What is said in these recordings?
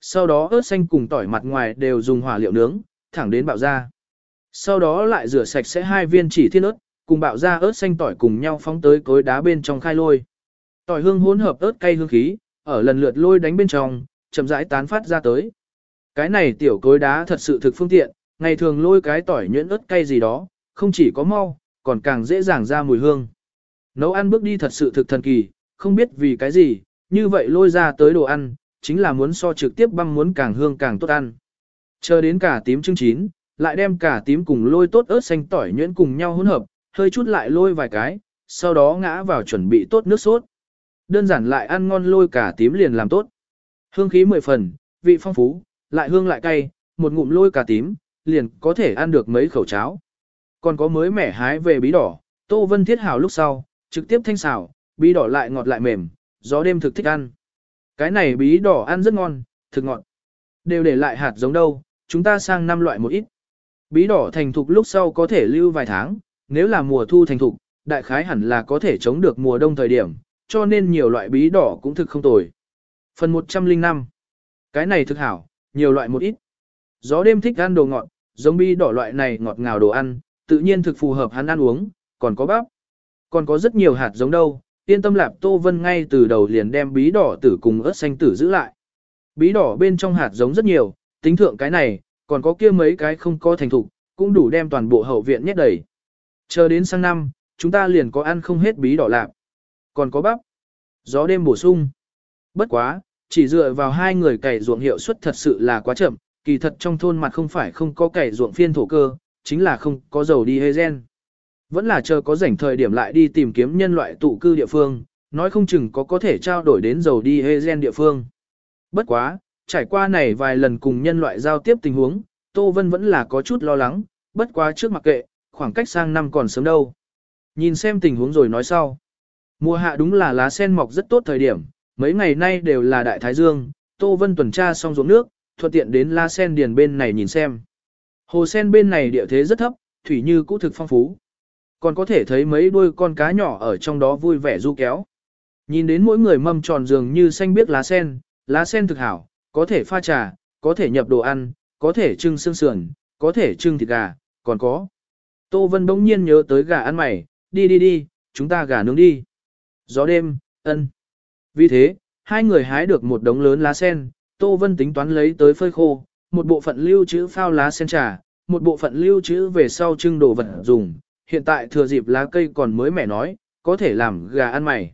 Sau đó ớt xanh cùng tỏi mặt ngoài đều dùng hỏa liệu nướng, thẳng đến bạo ra. Sau đó lại rửa sạch sẽ hai viên chỉ thiên ớt, cùng bạo ra ớt xanh tỏi cùng nhau phóng tới cối đá bên trong khai lôi. Tỏi hương hỗn hợp ớt cay hương khí, ở lần lượt lôi đánh bên trong, chậm rãi tán phát ra tới. Cái này tiểu cối đá thật sự thực phương tiện, ngày thường lôi cái tỏi nhuyễn ớt cay gì đó, không chỉ có mau, còn càng dễ dàng ra mùi hương. Nấu ăn bước đi thật sự thực thần kỳ, không biết vì cái gì, như vậy lôi ra tới đồ ăn, chính là muốn so trực tiếp băm muốn càng hương càng tốt ăn. Chờ đến cả tím chưng chín, lại đem cả tím cùng lôi tốt ớt xanh tỏi nhuyễn cùng nhau hỗn hợp, hơi chút lại lôi vài cái, sau đó ngã vào chuẩn bị tốt nước sốt. Đơn giản lại ăn ngon lôi cả tím liền làm tốt. Hương khí mười phần, vị phong phú, lại hương lại cay, một ngụm lôi cả tím, liền có thể ăn được mấy khẩu cháo. Còn có mới mẻ hái về bí đỏ, Tô Vân thiết hảo lúc sau, trực tiếp thanh xào, bí đỏ lại ngọt lại mềm, gió đêm thực thích ăn. Cái này bí đỏ ăn rất ngon, thực ngọt. Đều để lại hạt giống đâu, chúng ta sang năm loại một ít. Bí đỏ thành thục lúc sau có thể lưu vài tháng, nếu là mùa thu thành thục, đại khái hẳn là có thể chống được mùa đông thời điểm, cho nên nhiều loại bí đỏ cũng thực không tồi. Phần 105 Cái này thực hảo, nhiều loại một ít. Gió đêm thích ăn đồ ngọt, giống bí đỏ loại này ngọt ngào đồ ăn, tự nhiên thực phù hợp hắn ăn uống, còn có bắp. Còn có rất nhiều hạt giống đâu, yên tâm lạp Tô Vân ngay từ đầu liền đem bí đỏ tử cùng ớt xanh tử giữ lại. Bí đỏ bên trong hạt giống rất nhiều, tính thượng cái này, còn có kia mấy cái không có thành thục, cũng đủ đem toàn bộ hậu viện nhét đầy. Chờ đến sang năm, chúng ta liền có ăn không hết bí đỏ lạp. Còn có bắp. Gió đêm bổ sung. Bất quá, chỉ dựa vào hai người cày ruộng hiệu suất thật sự là quá chậm, kỳ thật trong thôn mặt không phải không có cày ruộng phiên thổ cơ, chính là không có dầu đi hê gen. Vẫn là chờ có rảnh thời điểm lại đi tìm kiếm nhân loại tụ cư địa phương, nói không chừng có có thể trao đổi đến dầu đi hê gen địa phương. Bất quá, trải qua này vài lần cùng nhân loại giao tiếp tình huống, Tô Vân vẫn là có chút lo lắng, bất quá trước mặc kệ, khoảng cách sang năm còn sớm đâu. Nhìn xem tình huống rồi nói sau. Mùa hạ đúng là lá sen mọc rất tốt thời điểm, mấy ngày nay đều là đại thái dương, Tô Vân tuần tra xong ruộng nước, thuận tiện đến lá sen điền bên này nhìn xem. Hồ sen bên này địa thế rất thấp, thủy như cũ thực phong phú. Còn có thể thấy mấy đuôi con cá nhỏ ở trong đó vui vẻ du kéo. Nhìn đến mỗi người mâm tròn dường như xanh biếc lá sen, lá sen thực hảo, có thể pha trà, có thể nhập đồ ăn, có thể trưng xương sườn, có thể trưng thịt gà, còn có. Tô Vân bỗng nhiên nhớ tới gà ăn mày, đi đi đi, chúng ta gà nướng đi. Gió đêm, ân. Vì thế, hai người hái được một đống lớn lá sen, Tô Vân tính toán lấy tới phơi khô, một bộ phận lưu trữ phao lá sen trà, một bộ phận lưu trữ về sau trưng đồ vật dùng, hiện tại thừa dịp lá cây còn mới mẻ nói, có thể làm gà ăn mày.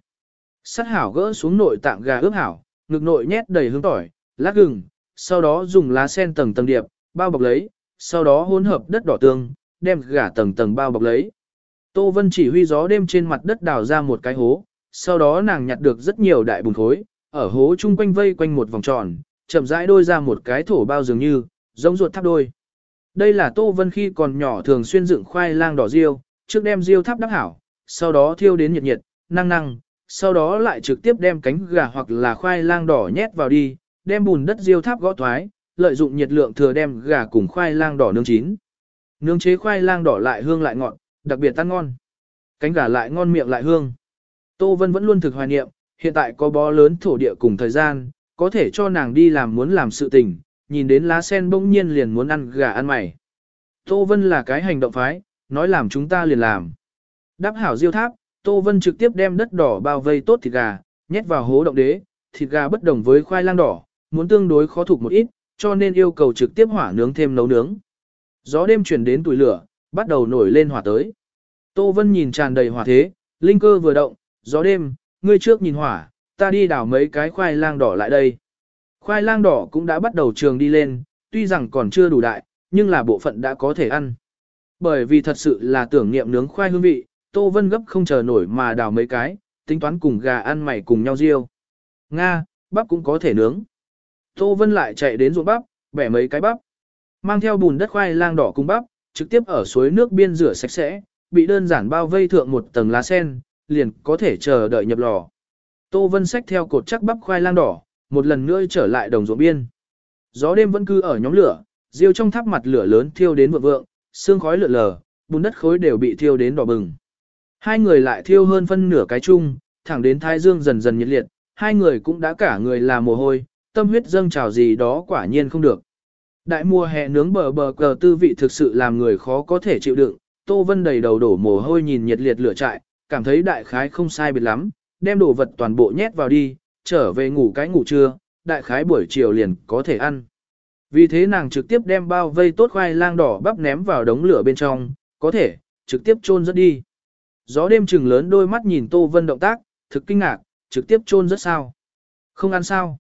Sắt hảo gỡ xuống nội tạng gà ướp hảo, ngực nội nhét đầy hương tỏi, lá gừng, sau đó dùng lá sen tầng tầng điệp, bao bọc lấy, sau đó hỗn hợp đất đỏ tương, đem gà tầng tầng bao bọc lấy. Tô Vân chỉ huy gió đêm trên mặt đất đào ra một cái hố, sau đó nàng nhặt được rất nhiều đại bùn khối, ở hố chung quanh vây quanh một vòng tròn, chậm rãi đôi ra một cái thổ bao dường như, giống ruột tháp đôi. Đây là Tô Vân khi còn nhỏ thường xuyên dựng khoai lang đỏ riêu, trước đem riêu tháp đắp hảo, sau đó thiêu đến nhiệt nhiệt, năng năng, sau đó lại trực tiếp đem cánh gà hoặc là khoai lang đỏ nhét vào đi, đem bùn đất riêu tháp gõ thoái, lợi dụng nhiệt lượng thừa đem gà cùng khoai lang đỏ nướng chín. Nướng chế khoai lang đỏ lại hương lại ngọt, đặc biệt tan ngon. Cánh gà lại ngon miệng lại hương. Tô Vân vẫn luôn thực hoài niệm, hiện tại có bó lớn thổ địa cùng thời gian, có thể cho nàng đi làm muốn làm sự tình, nhìn đến lá sen bỗng nhiên liền muốn ăn gà ăn mày. Tô Vân là cái hành động phái, nói làm chúng ta liền làm. Đáp hảo diêu tháp, Tô Vân trực tiếp đem đất đỏ bao vây tốt thịt gà, nhét vào hố động đế, thịt gà bất đồng với khoai lang đỏ, muốn tương đối khó thuộc một ít, cho nên yêu cầu trực tiếp hỏa nướng thêm nấu nướng. Gió đêm chuyển đến tuổi lửa, bắt đầu nổi lên hỏa tới. Tô Vân nhìn tràn đầy hỏa thế, linh cơ vừa động, gió đêm, ngươi trước nhìn hỏa, ta đi đảo mấy cái khoai lang đỏ lại đây. Khoai lang đỏ cũng đã bắt đầu trường đi lên, tuy rằng còn chưa đủ đại, nhưng là bộ phận đã có thể ăn. Bởi vì thật sự là tưởng niệm nướng khoai hương vị, Tô Vân gấp không chờ nổi mà đào mấy cái, tính toán cùng gà ăn mày cùng nhau riêu. Nga, bắp cũng có thể nướng. Tô Vân lại chạy đến ruộng bắp, bẻ mấy cái bắp. Mang theo bùn đất khoai lang đỏ cùng bắp, trực tiếp ở suối nước biên rửa sạch sẽ, bị đơn giản bao vây thượng một tầng lá sen, liền có thể chờ đợi nhập lò. Tô Vân xách theo cột chắc bắp khoai lang đỏ, một lần nữa trở lại đồng ruộng biên. Gió đêm vẫn cứ ở nhóm lửa, riêu trong tháp mặt lửa lớn thiêu đến vượng vượng, sương khói lượn lờ, bùn đất khối đều bị thiêu đến đỏ bừng. Hai người lại thiêu hơn phân nửa cái chung, thẳng đến thái dương dần dần nhiệt liệt, hai người cũng đã cả người là mồ hôi, tâm huyết dâng trào gì đó quả nhiên không được. Đại mùa hè nướng bờ bờ cờ tư vị thực sự làm người khó có thể chịu đựng, Tô Vân đầy đầu đổ mồ hôi nhìn nhiệt liệt lửa trại, cảm thấy đại khái không sai biệt lắm, đem đồ vật toàn bộ nhét vào đi, trở về ngủ cái ngủ trưa, đại khái buổi chiều liền có thể ăn. Vì thế nàng trực tiếp đem bao vây tốt khoai lang đỏ bắp ném vào đống lửa bên trong, có thể, trực tiếp chôn rất đi. Gió đêm trừng lớn đôi mắt nhìn Tô Vân động tác, thực kinh ngạc, trực tiếp chôn rất sao. Không ăn sao.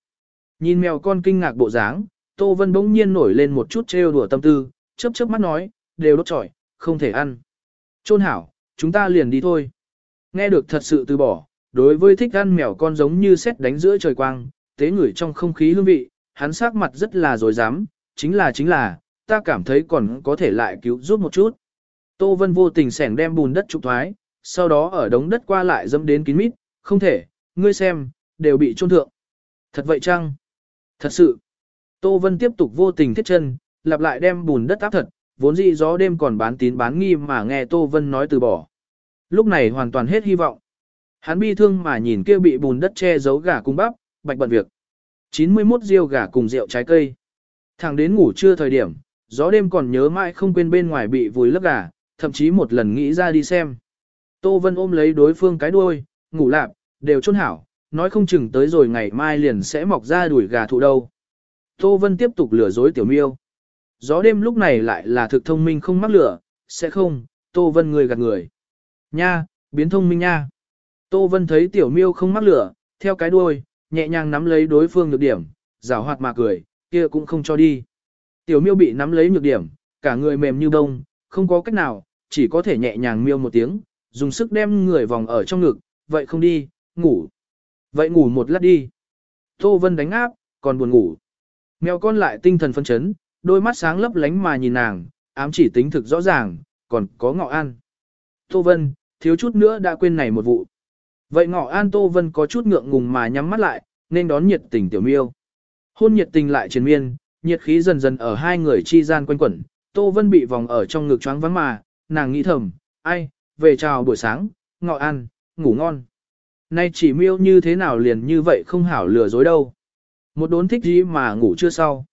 Nhìn mèo con kinh ngạc bộ dáng, Tô Vân bỗng nhiên nổi lên một chút trêu đùa tâm tư, chớp chớp mắt nói, đều đốt trọi, không thể ăn. Chôn hảo, chúng ta liền đi thôi. Nghe được thật sự từ bỏ, đối với thích ăn mèo con giống như xét đánh giữa trời quang, tế ngửi trong không khí hương vị, hắn sắc mặt rất là dối dám, chính là chính là, ta cảm thấy còn có thể lại cứu giúp một chút. Tô Vân vô tình sẻng đem bùn đất trục thoái, sau đó ở đống đất qua lại dâm đến kín mít, không thể, ngươi xem, đều bị trôn thượng. Thật vậy chăng? Thật sự. Tô Vân tiếp tục vô tình thiết chân, lặp lại đem bùn đất áp thật, vốn dĩ gió đêm còn bán tín bán nghi mà nghe Tô Vân nói từ bỏ. Lúc này hoàn toàn hết hy vọng. Hắn bi thương mà nhìn kia bị bùn đất che giấu gà cung bắp, bạch bận việc. 91 riêu gà cùng rượu trái cây. Thẳng đến ngủ trưa thời điểm, gió đêm còn nhớ mãi không quên bên ngoài bị vùi lấp gà, thậm chí một lần nghĩ ra đi xem. Tô Vân ôm lấy đối phương cái đuôi, ngủ lạp, đều chôn hảo, nói không chừng tới rồi ngày mai liền sẽ mọc ra đuổi gà thụ đâu. Tô Vân tiếp tục lừa dối tiểu miêu. Gió đêm lúc này lại là thực thông minh không mắc lửa, sẽ không, Tô Vân người gạt người. Nha, biến thông minh nha. Tô Vân thấy tiểu miêu không mắc lửa, theo cái đuôi, nhẹ nhàng nắm lấy đối phương nhược điểm, rào hoạt mà cười, kia cũng không cho đi. Tiểu miêu bị nắm lấy nhược điểm, cả người mềm như bông, không có cách nào, chỉ có thể nhẹ nhàng miêu một tiếng, dùng sức đem người vòng ở trong ngực, vậy không đi, ngủ. Vậy ngủ một lát đi. Tô Vân đánh áp, còn buồn ngủ. Mèo con lại tinh thần phân chấn, đôi mắt sáng lấp lánh mà nhìn nàng, ám chỉ tính thực rõ ràng, còn có ngọ an. Tô Vân, thiếu chút nữa đã quên này một vụ. Vậy ngọ an Tô Vân có chút ngượng ngùng mà nhắm mắt lại, nên đón nhiệt tình tiểu miêu. Hôn nhiệt tình lại triền miên, nhiệt khí dần dần ở hai người chi gian quanh quẩn, Tô Vân bị vòng ở trong ngực choáng vắng mà, nàng nghĩ thầm, ai, về chào buổi sáng, ngọ an, ngủ ngon. Nay chỉ miêu như thế nào liền như vậy không hảo lừa dối đâu. Một đốn thích gì mà ngủ chưa sau.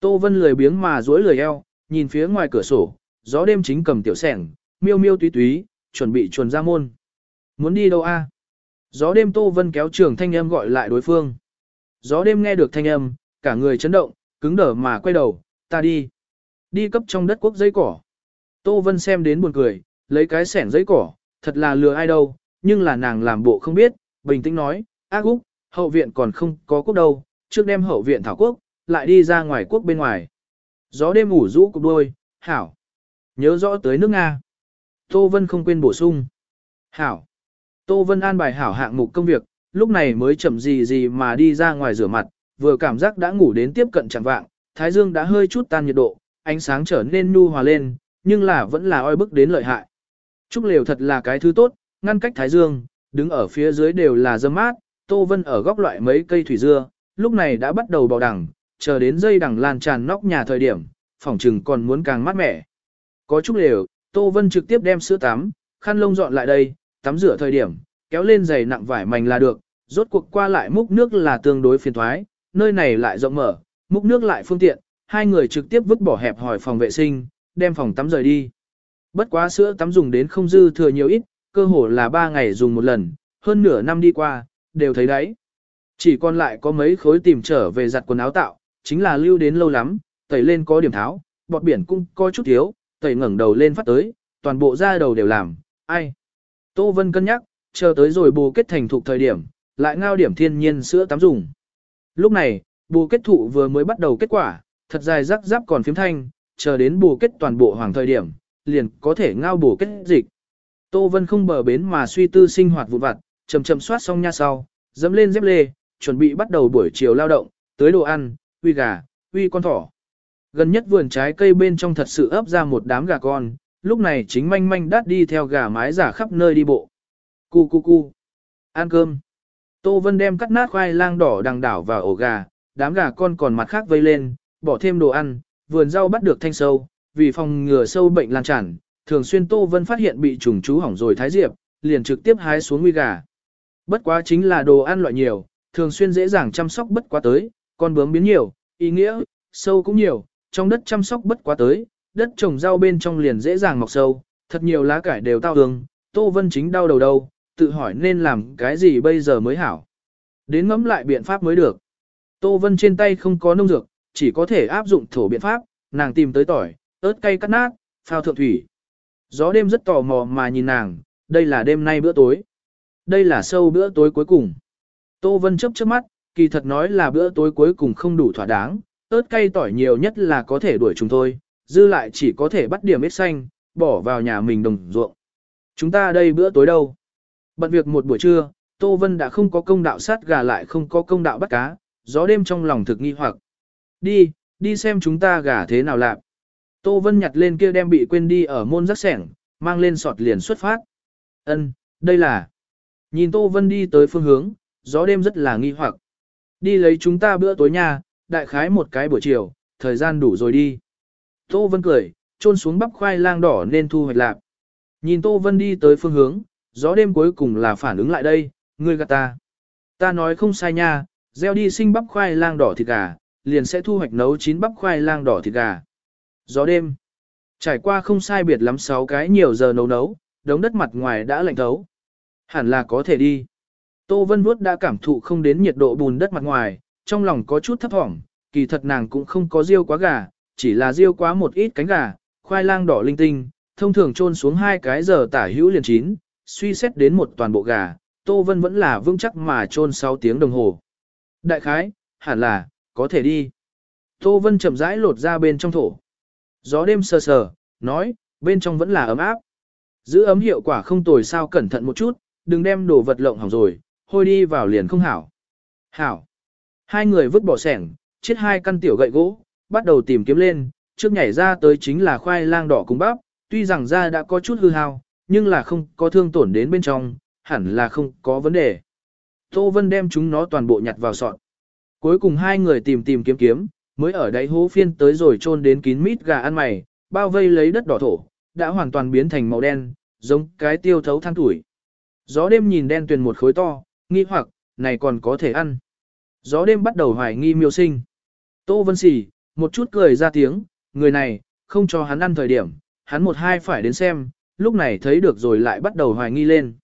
Tô Vân lười biếng mà duỗi lười eo, nhìn phía ngoài cửa sổ, gió đêm chính cầm tiểu sẻng, miêu miêu túy túy, chuẩn bị chuồn ra môn. Muốn đi đâu a? Gió đêm Tô Vân kéo trường thanh âm gọi lại đối phương. Gió đêm nghe được thanh âm, cả người chấn động, cứng đờ mà quay đầu, ta đi. Đi cấp trong đất quốc giấy cỏ. Tô Vân xem đến buồn cười, lấy cái sẻng giấy cỏ, thật là lừa ai đâu, nhưng là nàng làm bộ không biết, bình tĩnh nói, ác úc, hậu viện còn không có quốc đâu, trước đem hậu viện thảo quốc, lại đi ra ngoài quốc bên ngoài. Gió đêm ngủ rũ cục đôi, hảo. Nhớ rõ tới nước Nga. Tô Vân không quên bổ sung. Hảo. Tô Vân an bài hảo hạng mục công việc, lúc này mới chậm gì gì mà đi ra ngoài rửa mặt, vừa cảm giác đã ngủ đến tiếp cận chẳng vạng, thái dương đã hơi chút tan nhiệt độ, ánh sáng trở nên nhu hòa lên, nhưng là vẫn là oi bức đến lợi hại. Trúc liều thật là cái thứ tốt, ngăn cách thái dương, đứng ở phía dưới đều là dâm mát, Tô Vân ở góc loại mấy cây thủy dưa, lúc này đã bắt đầu bò đẳng, chờ đến dây đẳng lan tràn nóc nhà thời điểm, phòng trừng còn muốn càng mát mẻ. Có Trúc lều, Tô Vân trực tiếp đem sữa tắm, khăn lông dọn lại đây, tắm rửa thời điểm, kéo lên giày nặng vải mảnh là được, rốt cuộc qua lại múc nước là tương đối phiền thoái, nơi này lại rộng mở, múc nước lại phương tiện, hai người trực tiếp vứt bỏ hẹp hỏi phòng vệ sinh, đem phòng tắm rời đi. Bất quá sữa tắm dùng đến không dư thừa nhiều ít, cơ hồ là 3 ngày dùng một lần, hơn nửa năm đi qua, đều thấy đấy. Chỉ còn lại có mấy khối tìm trở về giặt quần áo tạo, chính là lưu đến lâu lắm, tẩy lên có điểm tháo, bọt biển cũng có chút thiếu, tẩy ngẩng đầu lên phát tới, toàn bộ da đầu đều làm, ai. Tô Vân cân nhắc, chờ tới rồi bù kết thành thục thời điểm, lại ngao điểm thiên nhiên sữa tắm dùng. Lúc này, bù kết thụ vừa mới bắt đầu kết quả, thật dài rắc rắc còn phím thanh, chờ đến bù kết toàn bộ hoàng thời điểm, liền có thể ngao bù kết dịch. Tô Vân không bờ bến mà suy tư sinh hoạt vụn vặt, chậm chậm soát xong nha sau, dẫm lên dép lê, chuẩn bị bắt đầu buổi chiều lao động, tới đồ ăn, uy gà, uy con thỏ. Gần nhất vườn trái cây bên trong thật sự ấp ra một đám gà con, lúc này chính manh manh đắt đi theo gà mái giả khắp nơi đi bộ. Cu cu cu. Ăn cơm. Tô Vân đem cắt nát khoai lang đỏ đằng đảo vào ổ gà, đám gà con còn mặt khác vây lên, bỏ thêm đồ ăn, vườn rau bắt được thanh sâu, vì phòng ngừa sâu bệnh lan tràn, thường xuyên Tô Vân phát hiện bị trùng chú hỏng rồi thái diệp, liền trực tiếp hái xuống nguy gà. Bất quá chính là đồ ăn loại nhiều, thường xuyên dễ dàng chăm sóc bất quá tới, Con bướm biến nhiều, ý nghĩa, sâu cũng nhiều, trong đất chăm sóc bất quá tới, đất trồng rau bên trong liền dễ dàng mọc sâu, thật nhiều lá cải đều tao hương, Tô Vân chính đau đầu đâu, tự hỏi nên làm cái gì bây giờ mới hảo. Đến ngẫm lại biện pháp mới được. Tô Vân trên tay không có nông dược, chỉ có thể áp dụng thổ biện pháp, nàng tìm tới tỏi, ớt cay cắt nát, phao thượng thủy. Gió đêm rất tò mò mà nhìn nàng, đây là đêm nay bữa tối. Đây là sâu bữa tối cuối cùng. Tô Vân chấp trước mắt, kỳ thật nói là bữa tối cuối cùng không đủ thỏa đáng, ớt cay tỏi nhiều nhất là có thể đuổi chúng tôi, dư lại chỉ có thể bắt điểm ít xanh, bỏ vào nhà mình đồng ruộng. Chúng ta đây bữa tối đâu? Bận việc một buổi trưa, Tô Vân đã không có công đạo sát gà lại không có công đạo bắt cá, gió đêm trong lòng thực nghi hoặc. Đi, đi xem chúng ta gà thế nào làm. Tô Vân nhặt lên kia đem bị quên đi ở môn rắc sẻng, mang lên sọt liền xuất phát. Ân, đây là. Nhìn Tô Vân đi tới phương hướng, gió đêm rất là nghi hoặc. Đi lấy chúng ta bữa tối nha, đại khái một cái buổi chiều, thời gian đủ rồi đi. Tô Vân cười, trôn xuống bắp khoai lang đỏ nên thu hoạch lạc. Nhìn Tô Vân đi tới phương hướng, gió đêm cuối cùng là phản ứng lại đây, ngươi gạt ta. Ta nói không sai nha, gieo đi sinh bắp khoai lang đỏ thịt gà, liền sẽ thu hoạch nấu chín bắp khoai lang đỏ thịt gà. Gió đêm. Trải qua không sai biệt lắm 6 cái nhiều giờ nấu nấu, đống đất mặt ngoài đã lạnh thấu. Hẳn là có thể đi. Tô Vân Vuốt đã cảm thụ không đến nhiệt độ bùn đất mặt ngoài, trong lòng có chút thấp thỏm, kỳ thật nàng cũng không có riêu quá gà, chỉ là riêu quá một ít cánh gà, khoai lang đỏ linh tinh, thông thường trôn xuống hai cái giờ tả hữu liền chín, suy xét đến một toàn bộ gà, Tô Vân vẫn là vững chắc mà trôn 6 tiếng đồng hồ. Đại khái, hẳn là, có thể đi. Tô Vân chậm rãi lột ra bên trong thổ. Gió đêm sờ sờ, nói, bên trong vẫn là ấm áp. Giữ ấm hiệu quả không tồi sao cẩn thận một chút, đừng đem đồ vật lộng hỏng rồi, hôi đi vào liền không hảo. Hảo. Hai người vứt bỏ sẻng, chết hai căn tiểu gậy gỗ, bắt đầu tìm kiếm lên, trước nhảy ra tới chính là khoai lang đỏ cùng bắp, tuy rằng da đã có chút hư hao, nhưng là không có thương tổn đến bên trong, hẳn là không có vấn đề. Tô Vân đem chúng nó toàn bộ nhặt vào sọt. Cuối cùng hai người tìm tìm kiếm kiếm, mới ở đáy hố phiên tới rồi chôn đến kín mít gà ăn mày, bao vây lấy đất đỏ thổ, đã hoàn toàn biến thành màu đen, giống cái tiêu thấu than tuổi. Gió đêm nhìn đen tuyền một khối to, nghi hoặc, này còn có thể ăn. Gió đêm bắt đầu hoài nghi miêu sinh. Tô Vân Sỉ, một chút cười ra tiếng, người này, không cho hắn ăn thời điểm, hắn một hai phải đến xem, lúc này thấy được rồi lại bắt đầu hoài nghi lên.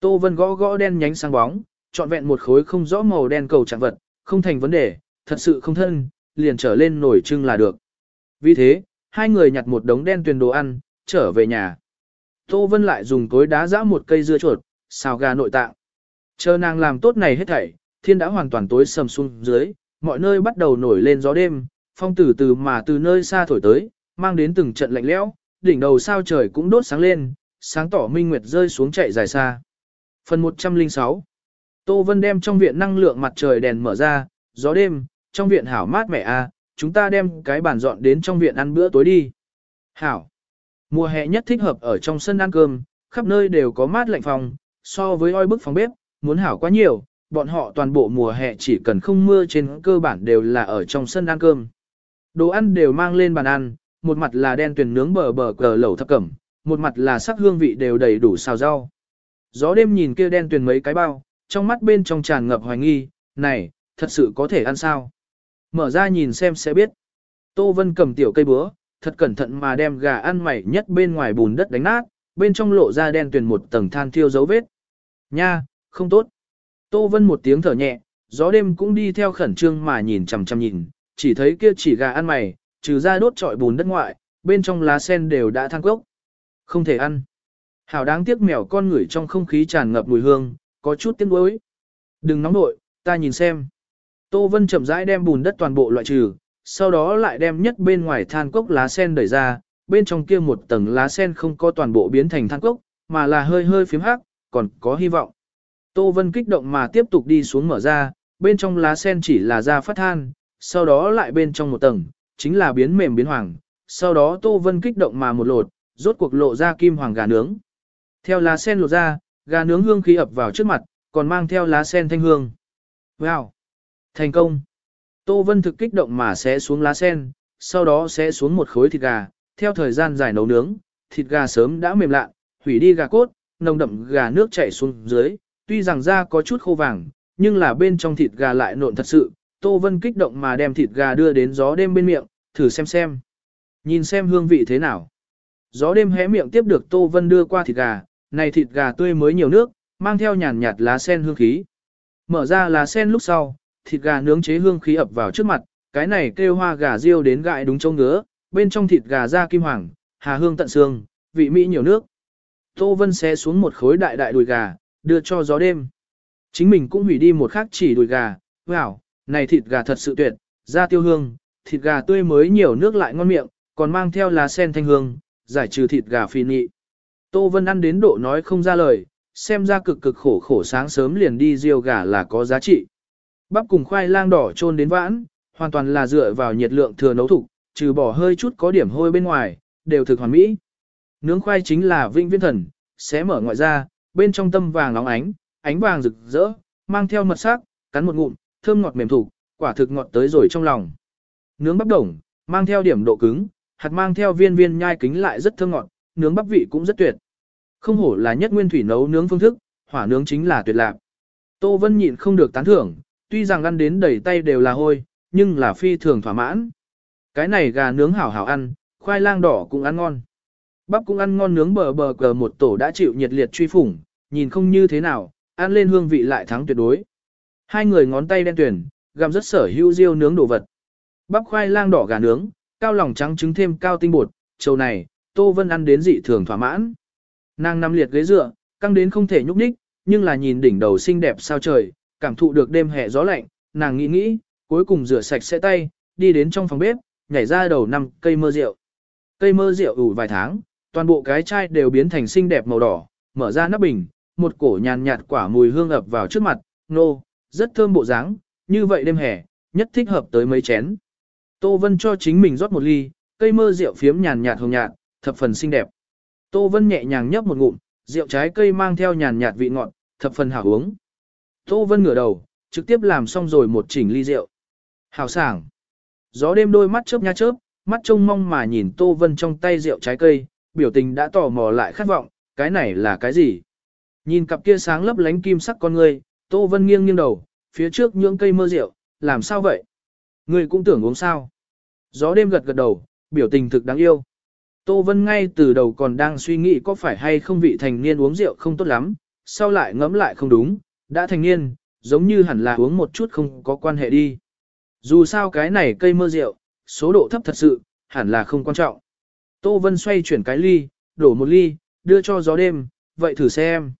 Tô Vân gõ gõ đen nhánh sáng bóng, trọn vẹn một khối không rõ màu đen cầu trạng vật, không thành vấn đề, thật sự không thân, liền trở lên nổi trưng là được. Vì thế, hai người nhặt một đống đen tuyền đồ ăn, trở về nhà. Tô Vân lại dùng cối đá giã một cây dưa chuột, xào gà nội tạng. Chờ nàng làm tốt này hết thảy, thiên đã hoàn toàn tối sầm xuống dưới, mọi nơi bắt đầu nổi lên gió đêm, phong từ từ mà từ nơi xa thổi tới, mang đến từng trận lạnh lẽo, đỉnh đầu sao trời cũng đốt sáng lên, sáng tỏ minh nguyệt rơi xuống chạy dài xa. Phần 106 Tô Vân đem trong viện năng lượng mặt trời đèn mở ra, gió đêm, trong viện hảo mát mẻ a, à, chúng ta đem cái bàn dọn đến trong viện ăn bữa tối đi. Hảo. Mùa hè nhất thích hợp ở trong sân ăn cơm, khắp nơi đều có mát lạnh phòng, so với oi bức phòng bếp, muốn hảo quá nhiều, bọn họ toàn bộ mùa hè chỉ cần không mưa trên cơ bản đều là ở trong sân ăn cơm. Đồ ăn đều mang lên bàn ăn, một mặt là đen tuyển nướng bờ bờ cờ lẩu thập cẩm, một mặt là sắc hương vị đều đầy đủ xào rau. Gió đêm nhìn kia đen tuyển mấy cái bao, trong mắt bên trong tràn ngập hoài nghi, này, thật sự có thể ăn sao? Mở ra nhìn xem sẽ biết. Tô Vân cầm tiểu cây búa, thật cẩn thận mà đem gà ăn mày nhất bên ngoài bùn đất đánh nát, bên trong lộ ra đen tuyển một tầng than thiêu dấu vết. Nha, không tốt. Tô Vân một tiếng thở nhẹ, gió đêm cũng đi theo khẩn trương mà nhìn chằm chằm nhìn, chỉ thấy kia chỉ gà ăn mày, trừ ra đốt trọi bùn đất ngoại, bên trong lá sen đều đã than cốc. Không thể ăn. Hảo đáng tiếc mèo con ngửi trong không khí tràn ngập mùi hương, có chút tiếng đối. Đừng nóng nội, ta nhìn xem. Tô Vân chậm rãi đem bùn đất toàn bộ loại trừ, sau đó lại đem nhất bên ngoài than cốc lá sen đẩy ra, bên trong kia một tầng lá sen không có toàn bộ biến thành than cốc, mà là hơi hơi phím hắc, còn có hy vọng. Tô Vân kích động mà tiếp tục đi xuống mở ra, bên trong lá sen chỉ là ra phát than, sau đó lại bên trong một tầng, chính là biến mềm biến hoàng, sau đó Tô Vân kích động mà một lột, rốt cuộc lộ ra kim hoàng gà nướng. Theo lá sen lột ra, gà nướng hương khí ập vào trước mặt, còn mang theo lá sen thanh hương. Wow! Thành công! Tô Vân thực kích động mà sẽ xuống lá sen, sau đó sẽ xuống một khối thịt gà, theo thời gian dài nấu nướng, thịt gà sớm đã mềm lạ, hủy đi gà cốt, nồng đậm gà nước chảy xuống dưới, tuy rằng da có chút khô vàng, nhưng là bên trong thịt gà lại nộn thật sự, Tô Vân kích động mà đem thịt gà đưa đến gió đêm bên miệng, thử xem xem. Nhìn xem hương vị thế nào. Gió đêm hé miệng tiếp được Tô Vân đưa qua thịt gà, này thịt gà tươi mới nhiều nước, mang theo nhàn nhạt lá sen hương khí. Mở ra lá sen lúc sau, thịt gà nướng chế hương khí ập vào trước mặt, cái này kêu hoa gà riêu đến gại đúng châu ngứa, bên trong thịt gà da kim hoàng, hà hương tận xương, vị mỹ nhiều nước. Tô Vân xé xuống một khối đại đại đùi gà, đưa cho gió đêm. Chính mình cũng hủy đi một khắc chỉ đùi gà, wow, này thịt gà thật sự tuyệt, da tiêu hương, thịt gà tươi mới nhiều nước lại ngon miệng, còn mang theo lá sen thanh hương, giải trừ thịt gà phi nhị. Tô Vân ăn đến độ nói không ra lời, xem ra cực cực khổ khổ sáng sớm liền đi riêu gà là có giá trị. Bắp cùng khoai lang đỏ trôn đến vãn, hoàn toàn là dựa vào nhiệt lượng thừa nấu thủ, trừ bỏ hơi chút có điểm hôi bên ngoài, đều thực hoàn mỹ. Nướng khoai chính là vinh viên thần, xé mở ngoại ra, bên trong tâm vàng nóng ánh, ánh vàng rực rỡ, mang theo mật sắc, cắn một ngụm, thơm ngọt mềm thủ, quả thực ngọt tới rồi trong lòng. Nướng bắp đồng, mang theo điểm độ cứng, hạt mang theo viên viên nhai kính lại rất thơm ngọt, nướng bắp vị cũng rất tuyệt. Không hổ là nhất nguyên thủy nấu nướng phương thức, hỏa nướng chính là tuyệt lạc. Tô Vân nhịn không được tán thưởng, tuy rằng ăn đến đầy tay đều là hôi, nhưng là phi thường thỏa mãn. Cái này gà nướng hảo hảo ăn, khoai lang đỏ cũng ăn ngon. Bắp cũng ăn ngon nướng bờ bờ cờ một tổ đã chịu nhiệt liệt truy phủng, nhìn không như thế nào, ăn lên hương vị lại thắng tuyệt đối. Hai người ngón tay đen tuyển, gặm rất sở hữu riêu nướng đồ vật. Bắp khoai lang đỏ gà nướng, cao lòng trắng trứng thêm cao tinh bột, trầu này, Tô Vân ăn đến dị thường thỏa mãn. Nàng nằm liệt ghế dựa, căng đến không thể nhúc nhích, nhưng là nhìn đỉnh đầu xinh đẹp sao trời, cảm thụ được đêm hè gió lạnh, nàng nghĩ nghĩ, cuối cùng rửa sạch sẽ tay, đi đến trong phòng bếp, nhảy ra đầu năm cây mơ rượu. Cây mơ rượu ủ vài tháng, toàn bộ cái chai đều biến thành xinh đẹp màu đỏ, mở ra nắp bình, một cổ nhàn nhạt quả mùi hương ập vào trước mặt, nô, rất thơm bộ dáng, như vậy đêm hè, nhất thích hợp tới mấy chén. Tô Vân cho chính mình rót một ly, cây mơ rượu phiếm nhàn nhạt hồng nhạt, thập phần xinh đẹp. Tô Vân nhẹ nhàng nhấp một ngụm, rượu trái cây mang theo nhàn nhạt vị ngọt, thập phần hảo uống. Tô Vân ngửa đầu, trực tiếp làm xong rồi một chỉnh ly rượu. Hảo sảng. Gió đêm đôi mắt chớp nha chớp, mắt trông mong mà nhìn Tô Vân trong tay rượu trái cây, biểu tình đã tò mò lại khát vọng, cái này là cái gì? Nhìn cặp kia sáng lấp lánh kim sắc con ngươi, Tô Vân nghiêng nghiêng đầu, phía trước những cây mơ rượu, làm sao vậy? người cũng tưởng uống sao? Gió đêm gật gật đầu, biểu tình thực đáng yêu. Tô Vân ngay từ đầu còn đang suy nghĩ có phải hay không vị thành niên uống rượu không tốt lắm, sau lại ngẫm lại không đúng, đã thành niên, giống như hẳn là uống một chút không có quan hệ đi. Dù sao cái này cây mơ rượu, số độ thấp thật sự, hẳn là không quan trọng. Tô Vân xoay chuyển cái ly, đổ một ly, đưa cho gió đêm, vậy thử xem.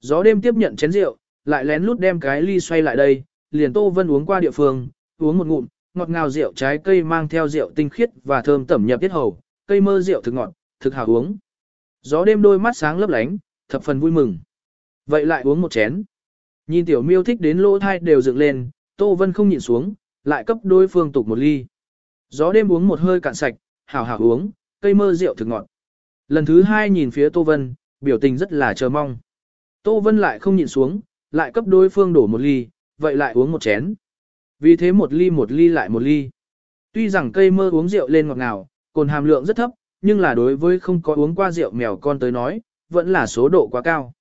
Gió đêm tiếp nhận chén rượu, lại lén lút đem cái ly xoay lại đây, liền Tô Vân uống qua địa phương, uống một ngụm, ngọt ngào rượu trái cây mang theo rượu tinh khiết và thơm tẩm nhập tiết hầu, cây mơ rượu thực ngọt, thực hào uống. Gió đêm đôi mắt sáng lấp lánh, thập phần vui mừng. Vậy lại uống một chén. Nhìn tiểu miêu thích đến lỗ thai đều dựng lên, Tô Vân không nhịn xuống, lại cấp đối phương tục một ly. Gió đêm uống một hơi cạn sạch, hào hào uống, cây mơ rượu thực ngọt. Lần thứ hai nhìn phía Tô Vân, biểu tình rất là chờ mong. Tô Vân lại không nhịn xuống, lại cấp đối phương đổ một ly, vậy lại uống một chén. Vì thế một ly một ly lại một ly. Tuy rằng cây mơ uống rượu lên ngọt ngào, cồn hàm lượng rất thấp, nhưng là đối với không có uống qua rượu mèo con tới nói, vẫn là số độ quá cao.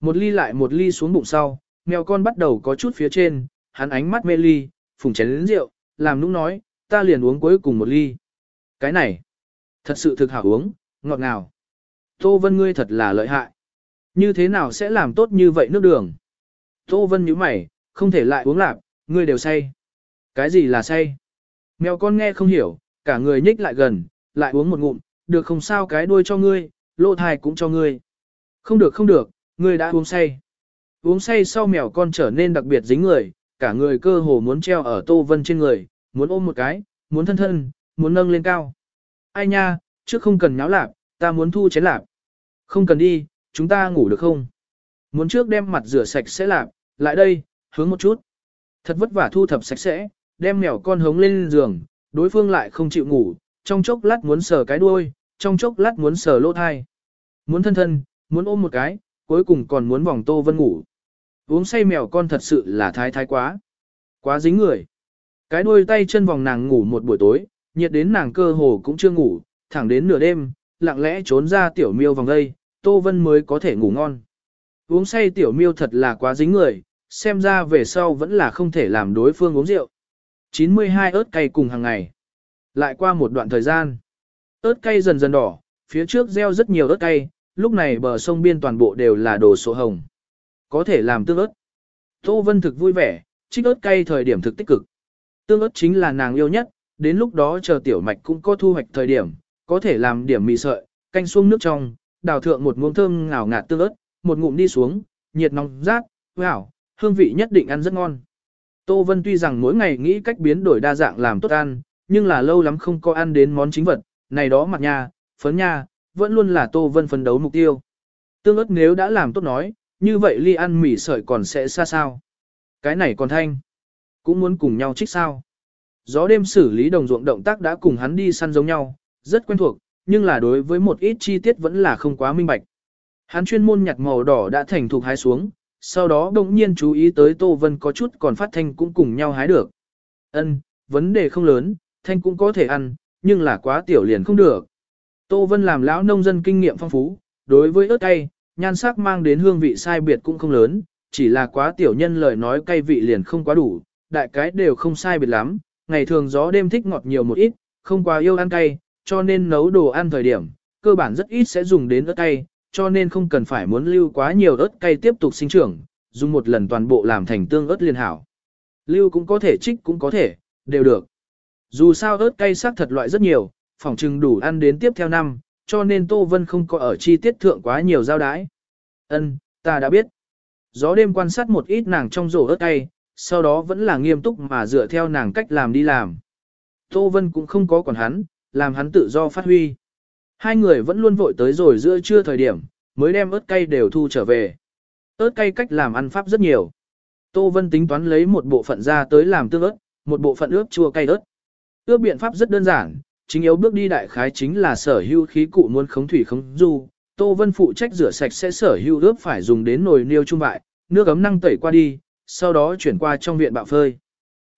Một ly lại một ly xuống bụng sau, mèo con bắt đầu có chút phía trên, hắn ánh mắt mê ly, phùng chén đến rượu, làm nũng nói, ta liền uống cuối cùng một ly. Cái này, thật sự thực hảo uống, ngọt ngào. Tô Vân ngươi thật là lợi hại. Như thế nào sẽ làm tốt như vậy nước đường? Tô Vân nhíu mày, không thể lại uống lạp, ngươi đều say. Cái gì là say? Mèo con nghe không hiểu, cả người nhích lại gần, lại uống một ngụm, được không sao cái đuôi cho ngươi, lỗ thai cũng cho ngươi. Không được không được, ngươi đã uống say. Uống say sau mèo con trở nên đặc biệt dính người, cả người cơ hồ muốn treo ở Tô Vân trên người, muốn ôm một cái, muốn thân thân, muốn nâng lên cao. Ai nha, trước không cần nháo lạp, ta muốn thu chén lạp. Không cần đi, chúng ta ngủ được không? Muốn trước đem mặt rửa sạch sẽ lạp, lại đây, hướng một chút. Thật vất vả thu thập sạch sẽ, đem mèo con hống lên giường, đối phương lại không chịu ngủ, trong chốc lát muốn sờ cái đuôi, trong chốc lát muốn sờ lỗ thai. Muốn thân thân, muốn ôm một cái, cuối cùng còn muốn vòng Tô Vân ngủ. Uống say mèo con thật sự là thái thái quá. Quá dính người. Cái đuôi tay chân vòng nàng ngủ một buổi tối, nhiệt đến nàng cơ hồ cũng chưa ngủ, thẳng đến nửa đêm, lặng lẽ trốn ra tiểu miêu vòng đây, Tô Vân mới có thể ngủ ngon. Uống say tiểu miêu thật là quá dính người, xem ra về sau vẫn là không thể làm đối phương uống rượu. 92 ớt cay cùng hàng ngày. Lại qua một đoạn thời gian, ớt cay dần dần đỏ, phía trước gieo rất nhiều ớt cay, lúc này bờ sông biên toàn bộ đều là đồ sổ hồng. Có thể làm tương ớt. Tô Vân thực vui vẻ, trích ớt cay thời điểm thực tích cực. Tương ớt chính là nàng yêu nhất, đến lúc đó chờ tiểu mạch cũng có thu hoạch thời điểm, có thể làm điểm mì sợi, canh xuống nước trong, đào thượng một muỗng thơm ngào ngạt tương ớt, một ngụm đi xuống, nhiệt nóng rát, wow, hương vị nhất định ăn rất ngon. Tô Vân tuy rằng mỗi ngày nghĩ cách biến đổi đa dạng làm tốt ăn, nhưng là lâu lắm không có ăn đến món chính vật, này đó mặt nha, phấn nha, vẫn luôn là Tô Vân phấn đấu mục tiêu. Tương ớt nếu đã làm tốt nói, như vậy ly ăn mỉ sợi còn sẽ xa sao. Cái này còn thanh, cũng muốn cùng nhau trích sao. Gió đêm xử lý đồng ruộng động tác đã cùng hắn đi săn giống nhau, rất quen thuộc, nhưng là đối với một ít chi tiết vẫn là không quá minh bạch. Hắn chuyên môn nhặt màu đỏ đã thành thục hái xuống, sau đó đồng nhiên chú ý tới Tô Vân có chút còn phát thanh cũng cùng nhau hái được. Ân, vấn đề không lớn, thanh cũng có thể ăn, nhưng là quá tiểu liền không được. Tô Vân làm lão nông dân kinh nghiệm phong phú, đối với ớt cay, nhan sắc mang đến hương vị sai biệt cũng không lớn, chỉ là quá tiểu nhân lời nói cay vị liền không quá đủ, đại cái đều không sai biệt lắm, ngày thường gió đêm thích ngọt nhiều một ít, không quá yêu ăn cay, cho nên nấu đồ ăn thời điểm, cơ bản rất ít sẽ dùng đến ớt cay, cho nên không cần phải muốn lưu quá nhiều ớt cay tiếp tục sinh trưởng, dùng một lần toàn bộ làm thành tương ớt liên hảo. Lưu cũng có thể trích cũng có thể, đều được. Dù sao ớt cay sắc thật loại rất nhiều, phỏng chừng đủ ăn đến tiếp theo năm, cho nên Tô Vân không có ở chi tiết thượng quá nhiều giao đái. Ân, ta đã biết. Gió đêm quan sát một ít nàng trong rổ ớt cay, sau đó vẫn là nghiêm túc mà dựa theo nàng cách làm đi làm. Tô Vân cũng không có còn hắn, làm hắn tự do phát huy. Hai người vẫn luôn vội tới rồi giữa trưa thời điểm, mới đem ớt cay đều thu trở về. ớt cay cách làm ăn pháp rất nhiều. Tô Vân tính toán lấy một bộ phận ra tới làm tương ớt, một bộ phận ướp chua cay ớt. Ướp biện pháp rất đơn giản, chính yếu bước đi đại khái chính là sở hữu khí cụ muốn khống thủy khống du. Tô Vân phụ trách rửa sạch sẽ sở hữu ướp phải dùng đến nồi niêu trung bại, nước ấm năng tẩy qua đi, sau đó chuyển qua trong viện bạo phơi.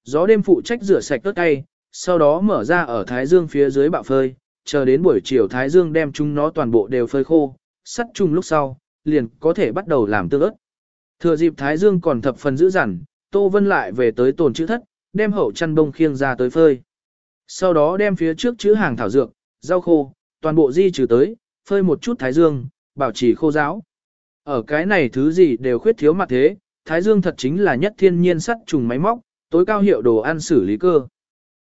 Gió đêm phụ trách rửa sạch ớt cay, sau đó mở ra ở thái dương phía dưới bạo phơi, chờ đến buổi chiều thái dương đem chúng nó toàn bộ đều phơi khô, sắt chung lúc sau, liền có thể bắt đầu làm tương ớt. Thừa dịp thái dương còn thập phần dữ dằn, Tô Vân lại về tới tồn chữ thất, đem hậu chăn bông khiêng ra tới phơi. Sau đó đem phía trước chữ hàng thảo dược, rau khô, toàn bộ di trừ tới, phơi một chút thái dương, bảo trì khô ráo. Ở cái này thứ gì đều khuyết thiếu mặt thế, thái dương thật chính là nhất thiên nhiên sắt trùng máy móc, tối cao hiệu đồ ăn xử lý cơ.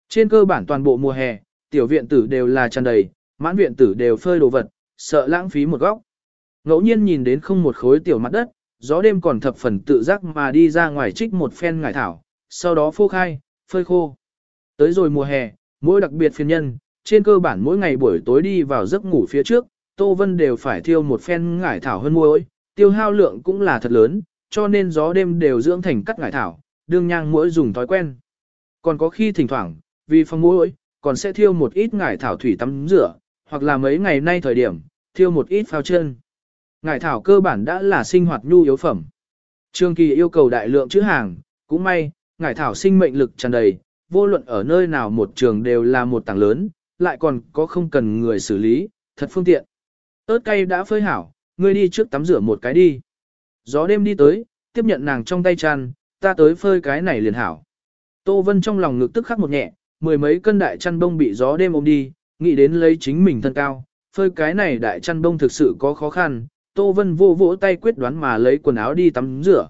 Trên cơ bản toàn bộ mùa hè, tiểu viện tử đều là tràn đầy, mãn viện tử đều phơi đồ vật, sợ lãng phí một góc. Ngẫu nhiên nhìn đến không một khối tiểu mặt đất, gió đêm còn thập phần tự giác mà đi ra ngoài trích một phen ngải thảo, sau đó phô khai, phơi khô. Tới rồi mùa hè, mỗi đặc biệt phiền nhân, trên cơ bản mỗi ngày buổi tối đi vào giấc ngủ phía trước, Tô Vân đều phải thiêu một phen ngải thảo hơn muối, tiêu hao lượng cũng là thật lớn, cho nên gió đêm đều dưỡng thành cắt ngải thảo, đương nhang mỗi dùng thói quen. Còn có khi thỉnh thoảng, vì phòng muối, còn sẽ thiêu một ít ngải thảo thủy tắm rửa, hoặc là mấy ngày nay thời điểm, thiêu một ít phao chân. Ngải thảo cơ bản đã là sinh hoạt nhu yếu phẩm. Trương Kỳ yêu cầu đại lượng chữ hàng, cũng may, ngải thảo sinh mệnh lực tràn đầy, vô luận ở nơi nào một trường đều là một tảng lớn, lại còn có không cần người xử lý, thật phương tiện. ớt cay đã phơi hảo, ngươi đi trước tắm rửa một cái đi. Gió đêm đi tới, tiếp nhận nàng trong tay chăn, ta tới phơi cái này liền hảo. Tô Vân trong lòng ngực tức khắc một nhẹ, mười mấy cân đại chăn bông bị gió đêm ôm đi, nghĩ đến lấy chính mình thân cao, phơi cái này đại chăn bông thực sự có khó khăn, Tô Vân vô vỗ tay quyết đoán mà lấy quần áo đi tắm rửa.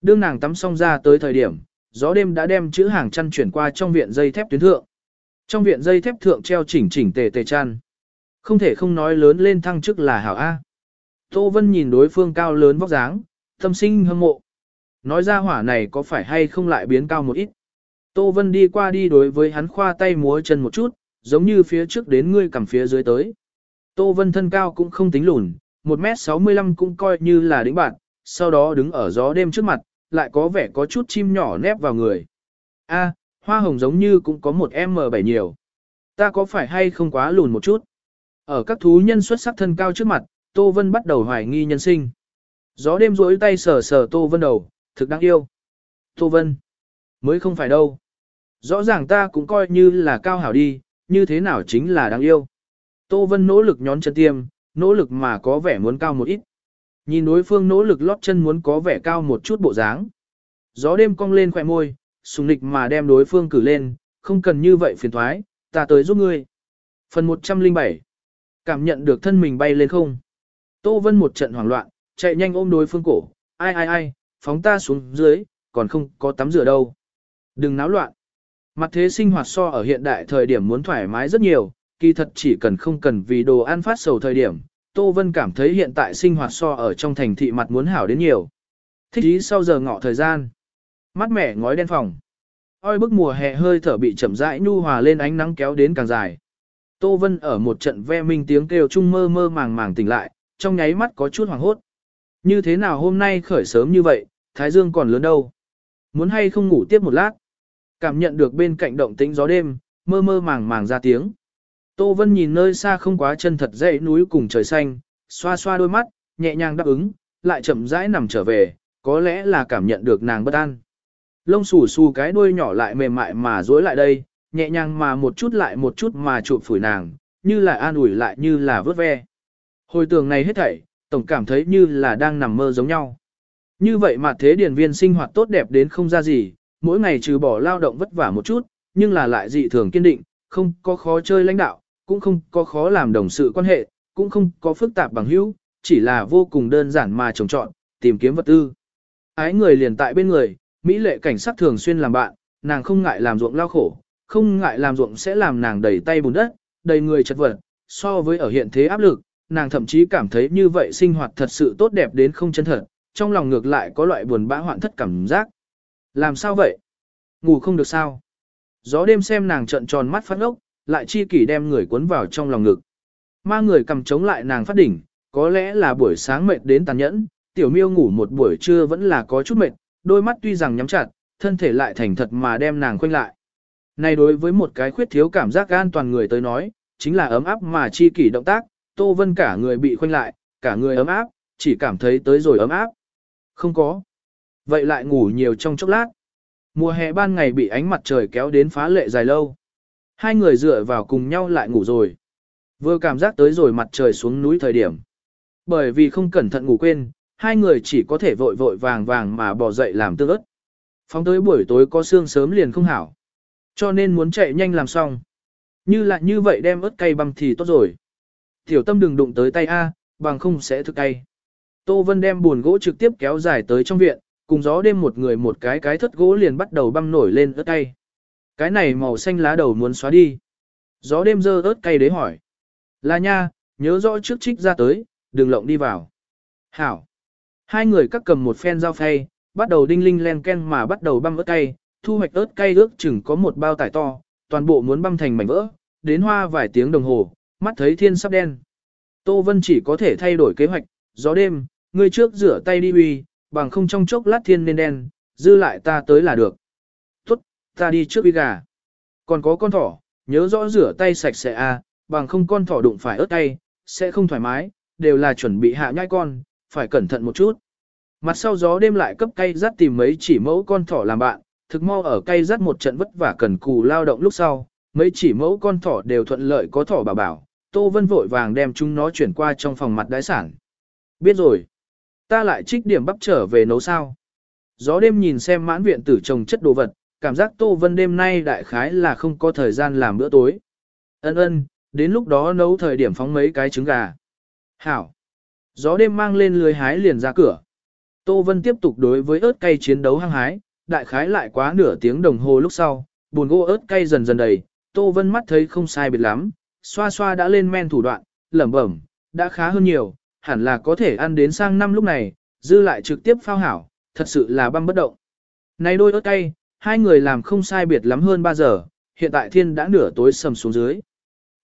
Đương nàng tắm xong ra tới thời điểm, gió đêm đã đem chữ hàng chăn chuyển qua trong viện dây thép tuyến thượng. Trong viện dây thép thượng treo chỉnh chỉnh tề tề chăn. Không thể không nói lớn lên thăng chức là hảo A. Tô Vân nhìn đối phương cao lớn vóc dáng, tâm sinh hâm mộ. Nói ra hỏa này có phải hay không lại biến cao một ít. Tô Vân đi qua đi đối với hắn khoa tay múa chân một chút, giống như phía trước đến ngươi cầm phía dưới tới. Tô Vân thân cao cũng không tính lùn, 1m65 cũng coi như là đỉnh bạn, sau đó đứng ở gió đêm trước mặt, lại có vẻ có chút chim nhỏ nép vào người. A, hoa hồng giống như cũng có một M7 nhiều. Ta có phải hay không quá lùn một chút? Ở các thú nhân xuất sắc thân cao trước mặt, Tô Vân bắt đầu hoài nghi nhân sinh. Gió đêm rối tay sờ sờ Tô Vân đầu, thực đáng yêu. Tô Vân, mới không phải đâu. Rõ ràng ta cũng coi như là cao hảo đi, như thế nào chính là đáng yêu. Tô Vân nỗ lực nhón chân tiêm, nỗ lực mà có vẻ muốn cao một ít. Nhìn đối phương nỗ lực lót chân muốn có vẻ cao một chút bộ dáng. Gió đêm cong lên khỏe môi, sùng lịch mà đem đối phương cử lên, không cần như vậy phiền thoái, ta tới giúp ngươi. Phần 107 Cảm nhận được thân mình bay lên không? Tô Vân một trận hoảng loạn, chạy nhanh ôm đối phương cổ, ai ai ai, phóng ta xuống dưới, còn không có tắm rửa đâu. Đừng náo loạn. Mặt thế sinh hoạt so ở hiện đại thời điểm muốn thoải mái rất nhiều, kỳ thật chỉ cần không cần vì đồ ăn phát sầu thời điểm, Tô Vân cảm thấy hiện tại sinh hoạt so ở trong thành thị mặt muốn hảo đến nhiều. Thích ý sau giờ ngọ thời gian. Mắt mẻ ngói đen phòng. Oi bức mùa hè hơi thở bị chậm rãi nhu hòa lên ánh nắng kéo đến càng dài. Tô Vân ở một trận ve minh tiếng kêu chung mơ mơ màng màng tỉnh lại, trong nháy mắt có chút hoảng hốt. Như thế nào hôm nay khởi sớm như vậy, Thái Dương còn lớn đâu. Muốn hay không ngủ tiếp một lát. Cảm nhận được bên cạnh động tĩnh gió đêm, mơ mơ màng màng ra tiếng. Tô Vân nhìn nơi xa không quá chân thật dãy núi cùng trời xanh, xoa xoa đôi mắt, nhẹ nhàng đáp ứng, lại chậm rãi nằm trở về, có lẽ là cảm nhận được nàng bất an. Lông xù xù cái đuôi nhỏ lại mềm mại mà dối lại đây, nhẹ nhàng mà một chút lại một chút mà chụp phủi nàng, như là an ủi lại như là vớt ve. Hồi tường này hết thảy, tổng cảm thấy như là đang nằm mơ giống nhau. Như vậy mà thế điển viên sinh hoạt tốt đẹp đến không ra gì, mỗi ngày trừ bỏ lao động vất vả một chút, nhưng là lại dị thường kiên định, không có khó chơi lãnh đạo, cũng không có khó làm đồng sự quan hệ, cũng không có phức tạp bằng hữu, chỉ là vô cùng đơn giản mà trồng trọn, tìm kiếm vật tư. Ái người liền tại bên người, Mỹ lệ cảnh sát thường xuyên làm bạn, nàng không ngại làm ruộng lao khổ, không ngại làm ruộng sẽ làm nàng đầy tay bùn đất, đầy người chật vật, so với ở hiện thế áp lực, nàng thậm chí cảm thấy như vậy sinh hoạt thật sự tốt đẹp đến không chân thật, trong lòng ngược lại có loại buồn bã hoạn thất cảm giác. Làm sao vậy? Ngủ không được sao? Gió đêm xem nàng trợn tròn mắt phát ốc, lại chi kỷ đem người cuốn vào trong lòng ngực. Ma người cầm chống lại nàng phát đỉnh, có lẽ là buổi sáng mệt đến tàn nhẫn, tiểu miêu ngủ một buổi trưa vẫn là có chút mệt, đôi mắt tuy rằng nhắm chặt, thân thể lại thành thật mà đem nàng quanh lại. Này đối với một cái khuyết thiếu cảm giác an toàn người tới nói, chính là ấm áp mà chi kỷ động tác, Tô Vân cả người bị khoanh lại, cả người ấm áp, chỉ cảm thấy tới rồi ấm áp. Không có. Vậy lại ngủ nhiều trong chốc lát. Mùa hè ban ngày bị ánh mặt trời kéo đến phá lệ dài lâu. Hai người dựa vào cùng nhau lại ngủ rồi. Vừa cảm giác tới rồi mặt trời xuống núi thời điểm. Bởi vì không cẩn thận ngủ quên, hai người chỉ có thể vội vội vàng vàng mà bỏ dậy làm tương ớt. Phóng tới buổi tối có xương sớm liền không hảo. Cho nên muốn chạy nhanh làm xong. Như là như vậy đem ớt cay băm thì tốt rồi. Tiểu tâm đừng đụng tới tay A, bằng không sẽ thức cay. Tô Vân đem buồn gỗ trực tiếp kéo dài tới trong viện, cùng gió đêm một người một cái cái thất gỗ liền bắt đầu băm nổi lên ớt cay. Cái này màu xanh lá đầu muốn xóa đi. Gió đêm dơ ớt cay đấy hỏi. Là nha, nhớ rõ trước trích ra tới, đừng lộng đi vào. Hảo. Hai người cắt cầm một phen dao phay, bắt đầu đinh linh len ken mà bắt đầu băm ớt cay, thu hoạch ớt cay ước chừng có một bao tải to, toàn bộ muốn băm thành mảnh vỡ, đến hoa vài tiếng đồng hồ, mắt thấy thiên sắp đen. Tô Vân chỉ có thể thay đổi kế hoạch, gió đêm, ngươi trước rửa tay đi uy, bằng không trong chốc lát thiên nên đen, dư lại ta tới là được. Tốt, ta đi trước uy gà. Còn có con thỏ, nhớ rõ rửa tay sạch sẽ à, bằng không con thỏ đụng phải ớt tay, sẽ không thoải mái, đều là chuẩn bị hạ nhai con, phải cẩn thận một chút. Mặt sau gió đêm lại cấp cây rắt tìm mấy chỉ mẫu con thỏ làm bạn, thực mau ở cây rắt một trận vất vả cần cù lao động lúc sau, mấy chỉ mẫu con thỏ đều thuận lợi có thỏ bảo bảo, Tô Vân vội vàng đem chúng nó chuyển qua trong phòng mặt đái sản. Biết rồi, ta lại trích điểm bắp trở về nấu sao. Gió đêm nhìn xem mãn viện tử trồng chất đồ vật, cảm giác Tô Vân đêm nay đại khái là không có thời gian làm bữa tối. Ân ân, đến lúc đó nấu thời điểm phóng mấy cái trứng gà. Hảo. Gió đêm mang lên lưới hái liền ra cửa. Tô Vân tiếp tục đối với ớt cay chiến đấu hăng hái, đại khái lại quá nửa tiếng đồng hồ lúc sau, buồn gỗ ớt cay dần dần đầy, Tô Vân mắt thấy không sai biệt lắm, xoa xoa đã lên men thủ đoạn, lẩm bẩm, đã khá hơn nhiều, hẳn là có thể ăn đến sang năm lúc này, dư lại trực tiếp phao hảo, thật sự là băm bất động. Này đôi ớt cay, hai người làm không sai biệt lắm hơn 3 giờ, hiện tại thiên đã nửa tối sầm xuống dưới.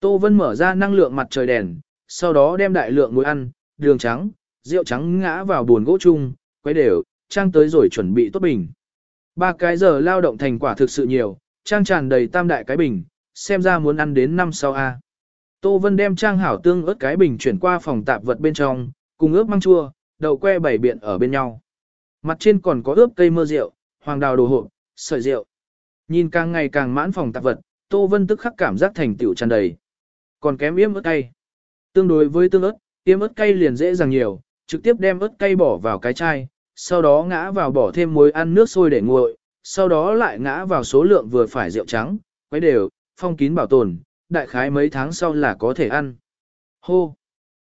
Tô Vân mở ra năng lượng mặt trời đèn, sau đó đem đại lượng muối ăn, đường trắng, rượu trắng ngã vào buồn gỗ chung, quấy đều, trang tới rồi chuẩn bị tốt bình. Ba cái giờ lao động thành quả thực sự nhiều, trang tràn đầy tam đại cái bình, xem ra muốn ăn đến năm sau A. Tô Vân đem trang hảo tương ớt cái bình chuyển qua phòng tạp vật bên trong, cùng ướp măng chua, đậu que bảy biện ở bên nhau. Mặt trên còn có ướp cây mơ rượu, hoàng đào đồ hộp, sợi rượu. Nhìn càng ngày càng mãn phòng tạp vật, Tô Vân tức khắc cảm giác thành tựu tràn đầy. Còn kém yếm ớt cay. Tương đối với tương ớt, yếm ớt cay liền dễ dàng nhiều, trực tiếp đem ớt cay bỏ vào cái chai, sau đó ngã vào bỏ thêm muối ăn nước sôi để nguội, sau đó lại ngã vào số lượng vừa phải rượu trắng, quấy đều, phong kín bảo tồn, đại khái mấy tháng sau là có thể ăn. Hô!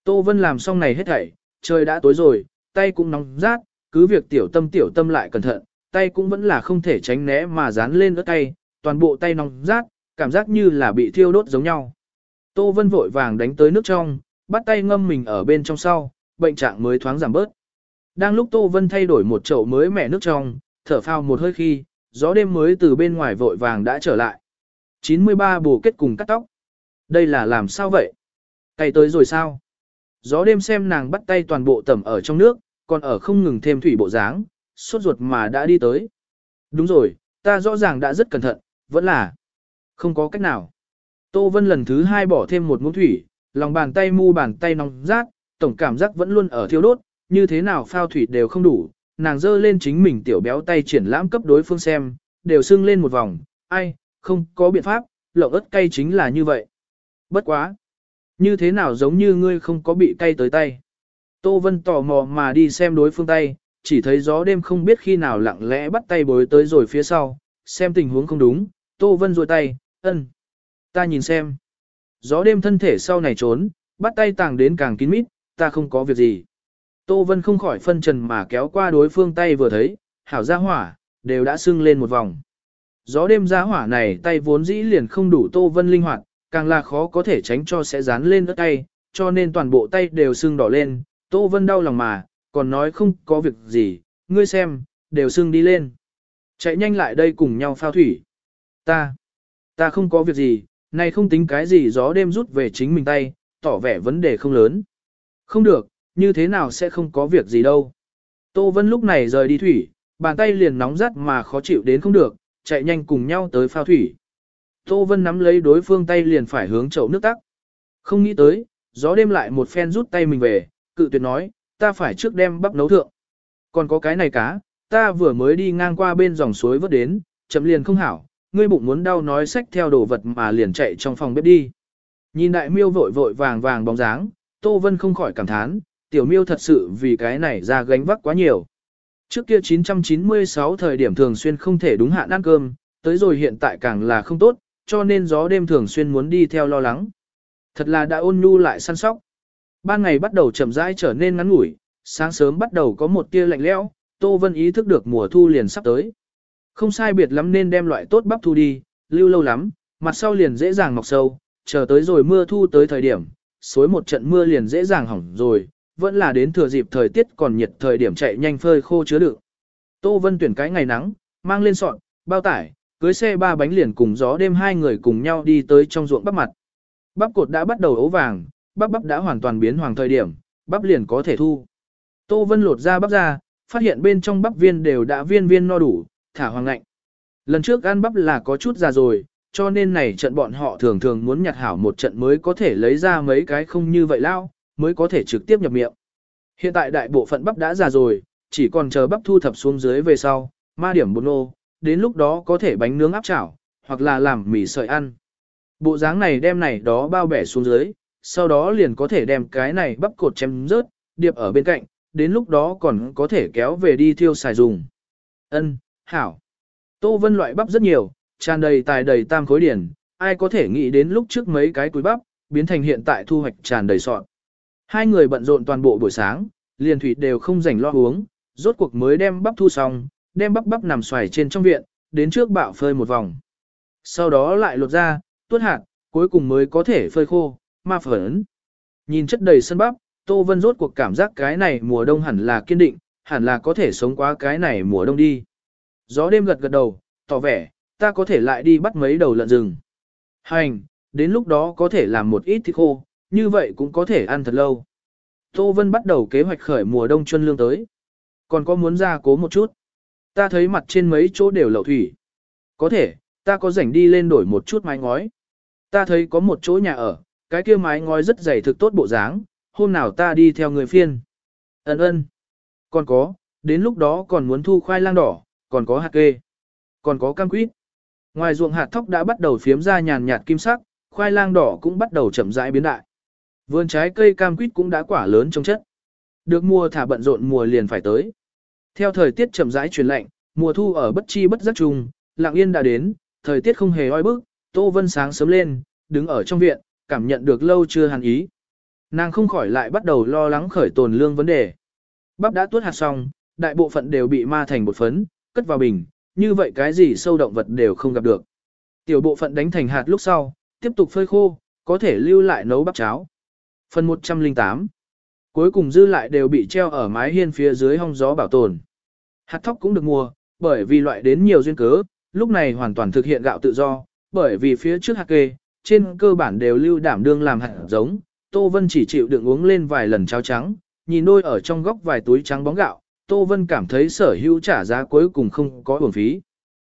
Tô Vân làm xong này hết thảy, trời đã tối rồi, tay cũng nóng rát, cứ việc tiểu tâm tiểu tâm lại cẩn thận, tay cũng vẫn là không thể tránh né mà dán lên ớt tay, toàn bộ tay nóng rát, cảm giác như là bị thiêu đốt giống nhau. Tô Vân vội vàng đánh tới nước trong, bắt tay ngâm mình ở bên trong sau, bệnh trạng mới thoáng giảm bớt. Đang lúc Tô Vân thay đổi một chậu mới mẻ nước trong, thở phào một hơi khi, gió đêm mới từ bên ngoài vội vàng đã trở lại. 93 bổ kết cùng cắt tóc. Đây là làm sao vậy? Cày tới rồi sao? Gió đêm xem nàng bắt tay toàn bộ tẩm ở trong nước, còn ở không ngừng thêm thủy bộ dáng, sốt ruột mà đã đi tới. Đúng rồi, ta rõ ràng đã rất cẩn thận, vẫn là không có cách nào. Tô Vân lần thứ hai bỏ thêm một muỗng thủy, lòng bàn tay mu bàn tay nóng rát, tổng cảm giác vẫn luôn ở thiêu đốt, như thế nào phao thủy đều không đủ, nàng dơ lên chính mình tiểu béo tay triển lãm cấp đối phương xem, đều sưng lên một vòng, ai, không có biện pháp, lộng ớt cay chính là như vậy. Bất quá. Như thế nào giống như ngươi không có bị cay tới tay. Tô Vân tò mò mà đi xem đối phương tay, chỉ thấy gió đêm không biết khi nào lặng lẽ bắt tay bối tới rồi phía sau, xem tình huống không đúng, Tô Vân rôi tay, ân. Ta nhìn xem. Gió đêm thân thể sau này trốn, bắt tay tàng đến càng kín mít, ta không có việc gì. Tô Vân không khỏi phân trần mà kéo qua đối phương tay vừa thấy, hảo ra hỏa, đều đã sưng lên một vòng. Gió đêm giá hỏa này tay vốn dĩ liền không đủ Tô Vân linh hoạt, càng là khó có thể tránh cho sẽ dán lên đất tay, cho nên toàn bộ tay đều sưng đỏ lên, Tô Vân đau lòng mà, còn nói không có việc gì, ngươi xem, đều sưng đi lên. Chạy nhanh lại đây cùng nhau phao thủy. Ta, ta không có việc gì, này không tính cái gì gió đêm rút về chính mình tay, tỏ vẻ vấn đề không lớn. Không được, như thế nào sẽ không có việc gì đâu. Tô Vân lúc này rời đi thủy, bàn tay liền nóng rắt mà khó chịu đến không được, chạy nhanh cùng nhau tới phao thủy. Tô Vân nắm lấy đối phương tay liền phải hướng chậu nước tắc. Không nghĩ tới, gió đêm lại một phen rút tay mình về, cự tuyệt nói, ta phải trước đem bắp nấu thượng. Còn có cái này cá, ta vừa mới đi ngang qua bên dòng suối vớt đến, chậm liền không hảo, ngươi bụng muốn đau nói sách theo đồ vật mà liền chạy trong phòng bếp đi. Nhìn đại miêu vội vội vàng vàng bóng dáng, Tô Vân không khỏi cảm thán, tiểu miêu thật sự vì cái này ra gánh vác quá nhiều. Trước kia 996 thời điểm thường xuyên không thể đúng hạn ăn cơm, tới rồi hiện tại càng là không tốt, cho nên gió đêm thường xuyên muốn đi theo lo lắng. Thật là đã ôn nhu lại săn sóc. Ban ngày bắt đầu chậm rãi trở nên ngắn ngủi, sáng sớm bắt đầu có một tia lạnh lẽo, Tô Vân ý thức được mùa thu liền sắp tới. Không sai biệt lắm nên đem loại tốt bắp thu đi, lưu lâu lắm, mặt sau liền dễ dàng mọc sâu, chờ tới rồi mưa thu tới thời điểm, suối một trận mưa liền dễ dàng hỏng rồi, vẫn là đến thừa dịp thời tiết còn nhiệt thời điểm chạy nhanh phơi khô chứa đựng. Tô Vân tuyển cái ngày nắng, mang lên sọn, bao tải, cưới xe ba bánh liền cùng gió đêm hai người cùng nhau đi tới trong ruộng bắp mặt. Bắp cột đã bắt đầu ấu vàng, bắp bắp đã hoàn toàn biến hoàng thời điểm, bắp liền có thể thu. Tô Vân lột ra bắp ra, phát hiện bên trong bắp viên đều đã viên viên no đủ, thả hoàng lạnh. Lần trước ăn bắp là có chút già rồi, cho nên này trận bọn họ thường thường muốn nhặt hảo một trận mới có thể lấy ra mấy cái không như vậy lao, mới có thể trực tiếp nhập miệng. Hiện tại đại bộ phận bắp đã già rồi, chỉ còn chờ bắp thu thập xuống dưới về sau, ma điểm bột nô, đến lúc đó có thể bánh nướng áp chảo, hoặc là làm mì sợi ăn. Bộ dáng này đem này đó bao bẻ xuống dưới, sau đó liền có thể đem cái này bắp cột chém rớt, điệp ở bên cạnh, đến lúc đó còn có thể kéo về đi thiêu xài dùng. Ân, hảo. Tô Vân loại bắp rất nhiều, tràn đầy tài đầy tam khối điển, ai có thể nghĩ đến lúc trước mấy cái túi bắp, biến thành hiện tại thu hoạch tràn đầy sọt. Hai người bận rộn toàn bộ buổi sáng, liền thủy đều không rảnh lo uống, rốt cuộc mới đem bắp thu xong, đem bắp bắp nằm xoài trên trong viện, đến trước bạo phơi một vòng. Sau đó lại lột ra, tuốt hạt, cuối cùng mới có thể phơi khô, ma phởn. Nhìn chất đầy sân bắp, Tô Vân rốt cuộc cảm giác cái này mùa đông hẳn là kiên định, hẳn là có thể sống qua cái này mùa đông đi. Gió đêm gật gật đầu, tỏ vẻ, ta có thể lại đi bắt mấy đầu lợn rừng. Hành, đến lúc đó có thể làm một ít thịt khô, như vậy cũng có thể ăn thật lâu. Tô Vân bắt đầu kế hoạch khởi mùa đông chuân lương tới. Còn có muốn ra cố một chút. Ta thấy mặt trên mấy chỗ đều lậu thủy. Có thể, ta có rảnh đi lên đổi một chút mái ngói. Ta thấy có một chỗ nhà ở, cái kia mái ngói rất dày thực tốt bộ dáng, hôm nào ta đi theo người phiên. Ấn ơn. Còn có, đến lúc đó còn muốn thu khoai lang đỏ, còn có hạt kê, còn có cam quýt. Ngoài ruộng hạt thóc đã bắt đầu phiếm ra nhàn nhạt kim sắc, khoai lang đỏ cũng bắt đầu chậm rãi biến đại. Vườn trái cây cam quýt cũng đã quả lớn trong chất. Được mùa thả bận rộn mùa liền phải tới. Theo thời tiết chậm rãi chuyển lạnh, Mùa thu ở bất chi bất giác trùng, lặng yên đã đến, thời tiết không hề oi bức, Tô Vân sáng sớm lên, đứng ở trong viện, cảm nhận được lâu chưa hàn ý. Nàng không khỏi lại bắt đầu lo lắng khởi tồn lương vấn đề. Bắp đã tuốt hạt xong, đại bộ phận đều bị ma thành bột phấn, cất vào bình, như vậy cái gì sâu động vật đều không gặp được. Tiểu bộ phận đánh thành hạt lúc sau, tiếp tục phơi khô, có thể lưu lại nấu bắp cháo. Phần 108 Cuối cùng dư lại đều bị treo ở mái hiên phía dưới hong gió bảo tồn. Hạt thóc cũng được mua, bởi vì loại đến nhiều duyên cớ, lúc này hoàn toàn thực hiện gạo tự do, bởi vì phía trước hạt kê, trên cơ bản đều lưu đảm đương làm hạt giống, Tô Vân chỉ chịu đựng uống lên vài lần cháo trắng, nhìn đôi ở trong góc vài túi trắng bóng gạo, Tô Vân cảm thấy sở hữu trả giá cuối cùng không có uổng phí.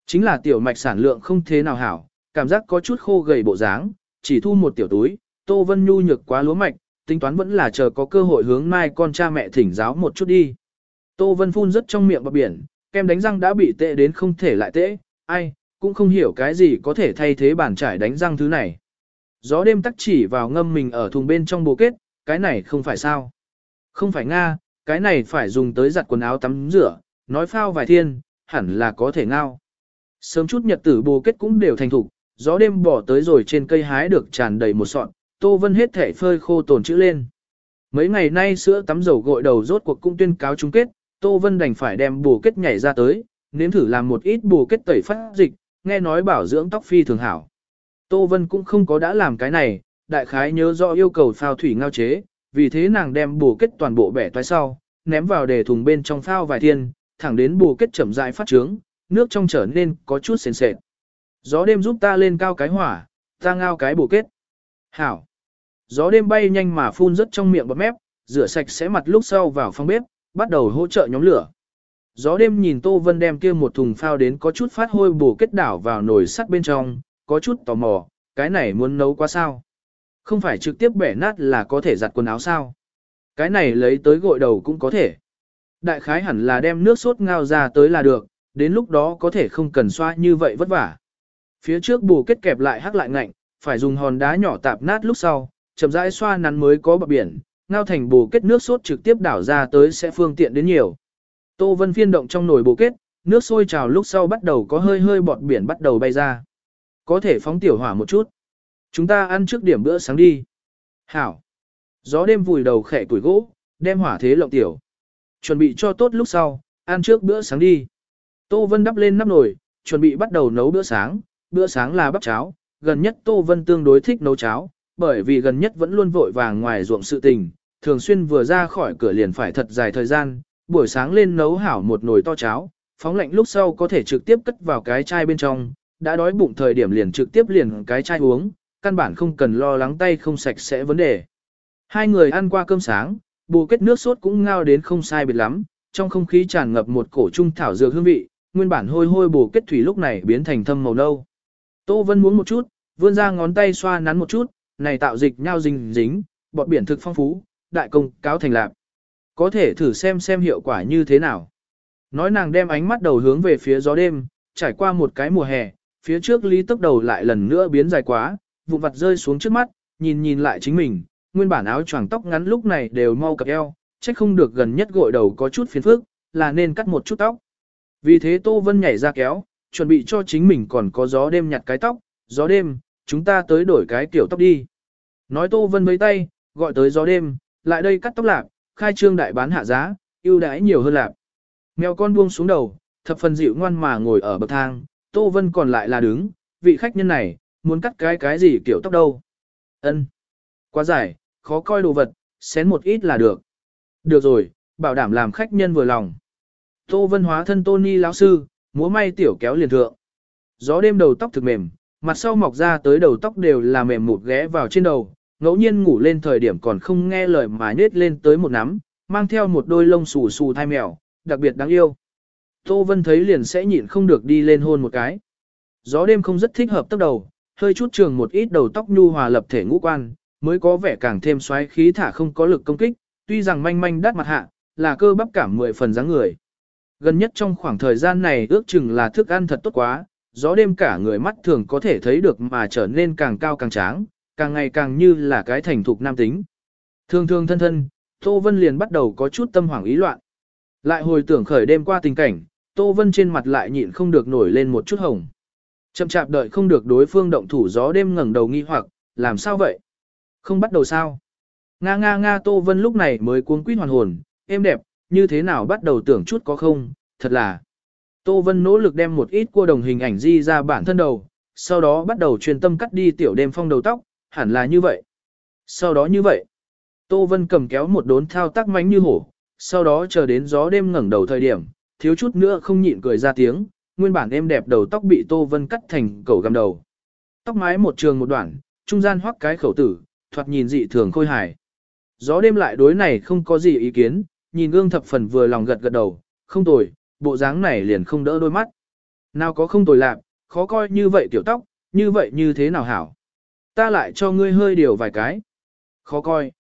Chính là tiểu mạch sản lượng không thế nào hảo, cảm giác có chút khô gầy bộ dáng, chỉ thu một tiểu túi, Tô Vân nhu nhược quá lúa mạch, tính toán vẫn là chờ có cơ hội hướng mai con cha mẹ thỉnh giáo một chút đi. Tô Vân phun rất trong miệng bọc biển, kem đánh răng đã bị tệ đến không thể lại tệ, ai, cũng không hiểu cái gì có thể thay thế bàn trải đánh răng thứ này. Gió đêm tắc chỉ vào ngâm mình ở thùng bên trong bồ kết, cái này không phải sao. Không phải Nga, cái này phải dùng tới giặt quần áo tắm rửa, nói phao vài thiên, hẳn là có thể ngao. Sớm chút nhật tử bồ kết cũng đều thành thục, gió đêm bỏ tới rồi trên cây hái được tràn đầy một sọn, Tô Vân hết thể phơi khô tổn chữ lên. Mấy ngày nay sữa tắm dầu gội đầu rốt cuộc cũng tuyên cáo chung kết, Tô Vân đành phải đem bù kết nhảy ra tới, nếm thử làm một ít bù kết tẩy phát dịch, nghe nói bảo dưỡng tóc phi thường hảo. Tô Vân cũng không có đã làm cái này, đại khái nhớ rõ yêu cầu phao thủy ngao chế, vì thế nàng đem bù kết toàn bộ bẻ toái sau, ném vào để thùng bên trong phao vài thiên, thẳng đến bù kết chậm rãi phát trướng, nước trong trở nên có chút sền sệt. Gió đêm giúp ta lên cao cái hỏa, ta ngao cái bù kết. Hảo. Gió đêm bay nhanh mà phun rất trong miệng bọt mép, rửa sạch sẽ mặt lúc sau vào phòng bếp, bắt đầu hỗ trợ nhóm lửa. Gió đêm nhìn Tô Vân đem kia một thùng phao đến có chút phát hôi bổ kết đảo vào nồi sắt bên trong, có chút tò mò, cái này muốn nấu quá sao? Không phải trực tiếp bẻ nát là có thể giặt quần áo sao? Cái này lấy tới gội đầu cũng có thể. Đại khái hẳn là đem nước sốt ngao ra tới là được, đến lúc đó có thể không cần xoa như vậy vất vả. Phía trước bù kết kẹp lại hắc lại ngạnh, phải dùng hòn đá nhỏ tạp nát lúc sau, chậm rãi xoa nắn mới có bờ biển, ngao thành bù kết nước sốt trực tiếp đảo ra tới sẽ phương tiện đến nhiều. Tô Vân phiên động trong nồi bù kết, nước sôi trào lúc sau bắt đầu có hơi hơi bọt biển bắt đầu bay ra. Có thể phóng tiểu hỏa một chút. Chúng ta ăn trước điểm bữa sáng đi. Hảo. Gió đêm vùi đầu khẽ tuổi gỗ, đem hỏa thế lộng tiểu. Chuẩn bị cho tốt lúc sau, ăn trước bữa sáng đi. Tô Vân đắp lên nắp nồi, chuẩn bị bắt đầu nấu bữa sáng. Bữa sáng là bắp cháo, gần nhất Tô Vân tương đối thích nấu cháo, bởi vì gần nhất vẫn luôn vội vàng ngoài ruộng sự tình, thường xuyên vừa ra khỏi cửa liền phải thật dài thời gian, buổi sáng lên nấu hảo một nồi to cháo, phóng lạnh lúc sau có thể trực tiếp cất vào cái chai bên trong, đã đói bụng thời điểm liền trực tiếp liền cái chai uống, căn bản không cần lo lắng tay không sạch sẽ vấn đề. Hai người ăn qua cơm sáng, bù kết nước sốt cũng ngao đến không sai biệt lắm, trong không khí tràn ngập một cổ trung thảo dược hương vị, nguyên bản hôi hôi bù kết thủy lúc này biến thành thâm màu nâu. Tô Vân muốn một chút, vươn ra ngón tay xoa nắn một chút, này tạo dịch nhau dính dính, bọt biển thực phong phú, đại công cáo thành lạc. Có thể thử xem xem hiệu quả như thế nào. Nói nàng đem ánh mắt đầu hướng về phía gió đêm, trải qua một cái mùa hè, phía trước lý tức đầu lại lần nữa biến dài quá, vụ vặt rơi xuống trước mắt, nhìn nhìn lại chính mình, nguyên bản áo choàng tóc ngắn lúc này đều mau cặp eo, trách không được gần nhất gội đầu có chút phiền phức, là nên cắt một chút tóc. Vì thế Tô Vân nhảy ra kéo, chuẩn bị cho chính mình còn có gió đêm nhặt cái tóc, gió đêm, chúng ta tới đổi cái kiểu tóc đi. Nói Tô Vân mấy tay, gọi tới gió đêm, lại đây cắt tóc lạc, khai trương đại bán hạ giá, ưu đãi nhiều hơn lạc. Mèo con buông xuống đầu, thập phần dịu ngoan mà ngồi ở bậc thang, Tô Vân còn lại là đứng, vị khách nhân này, muốn cắt cái cái gì kiểu tóc đâu. Ân, Quá dài, khó coi đồ vật, xén một ít là được. Được rồi, bảo đảm làm khách nhân vừa lòng. Tô Vân hóa thân Tony lão sư, múa may tiểu kéo liền thượng. Gió đêm đầu tóc thực mềm, mặt sau mọc ra tới đầu tóc đều là mềm mụt ghé vào trên đầu, ngẫu nhiên ngủ lên thời điểm còn không nghe lời mà nết lên tới một nắm, mang theo một đôi lông xù xù thai mèo, đặc biệt đáng yêu. Tô Vân thấy liền sẽ nhịn không được đi lên hôn một cái. Gió đêm không rất thích hợp tóc đầu, hơi chút trường một ít đầu tóc nhu hòa lập thể ngũ quan, mới có vẻ càng thêm xoáy khí thả không có lực công kích, tuy rằng manh manh đắt mặt hạ, là cơ bắp cảm mười phần dáng người. Gần nhất trong khoảng thời gian này ước chừng là thức ăn thật tốt quá, gió đêm cả người mắt thường có thể thấy được mà trở nên càng cao càng tráng, càng ngày càng như là cái thành thục nam tính. Thường thường thân thân, Tô Vân liền bắt đầu có chút tâm hoảng ý loạn. Lại hồi tưởng khởi đêm qua tình cảnh, Tô Vân trên mặt lại nhịn không được nổi lên một chút hồng. Chậm chạp đợi không được đối phương động thủ gió đêm ngẩng đầu nghi hoặc, làm sao vậy? Không bắt đầu sao? Nga nga nga Tô Vân lúc này mới cuống quýt hoàn hồn, êm đẹp, như thế nào bắt đầu tưởng chút có không, thật là. Tô Vân nỗ lực đem một ít cua đồng hình ảnh di ra bản thân đầu, sau đó bắt đầu truyền tâm cắt đi tiểu đêm phong đầu tóc, hẳn là như vậy. Sau đó như vậy, Tô Vân cầm kéo một đốn thao tác mánh như hổ, sau đó chờ đến gió đêm ngẩng đầu thời điểm, thiếu chút nữa không nhịn cười ra tiếng, nguyên bản em đẹp đầu tóc bị Tô Vân cắt thành cầu găm đầu. Tóc mái một trường một đoạn, trung gian hoắc cái khẩu tử, thoạt nhìn dị thường khôi hài. Gió đêm lại đối này không có gì ý kiến, nhìn gương thập phần vừa lòng gật gật đầu, không tồi, bộ dáng này liền không đỡ đôi mắt. Nào có không tồi lạc, khó coi như vậy tiểu tóc, như vậy như thế nào hảo. Ta lại cho ngươi hơi điều vài cái. Khó coi.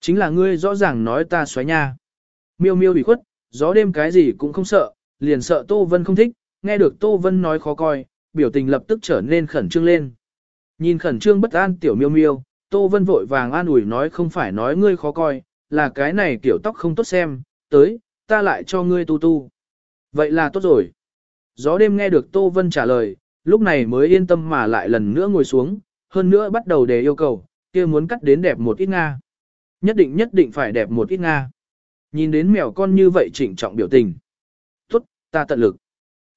Chính là ngươi rõ ràng nói ta xoáy nha. Miêu miêu bị khuất, gió đêm cái gì cũng không sợ, liền sợ Tô Vân không thích, nghe được Tô Vân nói khó coi, biểu tình lập tức trở nên khẩn trương lên. Nhìn khẩn trương bất an tiểu miêu miêu, Tô Vân vội vàng an ủi nói không phải nói ngươi khó coi, là cái này kiểu tóc không tốt xem, tới, ta lại cho ngươi tu tu. Vậy là tốt rồi. Gió đêm nghe được Tô Vân trả lời, lúc này mới yên tâm mà lại lần nữa ngồi xuống, hơn nữa bắt đầu đề yêu cầu, kia muốn cắt đến đẹp một ít Nga. Nhất định nhất định phải đẹp một ít Nga. Nhìn đến mèo con như vậy chỉnh trọng biểu tình. Tốt, ta tận lực.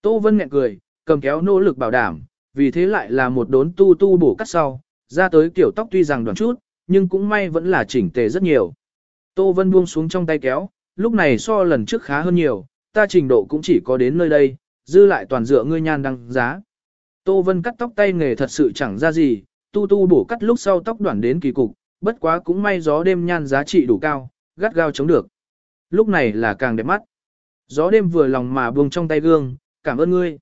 Tô Vân nghẹn cười, cầm kéo nỗ lực bảo đảm, vì thế lại là một đốn tu tu bổ cắt sau, ra tới kiểu tóc tuy rằng đoạn chút, nhưng cũng may vẫn là chỉnh tề rất nhiều. Tô Vân buông xuống trong tay kéo, lúc này so lần trước khá hơn nhiều, ta trình độ cũng chỉ có đến nơi đây, dư lại toàn dựa ngươi nhan đăng giá. Tô Vân cắt tóc tay nghề thật sự chẳng ra gì, tu tu bổ cắt lúc sau tóc đoạn đến kỳ cục, bất quá cũng may gió đêm nhan giá trị đủ cao, gắt gao chống được. Lúc này là càng đẹp mắt. Gió đêm vừa lòng mà buông trong tay gương, cảm ơn ngươi.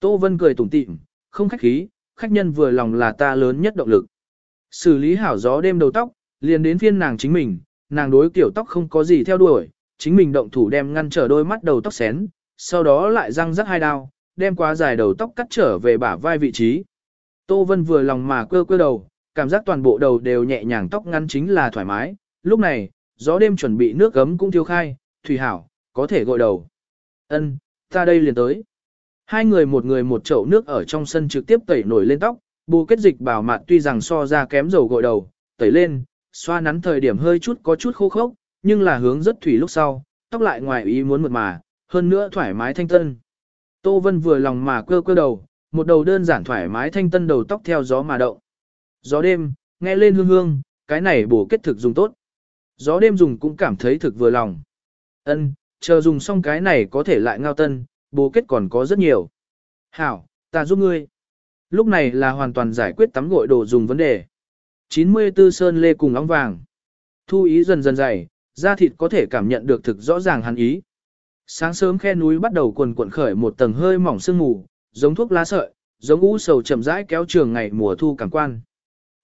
Tô Vân cười tủm tỉm, không khách khí, khách nhân vừa lòng là ta lớn nhất động lực. Xử lý hảo gió đêm đầu tóc, liền đến phiên nàng chính mình, nàng đối kiểu tóc không có gì theo đuổi, chính mình động thủ đem ngăn trở đôi mắt đầu tóc xén, sau đó lại răng rắc hai đao, đem quá dài đầu tóc cắt trở về bả vai vị trí. Tô Vân vừa lòng mà cơ cơ đầu, cảm giác toàn bộ đầu đều nhẹ nhàng tóc ngắn chính là thoải mái, lúc này, gió đêm chuẩn bị nước gấm cũng thiêu khai, thủy hảo, có thể gội đầu. Ân, ta đây liền tới. Hai người một người một chậu nước ở trong sân trực tiếp tẩy nổi lên tóc, bù kết dịch bảo mạn tuy rằng so ra kém dầu gội đầu, tẩy lên, xoa nắn thời điểm hơi chút có chút khô khốc, nhưng là hướng rất thủy lúc sau, tóc lại ngoài ý muốn mượt mà, hơn nữa thoải mái thanh tân. Tô Vân vừa lòng mà cơ cơ đầu, một đầu đơn giản thoải mái thanh tân đầu tóc theo gió mà động. Gió đêm, nghe lên hương hương, cái này bổ kết thực dùng tốt. Gió đêm dùng cũng cảm thấy thực vừa lòng. Ân, chờ dùng xong cái này có thể lại ngao tân, bổ kết còn có rất nhiều. Hảo, ta giúp ngươi. Lúc này là hoàn toàn giải quyết tắm gội đồ dùng vấn đề. 94 sơn lê cùng óng vàng. Thu ý dần dần dày, da thịt có thể cảm nhận được thực rõ ràng hắn ý. Sáng sớm khe núi bắt đầu quần cuộn khởi một tầng hơi mỏng sương mù, giống thuốc lá sợi, giống u sầu chậm rãi kéo trường ngày mùa thu cảm quan.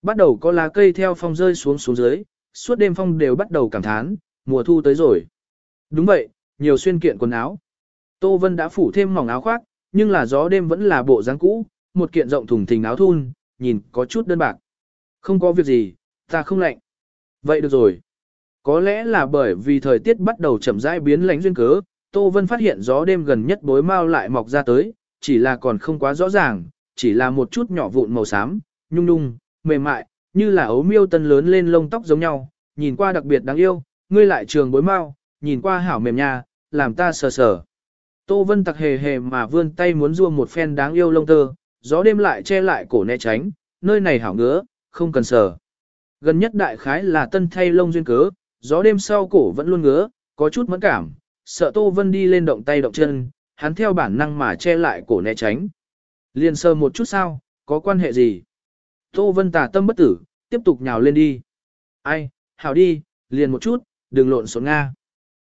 Bắt đầu có lá cây theo phong rơi xuống xuống dưới, suốt đêm phong đều bắt đầu cảm thán, mùa thu tới rồi. Đúng vậy, nhiều xuyên kiện quần áo. Tô Vân đã phủ thêm mỏng áo khoác, nhưng là gió đêm vẫn là bộ dáng cũ, một kiện rộng thùng thình áo thun, nhìn có chút đơn bạc. Không có việc gì, ta không lạnh. Vậy được rồi. Có lẽ là bởi vì thời tiết bắt đầu chậm rãi biến lạnh duyên cớ, Tô Vân phát hiện gió đêm gần nhất bối mau lại mọc ra tới, chỉ là còn không quá rõ ràng, chỉ là một chút nhỏ vụn màu xám, nhung nhung, mềm mại, như là ấu miêu tân lớn lên lông tóc giống nhau, nhìn qua đặc biệt đáng yêu, ngươi lại trường bối mau, nhìn qua hảo mềm nha, làm ta sờ sờ. Tô Vân tặc hề hề mà vươn tay muốn rua một phen đáng yêu lông tơ, gió đêm lại che lại cổ né tránh, nơi này hảo ngứa, không cần sờ. Gần nhất đại khái là tân thay lông duyên cớ, gió đêm sau cổ vẫn luôn ngứa, có chút mẫn cảm, sợ Tô Vân đi lên động tay động chân, hắn theo bản năng mà che lại cổ né tránh. Liền sơ một chút sao, có quan hệ gì? Tô Vân tà tâm bất tử, tiếp tục nhào lên đi. Ai, hảo đi, liền một chút, đừng lộn xộn Nga.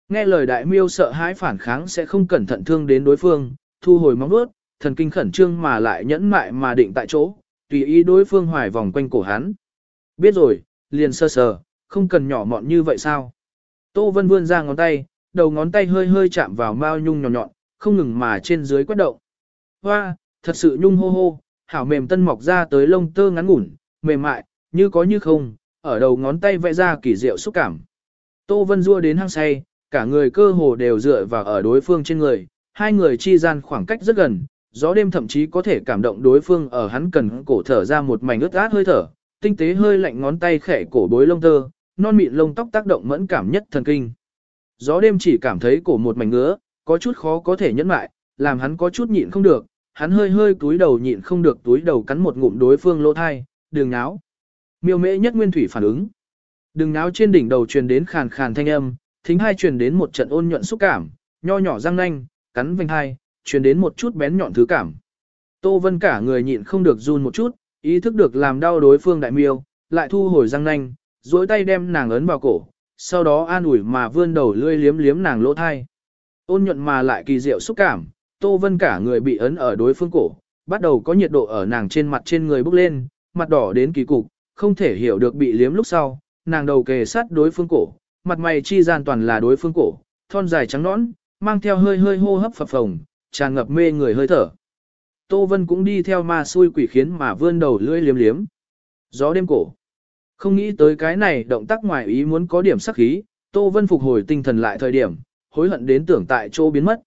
Nghe lời đại miêu sợ hãi phản kháng sẽ không cẩn thận thương đến đối phương, thu hồi móng vuốt, thần kinh khẩn trương mà lại nhẫn mại mà định tại chỗ, tùy ý đối phương hoài vòng quanh cổ hắn. Biết rồi, liền sơ sờ, không cần nhỏ mọn như vậy sao? Tô Vân vươn ra ngón tay, đầu ngón tay hơi hơi chạm vào mao nhung nhỏ nhọn, không ngừng mà trên dưới quét động. Hoa, thật sự nhung hô hô, hảo mềm tân mọc ra tới lông tơ ngắn ngủn, mềm mại, như có như không, ở đầu ngón tay vẽ ra kỳ diệu xúc cảm. Tô Vân rua đến hang say, cả người cơ hồ đều dựa vào ở đối phương trên người, hai người chi gian khoảng cách rất gần, gió đêm thậm chí có thể cảm động đối phương ở hắn cần cổ thở ra một mảnh ướt át hơi thở, tinh tế hơi lạnh ngón tay khẽ cổ bối lông tơ, non mịn lông tóc tác động mẫn cảm nhất thần kinh. Gió đêm chỉ cảm thấy cổ một mảnh ngứa, có chút khó có thể nhẫn lại, làm hắn có chút nhịn không được, hắn hơi hơi túi đầu nhịn không được túi đầu cắn một ngụm đối phương lỗ thai, đường náo. Miêu mễ nhất nguyên thủy phản ứng. Đường náo trên đỉnh đầu truyền đến khàn khàn thanh âm, thính hai truyền đến một trận ôn nhuận xúc cảm, nho nhỏ răng nanh, cắn vành hai, truyền đến một chút bén nhọn thứ cảm. Tô Vân cả người nhịn không được run một chút, ý thức được làm đau đối phương đại miêu, lại thu hồi răng nanh, duỗi tay đem nàng ấn vào cổ, sau đó an ủi mà vươn đầu lươi liếm liếm nàng lỗ thai. Ôn nhuận mà lại kỳ diệu xúc cảm, Tô Vân cả người bị ấn ở đối phương cổ, bắt đầu có nhiệt độ ở nàng trên mặt trên người bốc lên, mặt đỏ đến kỳ cục, không thể hiểu được bị liếm lúc sau, nàng đầu kề sát đối phương cổ, mặt mày chi gian toàn là đối phương cổ, thon dài trắng nõn, mang theo hơi hơi hô hấp phập phồng, tràn ngập mê người hơi thở. Tô Vân cũng đi theo ma xui quỷ khiến mà vươn đầu lưỡi liếm liếm. Gió đêm cổ. Không nghĩ tới cái này động tác ngoài ý muốn có điểm sắc khí, Tô Vân phục hồi tinh thần lại thời điểm, hối hận đến tưởng tại chỗ biến mất.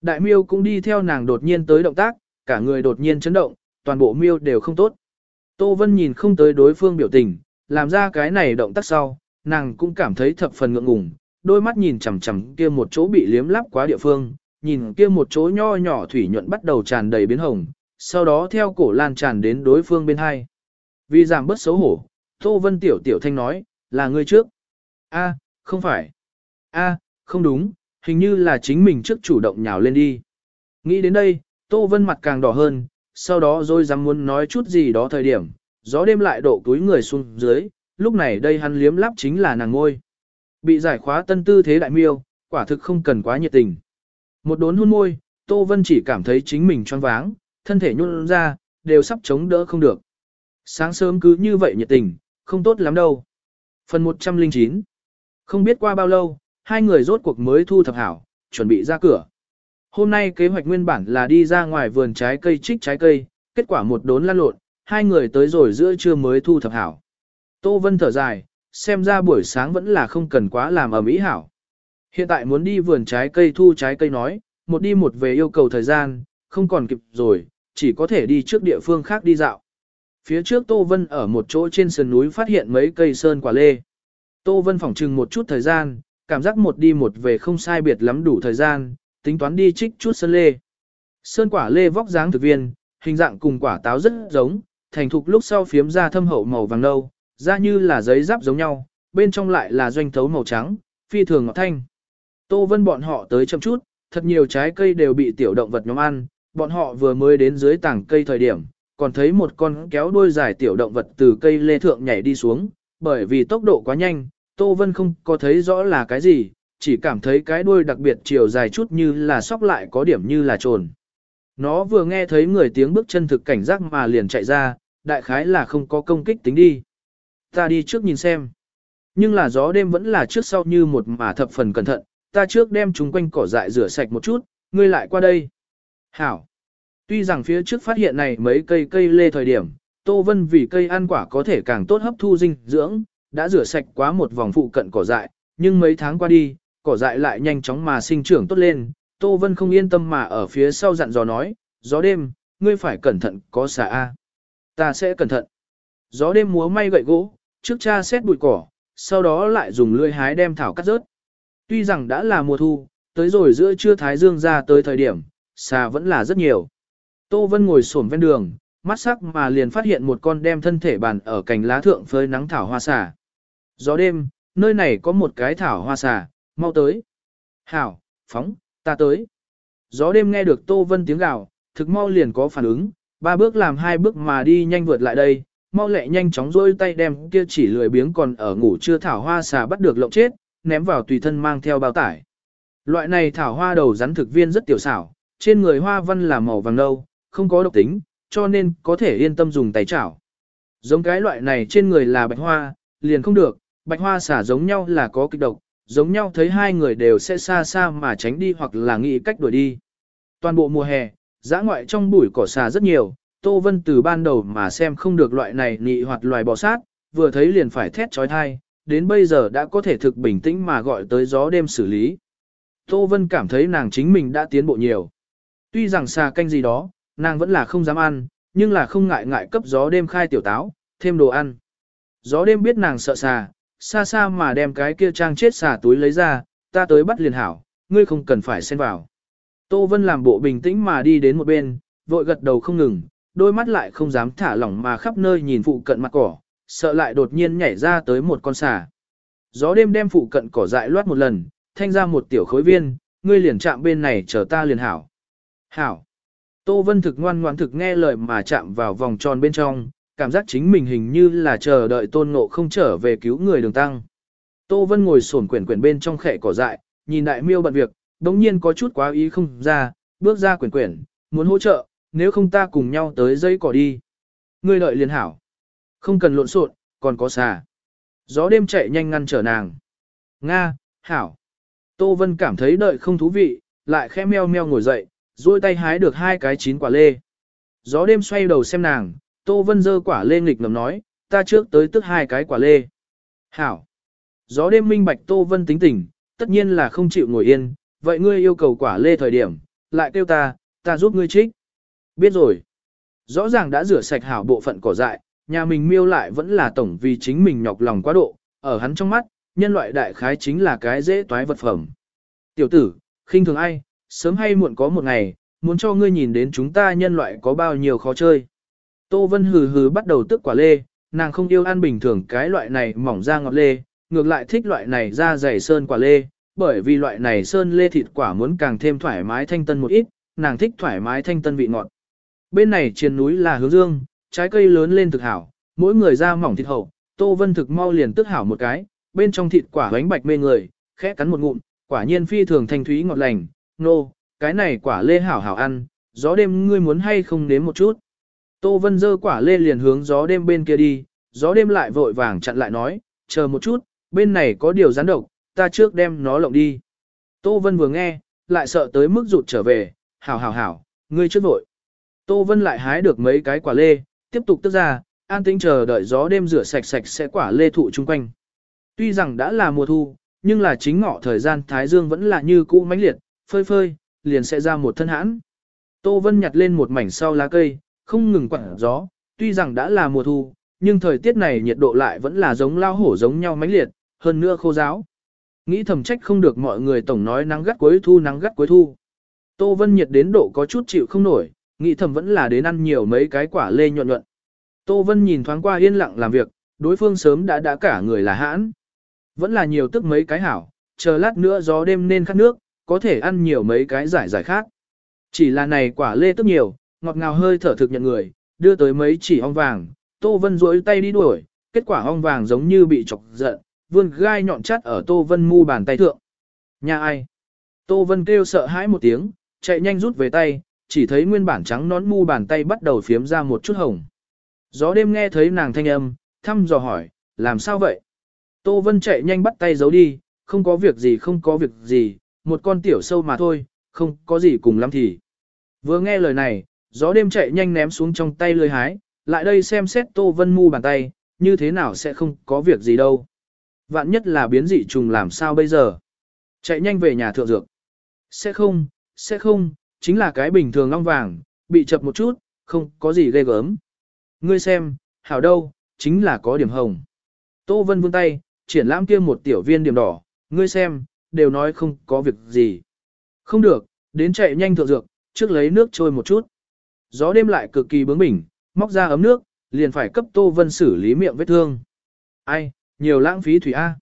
Đại miêu cũng đi theo nàng đột nhiên tới động tác, cả người đột nhiên chấn động, toàn bộ miêu đều không tốt. Tô Vân nhìn không tới đối phương biểu tình, làm ra cái này động tác sau, nàng cũng cảm thấy thập phần ngượng ngùng, đôi mắt nhìn chằm chằm kia một chỗ bị liếm lắp quá địa phương, nhìn kia một chỗ nho nhỏ thủy nhuận bắt đầu tràn đầy biến hồng, sau đó theo cổ lan tràn đến đối phương bên hai. Vì giảm bớt xấu hổ, Tô Vân tiểu tiểu thanh nói, là ngươi trước. A, không phải. A, không đúng, hình như là chính mình trước chủ động nhào lên đi. Nghĩ đến đây, Tô Vân mặt càng đỏ hơn, sau đó rồi dám muốn nói chút gì đó thời điểm, gió đêm lại đổ túi người xuống dưới, lúc này đây hắn liếm lắp chính là nàng ngôi. Bị giải khóa tân tư thế đại miêu, quả thực không cần quá nhiệt tình. Một đốn hôn môi, Tô Vân chỉ cảm thấy chính mình choáng váng, thân thể nhún ra, đều sắp chống đỡ không được. Sáng sớm cứ như vậy nhiệt tình, không tốt lắm đâu. Phần 109 Không biết qua bao lâu, hai người rốt cuộc mới thu thập hảo, chuẩn bị ra cửa. Hôm nay kế hoạch nguyên bản là đi ra ngoài vườn trái cây trích trái cây, kết quả một đốn lăn lộn, hai người tới rồi giữa trưa mới thu thập hảo. Tô Vân thở dài, xem ra buổi sáng vẫn là không cần quá làm ở mỹ hảo. Hiện tại muốn đi vườn trái cây thu trái cây nói, một đi một về yêu cầu thời gian, không còn kịp rồi, chỉ có thể đi trước địa phương khác đi dạo. Phía trước Tô Vân ở một chỗ trên sườn núi phát hiện mấy cây sơn quả lê. Tô Vân phỏng trừng một chút thời gian, cảm giác một đi một về không sai biệt lắm đủ thời gian, tính toán đi trích chút sơn lê. Sơn quả lê vóc dáng thực viên, hình dạng cùng quả táo rất giống, thành thục lúc sau phiếm ra thâm hậu màu vàng nâu, da như là giấy giáp giống nhau, bên trong lại là doanh thấu màu trắng, phi thường ngọt thanh. Tô Vân bọn họ tới chậm chút, thật nhiều trái cây đều bị tiểu động vật nhóm ăn, bọn họ vừa mới đến dưới tảng cây thời điểm, còn thấy một con kéo đuôi dài tiểu động vật từ cây lê thượng nhảy đi xuống, bởi vì tốc độ quá nhanh, Tô Vân không có thấy rõ là cái gì, chỉ cảm thấy cái đuôi đặc biệt chiều dài chút như là sóc lại có điểm như là trồn. Nó vừa nghe thấy người tiếng bước chân thực cảnh giác mà liền chạy ra, đại khái là không có công kích tính đi. Ta đi trước nhìn xem. Nhưng là gió đêm vẫn là trước sau như một mà thập phần cẩn thận, ta trước đem chúng quanh cỏ dại rửa sạch một chút, ngươi lại qua đây. Hảo. Tuy rằng phía trước phát hiện này mấy cây cây lê thời điểm, Tô Vân vì cây ăn quả có thể càng tốt hấp thu dinh dưỡng, đã rửa sạch quá một vòng phụ cận cỏ dại, nhưng mấy tháng qua đi, cỏ dại lại nhanh chóng mà sinh trưởng tốt lên, Tô Vân không yên tâm mà ở phía sau dặn dò nói, gió đêm, ngươi phải cẩn thận có xà A. Ta sẽ cẩn thận. Gió đêm múa may gậy gỗ, trước cha xét bụi cỏ, sau đó lại dùng lưỡi hái đem thảo cắt rớt. Tuy rằng đã là mùa thu, tới rồi giữa trưa thái dương ra tới thời điểm, xà vẫn là rất nhiều. Tô Vân ngồi xổm ven đường, mắt sắc mà liền phát hiện một con đem thân thể bàn ở cành lá thượng phơi nắng thảo hoa xà. Gió đêm, nơi này có một cái thảo hoa xà, mau tới. Hảo, phóng, ta tới. Gió đêm nghe được Tô Vân tiếng gào, thực mau liền có phản ứng, ba bước làm hai bước mà đi nhanh vượt lại đây, mau lẹ nhanh chóng rôi tay đem kia chỉ lười biếng còn ở ngủ chưa thảo hoa xà bắt được lộng chết, ném vào tùy thân mang theo bao tải. Loại này thảo hoa đầu rắn thực viên rất tiểu xảo, trên người hoa văn là màu vàng nâu, không có độc tính, cho nên có thể yên tâm dùng tay chảo. Giống cái loại này trên người là bạch hoa, liền không được, bạch hoa xả giống nhau là có kịch độc, giống nhau thấy hai người đều sẽ xa xa mà tránh đi hoặc là nghĩ cách đuổi đi. Toàn bộ mùa hè, giã ngoại trong bụi cỏ xà rất nhiều, Tô Vân từ ban đầu mà xem không được loại này nị hoặc loài bò sát, vừa thấy liền phải thét trói thai, đến bây giờ đã có thể thực bình tĩnh mà gọi tới gió đêm xử lý. Tô Vân cảm thấy nàng chính mình đã tiến bộ nhiều. Tuy rằng xà canh gì đó, nàng vẫn là không dám ăn, nhưng là không ngại ngại cấp gió đêm khai tiểu táo, thêm đồ ăn. Gió đêm biết nàng sợ xà, xa xa mà đem cái kia trang chết xà túi lấy ra, ta tới bắt liền hảo, ngươi không cần phải xen vào. Tô Vân làm bộ bình tĩnh mà đi đến một bên, vội gật đầu không ngừng, đôi mắt lại không dám thả lỏng mà khắp nơi nhìn phụ cận mặt cỏ, sợ lại đột nhiên nhảy ra tới một con xà. Gió đêm đem phụ cận cỏ dại loát một lần, thanh ra một tiểu khối viên, ngươi liền chạm bên này chờ ta liền hảo. Hảo. Tô Vân thực ngoan ngoãn thực nghe lời mà chạm vào vòng tròn bên trong, cảm giác chính mình hình như là chờ đợi tôn ngộ không trở về cứu người đường tăng. Tô Vân ngồi sổn quyển quyển bên trong khẽ cỏ dại, nhìn đại miêu bận việc, đống nhiên có chút quá ý không ra, bước ra quyển quyển, muốn hỗ trợ, nếu không ta cùng nhau tới dây cỏ đi. Ngươi đợi liền hảo. Không cần lộn xộn, còn có xà. Gió đêm chạy nhanh ngăn trở nàng. Nga, hảo. Tô Vân cảm thấy đợi không thú vị, lại khẽ meo meo ngồi dậy, duỗi tay hái được hai cái chín quả lê. Gió đêm xoay đầu xem nàng, Tô Vân dơ quả lê nghịch ngầm nói, ta trước tới tức hai cái quả lê. Hảo. Gió đêm minh bạch Tô Vân tính tình, tất nhiên là không chịu ngồi yên, vậy ngươi yêu cầu quả lê thời điểm, lại kêu ta, ta giúp ngươi trích. Biết rồi. Rõ ràng đã rửa sạch hảo bộ phận cỏ dại, nhà mình miêu lại vẫn là tổng vì chính mình nhọc lòng quá độ, ở hắn trong mắt, nhân loại đại khái chính là cái dễ toái vật phẩm. Tiểu tử, khinh thường ai, sớm hay muộn có một ngày, muốn cho ngươi nhìn đến chúng ta nhân loại có bao nhiêu khó chơi. Tô Vân hừ hừ bắt đầu tức quả lê, nàng không yêu ăn bình thường cái loại này mỏng da ngọt lê, ngược lại thích loại này da dày sơn quả lê, bởi vì loại này sơn lê thịt quả muốn càng thêm thoải mái thanh tân một ít, nàng thích thoải mái thanh tân vị ngọt. Bên này trên núi là hướng dương, trái cây lớn lên thực hảo, mỗi người da mỏng thịt hậu, Tô Vân thực mau liền tức hảo một cái, bên trong thịt quả bánh bạch mê người, khẽ cắn một ngụm, quả nhiên phi thường thanh thúy ngọt lành, nô, no, cái này quả lê hảo hảo ăn, gió đêm ngươi muốn hay không nếm một chút. Tô Vân dơ quả lê liền hướng gió đêm bên kia đi, gió đêm lại vội vàng chặn lại nói, chờ một chút, bên này có điều rắn độc, ta trước đem nó lộng đi. Tô Vân vừa nghe, lại sợ tới mức rụt trở về, hảo hảo hảo, ngươi trước vội. Tô Vân lại hái được mấy cái quả lê, tiếp tục tức ra, an tĩnh chờ đợi gió đêm rửa sạch sạch sẽ quả lê thụ chung quanh. Tuy rằng đã là mùa thu, nhưng là chính ngọ thời gian Thái Dương vẫn là như cũ mãnh liệt, phơi phơi, liền sẽ ra một thân hãn. Tô Vân nhặt lên một mảnh sau lá cây, không ngừng quặn gió, tuy rằng đã là mùa thu, nhưng thời tiết này nhiệt độ lại vẫn là giống lao hổ giống nhau mãnh liệt, hơn nữa khô giáo. Nghĩ thầm trách không được mọi người tổng nói nắng gắt cuối thu nắng gắt cuối thu. Tô Vân nhiệt đến độ có chút chịu không nổi, nghĩ thầm vẫn là đến ăn nhiều mấy cái quả lê nhuận nhuận. Tô Vân nhìn thoáng qua yên lặng làm việc, đối phương sớm đã đã cả người là hãn. Vẫn là nhiều tức mấy cái hảo, chờ lát nữa gió đêm nên khát nước, có thể ăn nhiều mấy cái giải giải khác. Chỉ là này quả lê tức nhiều, ngọt ngào hơi thở thực nhận người, đưa tới mấy chỉ ong vàng, Tô Vân duỗi tay đi đuổi, kết quả ong vàng giống như bị chọc giận, vươn gai nhọn chắt ở Tô Vân mu bàn tay thượng. Nhà ai? Tô Vân kêu sợ hãi một tiếng, chạy nhanh rút về tay, chỉ thấy nguyên bản trắng nón mu bàn tay bắt đầu phiếm ra một chút hồng. Gió đêm nghe thấy nàng thanh âm, thăm dò hỏi, làm sao vậy? Tô Vân chạy nhanh bắt tay giấu đi, không có việc gì không có việc gì, một con tiểu sâu mà thôi, không có gì cùng lắm thì. Vừa nghe lời này, gió đêm chạy nhanh ném xuống trong tay lưới hái, lại đây xem xét Tô Vân mu bàn tay, như thế nào sẽ không có việc gì đâu. Vạn nhất là biến dị trùng làm sao bây giờ? Chạy nhanh về nhà thượng dược. Sẽ không, sẽ không, chính là cái bình thường long vàng, bị chập một chút, không có gì ghê gớm. Ngươi xem, hảo đâu, chính là có điểm hồng. Tô Vân vươn tay, triển lãm kia một tiểu viên điểm đỏ, ngươi xem, đều nói không có việc gì. Không được, đến chạy nhanh thượng dược, trước lấy nước trôi một chút. Gió đêm lại cực kỳ bướng bỉnh, móc ra ấm nước, liền phải cấp Tô Vân xử lý miệng vết thương. Ai, nhiều lãng phí thủy A.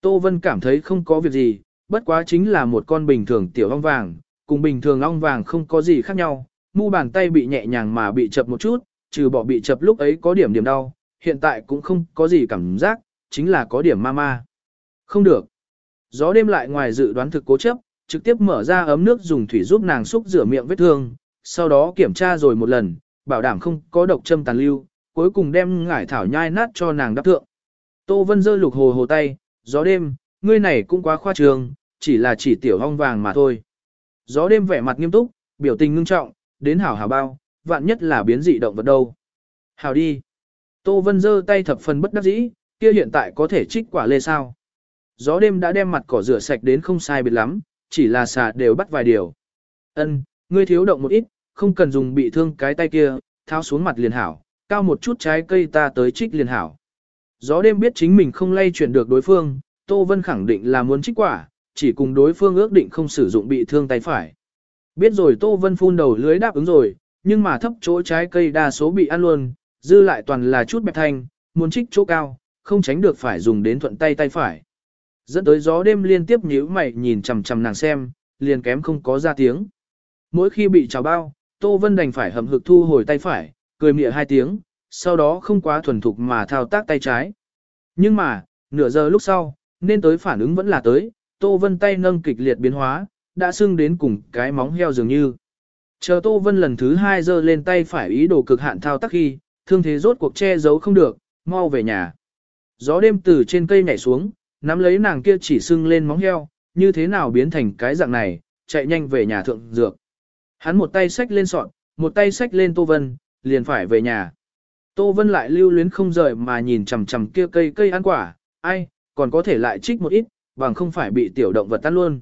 Tô Vân cảm thấy không có việc gì, bất quá chính là một con bình thường tiểu ong vàng, cùng bình thường ong vàng không có gì khác nhau, mu bàn tay bị nhẹ nhàng mà bị chập một chút, trừ bỏ bị chập lúc ấy có điểm điểm đau, hiện tại cũng không có gì cảm giác, chính là có điểm ma ma. Không được. Gió đêm lại ngoài dự đoán thực cố chấp, trực tiếp mở ra ấm nước dùng thủy giúp nàng xúc rửa miệng vết thương, sau đó kiểm tra rồi một lần, bảo đảm không có độc châm tàn lưu, cuối cùng đem ngải thảo nhai nát cho nàng đắp thượng. Tô Vân dơ lục hồ hồ tay, gió đêm, ngươi này cũng quá khoa trường, chỉ là chỉ tiểu hong vàng mà thôi. Gió đêm vẻ mặt nghiêm túc, biểu tình ngưng trọng, đến hảo hảo bao, vạn nhất là biến dị động vật đâu. Hảo đi. Tô Vân dơ tay thập phần bất đắc dĩ, kia hiện tại có thể trích quả lê sao. Gió đêm đã đem mặt cỏ rửa sạch đến không sai biệt lắm, chỉ là xà đều bắt vài điều. Ân, ngươi thiếu động một ít, không cần dùng bị thương cái tay kia, tháo xuống mặt liền hảo, cao một chút trái cây ta tới trích liền hảo. Gió đêm biết chính mình không lay chuyển được đối phương, Tô Vân khẳng định là muốn trích quả, chỉ cùng đối phương ước định không sử dụng bị thương tay phải. Biết rồi Tô Vân phun đầu lưới đáp ứng rồi, nhưng mà thấp chỗ trái cây đa số bị ăn luôn, dư lại toàn là chút bẹp thanh, muốn trích chỗ cao, không tránh được phải dùng đến thuận tay tay phải. Dẫn tới gió đêm liên tiếp nhíu mày nhìn chằm chằm nàng xem, liền kém không có ra tiếng. Mỗi khi bị trào bao, Tô Vân đành phải hầm hực thu hồi tay phải, cười mỉa hai tiếng, sau đó không quá thuần thục mà thao tác tay trái. Nhưng mà, nửa giờ lúc sau, nên tới phản ứng vẫn là tới, Tô Vân tay nâng kịch liệt biến hóa, đã sưng đến cùng cái móng heo dường như. Chờ Tô Vân lần thứ hai giơ lên tay phải ý đồ cực hạn thao tác khi, thương thế rốt cuộc che giấu không được, mau về nhà. Gió đêm từ trên cây nhảy xuống, nắm lấy nàng kia chỉ sưng lên móng heo, như thế nào biến thành cái dạng này, chạy nhanh về nhà thượng dược. Hắn một tay xách lên sọn, một tay xách lên Tô Vân, liền phải về nhà. Tô Vân lại lưu luyến không rời mà nhìn chằm chằm kia cây cây ăn quả, ai, còn có thể lại trích một ít, bằng không phải bị tiểu động vật tan luôn.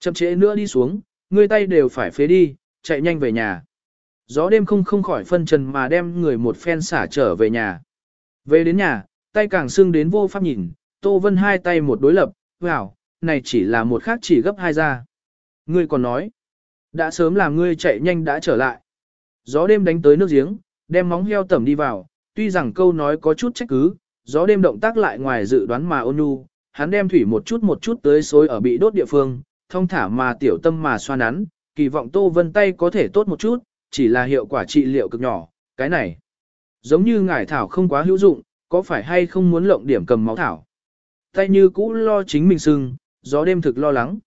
Chậm trễ nữa đi xuống, người tay đều phải phế đi, chạy nhanh về nhà. Gió đêm không không khỏi phân trần mà đem người một phen xả trở về nhà. Về đến nhà, tay càng sưng đến vô pháp nhìn, Tô Vân hai tay một đối lập, wow, này chỉ là một khác chỉ gấp hai ra. Ngươi còn nói, đã sớm làm ngươi chạy nhanh đã trở lại. Gió đêm đánh tới nước giếng, đem móng heo tẩm đi vào, tuy rằng câu nói có chút trách cứ, gió đêm động tác lại ngoài dự đoán mà ôn nhu, hắn đem thủy một chút một chút tới xối ở bị đốt địa phương, thông thả mà tiểu tâm mà xoa nắn, kỳ vọng Tô Vân tay có thể tốt một chút, chỉ là hiệu quả trị liệu cực nhỏ, cái này. Giống như ngải thảo không quá hữu dụng, có phải hay không muốn lộng điểm cầm máu thảo. Tay như cũ lo chính mình sưng, gió đêm thực lo lắng.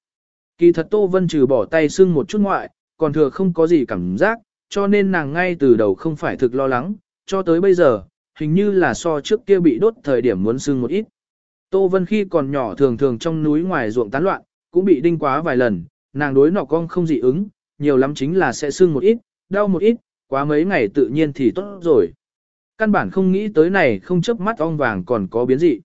Kỳ thật Tô Vân trừ bỏ tay sưng một chút ngoại, còn thừa không có gì cảm giác, cho nên nàng ngay từ đầu không phải thực lo lắng, cho tới bây giờ, hình như là so trước kia bị đốt thời điểm muốn sưng một ít. Tô Vân khi còn nhỏ thường thường trong núi ngoài ruộng tán loạn, cũng bị đinh quá vài lần, nàng đối nọ con không dị ứng, nhiều lắm chính là sẽ sưng một ít, đau một ít, quá mấy ngày tự nhiên thì tốt rồi. Căn bản không nghĩ tới này không chớp mắt ong vàng còn có biến dị.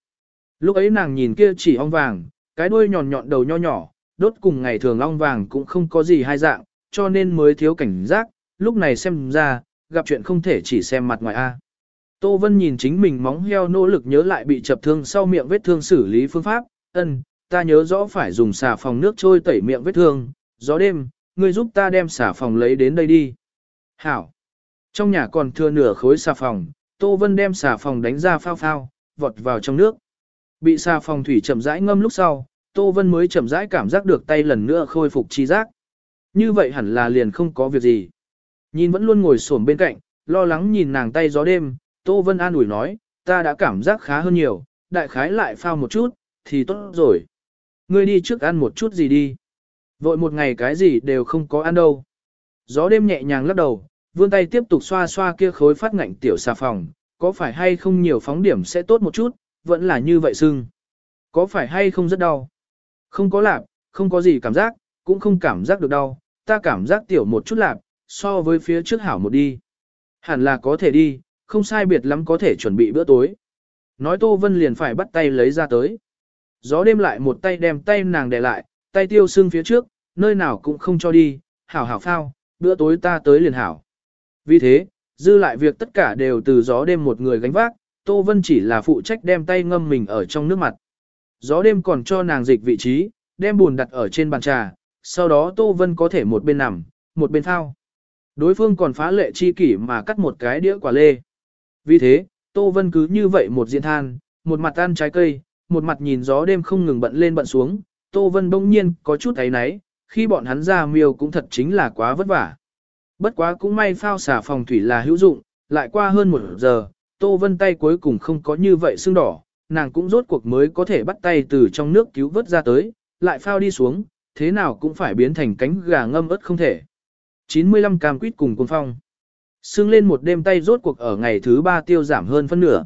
Lúc ấy nàng nhìn kia chỉ ong vàng, cái đuôi nhọn nhọn đầu nho nhỏ, đốt cùng ngày thường ong vàng cũng không có gì hai dạng, cho nên mới thiếu cảnh giác, lúc này xem ra, gặp chuyện không thể chỉ xem mặt ngoài A. Tô Vân nhìn chính mình móng heo nỗ lực nhớ lại bị chập thương sau miệng vết thương xử lý phương pháp, ân, ta nhớ rõ phải dùng xà phòng nước trôi tẩy miệng vết thương, gió đêm, ngươi giúp ta đem xà phòng lấy đến đây đi. Hảo. Trong nhà còn thừa nửa khối xà phòng, Tô Vân đem xà phòng đánh ra phao phao, vọt vào trong nước. Bị xà phòng thủy chậm rãi ngâm lúc sau, Tô Vân mới chậm rãi cảm giác được tay lần nữa khôi phục chi giác. Như vậy hẳn là liền không có việc gì. Nhìn vẫn luôn ngồi xổm bên cạnh, lo lắng nhìn nàng tay gió đêm, Tô Vân an ủi nói, ta đã cảm giác khá hơn nhiều, đại khái lại phao một chút, thì tốt rồi. Ngươi đi trước ăn một chút gì đi. Vội một ngày cái gì đều không có ăn đâu. Gió đêm nhẹ nhàng lắc đầu, vươn tay tiếp tục xoa xoa kia khối phát ngạnh tiểu xà phòng, có phải hay không nhiều phóng điểm sẽ tốt một chút, vẫn là như vậy sưng. Có phải hay không rất đau? Không có lạp, không có gì cảm giác, cũng không cảm giác được đau, ta cảm giác tiểu một chút lạp, so với phía trước hảo một đi. Hẳn là có thể đi, không sai biệt lắm có thể chuẩn bị bữa tối. Nói Tô Vân liền phải bắt tay lấy ra tới. Gió đêm lại một tay đem tay nàng đè lại, tay tiêu sưng phía trước, nơi nào cũng không cho đi, hảo hảo phao, bữa tối ta tới liền hảo. Vì thế, dư lại việc tất cả đều từ gió đêm một người gánh vác, Tô Vân chỉ là phụ trách đem tay ngâm mình ở trong nước mặt. Gió đêm còn cho nàng dịch vị trí, đem bùn đặt ở trên bàn trà, sau đó Tô Vân có thể một bên nằm, một bên thao. Đối phương còn phá lệ chi kỷ mà cắt một cái đĩa quả lê. Vì thế, Tô Vân cứ như vậy một diện than, một mặt ăn trái cây, một mặt nhìn gió đêm không ngừng bận lên bận xuống, Tô Vân bỗng nhiên có chút thấy náy, khi bọn hắn ra miêu cũng thật chính là quá vất vả. Bất quá cũng may phao xả phòng thủy là hữu dụng, lại qua hơn một giờ, Tô Vân tay cuối cùng không có như vậy sưng đỏ, nàng cũng rốt cuộc mới có thể bắt tay từ trong nước cứu vớt ra tới, lại phao đi xuống, thế nào cũng phải biến thành cánh gà ngâm ớt không thể. 95 cam quýt cùng cuồng phong. Sưng lên một đêm tay rốt cuộc ở ngày thứ ba tiêu giảm hơn phân nửa.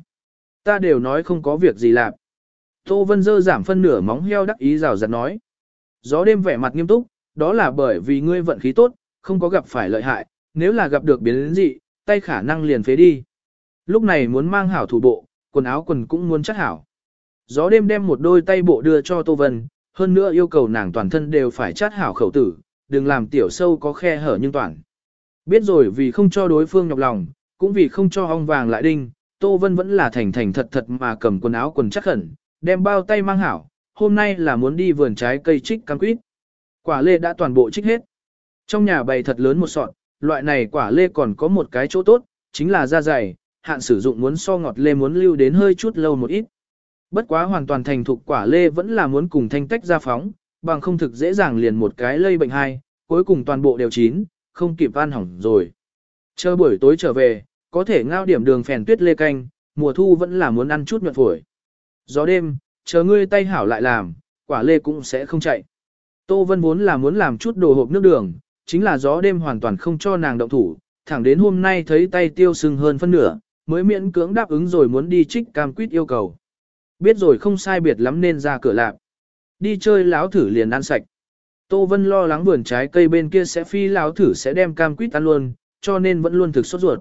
Ta đều nói không có việc gì làm. Tô Vân dơ giảm phân nửa móng heo đắc ý rào rạt nói. Gió đêm vẻ mặt nghiêm túc, đó là bởi vì ngươi vận khí tốt, không có gặp phải lợi hại, nếu là gặp được biến dị, tay khả năng liền phế đi. Lúc này muốn mang hảo thủ bộ, quần áo quần cũng muốn chắc hảo. Gió đêm đem một đôi tay bộ đưa cho Tô Vân, hơn nữa yêu cầu nàng toàn thân đều phải chát hảo khẩu tử, đừng làm tiểu sâu có khe hở nhưng toàn. Biết rồi vì không cho đối phương nhọc lòng, cũng vì không cho ong vàng lại đinh, Tô Vân vẫn là thành thành thật thật mà cầm quần áo quần chắc khẩn, đem bao tay mang hảo, hôm nay là muốn đi vườn trái cây trích cam quýt. Quả lê đã toàn bộ trích hết. Trong nhà bày thật lớn một sọt, loại này quả lê còn có một cái chỗ tốt, chính là da dày, hạn sử dụng muốn so ngọt lê muốn lưu đến hơi chút lâu một ít. Bất quá hoàn toàn thành thục quả lê vẫn là muốn cùng thanh tách ra phóng, bằng không thực dễ dàng liền một cái lây bệnh hai, cuối cùng toàn bộ đều chín, không kịp ăn hỏng rồi. Chờ buổi tối trở về, có thể ngao điểm đường phèn tuyết lê canh, mùa thu vẫn là muốn ăn chút nhuận phổi. Gió đêm, chờ ngươi tay hảo lại làm, quả lê cũng sẽ không chạy. Tô Vân vốn là muốn làm chút đồ hộp nước đường, chính là gió đêm hoàn toàn không cho nàng động thủ, thẳng đến hôm nay thấy tay tiêu sưng hơn phân nửa, mới miễn cưỡng đáp ứng rồi muốn đi trích cam quýt yêu cầu. Biết rồi không sai biệt lắm nên ra cửa lạp. Đi chơi láo thử liền ăn sạch. Tô Vân lo lắng vườn trái cây bên kia sẽ phi láo thử sẽ đem cam quýt ăn luôn, cho nên vẫn luôn thực sốt ruột.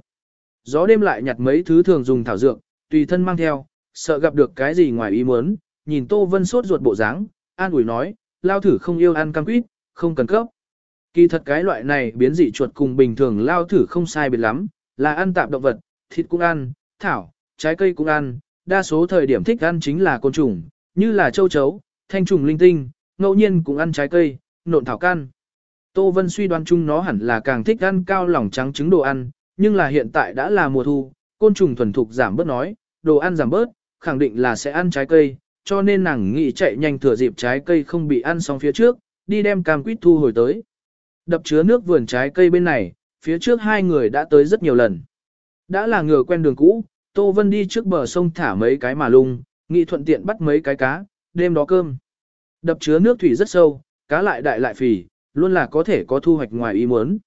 Gió đêm lại nhặt mấy thứ thường dùng thảo dược, tùy thân mang theo, sợ gặp được cái gì ngoài ý muốn, nhìn Tô Vân sốt ruột bộ dáng, an ủi nói, lao thử không yêu ăn cam quýt, không cần cấp. Kỳ thật cái loại này biến dị chuột cùng bình thường lao thử không sai biệt lắm, là ăn tạp động vật, thịt cũng ăn, thảo, trái cây cũng ăn, đa số thời điểm thích ăn chính là côn trùng, như là châu chấu, thanh trùng linh tinh, ngẫu nhiên cũng ăn trái cây, nộn thảo can. Tô Vân suy đoán chung nó hẳn là càng thích ăn cao lỏng trắng trứng đồ ăn, nhưng là hiện tại đã là mùa thu, côn trùng thuần thục giảm bớt nói, đồ ăn giảm bớt, khẳng định là sẽ ăn trái cây, cho nên nàng nghĩ chạy nhanh thừa dịp trái cây không bị ăn xong phía trước, đi đem cam quýt thu hồi tới. Đập chứa nước vườn trái cây bên này, phía trước hai người đã tới rất nhiều lần. Đã là ngựa quen đường cũ, Tô Vân đi trước bờ sông thả mấy cái mà lung, nghị thuận tiện bắt mấy cái cá, đêm đó cơm. Đập chứa nước thủy rất sâu, cá lại đại lại phì, luôn là có thể có thu hoạch ngoài ý muốn.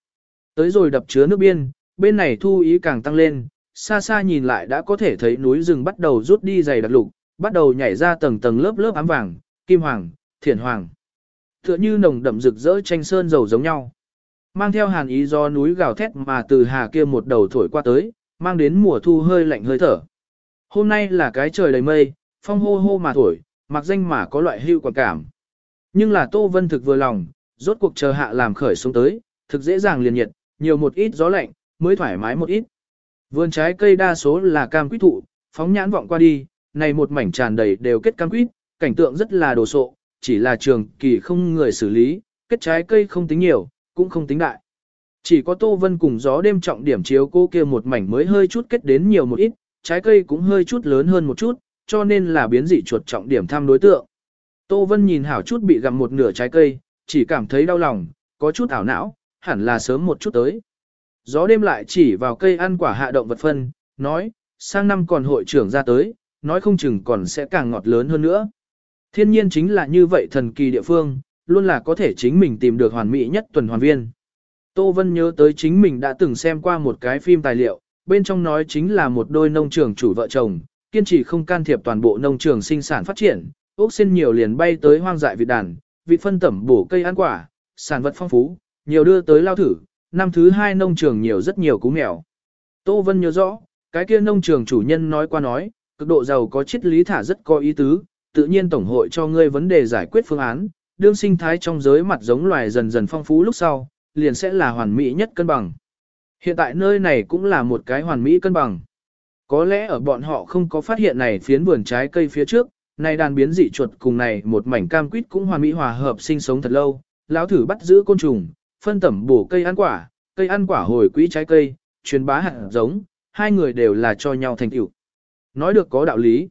Tới rồi đập chứa nước biên, bên này thu ý càng tăng lên, xa xa nhìn lại đã có thể thấy núi rừng bắt đầu rút đi dày đặc lục, bắt đầu nhảy ra tầng tầng lớp lớp ám vàng, kim hoàng, thiển hoàng. Tựa như nồng đậm rực rỡ tranh sơn dầu giống nhau. Mang theo hàn ý do núi gào thét mà từ hà kia một đầu thổi qua tới, mang đến mùa thu hơi lạnh hơi thở. Hôm nay là cái trời đầy mây, phong hô hô mà thổi, mặc danh mà có loại hưu quả cảm. Nhưng là Tô Vân thực vừa lòng, rốt cuộc chờ hạ làm khởi xuống tới, thực dễ dàng liền nhiệt, nhiều một ít gió lạnh, mới thoải mái một ít. Vườn trái cây đa số là cam quýt thụ, phóng nhãn vọng qua đi, này một mảnh tràn đầy đều kết cam quýt, cảnh tượng rất là đồ sộ, chỉ là trường kỳ không người xử lý, kết trái cây không tính nhiều, cũng không tính đại. Chỉ có Tô Vân cùng gió đêm trọng điểm chiếu cô kia một mảnh mới hơi chút kết đến nhiều một ít, trái cây cũng hơi chút lớn hơn một chút, cho nên là biến dị chuột trọng điểm tham đối tượng. Tô Vân nhìn hảo chút bị gặm một nửa trái cây, chỉ cảm thấy đau lòng, có chút ảo não, hẳn là sớm một chút tới. Gió đêm lại chỉ vào cây ăn quả hạ động vật phân, nói, sang năm còn hội trưởng ra tới, nói không chừng còn sẽ càng ngọt lớn hơn nữa. Thiên nhiên chính là như vậy thần kỳ địa phương, luôn là có thể chính mình tìm được hoàn mỹ nhất tuần hoàn viên. Tô Vân nhớ tới chính mình đã từng xem qua một cái phim tài liệu, bên trong nói chính là một đôi nông trường chủ vợ chồng, kiên trì không can thiệp toàn bộ nông trường sinh sản phát triển, ốc xin nhiều liền bay tới hoang dại vịt đàn, vịt phân tẩm bổ cây ăn quả, sản vật phong phú, nhiều đưa tới lao thử, năm thứ hai nông trường nhiều rất nhiều cú mèo. Tô Vân nhớ rõ, cái kia nông trường chủ nhân nói qua nói, cực độ giàu có triết lý thả rất có ý tứ, tự nhiên tổng hội cho ngươi vấn đề giải quyết phương án, đương sinh thái trong giới mặt giống loài dần dần phong phú lúc sau, liền sẽ là hoàn mỹ nhất cân bằng. Hiện tại nơi này cũng là một cái hoàn mỹ cân bằng. Có lẽ ở bọn họ không có phát hiện này phiến vườn trái cây phía trước, này đàn biến dị chuột cùng này một mảnh cam quýt cũng hoàn mỹ hòa hợp sinh sống thật lâu, lão thử bắt giữ côn trùng, phân tẩm bổ cây ăn quả, cây ăn quả hồi quỹ trái cây, truyền bá hạt giống, hai người đều là cho nhau thành tựu. Nói được có đạo lý.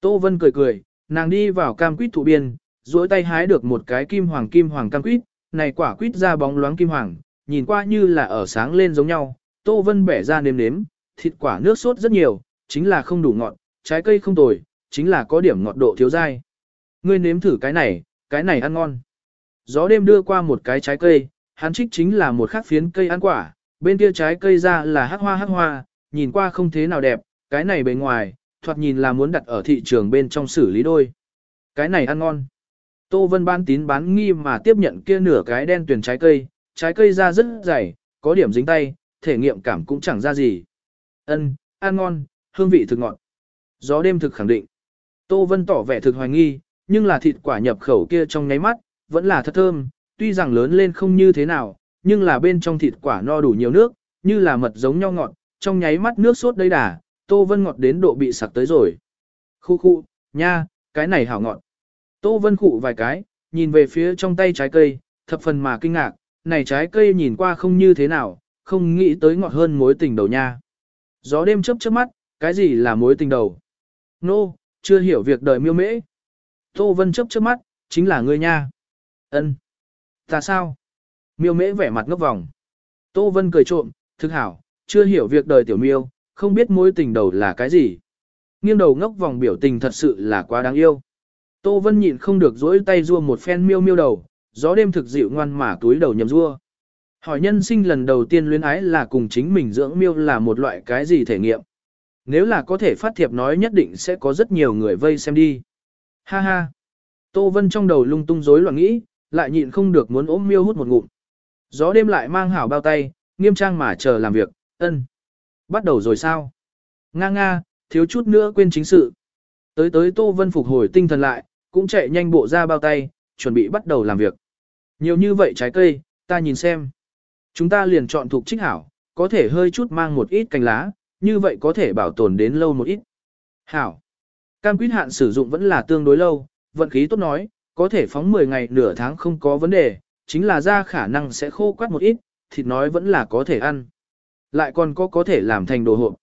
Tô Vân cười cười, nàng đi vào cam quýt thụ biên, duỗi tay hái được một cái kim hoàng kim hoàng cam quýt, này quả quýt ra bóng loáng kim hoàng, nhìn qua như là ở sáng lên giống nhau. Tô Vân bẻ ra nếm nếm, thịt quả nước sốt rất nhiều, chính là không đủ ngọt, trái cây không tồi, chính là có điểm ngọt độ thiếu dai. Ngươi nếm thử cái này, cái này ăn ngon. Gió đêm đưa qua một cái trái cây, hắn trích chính là một khắc phiến cây ăn quả, bên kia trái cây ra là hắc hoa hắc hoa, nhìn qua không thế nào đẹp, cái này bề ngoài, thoạt nhìn là muốn đặt ở thị trường bên trong xử lý đôi. Cái này ăn ngon. Tô Vân ban tín bán nghi mà tiếp nhận kia nửa cái đen tuyển trái cây, trái cây ra rất dày, có điểm dính tay, thể nghiệm cảm cũng chẳng ra gì. Ân, ăn ngon, hương vị thực ngọt. Gió đêm thực khẳng định. Tô Vân tỏ vẻ thực hoài nghi, nhưng là thịt quả nhập khẩu kia trong nháy mắt, vẫn là thật thơm, tuy rằng lớn lên không như thế nào, nhưng là bên trong thịt quả no đủ nhiều nước, như là mật giống nhau ngọt, trong nháy mắt nước sốt đầy đà, Tô Vân ngọt đến độ bị sặc tới rồi. Khu khu, nha, cái này hảo ngọt. Tô Vân khụ vài cái, nhìn về phía trong tay trái cây, thập phần mà kinh ngạc, này trái cây nhìn qua không như thế nào, không nghĩ tới ngọt hơn mối tình đầu nha. Gió đêm chớp chớp mắt, cái gì là mối tình đầu? Nô, no, chưa hiểu việc đời miêu mễ. Tô Vân chớp chớp mắt, chính là ngươi nha. Ân. Ta sao? Miêu mễ vẻ mặt ngốc vòng. Tô Vân cười trộm, thực hảo, chưa hiểu việc đời tiểu miêu, không biết mối tình đầu là cái gì. Nghiêng đầu ngốc vòng biểu tình thật sự là quá đáng yêu. Tô Vân nhịn không được dỗi tay rua một phen miêu miêu đầu, gió đêm thực dịu ngoan mà túi đầu nhầm rua. Hỏi nhân sinh lần đầu tiên luyến ái là cùng chính mình dưỡng miêu là một loại cái gì thể nghiệm. Nếu là có thể phát thiệp nói nhất định sẽ có rất nhiều người vây xem đi. Ha ha. Tô Vân trong đầu lung tung rối loạn nghĩ, lại nhịn không được muốn ôm miêu hút một ngụm. Gió đêm lại mang hảo bao tay, nghiêm trang mà chờ làm việc, ân. Bắt đầu rồi sao? Nga nga, thiếu chút nữa quên chính sự. Tới tới Tô Vân phục hồi tinh thần lại, cũng chạy nhanh bộ ra bao tay, chuẩn bị bắt đầu làm việc. Nhiều như vậy trái cây, ta nhìn xem. Chúng ta liền chọn thuộc trích hảo, có thể hơi chút mang một ít cành lá, như vậy có thể bảo tồn đến lâu một ít. Hảo. Cam quýt hạn sử dụng vẫn là tương đối lâu, vận khí tốt nói, có thể phóng 10 ngày nửa tháng không có vấn đề, chính là ra khả năng sẽ khô quát một ít, thịt nói vẫn là có thể ăn. Lại còn có có thể làm thành đồ hộp.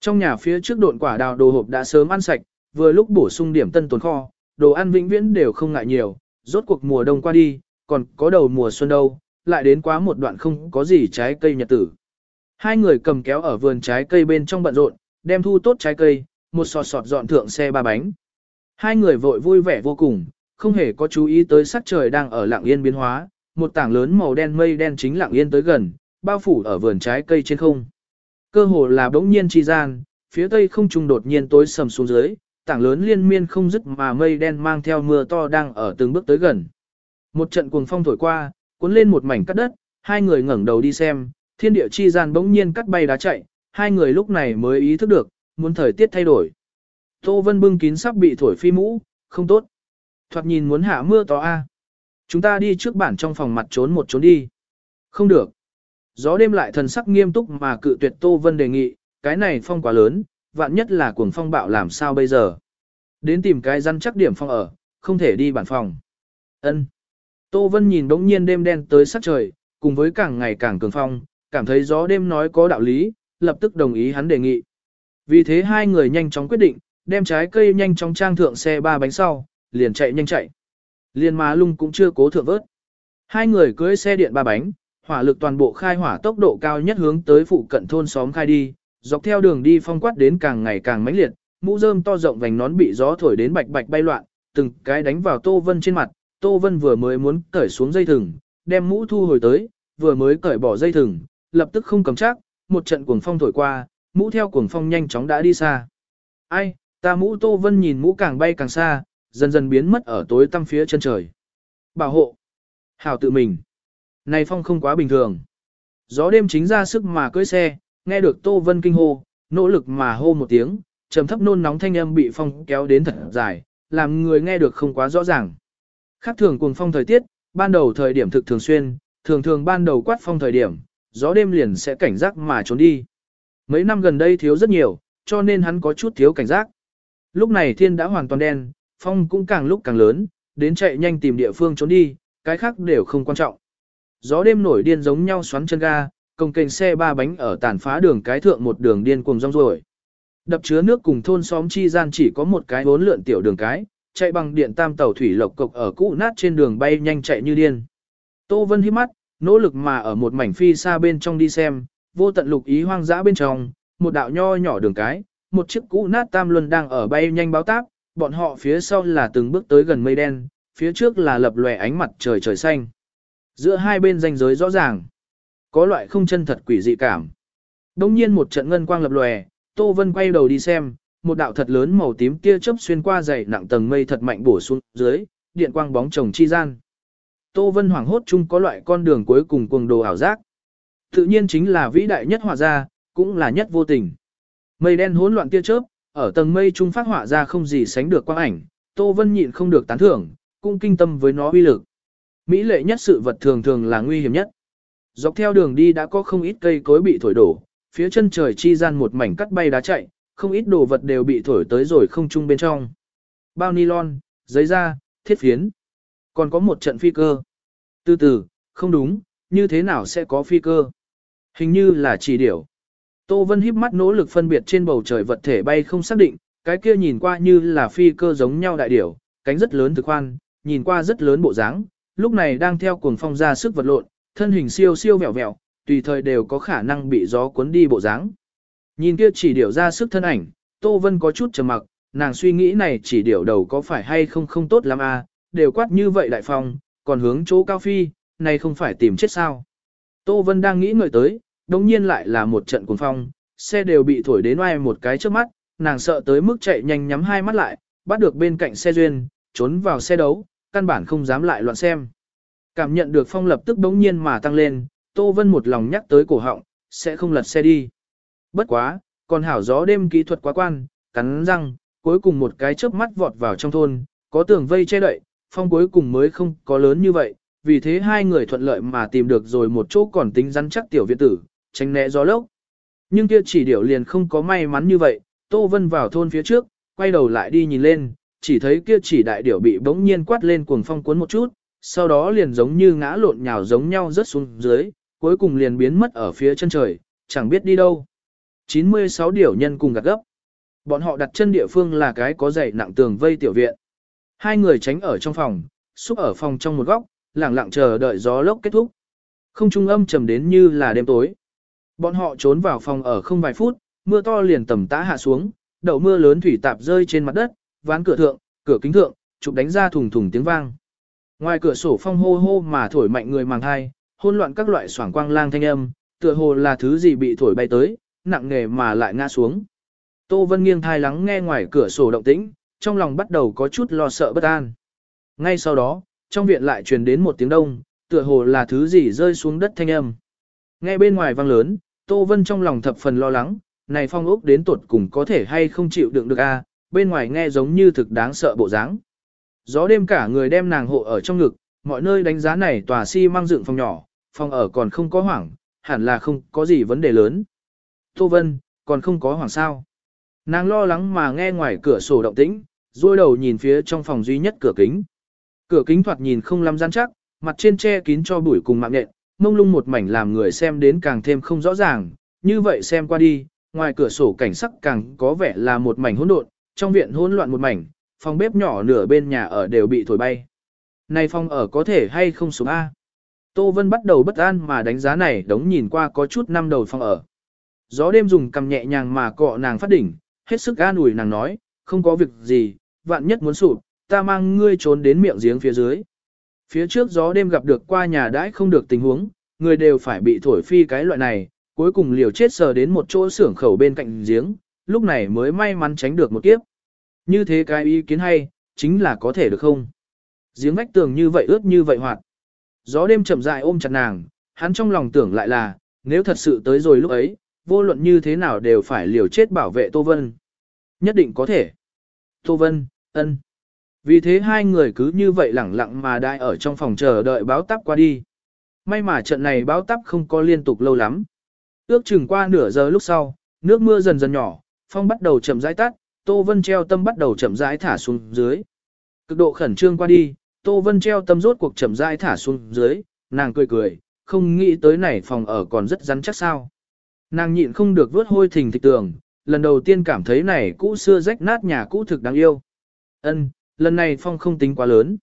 Trong nhà phía trước độn quả đào đồ hộp đã sớm ăn sạch, vừa lúc bổ sung điểm tân tồn kho, đồ ăn vĩnh viễn đều không ngại nhiều, rốt cuộc mùa đông qua đi, còn có đầu mùa xuân đâu, lại đến quá một đoạn không có gì trái cây nhật tử. Hai người cầm kéo ở vườn trái cây bên trong bận rộn, đem thu tốt trái cây, một sọt sọt dọn thượng xe ba bánh. Hai người vội vui vẻ vô cùng, không hề có chú ý tới sắc trời đang ở lặng yên biến hóa, một tảng lớn màu đen mây đen chính lặng yên tới gần, bao phủ ở vườn trái cây trên không. Cơ hồ là bỗng nhiên chi gian, phía tây không trung đột nhiên tối sầm xuống dưới, tảng lớn liên miên không dứt mà mây đen mang theo mưa to đang ở từng bước tới gần. Một trận cuồng phong thổi qua, cuốn lên một mảnh cắt đất, hai người ngẩng đầu đi xem, thiên địa chi gian bỗng nhiên cắt bay đá chạy, hai người lúc này mới ý thức được, muốn thời tiết thay đổi. Tô Vân bưng kín sắp bị thổi phi mũ, không tốt. Thoạt nhìn muốn hạ mưa to a. Chúng ta đi trước bản trong phòng mặt trốn một trốn đi. Không được. Gió đêm lại thần sắc nghiêm túc mà cự tuyệt Tô Vân đề nghị, cái này phong quá lớn, vạn nhất là cuồng phong bạo làm sao bây giờ. Đến tìm cái răn chắc điểm phong ở, không thể đi bản phòng. Ân. Tô Vân nhìn đống nhiên đêm đen tới sắc trời, cùng với càng ngày càng cường phong, cảm thấy gió đêm nói có đạo lý, lập tức đồng ý hắn đề nghị. Vì thế hai người nhanh chóng quyết định, đem trái cây nhanh chóng trang thượng xe ba bánh sau, liền chạy nhanh chạy. Liên má lung cũng chưa cố thượng vớt. Hai người cưới xe điện ba bánh, hỏa lực toàn bộ khai hỏa tốc độ cao nhất hướng tới phụ cận thôn xóm khai đi, dọc theo đường đi phong quát đến càng ngày càng mãnh liệt, mũ rơm to rộng vành nón bị gió thổi đến bạch bạch bay loạn, từng cái đánh vào Tô Vân trên mặt, Tô Vân vừa mới muốn cởi xuống dây thừng, đem mũ thu hồi tới, vừa mới cởi bỏ dây thừng, lập tức không cầm chắc, một trận cuồng phong thổi qua, mũ theo cuồng phong nhanh chóng đã đi xa. Ai, ta mũ Tô Vân nhìn mũ càng bay càng xa, dần dần biến mất ở tối tăm phía chân trời. Bảo hộ. Hảo tự mình. Này phong không quá bình thường. Gió đêm chính ra sức mà cưỡi xe, nghe được Tô Vân kinh hô, nỗ lực mà hô một tiếng, trầm thấp nôn nóng thanh âm bị phong kéo đến thật dài, làm người nghe được không quá rõ ràng. Khác thường cuồng phong thời tiết, ban đầu thời điểm thực thường xuyên, thường thường ban đầu quát phong thời điểm, gió đêm liền sẽ cảnh giác mà trốn đi. Mấy năm gần đây thiếu rất nhiều, cho nên hắn có chút thiếu cảnh giác. Lúc này thiên đã hoàn toàn đen, phong cũng càng lúc càng lớn, đến chạy nhanh tìm địa phương trốn đi, cái khác đều không quan trọng. Gió đêm nổi điên giống nhau xoắn chân ga, công kênh xe ba bánh ở tàn phá đường cái thượng một đường điên cuồng rong ruổi Đập chứa nước cùng thôn xóm chi gian chỉ có một cái bốn lượn tiểu đường cái, chạy bằng điện tam tàu thủy lộc cục ở cũ nát trên đường bay nhanh chạy như điên. Tô Vân hít mắt, nỗ lực mà ở một mảnh phi xa bên trong đi xem, vô tận lục ý hoang dã bên trong, một đạo nho nhỏ đường cái, một chiếc cũ nát tam luân đang ở bay nhanh báo táp, bọn họ phía sau là từng bước tới gần mây đen, phía trước là lập lòe ánh mặt trời trời xanh. Giữa hai bên ranh giới rõ ràng, có loại không chân thật quỷ dị cảm. Đông nhiên một trận ngân quang lập lòe, Tô Vân quay đầu đi xem, một đạo thật lớn màu tím kia chớp xuyên qua dày nặng tầng mây thật mạnh bổ xuống dưới, điện quang bóng chồng chi gian. Tô Vân hoảng hốt chung có loại con đường cuối cùng cuồng đồ ảo giác. Tự nhiên chính là vĩ đại nhất họa ra, cũng là nhất vô tình. Mây đen hỗn loạn tia chớp, ở tầng mây trung phát họa ra không gì sánh được quang ảnh, Tô Vân nhịn không được tán thưởng, cũng kinh tâm với nó uy lực. Mỹ lệ nhất sự vật thường thường là nguy hiểm nhất. Dọc theo đường đi đã có không ít cây cối bị thổi đổ, phía chân trời chi gian một mảnh cắt bay đá chạy, không ít đồ vật đều bị thổi tới rồi không trung bên trong. Bao nylon, giấy da, thiết phiến. Còn có một trận phi cơ. Từ từ, không đúng, như thế nào sẽ có phi cơ? Hình như là chỉ điểu. Tô Vân híp mắt nỗ lực phân biệt trên bầu trời vật thể bay không xác định, cái kia nhìn qua như là phi cơ giống nhau đại điểu, cánh rất lớn thực khoan, nhìn qua rất lớn bộ dáng, lúc này đang theo cuồng phong ra sức vật lộn, thân hình siêu siêu vẹo vẹo, tùy thời đều có khả năng bị gió cuốn đi bộ dáng. Nhìn kia chỉ điểu ra sức thân ảnh, Tô Vân có chút trầm mặc, nàng suy nghĩ này chỉ điểu đầu có phải hay không không tốt lắm à, đều quát như vậy đại phong, còn hướng chỗ cao phi, này không phải tìm chết sao. Tô Vân đang nghĩ người tới, đồng nhiên lại là một trận cuồng phong, xe đều bị thổi đến oai một cái trước mắt, nàng sợ tới mức chạy nhanh nhắm hai mắt lại, bắt được bên cạnh xe duyên, trốn vào xe đấu, căn bản không dám lại loạn xem. Cảm nhận được phong lập tức bỗng nhiên mà tăng lên, Tô Vân một lòng nhắc tới cổ họng, sẽ không lật xe đi. Bất quá, còn hảo gió đêm kỹ thuật quá quan, cắn răng, cuối cùng một cái chớp mắt vọt vào trong thôn, có tường vây che đậy, phong cuối cùng mới không có lớn như vậy, vì thế hai người thuận lợi mà tìm được rồi một chỗ còn tính rắn chắc tiểu viện tử, tránh né gió lốc. Nhưng kia chỉ điểu liền không có may mắn như vậy, Tô Vân vào thôn phía trước, quay đầu lại đi nhìn lên, chỉ thấy kia chỉ đại điểu bị bỗng nhiên quát lên cuồng phong cuốn một chút, sau đó liền giống như ngã lộn nhào giống nhau rớt xuống dưới, cuối cùng liền biến mất ở phía chân trời, chẳng biết đi đâu. 96 điểu nhân cùng gạt gấp. Bọn họ đặt chân địa phương là cái có dày nặng tường vây tiểu viện. Hai người tránh ở trong phòng, xúc ở phòng trong một góc, lặng lặng chờ đợi gió lốc kết thúc. Không trung âm trầm đến như là đêm tối. Bọn họ trốn vào phòng ở không vài phút, mưa to liền tầm tã hạ xuống, đậu mưa lớn thủy tạp rơi trên mặt đất, ván cửa thượng, cửa kính thượng, chụp đánh ra thùng thùng tiếng vang. Ngoài cửa sổ phong hô hô mà thổi mạnh người màng thai, hôn loạn các loại xoảng quang lang thanh âm, tựa hồ là thứ gì bị thổi bay tới, nặng nề mà lại ngã xuống. Tô Vân nghiêng thai lắng nghe ngoài cửa sổ động tĩnh, trong lòng bắt đầu có chút lo sợ bất an. Ngay sau đó, trong viện lại truyền đến một tiếng đông, tựa hồ là thứ gì rơi xuống đất thanh âm. Nghe bên ngoài vang lớn, Tô Vân trong lòng thập phần lo lắng, này phong ốc đến tuột cùng có thể hay không chịu đựng được a bên ngoài nghe giống như thực đáng sợ bộ dáng. Gió đêm cả người đem nàng hộ ở trong ngực, mọi nơi đánh giá này tòa si mang dựng phòng nhỏ, phòng ở còn không có hoảng, hẳn là không có gì vấn đề lớn. Tô Vân, còn không có hoảng sao. Nàng lo lắng mà nghe ngoài cửa sổ động tĩnh, duỗi đầu nhìn phía trong phòng duy nhất cửa kính. Cửa kính thoạt nhìn không lắm gian chắc, mặt trên che kín cho bụi cùng mạng nhện, mông lung một mảnh làm người xem đến càng thêm không rõ ràng, như vậy xem qua đi, ngoài cửa sổ cảnh sắc càng có vẻ là một mảnh hỗn độn, trong viện hỗn loạn một mảnh, phòng bếp nhỏ nửa bên nhà ở đều bị thổi bay. Này phòng ở có thể hay không xuống A? Tô Vân bắt đầu bất an mà đánh giá này đống nhìn qua có chút năm đầu phòng ở. Gió đêm dùng cầm nhẹ nhàng mà cọ nàng phát đỉnh, hết sức an ủi nàng nói, không có việc gì, vạn nhất muốn sụp, ta mang ngươi trốn đến miệng giếng phía dưới. Phía trước gió đêm gặp được qua nhà đãi không được tình huống, người đều phải bị thổi phi cái loại này, cuối cùng liều chết sờ đến một chỗ xưởng khẩu bên cạnh giếng, lúc này mới may mắn tránh được một kiếp. Như thế cái ý kiến hay, chính là có thể được không? Giếng vách tường như vậy ướt như vậy hoạt. Gió đêm chậm rãi ôm chặt nàng, hắn trong lòng tưởng lại là, nếu thật sự tới rồi lúc ấy, vô luận như thế nào đều phải liều chết bảo vệ Tô Vân. Nhất định có thể. Tô Vân, ân. Vì thế hai người cứ như vậy lẳng lặng mà đại ở trong phòng chờ đợi báo tắp qua đi. May mà trận này báo tắp không có liên tục lâu lắm. Ước chừng qua nửa giờ lúc sau, nước mưa dần dần nhỏ, phong bắt đầu chậm rãi tắt, Tô Vân treo tâm bắt đầu chậm rãi thả xuống dưới. Cực độ khẩn trương qua đi, Tô Vân treo tâm rốt cuộc chậm rãi thả xuống dưới, nàng cười cười, không nghĩ tới này phòng ở còn rất rắn chắc sao. Nàng nhịn không được vớt hôi thình thịch tường, lần đầu tiên cảm thấy này cũ xưa rách nát nhà cũ thực đáng yêu. Ân, lần này phong không tính quá lớn.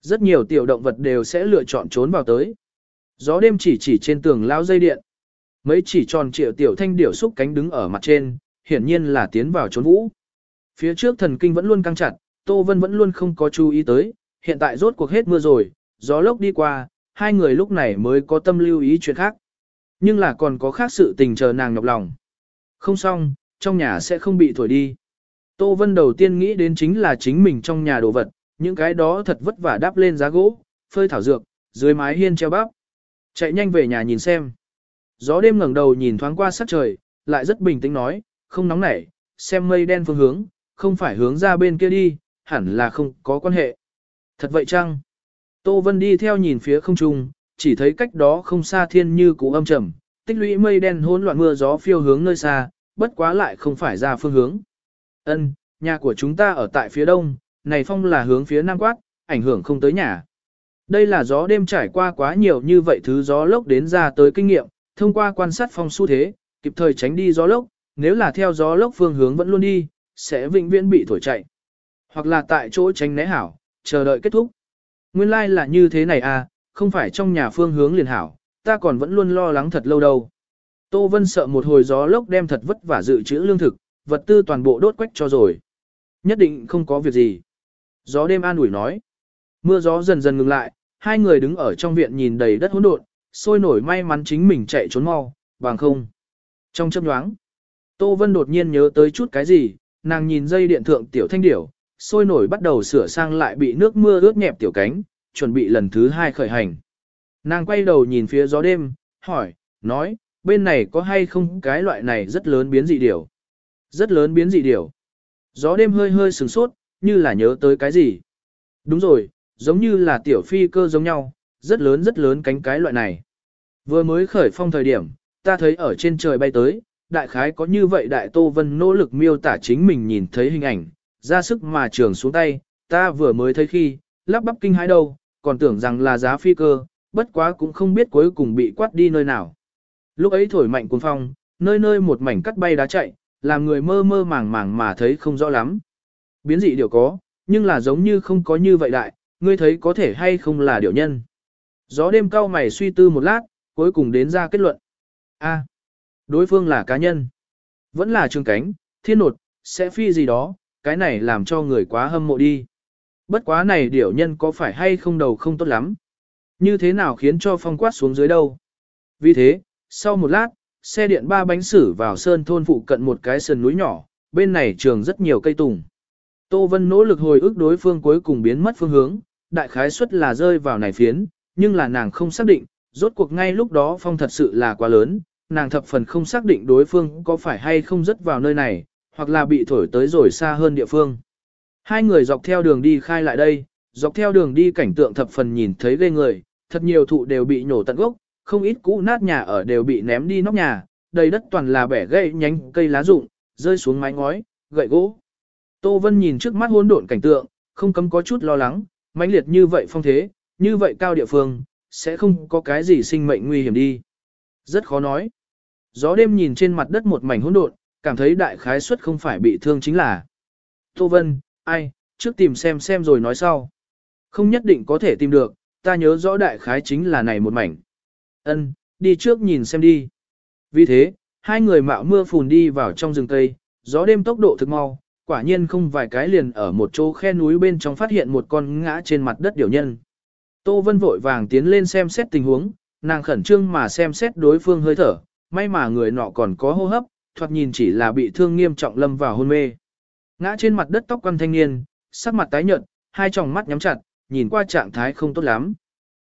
Rất nhiều tiểu động vật đều sẽ lựa chọn trốn vào tới. Gió đêm chỉ chỉ trên tường lao dây điện. Mấy chỉ tròn triệu tiểu thanh điểu xúc cánh đứng ở mặt trên, hiển nhiên là tiến vào trốn vũ. Phía trước thần kinh vẫn luôn căng chặt, Tô Vân vẫn luôn không có chú ý tới, hiện tại rốt cuộc hết mưa rồi, gió lốc đi qua, hai người lúc này mới có tâm lưu ý chuyện khác. Nhưng là còn có khác sự tình chờ nàng nhọc lòng. Không xong, trong nhà sẽ không bị thổi đi. Tô Vân đầu tiên nghĩ đến chính là chính mình trong nhà đồ vật, những cái đó thật vất vả đáp lên giá gỗ, phơi thảo dược, dưới mái hiên treo bắp. Chạy nhanh về nhà nhìn xem. Gió đêm ngẩng đầu nhìn thoáng qua sắc trời, lại rất bình tĩnh nói, không nóng nảy, xem mây đen phương hướng, không phải hướng ra bên kia đi, hẳn là không có quan hệ. Thật vậy chăng? Tô Vân đi theo nhìn phía không trung, chỉ thấy cách đó không xa thiên như cũ âm trầm, tích lũy mây đen hỗn loạn mưa gió phiêu hướng nơi xa, bất quá lại không phải ra phương hướng. Ân, nhà của chúng ta ở tại phía đông, này phong là hướng phía nam quát, ảnh hưởng không tới nhà. Đây là gió đêm trải qua quá nhiều như vậy thứ gió lốc đến ra tới kinh nghiệm, thông qua quan sát phong xu thế, kịp thời tránh đi gió lốc, nếu là theo gió lốc phương hướng vẫn luôn đi, sẽ vĩnh viễn bị thổi chạy. Hoặc là tại chỗ tránh né hảo, chờ đợi kết thúc. Nguyên lai like là như thế này à, không phải trong nhà phương hướng liền hảo, ta còn vẫn luôn lo lắng thật lâu đâu. Tô Vân sợ một hồi gió lốc đem thật vất vả dự trữ lương thực, vật tư toàn bộ đốt quách cho rồi. Nhất định không có việc gì. Gió đêm an ủi nói. Mưa gió dần dần ngừng lại, hai người đứng ở trong viện nhìn đầy đất hỗn độn, sôi nổi may mắn chính mình chạy trốn mau, bằng không. Trong chớp nhoáng, Tô Vân đột nhiên nhớ tới chút cái gì, nàng nhìn dây điện thượng tiểu thanh điểu, sôi nổi bắt đầu sửa sang lại bị nước mưa ướt nhẹp tiểu cánh, chuẩn bị lần thứ hai khởi hành. Nàng quay đầu nhìn phía gió đêm, hỏi, nói, bên này có hay không cái loại này rất lớn biến dị điểu? Rất lớn biến dị điểu. Gió đêm hơi hơi sừng sốt, như là nhớ tới cái gì. Đúng rồi, giống như là tiểu phi cơ giống nhau, rất lớn rất lớn cánh cái loại này. Vừa mới khởi phong thời điểm, ta thấy ở trên trời bay tới, đại khái có như vậy đại tô vân nỗ lực miêu tả chính mình nhìn thấy hình ảnh, ra sức mà trường xuống tay, ta vừa mới thấy khi, lắp bắp kinh hãi đâu, còn tưởng rằng là giá phi cơ, bất quá cũng không biết cuối cùng bị quát đi nơi nào. Lúc ấy thổi mạnh cuồng phong, nơi nơi một mảnh cắt bay đá chạy, làm người mơ mơ màng màng mà thấy không rõ lắm. Biến dị điều có, nhưng là giống như không có như vậy đại, ngươi thấy có thể hay không là điều nhân. Gió đêm cao mày suy tư một lát, cuối cùng đến ra kết luận. A, đối phương là cá nhân. Vẫn là trường cánh, thiên nột, sẽ phi gì đó, cái này làm cho người quá hâm mộ đi. Bất quá này điểu nhân có phải hay không đầu không tốt lắm. Như thế nào khiến cho phong quát xuống dưới đâu. Vì thế, sau một lát, xe điện ba bánh xử vào sơn thôn phụ cận một cái sườn núi nhỏ, bên này trường rất nhiều cây tùng. Tô Vân nỗ lực hồi ức đối phương cuối cùng biến mất phương hướng, đại khái suất là rơi vào này phiến, nhưng là nàng không xác định, rốt cuộc ngay lúc đó phong thật sự là quá lớn, nàng thập phần không xác định đối phương có phải hay không rớt vào nơi này, hoặc là bị thổi tới rồi xa hơn địa phương. Hai người dọc theo đường đi khai lại đây, dọc theo đường đi cảnh tượng thập phần nhìn thấy ghê người, thật nhiều thụ đều bị nhổ tận gốc, không ít cũ nát nhà ở đều bị ném đi nóc nhà, đầy đất toàn là bẻ gãy nhánh cây lá rụng, rơi xuống mái ngói, gậy gỗ. Tô Vân nhìn trước mắt hỗn độn cảnh tượng, không cấm có chút lo lắng, mãnh liệt như vậy phong thế, như vậy cao địa phương, sẽ không có cái gì sinh mệnh nguy hiểm đi. Rất khó nói. Gió đêm nhìn trên mặt đất một mảnh hỗn độn, cảm thấy đại khái suất không phải bị thương chính là. Tô Vân, ai, trước tìm xem xem rồi nói sau. Không nhất định có thể tìm được, ta nhớ rõ đại khái chính là này một mảnh. Ân, đi trước nhìn xem đi. Vì thế, hai người mạo mưa phùn đi vào trong rừng tây. gió đêm tốc độ thực mau, quả nhiên không vài cái liền ở một chỗ khe núi bên trong phát hiện một con ngã trên mặt đất điều nhân. Tô Vân vội vàng tiến lên xem xét tình huống, nàng khẩn trương mà xem xét đối phương hơi thở, may mà người nọ còn có hô hấp, thoạt nhìn chỉ là bị thương nghiêm trọng lâm vào hôn mê. Ngã trên mặt đất tóc quan thanh niên, sắc mặt tái nhợt, hai tròng mắt nhắm chặt, nhìn qua trạng thái không tốt lắm.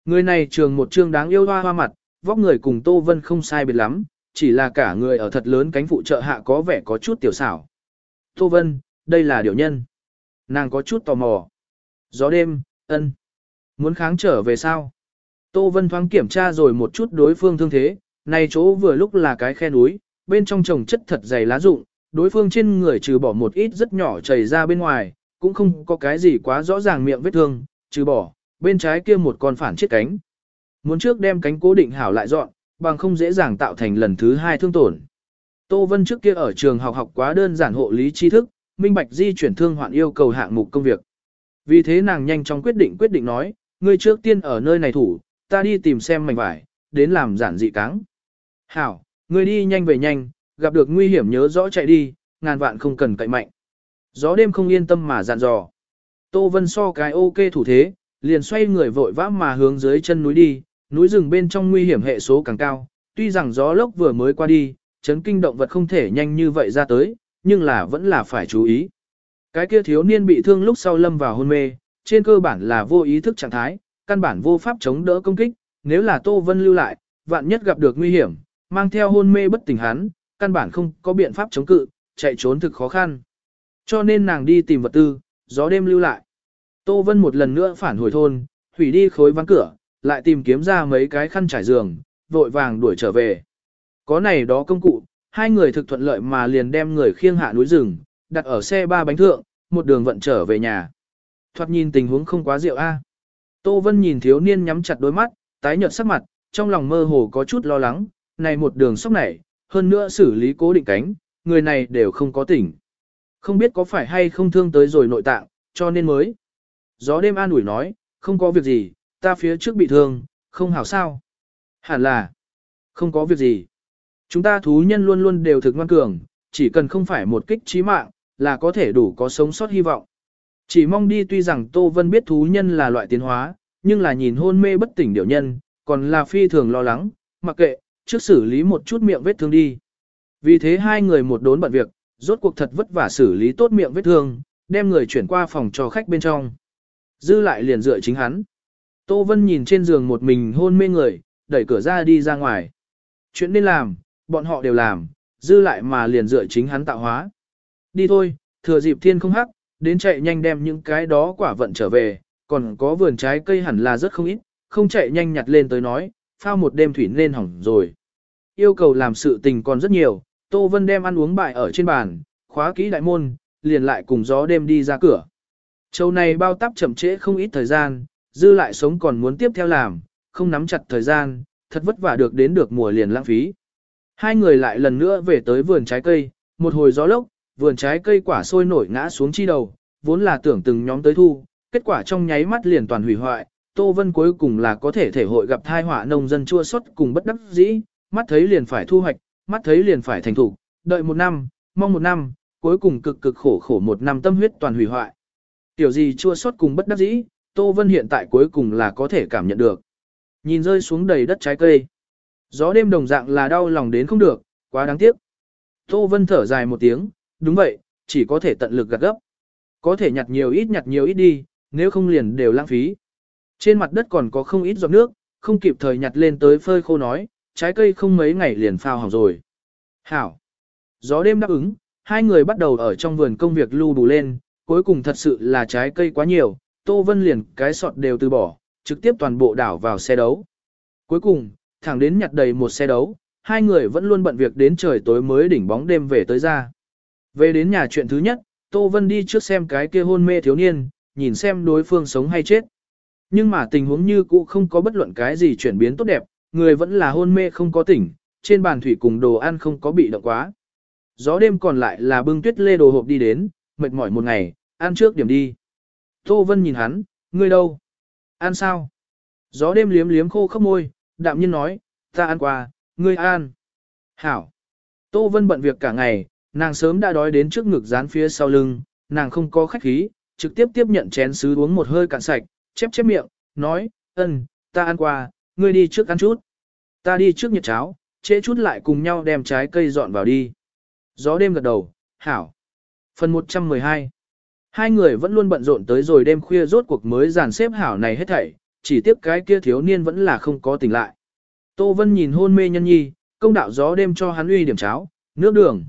Người này trường một trương đáng yêu hoa hoa mặt, vóc người cùng Tô Vân không sai biệt lắm, chỉ là cả người ở thật lớn cánh phụ trợ hạ có vẻ có chút tiểu xảo. Tô Vân, đây là điều nhân. Nàng có chút tò mò. Gió đêm, ân. Muốn kháng trở về sao? Tô Vân thoáng kiểm tra rồi một chút đối phương thương thế, này chỗ vừa lúc là cái khe núi, bên trong trồng chất thật dày lá rụng, đối phương trên người trừ bỏ một ít rất nhỏ chảy ra bên ngoài, cũng không có cái gì quá rõ ràng miệng vết thương, trừ bỏ, bên trái kia một con phản chiếc cánh. Muốn trước đem cánh cố định hảo lại dọn, bằng không dễ dàng tạo thành lần thứ hai thương tổn. Tô Vân trước kia ở trường học học quá đơn giản hộ lý tri thức, minh bạch di chuyển thương hoạn yêu cầu hạng mục công việc. Vì thế nàng nhanh chóng quyết định quyết định nói, ngươi trước tiên ở nơi này thủ, ta đi tìm xem mảnh vải, đến làm giản dị cáng. Hảo, ngươi đi nhanh về nhanh, gặp được nguy hiểm nhớ rõ chạy đi, ngàn vạn không cần cậy mạnh. Gió đêm không yên tâm mà dặn dò. Tô Vân so cái ok thủ thế, liền xoay người vội vã mà hướng dưới chân núi đi, núi rừng bên trong nguy hiểm hệ số càng cao, tuy rằng gió lốc vừa mới qua đi, chấn kinh động vật không thể nhanh như vậy ra tới, nhưng là vẫn là phải chú ý. Cái kia thiếu niên bị thương lúc sau lâm vào hôn mê, trên cơ bản là vô ý thức trạng thái, căn bản vô pháp chống đỡ công kích, nếu là Tô Vân lưu lại, vạn nhất gặp được nguy hiểm, mang theo hôn mê bất tỉnh hắn, căn bản không có biện pháp chống cự, chạy trốn thực khó khăn. Cho nên nàng đi tìm vật tư, gió đêm lưu lại. Tô Vân một lần nữa phản hồi thôn, hủy đi khối ván cửa, lại tìm kiếm ra mấy cái khăn trải giường, vội vàng đuổi trở về. Có này đó công cụ, hai người thực thuận lợi mà liền đem người khiêng hạ núi rừng, đặt ở xe ba bánh thượng, một đường vận trở về nhà. Thoạt nhìn tình huống không quá rượu a. Tô Vân nhìn thiếu niên nhắm chặt đôi mắt, tái nhợt sắc mặt, trong lòng mơ hồ có chút lo lắng, này một đường sóc này, hơn nữa xử lý cố định cánh, người này đều không có tỉnh. Không biết có phải hay không thương tới rồi nội tạng, cho nên mới. Gió đêm an ủi nói, không có việc gì, ta phía trước bị thương, không hảo sao. Hẳn là, không có việc gì. Chúng ta thú nhân luôn luôn đều thực ngoan cường, chỉ cần không phải một kích trí mạng, là có thể đủ có sống sót hy vọng. Chỉ mong đi tuy rằng Tô Vân biết thú nhân là loại tiến hóa, nhưng là nhìn hôn mê bất tỉnh điều nhân, còn là phi thường lo lắng, mặc kệ, trước xử lý một chút miệng vết thương đi. Vì thế hai người một đốn bận việc, rốt cuộc thật vất vả xử lý tốt miệng vết thương, đem người chuyển qua phòng cho khách bên trong. Dư lại liền dựa chính hắn. Tô Vân nhìn trên giường một mình hôn mê người, đẩy cửa ra đi ra ngoài. Chuyện nên làm, bọn họ đều làm, dư lại mà liền dựa chính hắn tạo hóa. Đi thôi, thừa dịp thiên không hắc, đến chạy nhanh đem những cái đó quả vận trở về, còn có vườn trái cây hẳn là rất không ít, không chạy nhanh nhặt lên tới nói, phao một đêm thủy nên hỏng rồi. Yêu cầu làm sự tình còn rất nhiều, Tô Vân đem ăn uống bại ở trên bàn, khóa kỹ đại môn, liền lại cùng gió đêm đi ra cửa. Châu này bao tắp chậm trễ không ít thời gian, dư lại sống còn muốn tiếp theo làm, không nắm chặt thời gian, thật vất vả được đến được mùa liền lãng phí. Hai người lại lần nữa về tới vườn trái cây, một hồi gió lốc, vườn trái cây quả sôi nổi ngã xuống chi đầu, vốn là tưởng từng nhóm tới thu, kết quả trong nháy mắt liền toàn hủy hoại, Tô Vân cuối cùng là có thể thể hội gặp thai họa nông dân chua xót cùng bất đắc dĩ, mắt thấy liền phải thu hoạch, mắt thấy liền phải thành thủ, đợi một năm, mong một năm, cuối cùng cực cực khổ khổ một năm tâm huyết toàn hủy hoại. Tiểu gì chua xót cùng bất đắc dĩ, Tô Vân hiện tại cuối cùng là có thể cảm nhận được. Nhìn rơi xuống đầy đất trái cây. Gió đêm đồng dạng là đau lòng đến không được, quá đáng tiếc. Tô Vân thở dài một tiếng, đúng vậy, chỉ có thể tận lực gặt gấp. Có thể nhặt nhiều ít nhặt nhiều ít đi, nếu không liền đều lãng phí. Trên mặt đất còn có không ít giọt nước, không kịp thời nhặt lên tới phơi khô nói, trái cây không mấy ngày liền phao hỏng rồi. Hảo. Gió đêm đáp ứng, hai người bắt đầu ở trong vườn công việc lưu đủ lên, cuối cùng thật sự là trái cây quá nhiều, Tô Vân liền cái sọt đều từ bỏ, trực tiếp toàn bộ đảo vào xe đấu. Cuối cùng, thẳng đến nhặt đầy một xe đấu, hai người vẫn luôn bận việc đến trời tối mới đỉnh bóng đêm về tới ra. Về đến nhà chuyện thứ nhất, Tô Vân đi trước xem cái kia hôn mê thiếu niên, nhìn xem đối phương sống hay chết. Nhưng mà tình huống như cũ không có bất luận cái gì chuyển biến tốt đẹp, người vẫn là hôn mê không có tỉnh, trên bàn thủy cùng đồ ăn không có bị động quá. Gió đêm còn lại là bưng tuyết lê đồ hộp đi đến, mệt mỏi một ngày, ăn trước điểm đi. Tô Vân nhìn hắn, ngươi đâu? Ăn sao? Gió đêm liếm liếm khô khắp môi, đạm nhiên nói, ta ăn qua, ngươi ăn. Hảo. Tô Vân bận việc cả ngày, nàng sớm đã đói đến trước ngực dán phía sau lưng, nàng không có khách khí, trực tiếp tiếp nhận chén sứ uống một hơi cạn sạch, chép chép miệng, nói, ân, ta ăn qua, ngươi đi trước ăn chút. Ta đi trước nhiệt cháo, trễ chút lại cùng nhau đem trái cây dọn vào đi. Gió đêm gật đầu, hảo. Phần 112 Hai người vẫn luôn bận rộn tới rồi đêm khuya rốt cuộc mới dàn xếp hảo này hết thảy, chỉ tiếc cái kia thiếu niên vẫn là không có tỉnh lại. Tô Vân nhìn hôn mê nhân nhi, công đạo gió đêm cho hắn uy điểm cháo, nước đường.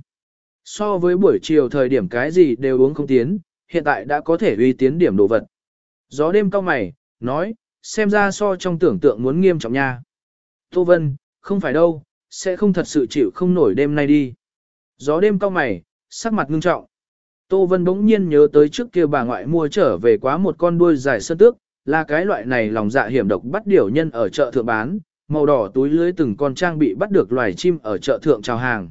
So với buổi chiều thời điểm cái gì đều uống không tiến, hiện tại đã có thể uy tiến điểm đồ vật. Gió đêm cao mày, nói, xem ra so trong tưởng tượng muốn nghiêm trọng nha. Tô Vân, không phải đâu, sẽ không thật sự chịu không nổi đêm nay đi. Gió đêm cao mày, sắc mặt ngưng trọng. Tô Vân bỗng nhiên nhớ tới trước kia bà ngoại mua trở về quá một con đuôi dài sơn tước, là cái loại này lòng dạ hiểm độc bắt điểu nhân ở chợ thượng bán, màu đỏ túi lưới từng con trang bị bắt được loài chim ở chợ thượng chào hàng.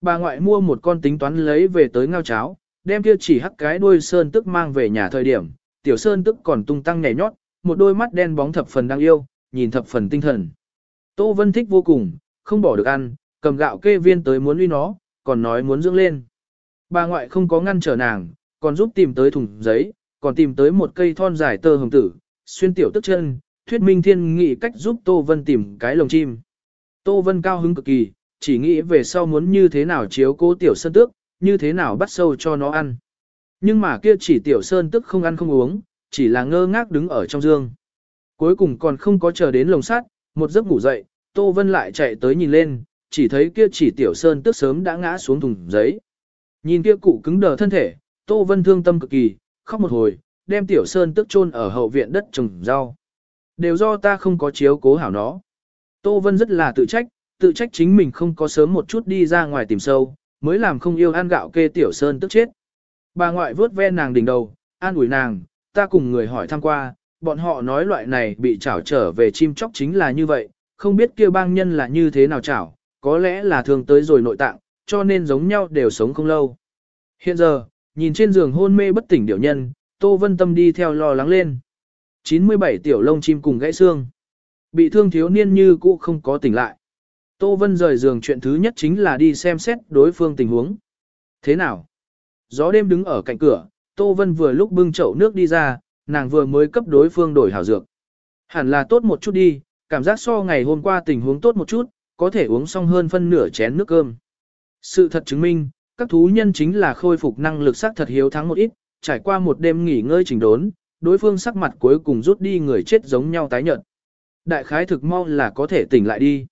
Bà ngoại mua một con tính toán lấy về tới ngao cháo, đem kia chỉ hắc cái đuôi sơn tức mang về nhà thời điểm, tiểu sơn tức còn tung tăng nhảy nhót, một đôi mắt đen bóng thập phần đáng yêu, nhìn thập phần tinh thần. Tô Vân thích vô cùng, không bỏ được ăn, cầm gạo kê viên tới muốn uy nó, còn nói muốn dưỡng lên. Bà ngoại không có ngăn trở nàng, còn giúp tìm tới thùng giấy, còn tìm tới một cây thon dài tơ hồng tử, xuyên tiểu tức chân, thuyết minh thiên nghị cách giúp Tô Vân tìm cái lồng chim. Tô Vân cao hứng cực kỳ, chỉ nghĩ về sau muốn như thế nào chiếu cố tiểu sơn tước, như thế nào bắt sâu cho nó ăn. Nhưng mà kia chỉ tiểu sơn tức không ăn không uống, chỉ là ngơ ngác đứng ở trong dương. Cuối cùng còn không có chờ đến lồng sắt, một giấc ngủ dậy, Tô Vân lại chạy tới nhìn lên, chỉ thấy kia chỉ tiểu sơn tức sớm đã ngã xuống thùng giấy. Nhìn kia cụ cứng đờ thân thể, Tô Vân thương tâm cực kỳ, khóc một hồi, đem tiểu sơn tức chôn ở hậu viện đất trồng rau. Đều do ta không có chiếu cố hảo nó. Tô Vân rất là tự trách, tự trách chính mình không có sớm một chút đi ra ngoài tìm sâu, mới làm không yêu ăn gạo kê tiểu sơn tức chết. Bà ngoại vớt ve nàng đỉnh đầu, an ủi nàng, ta cùng người hỏi thăm qua, bọn họ nói loại này bị trảo trở về chim chóc chính là như vậy, không biết kia bang nhân là như thế nào chảo, có lẽ là thường tới rồi nội tạng, cho nên giống nhau đều sống không lâu. Hiện giờ, nhìn trên giường hôn mê bất tỉnh điệu nhân, Tô Vân Tâm đi theo lo lắng lên. 97 tiểu lông chim cùng gãy xương. Bị thương thiếu niên như cũ không có tỉnh lại. Tô Vân rời giường chuyện thứ nhất chính là đi xem xét đối phương tình huống. Thế nào? Gió đêm đứng ở cạnh cửa, Tô Vân vừa lúc bưng chậu nước đi ra, nàng vừa mới cấp đối phương đổi hảo dược. Hẳn là tốt một chút đi, cảm giác so ngày hôm qua tình huống tốt một chút, có thể uống xong hơn phân nửa chén nước cơm. Sự thật chứng minh, các thú nhân chính là khôi phục năng lực sắc thật hiếu thắng một ít, trải qua một đêm nghỉ ngơi chỉnh đốn, đối phương sắc mặt cuối cùng rút đi người chết giống nhau tái nhợt. Đại khái thực mau là có thể tỉnh lại đi.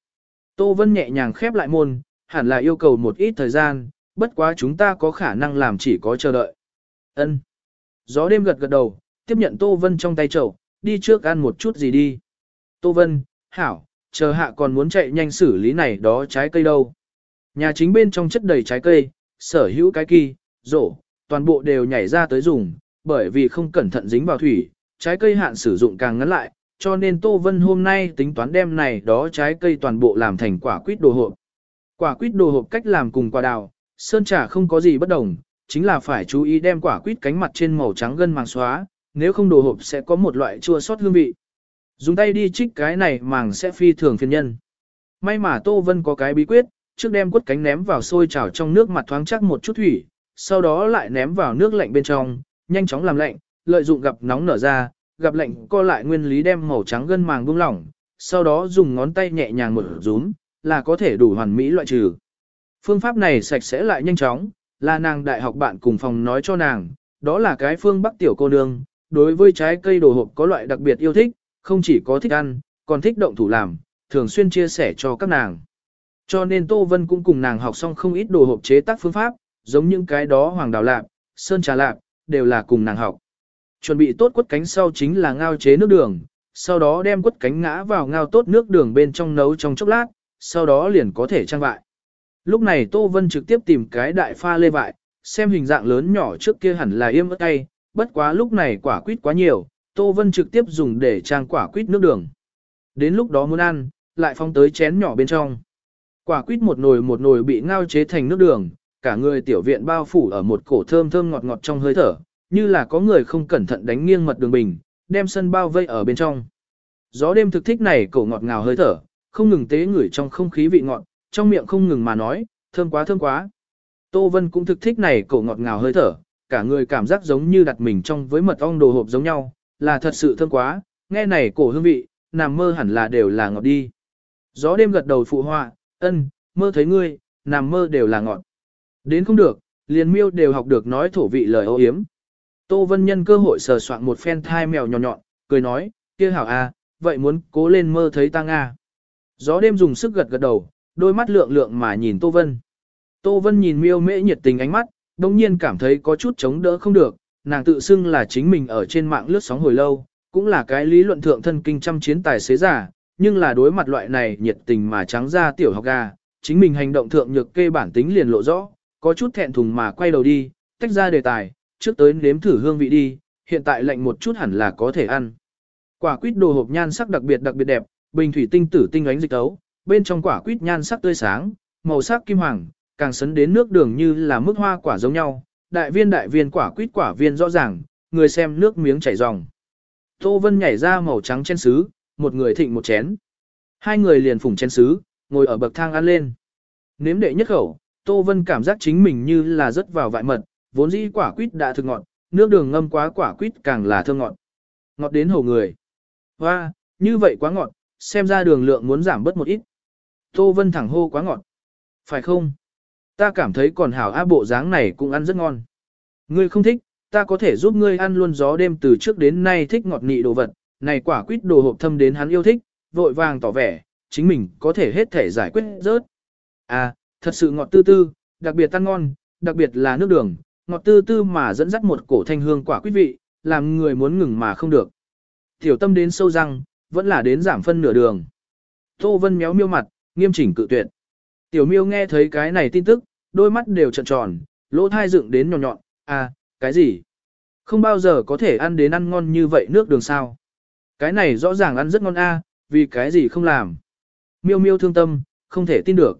Tô Vân nhẹ nhàng khép lại môn, hẳn là yêu cầu một ít thời gian, bất quá chúng ta có khả năng làm chỉ có chờ đợi. Ân. Gió đêm gật gật đầu, tiếp nhận Tô Vân trong tay chậu, đi trước ăn một chút gì đi. Tô Vân, hảo, chờ hạ còn muốn chạy nhanh xử lý này đó trái cây đâu. Nhà chính bên trong chất đầy trái cây, sở hữu cái kỳ, rổ, toàn bộ đều nhảy ra tới dùng, bởi vì không cẩn thận dính vào thủy, trái cây hạn sử dụng càng ngắn lại, cho nên Tô Vân hôm nay tính toán đem này đó trái cây toàn bộ làm thành quả quýt đồ hộp. Quả quýt đồ hộp cách làm cùng quả đào, sơn trà không có gì bất đồng, chính là phải chú ý đem quả quýt cánh mặt trên màu trắng gân màng xóa, nếu không đồ hộp sẽ có một loại chua sót hương vị. Dùng tay đi trích cái này màng sẽ phi thường phiền nhân. May mà Tô Vân có cái bí quyết, trước đem quất cánh ném vào sôi chảo trong nước mặt thoáng chắc một chút thủy, sau đó lại ném vào nước lạnh bên trong, nhanh chóng làm lạnh, lợi dụng gặp nóng nở ra, gặp lạnh co lại nguyên lý đem màu trắng gân màng buông lỏng, sau đó dùng ngón tay nhẹ nhàng mở rúm, là có thể đủ hoàn mỹ loại trừ. Phương pháp này sạch sẽ lại nhanh chóng, là nàng đại học bạn cùng phòng nói cho nàng, đó là cái phương bắc tiểu cô nương, đối với trái cây đồ hộp có loại đặc biệt yêu thích, không chỉ có thích ăn, còn thích động thủ làm, thường xuyên chia sẻ cho các nàng. Cho nên Tô Vân cũng cùng nàng học xong không ít đồ hộp chế tác phương pháp, giống những cái đó hoàng đào lạp, sơn trà lạp, đều là cùng nàng học. Chuẩn bị tốt quất cánh sau chính là ngao chế nước đường, sau đó đem quất cánh ngã vào ngao tốt nước đường bên trong nấu trong chốc lát, sau đó liền có thể trang vại. Lúc này Tô Vân trực tiếp tìm cái đại pha lê vại, xem hình dạng lớn nhỏ trước kia hẳn là yêm ớt tay, bất quá lúc này quả quýt quá nhiều, Tô Vân trực tiếp dùng để trang quả quýt nước đường. Đến lúc đó muốn ăn, lại phong tới chén nhỏ bên trong. Quả quýt một nồi một nồi bị ngao chế thành nước đường, cả người tiểu viện bao phủ ở một cổ thơm thơm ngọt ngọt trong hơi thở, như là có người không cẩn thận đánh nghiêng mật đường bình, đem sân bao vây ở bên trong. Gió đêm thực thích này cổ ngọt ngào hơi thở, không ngừng tế ngửi trong không khí vị ngọt, trong miệng không ngừng mà nói, thơm quá thơm quá. Tô Vân cũng thực thích này cổ ngọt ngào hơi thở, cả người cảm giác giống như đặt mình trong với mật ong đồ hộp giống nhau, là thật sự thơm quá, nghe này cổ hương vị, nằm mơ hẳn là đều là ngọt đi. Gió đêm gật đầu phụ họa, ân, mơ thấy ngươi, nằm mơ đều là ngọt. Đến không được, liền miêu đều học được nói thổ vị lời ô yếm. Tô Vân nhân cơ hội sờ soạn một phen thai mèo nhỏ nhọn, cười nói, kia hảo à, vậy muốn cố lên mơ thấy ta Nga. Gió đêm dùng sức gật gật đầu, đôi mắt lượng lượng mà nhìn Tô Vân. Tô Vân nhìn miêu mễ nhiệt tình ánh mắt, đồng nhiên cảm thấy có chút chống đỡ không được, nàng tự xưng là chính mình ở trên mạng lướt sóng hồi lâu, cũng là cái lý luận thượng thân kinh trăm chiến tài xế giả, nhưng là đối mặt loại này nhiệt tình mà trắng ra tiểu học gà, chính mình hành động thượng nhược kê bản tính liền lộ rõ, có chút thẹn thùng mà quay đầu đi, tách ra đề tài, trước tới nếm thử hương vị đi, hiện tại lạnh một chút hẳn là có thể ăn. Quả quýt đồ hộp nhan sắc đặc biệt đặc biệt đẹp, bình thủy tinh tử tinh ánh dịch tấu, bên trong quả quýt nhan sắc tươi sáng, màu sắc kim hoàng, càng sấn đến nước đường như là mức hoa quả giống nhau, đại viên đại viên quả quýt quả viên rõ ràng, người xem nước miếng chảy ròng. Tô Vân nhảy ra màu trắng chén sứ, một người thịnh một chén. Hai người liền phủng chén sứ, ngồi ở bậc thang ăn lên. Nếm đệ nhất khẩu, Tô Vân cảm giác chính mình như là rớt vào vại mật, vốn dĩ quả quýt đã thực ngọt, nước đường ngâm quá quả quýt càng là thơm ngọt. Ngọt đến hầu người. Hoa, như vậy quá ngọt, xem ra đường lượng muốn giảm bớt một ít. Tô Vân thẳng hô quá ngọt. Phải không? Ta cảm thấy còn hảo á bộ dáng này cũng ăn rất ngon. Ngươi không thích, ta có thể giúp ngươi ăn luôn gió đêm từ trước đến nay thích ngọt nị đồ vật, này quả quýt đồ hộp thâm đến hắn yêu thích, vội vàng tỏ vẻ, chính mình có thể hết thể giải quyết rớt. À, thật sự ngọt tư tư, đặc biệt tan ngon, đặc biệt là nước đường, ngọt tư tư mà dẫn dắt một cổ thanh hương quả quýt vị, làm người muốn ngừng mà không được. Tiểu tâm đến sâu răng, vẫn là đến giảm phân nửa đường. Tô Vân méo miêu mặt, nghiêm chỉnh cự tuyệt. Tiểu miêu nghe thấy cái này tin tức, đôi mắt đều trợn tròn, lỗ thai dựng đến nhọn nhọn, à, cái gì? Không bao giờ có thể ăn đến ăn ngon như vậy nước đường sao? Cái này rõ ràng ăn rất ngon a, vì cái gì không làm? Miêu miêu thương tâm, không thể tin được.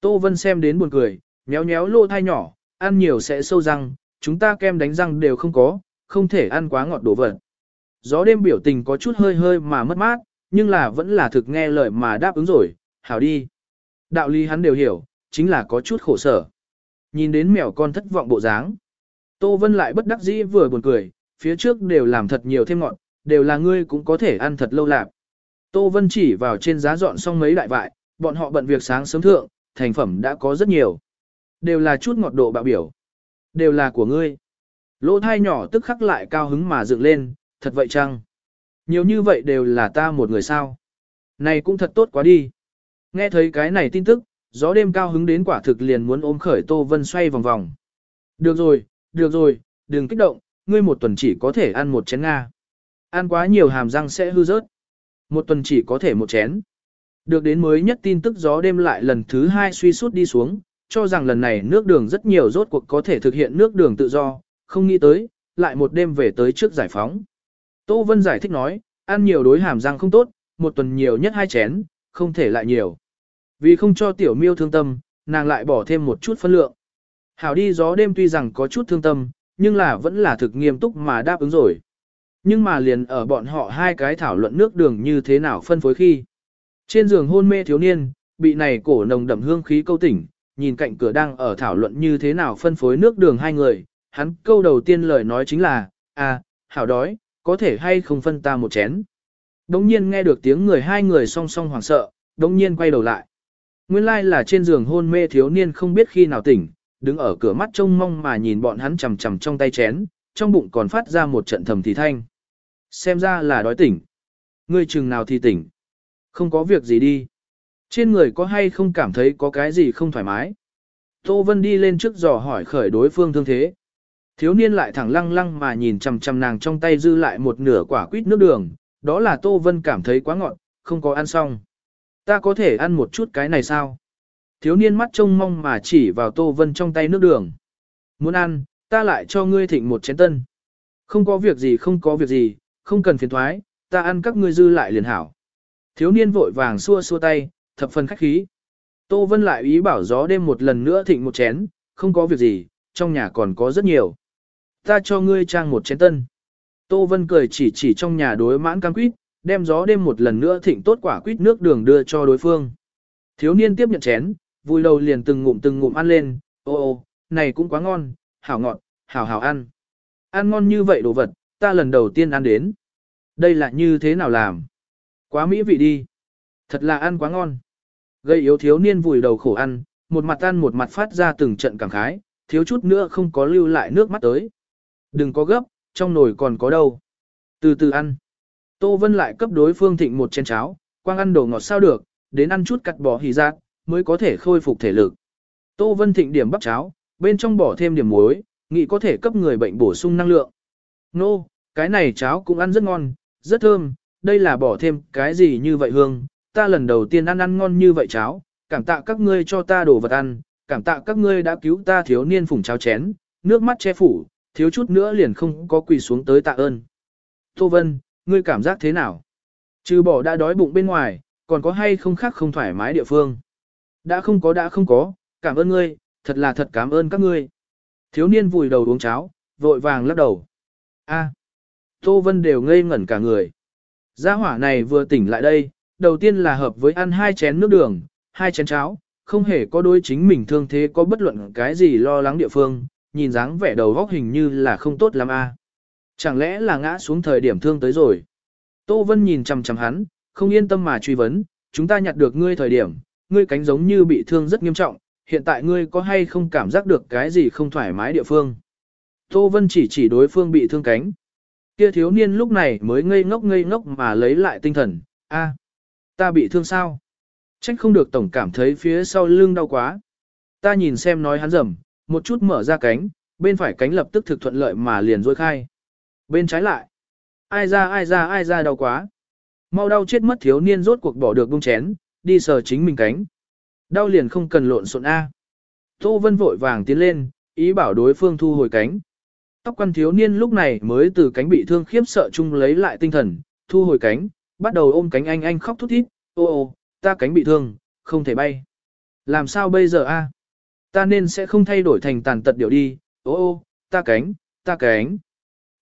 Tô Vân xem đến buồn cười, nhéo nhéo lỗ thai nhỏ, ăn nhiều sẽ sâu răng, chúng ta kem đánh răng đều không có, không thể ăn quá ngọt đồ vật. Gió đêm biểu tình có chút hơi hơi mà mất mát, nhưng là vẫn là thực nghe lời mà đáp ứng rồi, hảo đi. Đạo lý hắn đều hiểu, chính là có chút khổ sở. Nhìn đến mèo con thất vọng bộ dáng. Tô Vân lại bất đắc dĩ vừa buồn cười, phía trước đều làm thật nhiều thêm ngọn, đều là ngươi cũng có thể ăn thật lâu lạc. Tô Vân chỉ vào trên giá dọn xong mấy đại vại, bọn họ bận việc sáng sớm thượng, thành phẩm đã có rất nhiều. Đều là chút ngọt độ bạo biểu. Đều là của ngươi. Lỗ thai nhỏ tức khắc lại cao hứng mà dựng lên, thật vậy chăng? Nhiều như vậy đều là ta một người sao? Này cũng thật tốt quá đi. Nghe thấy cái này tin tức, gió đêm cao hứng đến quả thực liền muốn ôm khởi Tô Vân xoay vòng vòng. Được rồi, được rồi, đừng kích động, ngươi một tuần chỉ có thể ăn một chén Nga. Ăn quá nhiều hàm răng sẽ hư rớt. Một tuần chỉ có thể một chén. Được đến mới nhất tin tức gió đêm lại lần thứ hai suy sút đi xuống, cho rằng lần này nước đường rất nhiều rốt cuộc có thể thực hiện nước đường tự do, không nghĩ tới, lại một đêm về tới trước giải phóng. Tô Vân giải thích nói, ăn nhiều đối hàm răng không tốt, một tuần nhiều nhất hai chén, không thể lại nhiều. Vì không cho tiểu miêu thương tâm, nàng lại bỏ thêm một chút phân lượng. Hảo đi gió đêm tuy rằng có chút thương tâm, nhưng là vẫn là thực nghiêm túc mà đáp ứng rồi. Nhưng mà liền ở bọn họ hai cái thảo luận nước đường như thế nào phân phối khi. Trên giường hôn mê thiếu niên, bị này cổ nồng đậm hương khí câu tỉnh, nhìn cạnh cửa đang ở thảo luận như thế nào phân phối nước đường hai người, hắn câu đầu tiên lời nói chính là, à, hảo đói, có thể hay không phân ta một chén. Đống nhiên nghe được tiếng người hai người song song hoảng sợ, đống nhiên quay đầu lại. Nguyên lai like là trên giường hôn mê thiếu niên không biết khi nào tỉnh, đứng ở cửa mắt trông mong mà nhìn bọn hắn chầm chầm trong tay chén, trong bụng còn phát ra một trận thầm thì thanh. Xem ra là đói tỉnh. Ngươi chừng nào thì tỉnh. Không có việc gì đi. Trên người có hay không cảm thấy có cái gì không thoải mái. Tô Vân đi lên trước dò hỏi khởi đối phương thương thế. Thiếu niên lại thẳng lăng lăng mà nhìn chằm chằm nàng trong tay dư lại một nửa quả quýt nước đường, đó là Tô Vân cảm thấy quá ngọt, không có ăn xong. Ta có thể ăn một chút cái này sao? Thiếu niên mắt trông mong mà chỉ vào Tô Vân trong tay nước đường. Muốn ăn, ta lại cho ngươi thịnh một chén tân. Không có việc gì không có việc gì, không cần phiền thoái, ta ăn các ngươi dư lại liền hảo. Thiếu niên vội vàng xua xua tay, thập phần khách khí. Tô Vân lại ý bảo gió đêm một lần nữa thịnh một chén, không có việc gì, trong nhà còn có rất nhiều. Ta cho ngươi trang một chén tân. Tô Vân cười chỉ chỉ trong nhà đối mãn cam quýt, đem gió đêm một lần nữa thịnh tốt quả quýt nước đường đưa cho đối phương. Thiếu niên tiếp nhận chén, vui đầu liền từng ngụm từng ngụm ăn lên, ô ô, này cũng quá ngon, hảo ngọt, hảo hảo ăn. Ăn ngon như vậy đồ vật, ta lần đầu tiên ăn đến. Đây là như thế nào làm? Quá mỹ vị đi. Thật là ăn quá ngon. Gây yếu thiếu niên vùi đầu khổ ăn, một mặt ăn một mặt phát ra từng trận cảm khái, thiếu chút nữa không có lưu lại nước mắt tới. Đừng có gấp, trong nồi còn có đâu. Từ từ ăn. Tô Vân lại cấp đối phương thịnh một chén cháo, quang ăn đồ ngọt sao được, đến ăn chút cắt bỏ hì giác, mới có thể khôi phục thể lực. Tô Vân thịnh điểm bắp cháo, bên trong bỏ thêm điểm muối, nghĩ có thể cấp người bệnh bổ sung năng lượng. Nô, cái này cháo cũng ăn rất ngon, rất thơm, đây là bỏ thêm cái gì như vậy hương, ta lần đầu tiên ăn ăn ngon như vậy cháo, cảm tạ các ngươi cho ta đồ vật ăn, cảm tạ các ngươi đã cứu ta thiếu niên phủng cháo chén, nước mắt che phủ, thiếu chút nữa liền không có quỳ xuống tới tạ ơn. Tô Vân, ngươi cảm giác thế nào? Trừ bỏ đã đói bụng bên ngoài, còn có hay không khác không thoải mái địa phương? Đã không có đã không có, cảm ơn ngươi, thật là thật cảm ơn các ngươi. Thiếu niên vùi đầu uống cháo, vội vàng lắc đầu. A, Tô Vân đều ngây ngẩn cả người. Gia hỏa này vừa tỉnh lại đây, đầu tiên là hợp với ăn hai chén nước đường, hai chén cháo, không hề có đối chính mình thương thế có bất luận cái gì lo lắng địa phương, nhìn dáng vẻ đầu góc hình như là không tốt lắm a. Chẳng lẽ là ngã xuống thời điểm thương tới rồi? Tô Vân nhìn chằm chằm hắn, không yên tâm mà truy vấn, chúng ta nhặt được ngươi thời điểm, ngươi cánh giống như bị thương rất nghiêm trọng, hiện tại ngươi có hay không cảm giác được cái gì không thoải mái địa phương? Tô Vân chỉ chỉ đối phương bị thương cánh. Kia thiếu niên lúc này mới ngây ngốc ngây ngốc mà lấy lại tinh thần, a, ta bị thương sao? Trách không được tổng cảm thấy phía sau lưng đau quá. Ta nhìn xem nói hắn rầm, một chút mở ra cánh, bên phải cánh lập tức thực thuận lợi mà liền rôi khai. Bên trái lại. Ai ra ai ra ai ra đau quá. Mau đau chết mất thiếu niên rốt cuộc bỏ được bông chén, đi sờ chính mình cánh. Đau liền không cần lộn xộn A. Tô Vân vội vàng tiến lên, ý bảo đối phương thu hồi cánh. Tóc quan thiếu niên lúc này mới từ cánh bị thương khiếp sợ chung lấy lại tinh thần, thu hồi cánh, bắt đầu ôm cánh anh anh khóc thút thít, ô ô, ta cánh bị thương, không thể bay. Làm sao bây giờ a? Ta nên sẽ không thay đổi thành tàn tật điều đi, ô ô, ta cánh, ta cánh.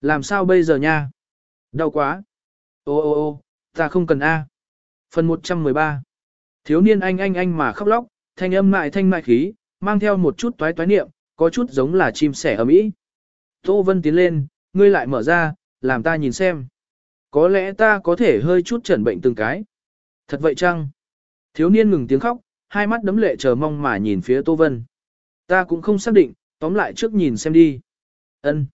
Làm sao bây giờ nha? Đau quá. Ô ô ô, ta không cần a. Phần 113 Thiếu niên anh anh anh mà khóc lóc, thanh âm mại thanh mại khí, mang theo một chút toái toái niệm, có chút giống là chim sẻ ấm ý. Tô Vân tiến lên, ngươi lại mở ra, làm ta nhìn xem. Có lẽ ta có thể hơi chút chẩn bệnh từng cái. Thật vậy chăng? Thiếu niên ngừng tiếng khóc, hai mắt đấm lệ chờ mong mà nhìn phía Tô Vân. Ta cũng không xác định, tóm lại trước nhìn xem đi. Ân,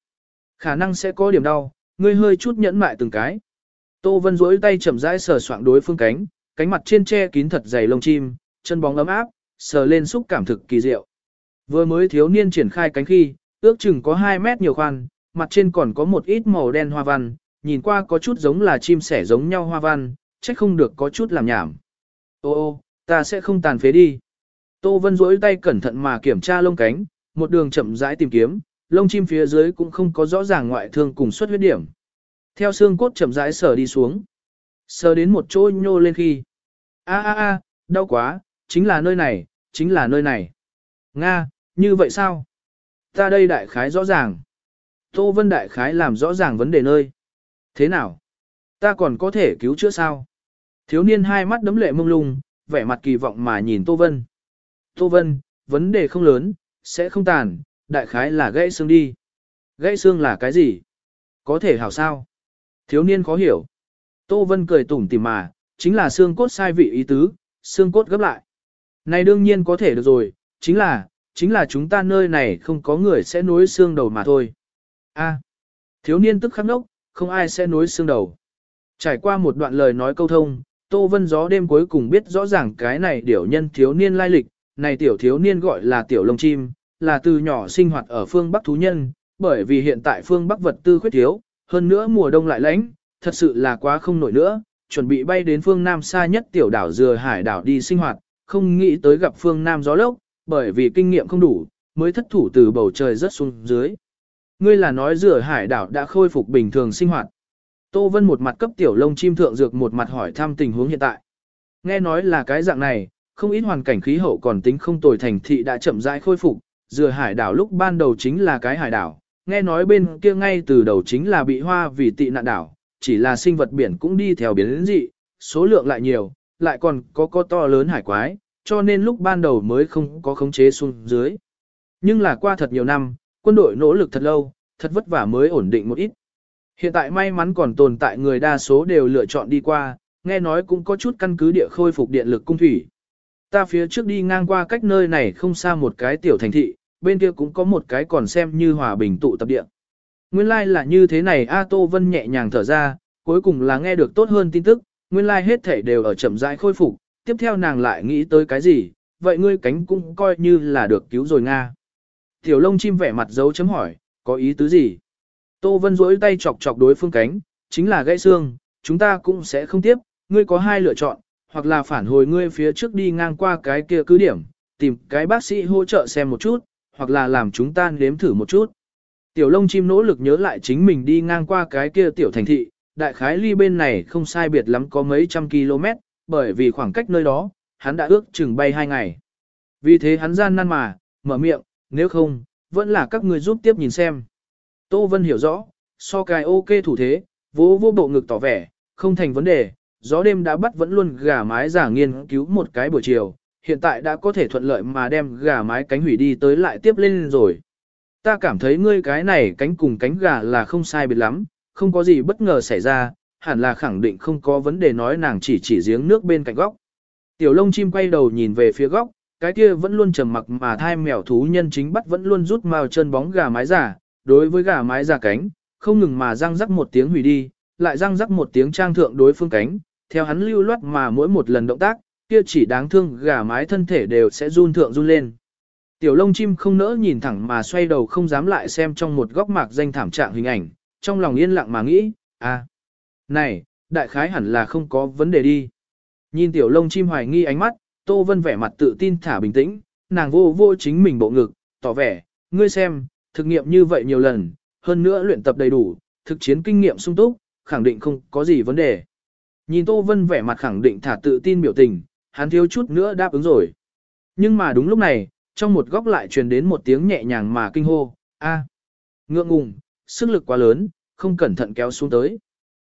Khả năng sẽ có điểm đau, ngươi hơi chút nhẫn mại từng cái. Tô Vân duỗi tay chậm rãi sờ soạng đối phương cánh, cánh mặt trên che kín thật dày lông chim, chân bóng ấm áp, sờ lên xúc cảm thực kỳ diệu. Vừa mới thiếu niên triển khai cánh khi, ước chừng có 2 mét nhiều khoan, mặt trên còn có một ít màu đen hoa văn, nhìn qua có chút giống là chim sẻ giống nhau hoa văn, chắc không được có chút làm nhảm. Ô ô, ta sẽ không tàn phế đi. Tô Vân duỗi tay cẩn thận mà kiểm tra lông cánh, một đường chậm rãi tìm kiếm, lông chim phía dưới cũng không có rõ ràng ngoại thương cùng xuất huyết điểm. Theo xương cốt chậm rãi sờ đi xuống. Sờ đến một chỗ nhô lên khi. a a a, đau quá, chính là nơi này, chính là nơi này. Nga, như vậy sao? Ta đây đại khái rõ ràng. Tô Vân đại khái làm rõ ràng vấn đề nơi. Thế nào? Ta còn có thể cứu chữa sao? Thiếu niên hai mắt đấm lệ mông lung, vẻ mặt kỳ vọng mà nhìn Tô Vân. Tô Vân, vấn đề không lớn, sẽ không tàn, đại khái là gãy xương đi. Gãy xương là cái gì? Có thể hảo sao? Thiếu niên khó hiểu. Tô Vân cười tủm tỉm mà, chính là xương cốt sai vị ý tứ, xương cốt gấp lại. Này đương nhiên có thể được rồi, chính là, chính là chúng ta nơi này không có người sẽ nối xương đầu mà thôi. A, à, thiếu niên tức khắc nốc, không ai sẽ nối xương đầu. Trải qua một đoạn lời nói câu thông, Tô Vân Gió đêm cuối cùng biết rõ ràng cái này điểu nhân thiếu niên lai lịch, này tiểu thiếu niên gọi là tiểu lông chim, là từ nhỏ sinh hoạt ở phương Bắc thú nhân, bởi vì hiện tại phương Bắc vật tư khuyết thiếu, hơn nữa mùa đông lại lạnh, thật sự là quá không nổi nữa, chuẩn bị bay đến phương Nam xa nhất tiểu đảo dừa hải đảo đi sinh hoạt, không nghĩ tới gặp phương Nam gió lốc, bởi vì kinh nghiệm không đủ, mới thất thủ từ bầu trời rất xuống dưới. Ngươi là nói dừa hải đảo đã khôi phục bình thường sinh hoạt. Tô Vân một mặt cấp tiểu lông chim thượng dược một mặt hỏi thăm tình huống hiện tại. Nghe nói là cái dạng này, không ít hoàn cảnh khí hậu còn tính không tồi thành thị đã chậm rãi khôi phục, dừa hải đảo lúc ban đầu chính là cái hải đảo, nghe nói bên kia ngay từ đầu chính là bị hoa vì tị nạn đảo, chỉ là sinh vật biển cũng đi theo biến dị, số lượng lại nhiều, lại còn có có to lớn hải quái, cho nên lúc ban đầu mới không có khống chế xuống dưới. Nhưng là qua thật nhiều năm, quân đội nỗ lực thật lâu, thật vất vả mới ổn định một ít. Hiện tại may mắn còn tồn tại người đa số đều lựa chọn đi qua, nghe nói cũng có chút căn cứ địa khôi phục điện lực cung thủy. Ta phía trước đi ngang qua cách nơi này không xa một cái tiểu thành thị, bên kia cũng có một cái còn xem như hòa bình tụ tập địa. Nguyên lai like là như thế này A Tô Vân nhẹ nhàng thở ra, cuối cùng là nghe được tốt hơn tin tức, nguyên lai like hết thể đều ở chậm rãi khôi phục, tiếp theo nàng lại nghĩ tới cái gì, vậy ngươi cánh cũng coi như là được cứu rồi Nga. Tiểu lông chim vẻ mặt dấu chấm hỏi, có ý tứ gì? Tô Vân rỗi tay chọc chọc đối phương cánh, chính là gãy xương, chúng ta cũng sẽ không tiếp, ngươi có hai lựa chọn, hoặc là phản hồi ngươi phía trước đi ngang qua cái kia cứ điểm, tìm cái bác sĩ hỗ trợ xem một chút, hoặc là làm chúng ta nếm thử một chút. Tiểu lông chim nỗ lực nhớ lại chính mình đi ngang qua cái kia tiểu thành thị, đại khái ly bên này không sai biệt lắm có mấy trăm km, bởi vì khoảng cách nơi đó, hắn đã ước chừng bay hai ngày. Vì thế hắn gian năn mà, mở miệng, nếu không, vẫn là các người giúp tiếp nhìn xem. Tô Vân hiểu rõ, so cái ok thủ thế, vô vô bộ ngực tỏ vẻ, không thành vấn đề, gió đêm đã bắt vẫn luôn gà mái giả nghiên cứu một cái buổi chiều, hiện tại đã có thể thuận lợi mà đem gà mái cánh hủy đi tới lại tiếp lên rồi. Ta cảm thấy ngươi cái này cánh cùng cánh gà là không sai biệt lắm, không có gì bất ngờ xảy ra, hẳn là khẳng định không có vấn đề nói nàng chỉ chỉ giếng nước bên cạnh góc. Tiểu lông chim quay đầu nhìn về phía góc, cái kia vẫn luôn trầm mặc mà thai mèo thú nhân chính bắt vẫn luôn rút mao chân bóng gà mái giả, đối với gà mái giả cánh, không ngừng mà răng rắc một tiếng hủy đi, lại răng rắc một tiếng trang thượng đối phương cánh, theo hắn lưu loát mà mỗi một lần động tác, kia chỉ đáng thương gà mái thân thể đều sẽ run thượng run lên. Tiểu lông chim không nỡ nhìn thẳng mà xoay đầu không dám lại xem trong một góc mạc danh thảm trạng hình ảnh, trong lòng yên lặng mà nghĩ, à, này, đại khái hẳn là không có vấn đề đi. Nhìn tiểu lông chim hoài nghi ánh mắt, Tô Vân vẻ mặt tự tin thả bình tĩnh, nàng vô vô chính mình bộ ngực, tỏ vẻ, ngươi xem, thực nghiệm như vậy nhiều lần, hơn nữa luyện tập đầy đủ, thực chiến kinh nghiệm sung túc, khẳng định không có gì vấn đề. Nhìn Tô Vân vẻ mặt khẳng định thả tự tin biểu tình, hắn thiếu chút nữa đáp ứng rồi. Nhưng mà đúng lúc này, trong một góc lại truyền đến một tiếng nhẹ nhàng mà kinh hô, a, ngượng ngùng, sức lực quá lớn, không cẩn thận kéo xuống tới.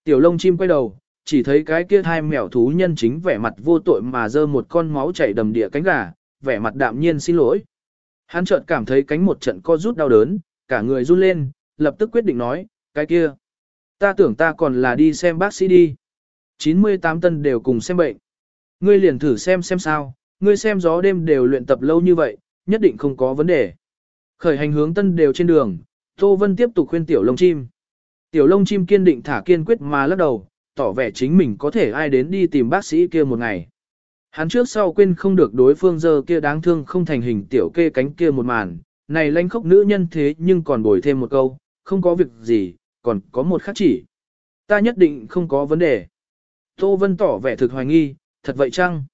Tiểu lông chim quay đầu, chỉ thấy cái kia hai mèo thú nhân chính vẻ mặt vô tội mà dơ một con máu chảy đầm địa cánh gà, vẻ mặt đạm nhiên xin lỗi. Hắn chợt cảm thấy cánh một trận co rút đau đớn, cả người run lên, lập tức quyết định nói, cái kia. Ta tưởng ta còn là đi xem bác sĩ đi. 98 tân đều cùng xem bệnh. Ngươi liền thử xem xem sao, ngươi xem gió đêm đều luyện tập lâu như vậy, nhất định không có vấn đề. Khởi hành hướng tân đều trên đường, Tô Vân tiếp tục khuyên tiểu lông chim. Tiểu lông chim kiên định thả kiên quyết mà lắc đầu, tỏ vẻ chính mình có thể ai đến đi tìm bác sĩ kia một ngày. Hắn trước sau quên không được đối phương giờ kia đáng thương không thành hình tiểu kê cánh kia một màn, này lanh khóc nữ nhân thế nhưng còn bồi thêm một câu, không có việc gì, còn có một khắc chỉ. Ta nhất định không có vấn đề. Tô Vân tỏ vẻ thực hoài nghi, thật vậy chăng?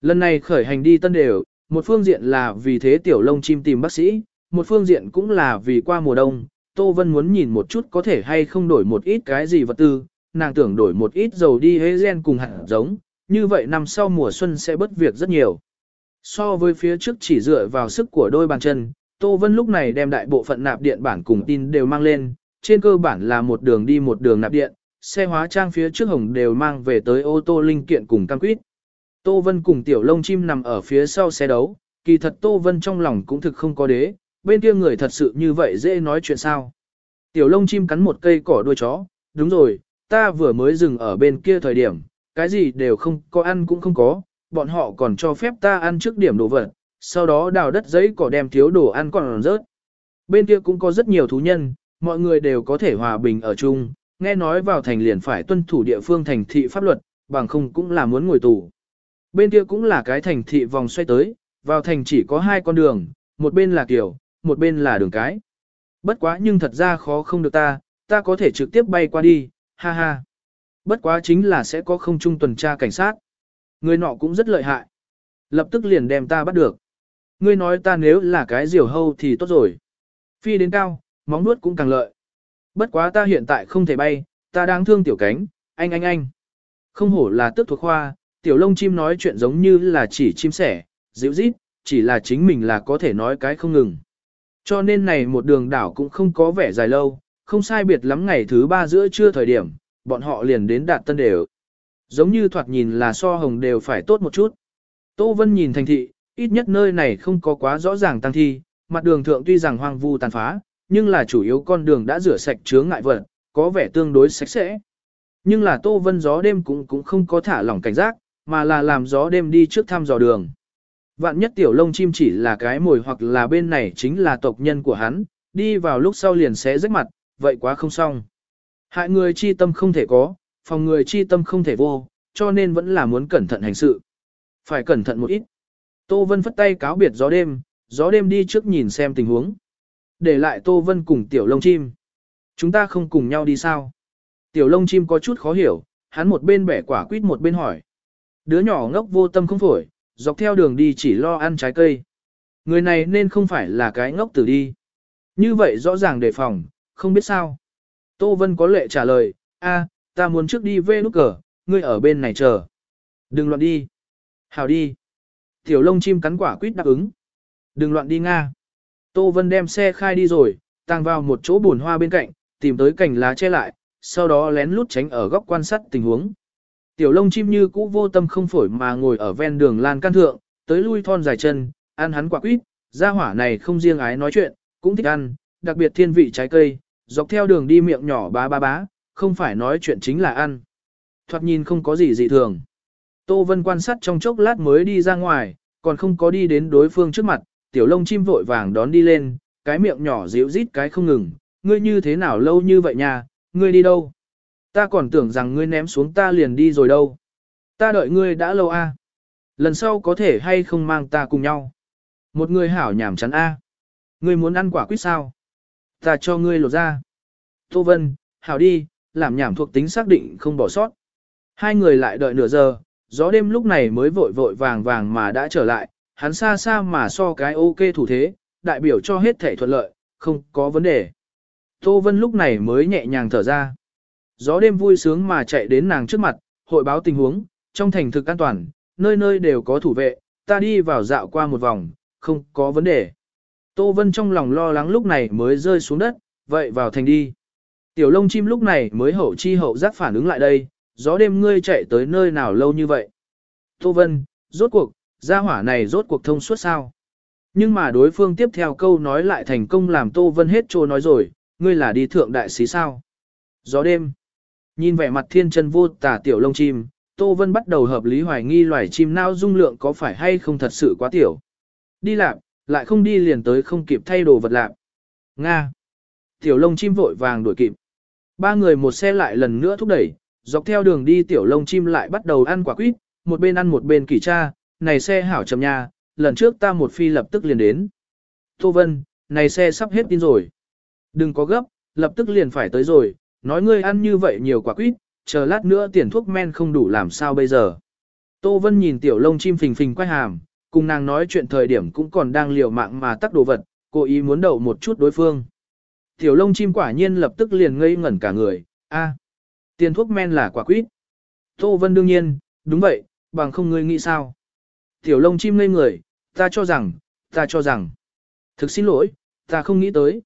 Lần này khởi hành đi tân đều, một phương diện là vì thế tiểu lông chim tìm bác sĩ, một phương diện cũng là vì qua mùa đông, Tô Vân muốn nhìn một chút có thể hay không đổi một ít cái gì vật tư, nàng tưởng đổi một ít dầu đi hế gen cùng hạt giống, như vậy năm sau mùa xuân sẽ bất việc rất nhiều. So với phía trước chỉ dựa vào sức của đôi bàn chân, Tô Vân lúc này đem đại bộ phận nạp điện bản cùng tin đều mang lên, trên cơ bản là một đường đi một đường nạp điện, xe hóa trang phía trước hồng đều mang về tới ô tô linh kiện cùng cam quýt. Tô Vân cùng tiểu lông chim nằm ở phía sau xe đấu, kỳ thật Tô Vân trong lòng cũng thực không có đế, bên kia người thật sự như vậy dễ nói chuyện sao. Tiểu lông chim cắn một cây cỏ đuôi chó, đúng rồi, ta vừa mới dừng ở bên kia thời điểm, cái gì đều không có ăn cũng không có, bọn họ còn cho phép ta ăn trước điểm đồ vật, sau đó đào đất giấy cỏ đem thiếu đồ ăn còn rớt. Bên kia cũng có rất nhiều thú nhân, mọi người đều có thể hòa bình ở chung, nghe nói vào thành liền phải tuân thủ địa phương thành thị pháp luật, bằng không cũng là muốn ngồi tù. Bên kia cũng là cái thành thị vòng xoay tới, vào thành chỉ có hai con đường, một bên là kiểu, một bên là đường cái. Bất quá nhưng thật ra khó không được ta, ta có thể trực tiếp bay qua đi, ha ha. Bất quá chính là sẽ có không trung tuần tra cảnh sát. Người nọ cũng rất lợi hại. Lập tức liền đem ta bắt được. Ngươi nói ta nếu là cái diều hâu thì tốt rồi. Phi đến cao, móng nuốt cũng càng lợi. Bất quá ta hiện tại không thể bay, ta đang thương tiểu cánh, anh anh anh. Không hổ là tức thuộc khoa, tiểu lông chim nói chuyện giống như là chỉ chim sẻ, dịu rít, chỉ là chính mình là có thể nói cái không ngừng. Cho nên này một đường đảo cũng không có vẻ dài lâu, không sai biệt lắm ngày thứ ba giữa trưa thời điểm, bọn họ liền đến đạt tân đều. Giống như thoạt nhìn là so hồng đều phải tốt một chút. Tô Vân nhìn thành thị, ít nhất nơi này không có quá rõ ràng tăng thi, mặt đường thượng tuy rằng hoang vu tàn phá, nhưng là chủ yếu con đường đã rửa sạch chướng ngại vật, có vẻ tương đối sạch sẽ. Nhưng là Tô Vân gió đêm cũng cũng không có thả lỏng cảnh giác, mà là làm gió đêm đi trước thăm dò đường. Vạn nhất tiểu lông chim chỉ là cái mồi hoặc là bên này chính là tộc nhân của hắn, đi vào lúc sau liền sẽ rách mặt, vậy quá không xong. Hại người chi tâm không thể có, phòng người chi tâm không thể vô, cho nên vẫn là muốn cẩn thận hành sự. Phải cẩn thận một ít. Tô Vân phất tay cáo biệt gió đêm, gió đêm đi trước nhìn xem tình huống. Để lại Tô Vân cùng tiểu lông chim. Chúng ta không cùng nhau đi sao? Tiểu lông chim có chút khó hiểu, hắn một bên bẻ quả quýt một bên hỏi. Đứa nhỏ ngốc vô tâm không phổi, dọc theo đường đi chỉ lo ăn trái cây. Người này nên không phải là cái ngốc tử đi. Như vậy rõ ràng đề phòng, không biết sao. Tô Vân có lệ trả lời, a, ta muốn trước đi về nút cờ, ngươi ở bên này chờ. Đừng loạn đi. Hào đi. Tiểu lông chim cắn quả quýt đáp ứng. Đừng loạn đi Nga. Tô Vân đem xe khai đi rồi, tàng vào một chỗ buồn hoa bên cạnh, tìm tới cành lá che lại, sau đó lén lút tránh ở góc quan sát tình huống. Tiểu lông chim như cũ vô tâm không phổi mà ngồi ở ven đường lan can thượng, tới lui thon dài chân, ăn hắn quả quýt, gia hỏa này không riêng ái nói chuyện, cũng thích ăn, đặc biệt thiên vị trái cây, dọc theo đường đi miệng nhỏ bá bá bá, không phải nói chuyện chính là ăn. Thoạt nhìn không có gì dị thường. Tô Vân quan sát trong chốc lát mới đi ra ngoài, còn không có đi đến đối phương trước mặt, tiểu lông chim vội vàng đón đi lên, cái miệng nhỏ dịu rít cái không ngừng, ngươi như thế nào lâu như vậy nha, ngươi đi đâu? Ta còn tưởng rằng ngươi ném xuống ta liền đi rồi đâu. Ta đợi ngươi đã lâu a. À? Lần sau có thể hay không mang ta cùng nhau. Một người hảo nhảm chắn A. Ngươi muốn ăn quả quýt sao? Ta cho ngươi lột ra. Tô Vân, hảo đi, làm nhảm thuộc tính xác định không bỏ sót. Hai người lại đợi nửa giờ, gió đêm lúc này mới vội vội vàng vàng mà đã trở lại, hắn xa xa mà so cái ok thủ thế, đại biểu cho hết thể thuận lợi, không có vấn đề. Tô Vân lúc này mới nhẹ nhàng thở ra. Gió đêm vui sướng mà chạy đến nàng trước mặt, hội báo tình huống, trong thành thực an toàn, nơi nơi đều có thủ vệ, ta đi vào dạo qua một vòng, không có vấn đề. Tô Vân trong lòng lo lắng lúc này mới rơi xuống đất, vậy vào thành đi. Tiểu lông chim lúc này mới hậu chi hậu giác phản ứng lại đây, gió đêm ngươi chạy tới nơi nào lâu như vậy. Tô Vân, rốt cuộc, gia hỏa này rốt cuộc thông suốt sao. Nhưng mà đối phương tiếp theo câu nói lại thành công làm Tô Vân hết trô nói rồi, ngươi là đi thượng đại sĩ sao. Gió đêm, nhìn vẻ mặt thiên chân vô tả tiểu lông chim, Tô Vân bắt đầu hợp lý hoài nghi loài chim nao dung lượng có phải hay không thật sự quá tiểu. Đi lạc, lại không đi liền tới không kịp thay đồ vật lạc. Nga. Tiểu lông chim vội vàng đuổi kịp. Ba người một xe lại lần nữa thúc đẩy, dọc theo đường đi tiểu lông chim lại bắt đầu ăn quả quýt, một bên ăn một bên kỳ tra, này xe hảo chậm nha, lần trước ta một phi lập tức liền đến. Tô Vân, này xe sắp hết tin rồi. Đừng có gấp, lập tức liền phải tới rồi, nói ngươi ăn như vậy nhiều quả quýt, chờ lát nữa tiền thuốc men không đủ làm sao bây giờ. Tô Vân nhìn tiểu lông chim phình phình quay hàm, cùng nàng nói chuyện thời điểm cũng còn đang liều mạng mà tắc đồ vật, cố ý muốn đậu một chút đối phương. Tiểu lông chim quả nhiên lập tức liền ngây ngẩn cả người, a, tiền thuốc men là quả quýt. Tô Vân đương nhiên, đúng vậy, bằng không ngươi nghĩ sao. Tiểu lông chim ngây người, ta cho rằng, ta cho rằng. Thực xin lỗi, ta không nghĩ tới.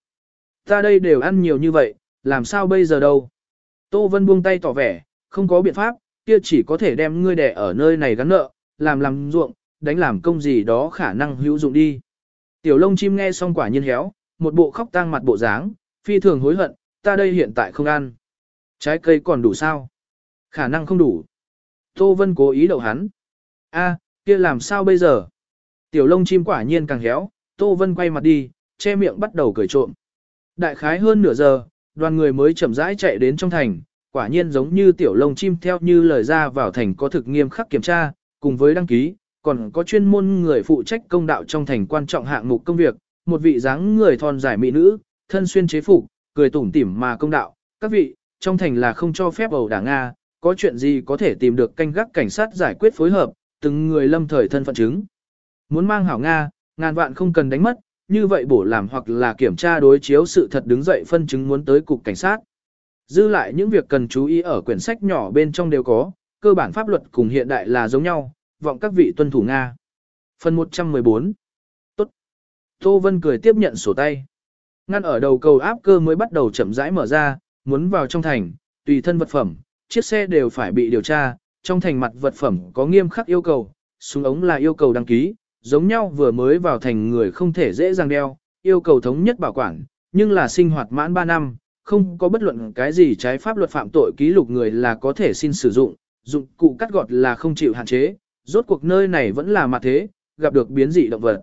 Ta đây đều ăn nhiều như vậy, làm sao bây giờ đâu. Tô Vân buông tay tỏ vẻ, không có biện pháp, kia chỉ có thể đem ngươi đẻ ở nơi này gắn nợ, làm làm ruộng, đánh làm công gì đó khả năng hữu dụng đi. Tiểu lông chim nghe xong quả nhiên héo, một bộ khóc tang mặt bộ dáng, phi thường hối hận, ta đây hiện tại không ăn. Trái cây còn đủ sao? Khả năng không đủ. Tô Vân cố ý đậu hắn. A, kia làm sao bây giờ? Tiểu lông chim quả nhiên càng héo, Tô Vân quay mặt đi, che miệng bắt đầu cười trộm. Đại khái hơn nửa giờ, đoàn người mới chậm rãi chạy đến trong thành, quả nhiên giống như tiểu lông chim theo như lời ra vào thành có thực nghiêm khắc kiểm tra, cùng với đăng ký, còn có chuyên môn người phụ trách công đạo trong thành quan trọng hạng mục công việc, một vị dáng người thon dài mỹ nữ, thân xuyên chế phục, cười tủm tỉm mà công đạo, các vị, trong thành là không cho phép ẩu đả Nga, có chuyện gì có thể tìm được canh gác cảnh sát giải quyết phối hợp, từng người lâm thời thân phận chứng. Muốn mang hảo Nga, ngàn vạn không cần đánh mất, như vậy bổ làm hoặc là kiểm tra đối chiếu sự thật đứng dậy phân chứng muốn tới cục cảnh sát. Dư lại những việc cần chú ý ở quyển sách nhỏ bên trong đều có, cơ bản pháp luật cùng hiện đại là giống nhau, vọng các vị tuân thủ Nga. Phần 114 Tốt. Tô Vân cười tiếp nhận sổ tay. Ngăn ở đầu cầu áp cơ mới bắt đầu chậm rãi mở ra, muốn vào trong thành, tùy thân vật phẩm, chiếc xe đều phải bị điều tra, trong thành mặt vật phẩm có nghiêm khắc yêu cầu, súng ống là yêu cầu đăng ký, giống nhau vừa mới vào thành người không thể dễ dàng đeo, yêu cầu thống nhất bảo quản, nhưng là sinh hoạt mãn 3 năm, không có bất luận cái gì trái pháp luật phạm tội ký lục người là có thể xin sử dụng, dụng cụ cắt gọt là không chịu hạn chế, rốt cuộc nơi này vẫn là mặt thế, gặp được biến dị động vật.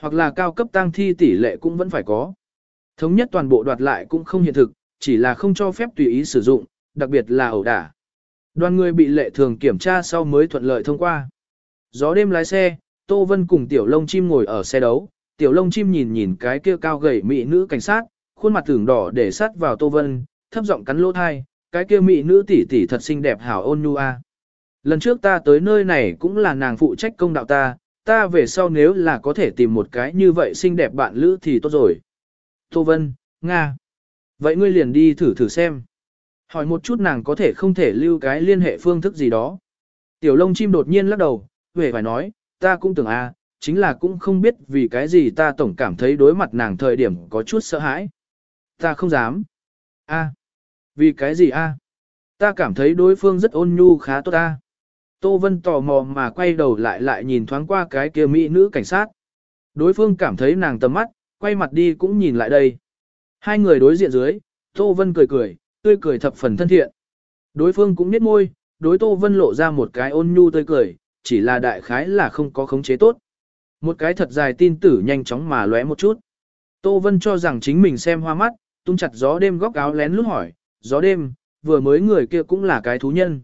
Hoặc là cao cấp tăng thi tỷ lệ cũng vẫn phải có. Thống nhất toàn bộ đoạt lại cũng không hiện thực, chỉ là không cho phép tùy ý sử dụng, đặc biệt là ẩu đả. Đoàn người bị lệ thường kiểm tra sau mới thuận lợi thông qua. Gió đêm lái xe, Tô Vân cùng Tiểu Lông Chim ngồi ở xe đấu, Tiểu Lông Chim nhìn nhìn cái kia cao gầy mỹ nữ cảnh sát, khuôn mặt tưởng đỏ để sát vào Tô Vân, thấp giọng cắn lỗ thai, cái kia mỹ nữ tỷ tỷ thật xinh đẹp hảo ôn nhu a. Lần trước ta tới nơi này cũng là nàng phụ trách công đạo ta, ta về sau nếu là có thể tìm một cái như vậy xinh đẹp bạn lữ thì tốt rồi. Tô Vân, Nga. Vậy ngươi liền đi thử thử xem. Hỏi một chút nàng có thể không thể lưu cái liên hệ phương thức gì đó. Tiểu lông chim đột nhiên lắc đầu, về phải nói, ta cũng tưởng a, chính là cũng không biết vì cái gì ta tổng cảm thấy đối mặt nàng thời điểm có chút sợ hãi. Ta không dám. A. Vì cái gì a? Ta cảm thấy đối phương rất ôn nhu khá tốt ta. Tô Vân tò mò mà quay đầu lại lại nhìn thoáng qua cái kia mỹ nữ cảnh sát. Đối phương cảm thấy nàng tầm mắt, quay mặt đi cũng nhìn lại đây. Hai người đối diện dưới, Tô Vân cười cười, tươi cười thập phần thân thiện. Đối phương cũng nhếch môi, đối Tô Vân lộ ra một cái ôn nhu tươi cười, chỉ là đại khái là không có khống chế tốt. Một cái thật dài tin tử nhanh chóng mà lóe một chút. Tô Vân cho rằng chính mình xem hoa mắt, tung chặt gió đêm góc áo lén lút hỏi, gió đêm, vừa mới người kia cũng là cái thú nhân.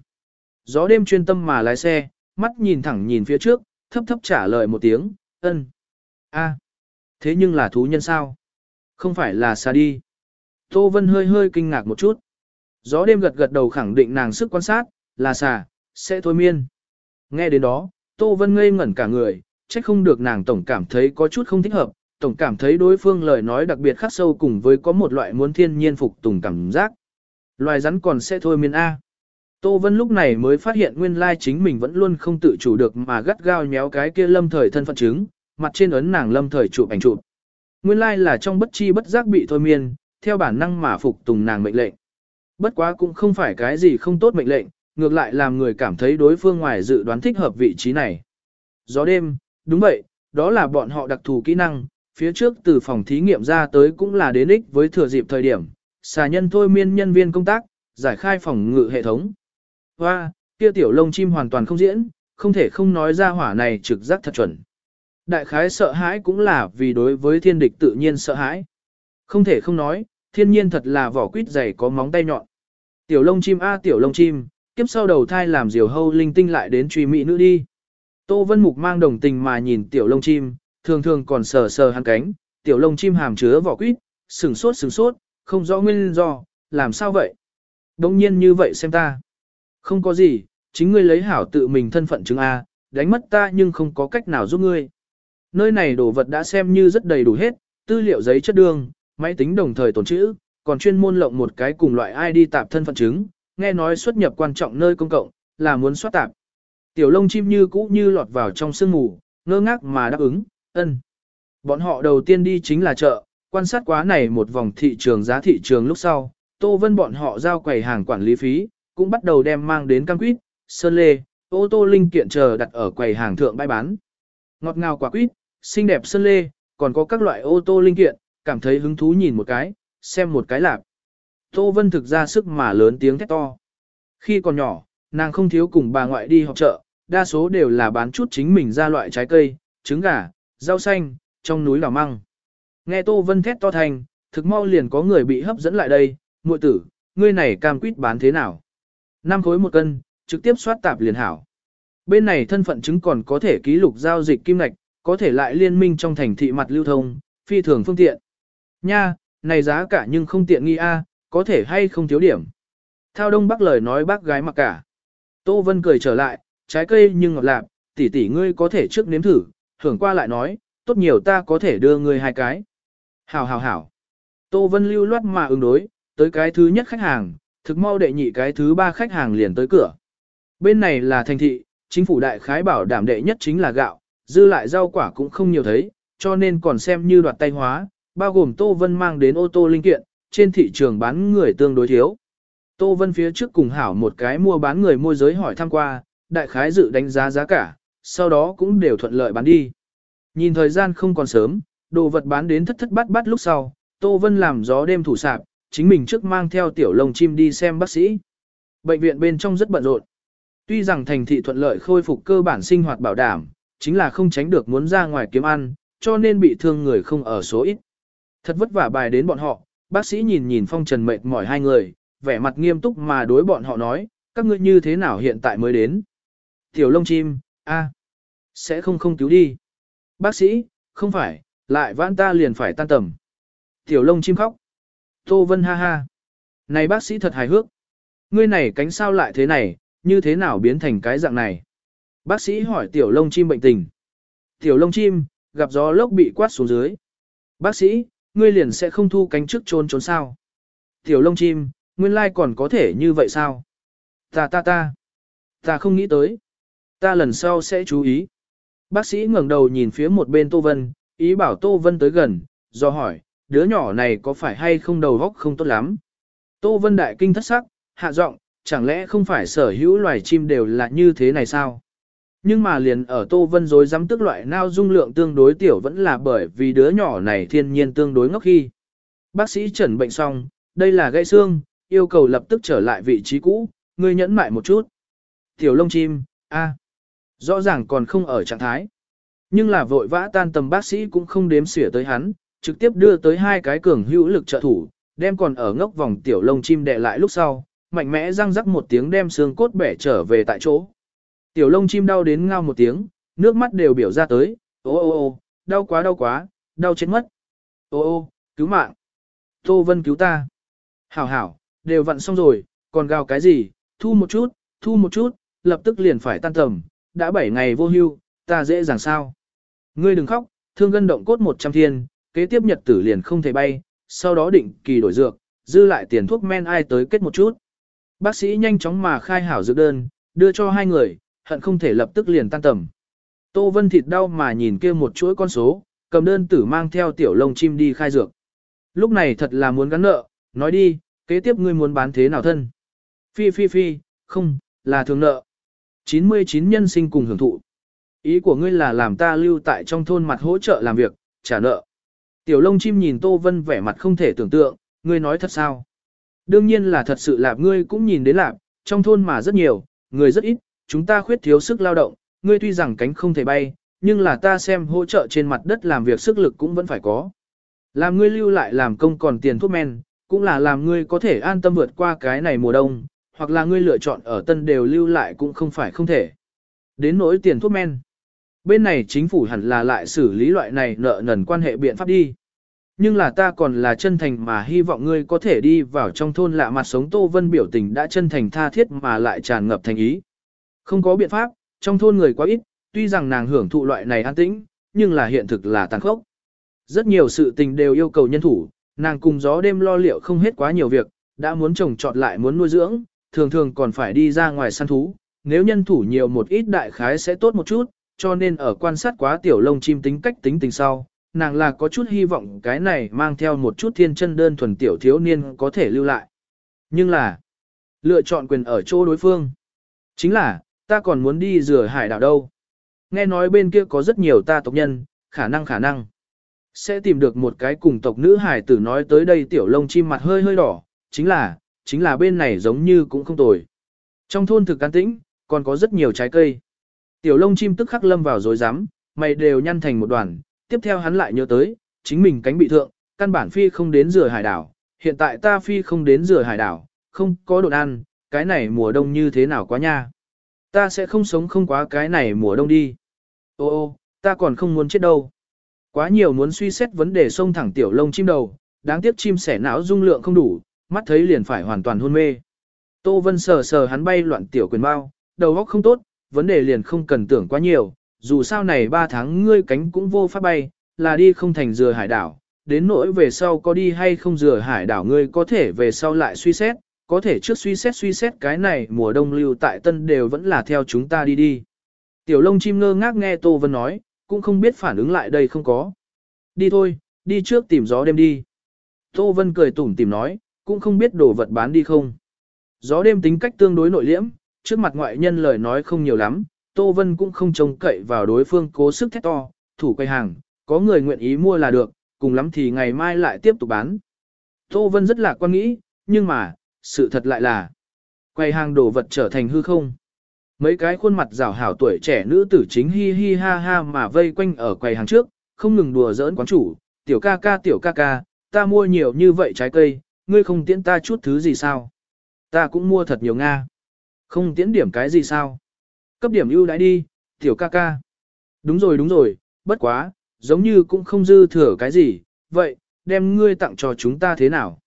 Gió đêm chuyên tâm mà lái xe, mắt nhìn thẳng nhìn phía trước, thấp thấp trả lời một tiếng, ân. A, thế nhưng là thú nhân sao? Không phải là xa đi. Tô Vân hơi hơi kinh ngạc một chút. Gió đêm gật gật đầu khẳng định nàng sức quan sát, là xà, sẽ thôi miên. Nghe đến đó, Tô Vân ngây ngẩn cả người, trách không được nàng tổng cảm thấy có chút không thích hợp, tổng cảm thấy đối phương lời nói đặc biệt khắc sâu cùng với có một loại muốn thiên nhiên phục tùng cảm giác. Loài rắn còn sẽ thôi miên A. Tô Vân lúc này mới phát hiện nguyên lai chính mình vẫn luôn không tự chủ được mà gắt gao nhéo cái kia lâm thời thân phận chứng, mặt trên ấn nàng lâm thời chụp ảnh chụp. Nguyên lai là trong bất chi bất giác bị thôi miên, theo bản năng mà phục tùng nàng mệnh lệnh. Bất quá cũng không phải cái gì không tốt mệnh lệnh, ngược lại làm người cảm thấy đối phương ngoài dự đoán thích hợp vị trí này. Gió đêm, đúng vậy, đó là bọn họ đặc thù kỹ năng, phía trước từ phòng thí nghiệm ra tới cũng là đến ích với thừa dịp thời điểm, xà nhân thôi miên nhân viên công tác, giải khai phòng ngự hệ thống. Hoa, kia tiểu lông chim hoàn toàn không diễn, không thể không nói ra hỏa này trực giác thật chuẩn. Đại khái sợ hãi cũng là vì đối với thiên địch tự nhiên sợ hãi. Không thể không nói, thiên nhiên thật là vỏ quýt dày có móng tay nhọn. Tiểu lông chim a tiểu lông chim, kiếp sau đầu thai làm diều hâu linh tinh lại đến truy mỹ nữ đi. Tô Vân Mục mang đồng tình mà nhìn tiểu lông chim, thường thường còn sờ sờ hắn cánh, tiểu lông chim hàm chứa vỏ quýt, sừng sốt sừng sốt, không rõ nguyên do, làm sao vậy? Đông nhiên như vậy xem ta. Không có gì, chính ngươi lấy hảo tự mình thân phận chứng A, đánh mất ta nhưng không có cách nào giúp ngươi. Nơi này đồ vật đã xem như rất đầy đủ hết, tư liệu giấy chất đường, máy tính đồng thời tồn trữ, còn chuyên môn lộng một cái cùng loại ID tạp thân phận chứng, nghe nói xuất nhập quan trọng nơi công cộng, là muốn soát tạp. Tiểu lông chim như cũ như lọt vào trong sương ngủ ngơ ngác mà đáp ứng, ân. Bọn họ đầu tiên đi chính là chợ, quan sát quá này một vòng thị trường giá thị trường lúc sau, Tô Vân bọn họ giao quầy hàng quản lý phí, cũng bắt đầu đem mang đến cam quýt, sơn lê, ô tô linh kiện chờ đặt ở quầy hàng thượng bãi bán. Ngọt ngào quả quýt, xinh đẹp sơn lê, còn có các loại ô tô linh kiện, cảm thấy hứng thú nhìn một cái, xem một cái lạp. Tô Vân thực ra sức mà lớn tiếng thét to. Khi còn nhỏ, nàng không thiếu cùng bà ngoại đi học chợ, đa số đều là bán chút chính mình ra loại trái cây, trứng gà, rau xanh, trong núi đào măng. Nghe Tô Vân thét to thành, thực mau liền có người bị hấp dẫn lại đây, muội tử, ngươi này cam quýt bán thế nào? Năm khối một cân, trực tiếp soát tạp liền hảo. Bên này thân phận chứng còn có thể ký lục giao dịch kim ngạch, có thể lại liên minh trong thành thị mặt lưu thông, phi thường phương tiện. Nha, này giá cả nhưng không tiện nghi a, có thể hay không thiếu điểm. Thao đông bắc lời nói bác gái mặc cả. Tô Vân cười trở lại, trái cây nhưng ngọt lạp, tỷ tỷ ngươi có thể trước nếm thử, hưởng qua lại nói, tốt nhiều ta có thể đưa ngươi hai cái. Hảo hảo hảo. Tô Vân lưu loát mà ứng đối, tới cái thứ nhất khách hàng, thực mau đệ nhị cái thứ ba khách hàng liền tới cửa. Bên này là thành thị, chính phủ đại khái bảo đảm đệ nhất chính là gạo, dư lại rau quả cũng không nhiều thấy, cho nên còn xem như đoạt tay hóa, bao gồm Tô Vân mang đến ô tô linh kiện, trên thị trường bán người tương đối thiếu. Tô Vân phía trước cùng hảo một cái mua bán người môi giới hỏi thăm qua, đại khái dự đánh giá giá cả, sau đó cũng đều thuận lợi bán đi. Nhìn thời gian không còn sớm, đồ vật bán đến thất thất bát bát lúc sau, Tô Vân làm gió đêm thủ sạp, chính mình trước mang theo tiểu lồng chim đi xem bác sĩ. Bệnh viện bên trong rất bận rộn. Tuy rằng thành thị thuận lợi khôi phục cơ bản sinh hoạt bảo đảm, chính là không tránh được muốn ra ngoài kiếm ăn, cho nên bị thương người không ở số ít. Thật vất vả bài đến bọn họ, bác sĩ nhìn nhìn phong trần mệt mỏi hai người, vẻ mặt nghiêm túc mà đối bọn họ nói, các ngươi như thế nào hiện tại mới đến. Tiểu lông chim, a, sẽ không không cứu đi. Bác sĩ, không phải, lại vãn ta liền phải tan tầm. Tiểu lông chim khóc. Tô Vân ha ha. Này bác sĩ thật hài hước. Ngươi này cánh sao lại thế này, như thế nào biến thành cái dạng này? Bác sĩ hỏi tiểu lông chim bệnh tình. Tiểu lông chim, gặp gió lốc bị quát xuống dưới. Bác sĩ, ngươi liền sẽ không thu cánh trước trốn trốn sao? Tiểu lông chim, nguyên lai còn có thể như vậy sao? Ta ta ta. Ta không nghĩ tới. Ta lần sau sẽ chú ý. Bác sĩ ngẩng đầu nhìn phía một bên Tô Vân, ý bảo Tô Vân tới gần, do hỏi, đứa nhỏ này có phải hay không đầu góc không tốt lắm. Tô Vân đại kinh thất sắc, hạ giọng, chẳng lẽ không phải sở hữu loài chim đều là như thế này sao? Nhưng mà liền ở Tô Vân dối dám tức loại nao dung lượng tương đối tiểu vẫn là bởi vì đứa nhỏ này thiên nhiên tương đối ngốc khi. Bác sĩ chẩn bệnh xong, đây là gãy xương, yêu cầu lập tức trở lại vị trí cũ, ngươi nhẫn mại một chút. Tiểu lông chim, a, rõ ràng còn không ở trạng thái. Nhưng là vội vã tan tầm bác sĩ cũng không đếm xỉa tới hắn, trực tiếp đưa tới hai cái cường hữu lực trợ thủ, đem còn ở ngốc vòng tiểu lông chim đè lại lúc sau, mạnh mẽ răng rắc một tiếng đem xương cốt bẻ trở về tại chỗ. Tiểu lông chim đau đến ngao một tiếng, nước mắt đều biểu ra tới, ô ô ô, đau quá đau quá, đau chết mất. Ô ô, cứu mạng. Tô Vân cứu ta. Hảo hảo, đều vặn xong rồi, còn gào cái gì, thu một chút, thu một chút, lập tức liền phải tan tầm, đã 7 ngày vô hưu, ta dễ dàng sao. Ngươi đừng khóc, thương gân động cốt 100 thiên, kế tiếp nhật tử liền không thể bay, sau đó định kỳ đổi dược, dư lại tiền thuốc men ai tới kết một chút. Bác sĩ nhanh chóng mà khai hảo dược đơn, đưa cho hai người, hận không thể lập tức liền tan tầm. Tô Vân thịt đau mà nhìn kia một chuỗi con số, cầm đơn tử mang theo tiểu lông chim đi khai dược. Lúc này thật là muốn gắn nợ, nói đi, kế tiếp ngươi muốn bán thế nào thân? Phi phi phi, không, là thường nợ. 99 nhân sinh cùng hưởng thụ. Ý của ngươi là làm ta lưu tại trong thôn mặt hỗ trợ làm việc, trả nợ. Tiểu lông chim nhìn Tô Vân vẻ mặt không thể tưởng tượng, ngươi nói thật sao? Đương nhiên là thật sự lạp ngươi cũng nhìn đến lạp, trong thôn mà rất nhiều, người rất ít, chúng ta khuyết thiếu sức lao động, ngươi tuy rằng cánh không thể bay, nhưng là ta xem hỗ trợ trên mặt đất làm việc sức lực cũng vẫn phải có. Làm ngươi lưu lại làm công còn tiền thuốc men, cũng là làm ngươi có thể an tâm vượt qua cái này mùa đông, hoặc là ngươi lựa chọn ở tân đều lưu lại cũng không phải không thể. Đến nỗi tiền thuốc men. Bên này chính phủ hẳn là lại xử lý loại này nợ nần quan hệ biện pháp đi. Nhưng là ta còn là chân thành mà hy vọng ngươi có thể đi vào trong thôn lạ mặt sống Tô Vân biểu tình đã chân thành tha thiết mà lại tràn ngập thành ý. Không có biện pháp, trong thôn người quá ít, tuy rằng nàng hưởng thụ loại này an tĩnh, nhưng là hiện thực là tàn khốc. Rất nhiều sự tình đều yêu cầu nhân thủ, nàng cùng gió đêm lo liệu không hết quá nhiều việc, đã muốn trồng trọt lại muốn nuôi dưỡng, thường thường còn phải đi ra ngoài săn thú, nếu nhân thủ nhiều một ít đại khái sẽ tốt một chút, cho nên ở quan sát quá tiểu lông chim tính cách tính tình sau, nàng là có chút hy vọng cái này mang theo một chút thiên chân đơn thuần tiểu thiếu niên có thể lưu lại. Nhưng là, lựa chọn quyền ở chỗ đối phương. Chính là, ta còn muốn đi rửa hải đảo đâu. Nghe nói bên kia có rất nhiều ta tộc nhân, khả năng khả năng. Sẽ tìm được một cái cùng tộc nữ hải tử nói tới đây tiểu lông chim mặt hơi hơi đỏ, chính là, chính là bên này giống như cũng không tồi. Trong thôn thực can tĩnh, còn có rất nhiều trái cây. Tiểu lông chim tức khắc lâm vào rồi rắm, mày đều nhăn thành một đoàn, tiếp theo hắn lại nhớ tới, chính mình cánh bị thượng, căn bản phi không đến rửa hải đảo, hiện tại ta phi không đến rửa hải đảo, không có đồ ăn, cái này mùa đông như thế nào quá nha. Ta sẽ không sống không quá cái này mùa đông đi. Ô ô, ta còn không muốn chết đâu. Quá nhiều muốn suy xét vấn đề sông thẳng tiểu lông chim đầu, đáng tiếc chim sẻ não dung lượng không đủ, mắt thấy liền phải hoàn toàn hôn mê. Tô Vân sờ sờ hắn bay loạn tiểu quyền bao, đầu óc không tốt, vấn đề liền không cần tưởng quá nhiều, dù sao này 3 tháng ngươi cánh cũng vô pháp bay, là đi không thành dừa hải đảo, đến nỗi về sau có đi hay không dừa hải đảo ngươi có thể về sau lại suy xét, có thể trước suy xét suy xét cái này mùa đông lưu tại tân đều vẫn là theo chúng ta đi đi. Tiểu lông chim ngơ ngác nghe Tô Vân nói, cũng không biết phản ứng lại đây không có. Đi thôi, đi trước tìm gió đêm đi. Tô Vân cười tủm tìm nói, cũng không biết đồ vật bán đi không. Gió đêm tính cách tương đối nội liễm, trước mặt ngoại nhân lời nói không nhiều lắm, Tô Vân cũng không trông cậy vào đối phương cố sức thét to, thủ quay hàng, có người nguyện ý mua là được, cùng lắm thì ngày mai lại tiếp tục bán. Tô Vân rất là quan nghĩ, nhưng mà, sự thật lại là, quay hàng đồ vật trở thành hư không. Mấy cái khuôn mặt rào hảo tuổi trẻ nữ tử chính hi hi ha ha mà vây quanh ở quầy hàng trước, không ngừng đùa giỡn quán chủ, tiểu ca ca tiểu ca ca, ta mua nhiều như vậy trái cây, ngươi không tiễn ta chút thứ gì sao? Ta cũng mua thật nhiều Nga. Không tiễn điểm cái gì sao? Cấp điểm ưu đãi đi, tiểu ca ca. Đúng rồi đúng rồi, bất quá, giống như cũng không dư thừa cái gì, vậy, đem ngươi tặng cho chúng ta thế nào?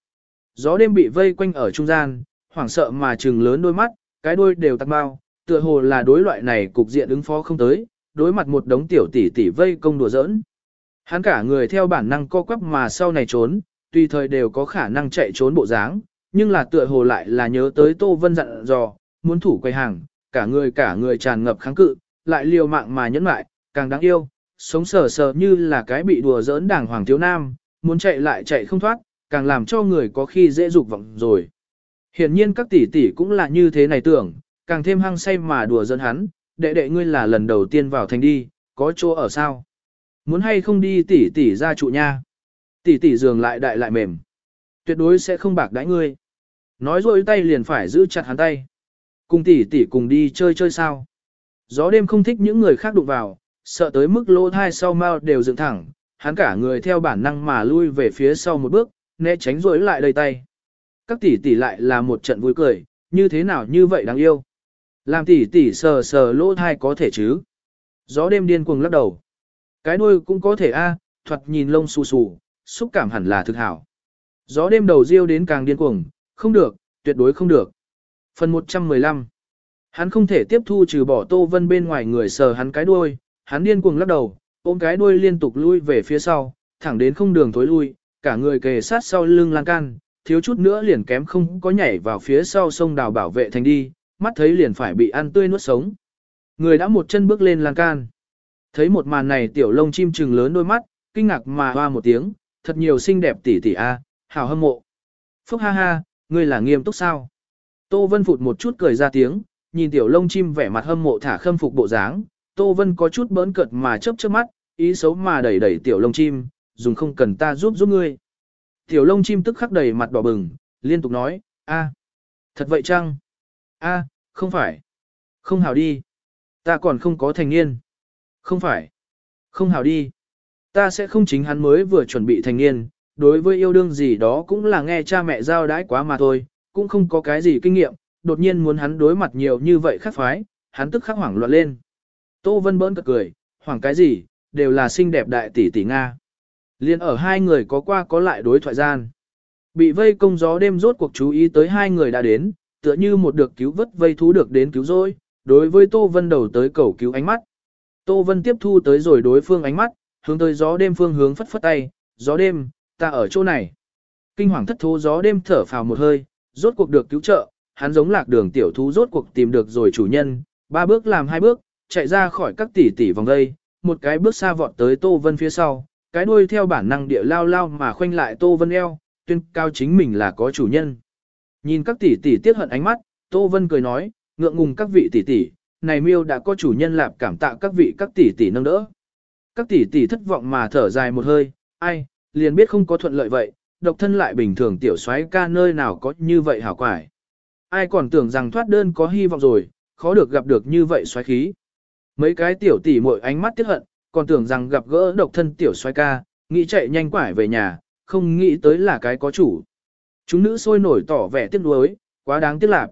Gió đêm bị vây quanh ở trung gian, hoảng sợ mà trừng lớn đôi mắt, cái đôi đều tắt bao, tựa hồ là đối loại này cục diện ứng phó không tới, đối mặt một đống tiểu tỷ tỷ vây công đùa giỡn. Hắn cả người theo bản năng co quắp mà sau này trốn, tùy thời đều có khả năng chạy trốn bộ dáng, nhưng là tựa hồ lại là nhớ tới Tô Vân dặn dò, muốn thủ quay hàng, cả người cả người tràn ngập kháng cự, lại liều mạng mà nhẫn lại, càng đáng yêu, sống sờ sờ như là cái bị đùa giỡn đàng hoàng thiếu nam, muốn chạy lại chạy không thoát, càng làm cho người có khi dễ dục vọng rồi. Hiển nhiên các tỷ tỷ cũng là như thế này tưởng, càng thêm hăng say mà đùa dẫn hắn, đệ đệ ngươi là lần đầu tiên vào thành đi, có chỗ ở sao? Muốn hay không đi tỷ tỷ ra trụ nha? Tỷ tỷ giường lại đại lại mềm. Tuyệt đối sẽ không bạc đãi ngươi. Nói rồi tay liền phải giữ chặt hắn tay. Cùng tỷ tỷ cùng đi chơi chơi sao? Gió đêm không thích những người khác đụng vào, sợ tới mức lỗ thai sau mau đều dựng thẳng, hắn cả người theo bản năng mà lui về phía sau một bước, né tránh rối lại đầy tay. Các tỷ tỷ lại là một trận vui cười, như thế nào như vậy đáng yêu. Làm tỷ tỷ sờ sờ lỗ thai có thể chứ. Gió đêm điên cuồng lắc đầu. Cái đuôi cũng có thể a, thoạt nhìn lông xù xù, xúc cảm hẳn là thực hảo. Gió đêm đầu riêu đến càng điên cuồng, không được, tuyệt đối không được. Phần 115 Hắn không thể tiếp thu trừ bỏ Tô Vân bên ngoài người sờ hắn cái đuôi, hắn điên cuồng lắc đầu, ôm cái đuôi liên tục lui về phía sau, thẳng đến không đường thối lui, cả người kề sát sau lưng lan can, thiếu chút nữa liền kém không có nhảy vào phía sau sông đào bảo vệ thành đi, mắt thấy liền phải bị ăn tươi nuốt sống. Người đã một chân bước lên lan can. Thấy một màn này tiểu lông chim trừng lớn đôi mắt, kinh ngạc mà hoa một tiếng, thật nhiều xinh đẹp tỷ tỷ a, hào hâm mộ. Phúc ha ha, ngươi là nghiêm túc sao? Tô Vân phụt một chút cười ra tiếng, nhìn tiểu lông chim vẻ mặt hâm mộ thả khâm phục bộ dáng, Tô Vân có chút bỡn cợt mà chớp chớp mắt, ý xấu mà đẩy đẩy tiểu lông chim, dùng không cần ta giúp giúp ngươi. Tiểu lông chim tức khắc đầy mặt đỏ bừng, liên tục nói, a, thật vậy chăng? a, không phải. Không hào đi. Ta còn không có thành niên. Không phải. Không hào đi. Ta sẽ không chính hắn mới vừa chuẩn bị thành niên, đối với yêu đương gì đó cũng là nghe cha mẹ giao đãi quá mà thôi, cũng không có cái gì kinh nghiệm, đột nhiên muốn hắn đối mặt nhiều như vậy khắc phái, hắn tức khắc hoảng loạn lên. Tô Vân bỡn cật cười, hoảng cái gì, đều là xinh đẹp đại tỷ tỷ Nga. Liên ở hai người có qua có lại đối thoại gian. Bị vây công gió đêm rốt cuộc chú ý tới hai người đã đến, tựa như một được cứu vớt vây thú được đến cứu rồi, đối với Tô Vân đầu tới cầu cứu ánh mắt. Tô Vân tiếp thu tới rồi đối phương ánh mắt, hướng tới gió đêm phương hướng phất phất tay, gió đêm, ta ở chỗ này. Kinh hoàng thất thố gió đêm thở phào một hơi, rốt cuộc được cứu trợ, hắn giống lạc đường tiểu thú rốt cuộc tìm được rồi chủ nhân, ba bước làm hai bước, chạy ra khỏi các tỷ tỷ vòng đây, một cái bước xa vọt tới Tô Vân phía sau, cái đuôi theo bản năng địa lao lao mà khoanh lại Tô Vân eo, tuyên cao chính mình là có chủ nhân. Nhìn các tỷ tỷ tiết hận ánh mắt, Tô Vân cười nói, ngượng ngùng các vị tỷ tỷ, này miêu đã có chủ nhân lạp cảm tạ các vị các tỷ tỷ nâng đỡ. Các tỷ tỷ thất vọng mà thở dài một hơi, ai, liền biết không có thuận lợi vậy, độc thân lại bình thường tiểu soái ca nơi nào có như vậy hảo quải. Ai còn tưởng rằng thoát đơn có hy vọng rồi, khó được gặp được như vậy xoáy khí. Mấy cái tiểu tỷ muội ánh mắt tiếc hận, còn tưởng rằng gặp gỡ độc thân tiểu xoay ca, nghĩ chạy nhanh quải về nhà, không nghĩ tới là cái có chủ. Chúng nữ sôi nổi tỏ vẻ tiếc nuối, quá đáng tiếc lạc.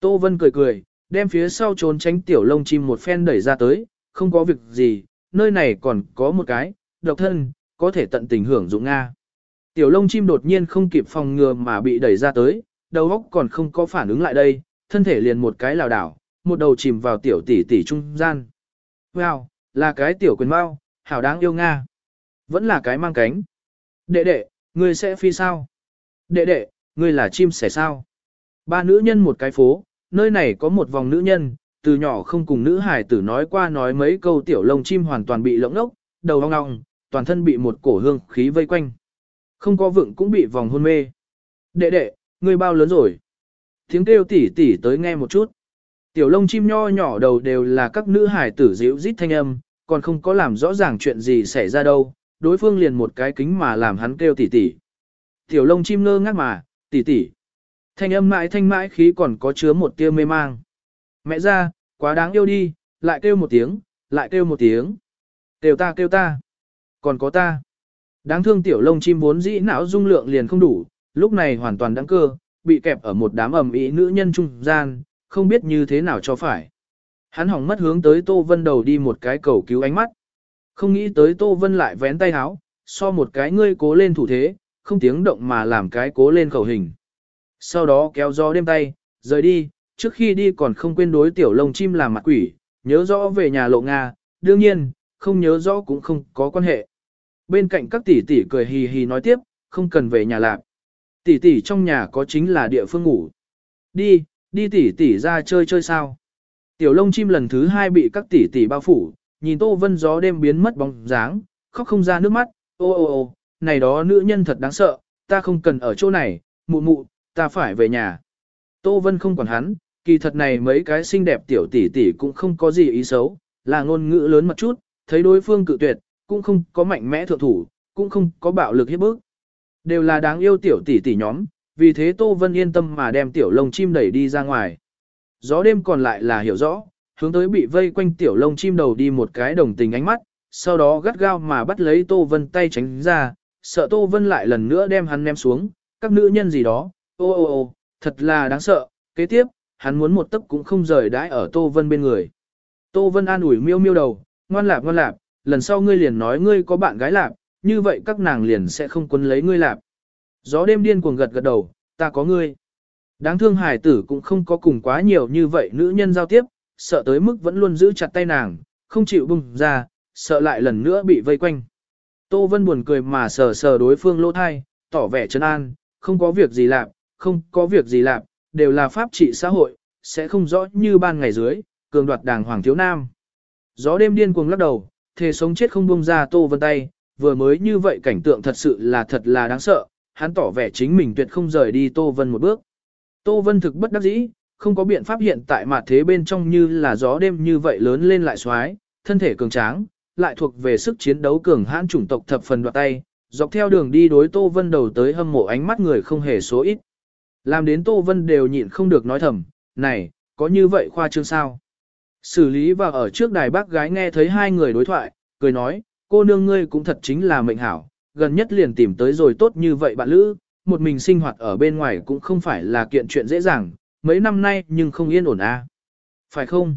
Tô Vân cười cười, đem phía sau trốn tránh tiểu lông chim một phen đẩy ra tới, không có việc gì, nơi này còn có một cái, độc thân, có thể tận tình hưởng dụng Nga. Tiểu lông chim đột nhiên không kịp phòng ngừa mà bị đẩy ra tới, đầu óc còn không có phản ứng lại đây, thân thể liền một cái lảo đảo, một đầu chìm vào tiểu tỷ tỷ trung gian. Wow, là cái tiểu quyền bao, hảo đáng yêu Nga. Vẫn là cái mang cánh. Đệ đệ, ngươi sẽ phi sao? Đệ đệ, ngươi là chim sẻ sao? Ba nữ nhân một cái phố, nơi này có một vòng nữ nhân, từ nhỏ không cùng nữ hải tử nói qua nói mấy câu tiểu lông chim hoàn toàn bị lỗng ốc, đầu ong ong, toàn thân bị một cổ hương khí vây quanh. Không có vựng cũng bị vòng hôn mê. Đệ đệ, ngươi bao lớn rồi? Tiếng kêu tỉ tỉ tới nghe một chút. Tiểu lông chim nho nhỏ đầu đều là các nữ hải tử dịu rít thanh âm, còn không có làm rõ ràng chuyện gì xảy ra đâu, đối phương liền một cái kính mà làm hắn kêu tỉ tỉ. Tiểu lông chim ngơ ngác mà, tỉ tỉ. Thanh âm mãi thanh mãi khí còn có chứa một tia mê mang. Mẹ ra, quá đáng yêu đi, lại kêu một tiếng, lại kêu một tiếng. Kêu ta kêu ta. Còn có ta. Đáng thương tiểu lông chim vốn dĩ não dung lượng liền không đủ, lúc này hoàn toàn đáng cơ, bị kẹp ở một đám ẩm ý nữ nhân trung gian, không biết như thế nào cho phải. Hắn hỏng mất hướng tới Tô Vân đầu đi một cái cầu cứu ánh mắt. Không nghĩ tới Tô Vân lại vén tay háo, so một cái ngươi cố lên thủ thế, không tiếng động mà làm cái cố lên khẩu hình. Sau đó kéo gió đêm tay, rời đi, trước khi đi còn không quên đối tiểu lông chim làm mặt quỷ, nhớ rõ về nhà lộ Nga, đương nhiên, không nhớ rõ cũng không có quan hệ. Bên cạnh các tỷ tỷ cười hì hì nói tiếp, không cần về nhà lạc. Tỷ tỷ trong nhà có chính là địa phương ngủ. Đi, đi tỷ tỷ ra chơi chơi sao. Tiểu lông chim lần thứ hai bị các tỷ tỷ bao phủ, nhìn Tô Vân gió đêm biến mất bóng dáng, khóc không ra nước mắt, ô ô ô, này đó nữ nhân thật đáng sợ, ta không cần ở chỗ này, mụ mụ, ta phải về nhà. Tô Vân không quản hắn, kỳ thật này mấy cái xinh đẹp tiểu tỷ tỷ cũng không có gì ý xấu, là ngôn ngữ lớn một chút, thấy đối phương cự tuyệt, cũng không có mạnh mẽ thượng thủ, cũng không có bạo lực hiếp bức. Đều là đáng yêu tiểu tỷ tỷ nhóm, vì thế Tô Vân yên tâm mà đem tiểu lông chim đẩy đi ra ngoài. Gió đêm còn lại là hiểu rõ, hướng tới bị vây quanh tiểu lông chim đầu đi một cái đồng tình ánh mắt, sau đó gắt gao mà bắt lấy Tô Vân tay tránh ra, sợ Tô Vân lại lần nữa đem hắn ném xuống, các nữ nhân gì đó, ô ô ô, thật là đáng sợ, kế tiếp, hắn muốn một tấc cũng không rời đãi ở Tô Vân bên người. Tô Vân an ủi miêu miêu đầu, ngoan lạp ngoan lạp, lần sau ngươi liền nói ngươi có bạn gái lạp, như vậy các nàng liền sẽ không quấn lấy ngươi lạp. Gió đêm điên cuồng gật gật đầu, ta có ngươi. Đáng thương hải tử cũng không có cùng quá nhiều như vậy nữ nhân giao tiếp, sợ tới mức vẫn luôn giữ chặt tay nàng, không chịu bùng ra, sợ lại lần nữa bị vây quanh. Tô Vân buồn cười mà sờ sờ đối phương lỗ thai, tỏ vẻ trấn an, không có việc gì làm, không có việc gì làm, đều là pháp trị xã hội, sẽ không rõ như ban ngày dưới, cường đoạt đàng hoàng thiếu nam. Gió đêm điên cuồng lắc đầu, thề sống chết không buông ra Tô Vân tay, vừa mới như vậy cảnh tượng thật sự là thật là đáng sợ, hắn tỏ vẻ chính mình tuyệt không rời đi Tô Vân một bước. Tô Vân thực bất đắc dĩ, không có biện pháp hiện tại mà thế bên trong như là gió đêm như vậy lớn lên lại xoái, thân thể cường tráng, lại thuộc về sức chiến đấu cường hãn chủng tộc thập phần đoạt tay, dọc theo đường đi đối Tô Vân đầu tới hâm mộ ánh mắt người không hề số ít. Làm đến Tô Vân đều nhịn không được nói thầm, này, có như vậy khoa trương sao? Xử lý và ở trước đài bác gái nghe thấy hai người đối thoại, cười nói, cô nương ngươi cũng thật chính là mệnh hảo, gần nhất liền tìm tới rồi tốt như vậy bạn lữ, một mình sinh hoạt ở bên ngoài cũng không phải là kiện chuyện dễ dàng, mấy năm nay nhưng không yên ổn à. Phải không?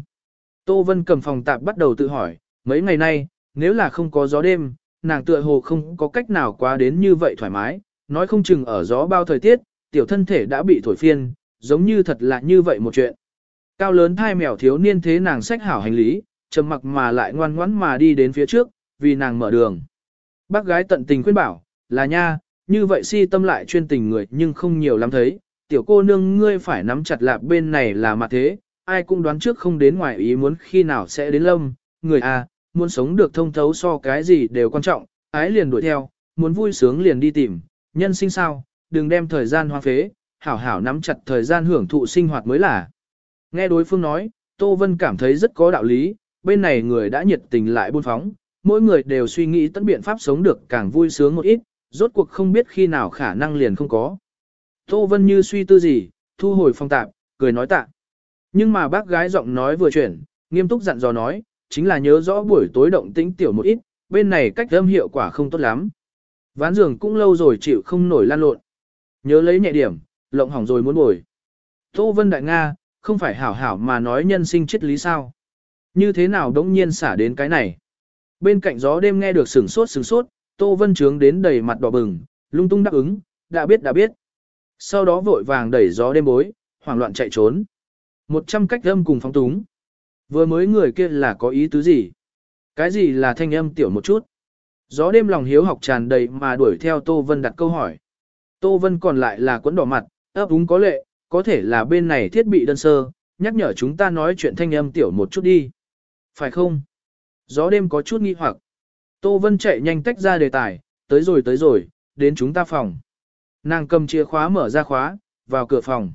Tô Vân cầm phòng tạp bắt đầu tự hỏi, mấy ngày nay, nếu là không có gió đêm, nàng tựa hồ không có cách nào quá đến như vậy thoải mái, nói không chừng ở gió bao thời tiết, tiểu thân thể đã bị thổi phiên, giống như thật là như vậy một chuyện. Cao lớn thai mèo thiếu niên thế nàng sách hảo hành lý, trầm mặc mà lại ngoan ngoãn mà đi đến phía trước, vì nàng mở đường. Bác gái tận tình khuyên bảo, là nha, như vậy si tâm lại chuyên tình người nhưng không nhiều lắm thấy, tiểu cô nương ngươi phải nắm chặt lạp bên này là mặt thế, ai cũng đoán trước không đến ngoài ý muốn khi nào sẽ đến lâm, người à, muốn sống được thông thấu so cái gì đều quan trọng, ái liền đuổi theo, muốn vui sướng liền đi tìm, nhân sinh sao, đừng đem thời gian hoa phế, hảo hảo nắm chặt thời gian hưởng thụ sinh hoạt mới là. Nghe đối phương nói, Tô Vân cảm thấy rất có đạo lý, bên này người đã nhiệt tình lại buôn phóng, mỗi người đều suy nghĩ tận biện pháp sống được càng vui sướng một ít, rốt cuộc không biết khi nào khả năng liền không có. Tô Vân như suy tư gì, thu hồi phong tạp, cười nói tạ. Nhưng mà bác gái giọng nói vừa chuyển, nghiêm túc dặn dò nói, chính là nhớ rõ buổi tối động tĩnh tiểu một ít, bên này cách âm hiệu quả không tốt lắm. Ván giường cũng lâu rồi chịu không nổi lan lộn. Nhớ lấy nhẹ điểm, lộng hỏng rồi muốn bồi. Tô Vân Đại Nga, không phải hảo hảo mà nói nhân sinh triết lý sao. Như thế nào đống nhiên xả đến cái này. Bên cạnh gió đêm nghe được sừng sốt sừng sốt, Tô Vân trướng đến đầy mặt đỏ bừng, lung tung đáp ứng, đã biết đã biết. Sau đó vội vàng đẩy gió đêm bối, hoảng loạn chạy trốn. Một trăm cách âm cùng phóng túng. Vừa mới người kia là có ý tứ gì? Cái gì là thanh âm tiểu một chút? Gió đêm lòng hiếu học tràn đầy mà đuổi theo Tô Vân đặt câu hỏi. Tô Vân còn lại là quấn đỏ mặt, ấp úng có lệ, có thể là bên này thiết bị đơn sơ, nhắc nhở chúng ta nói chuyện thanh âm tiểu một chút đi. Phải không? Gió đêm có chút nghi hoặc. Tô Vân chạy nhanh tách ra đề tài, tới rồi tới rồi, đến chúng ta phòng. Nàng cầm chìa khóa mở ra khóa, vào cửa phòng.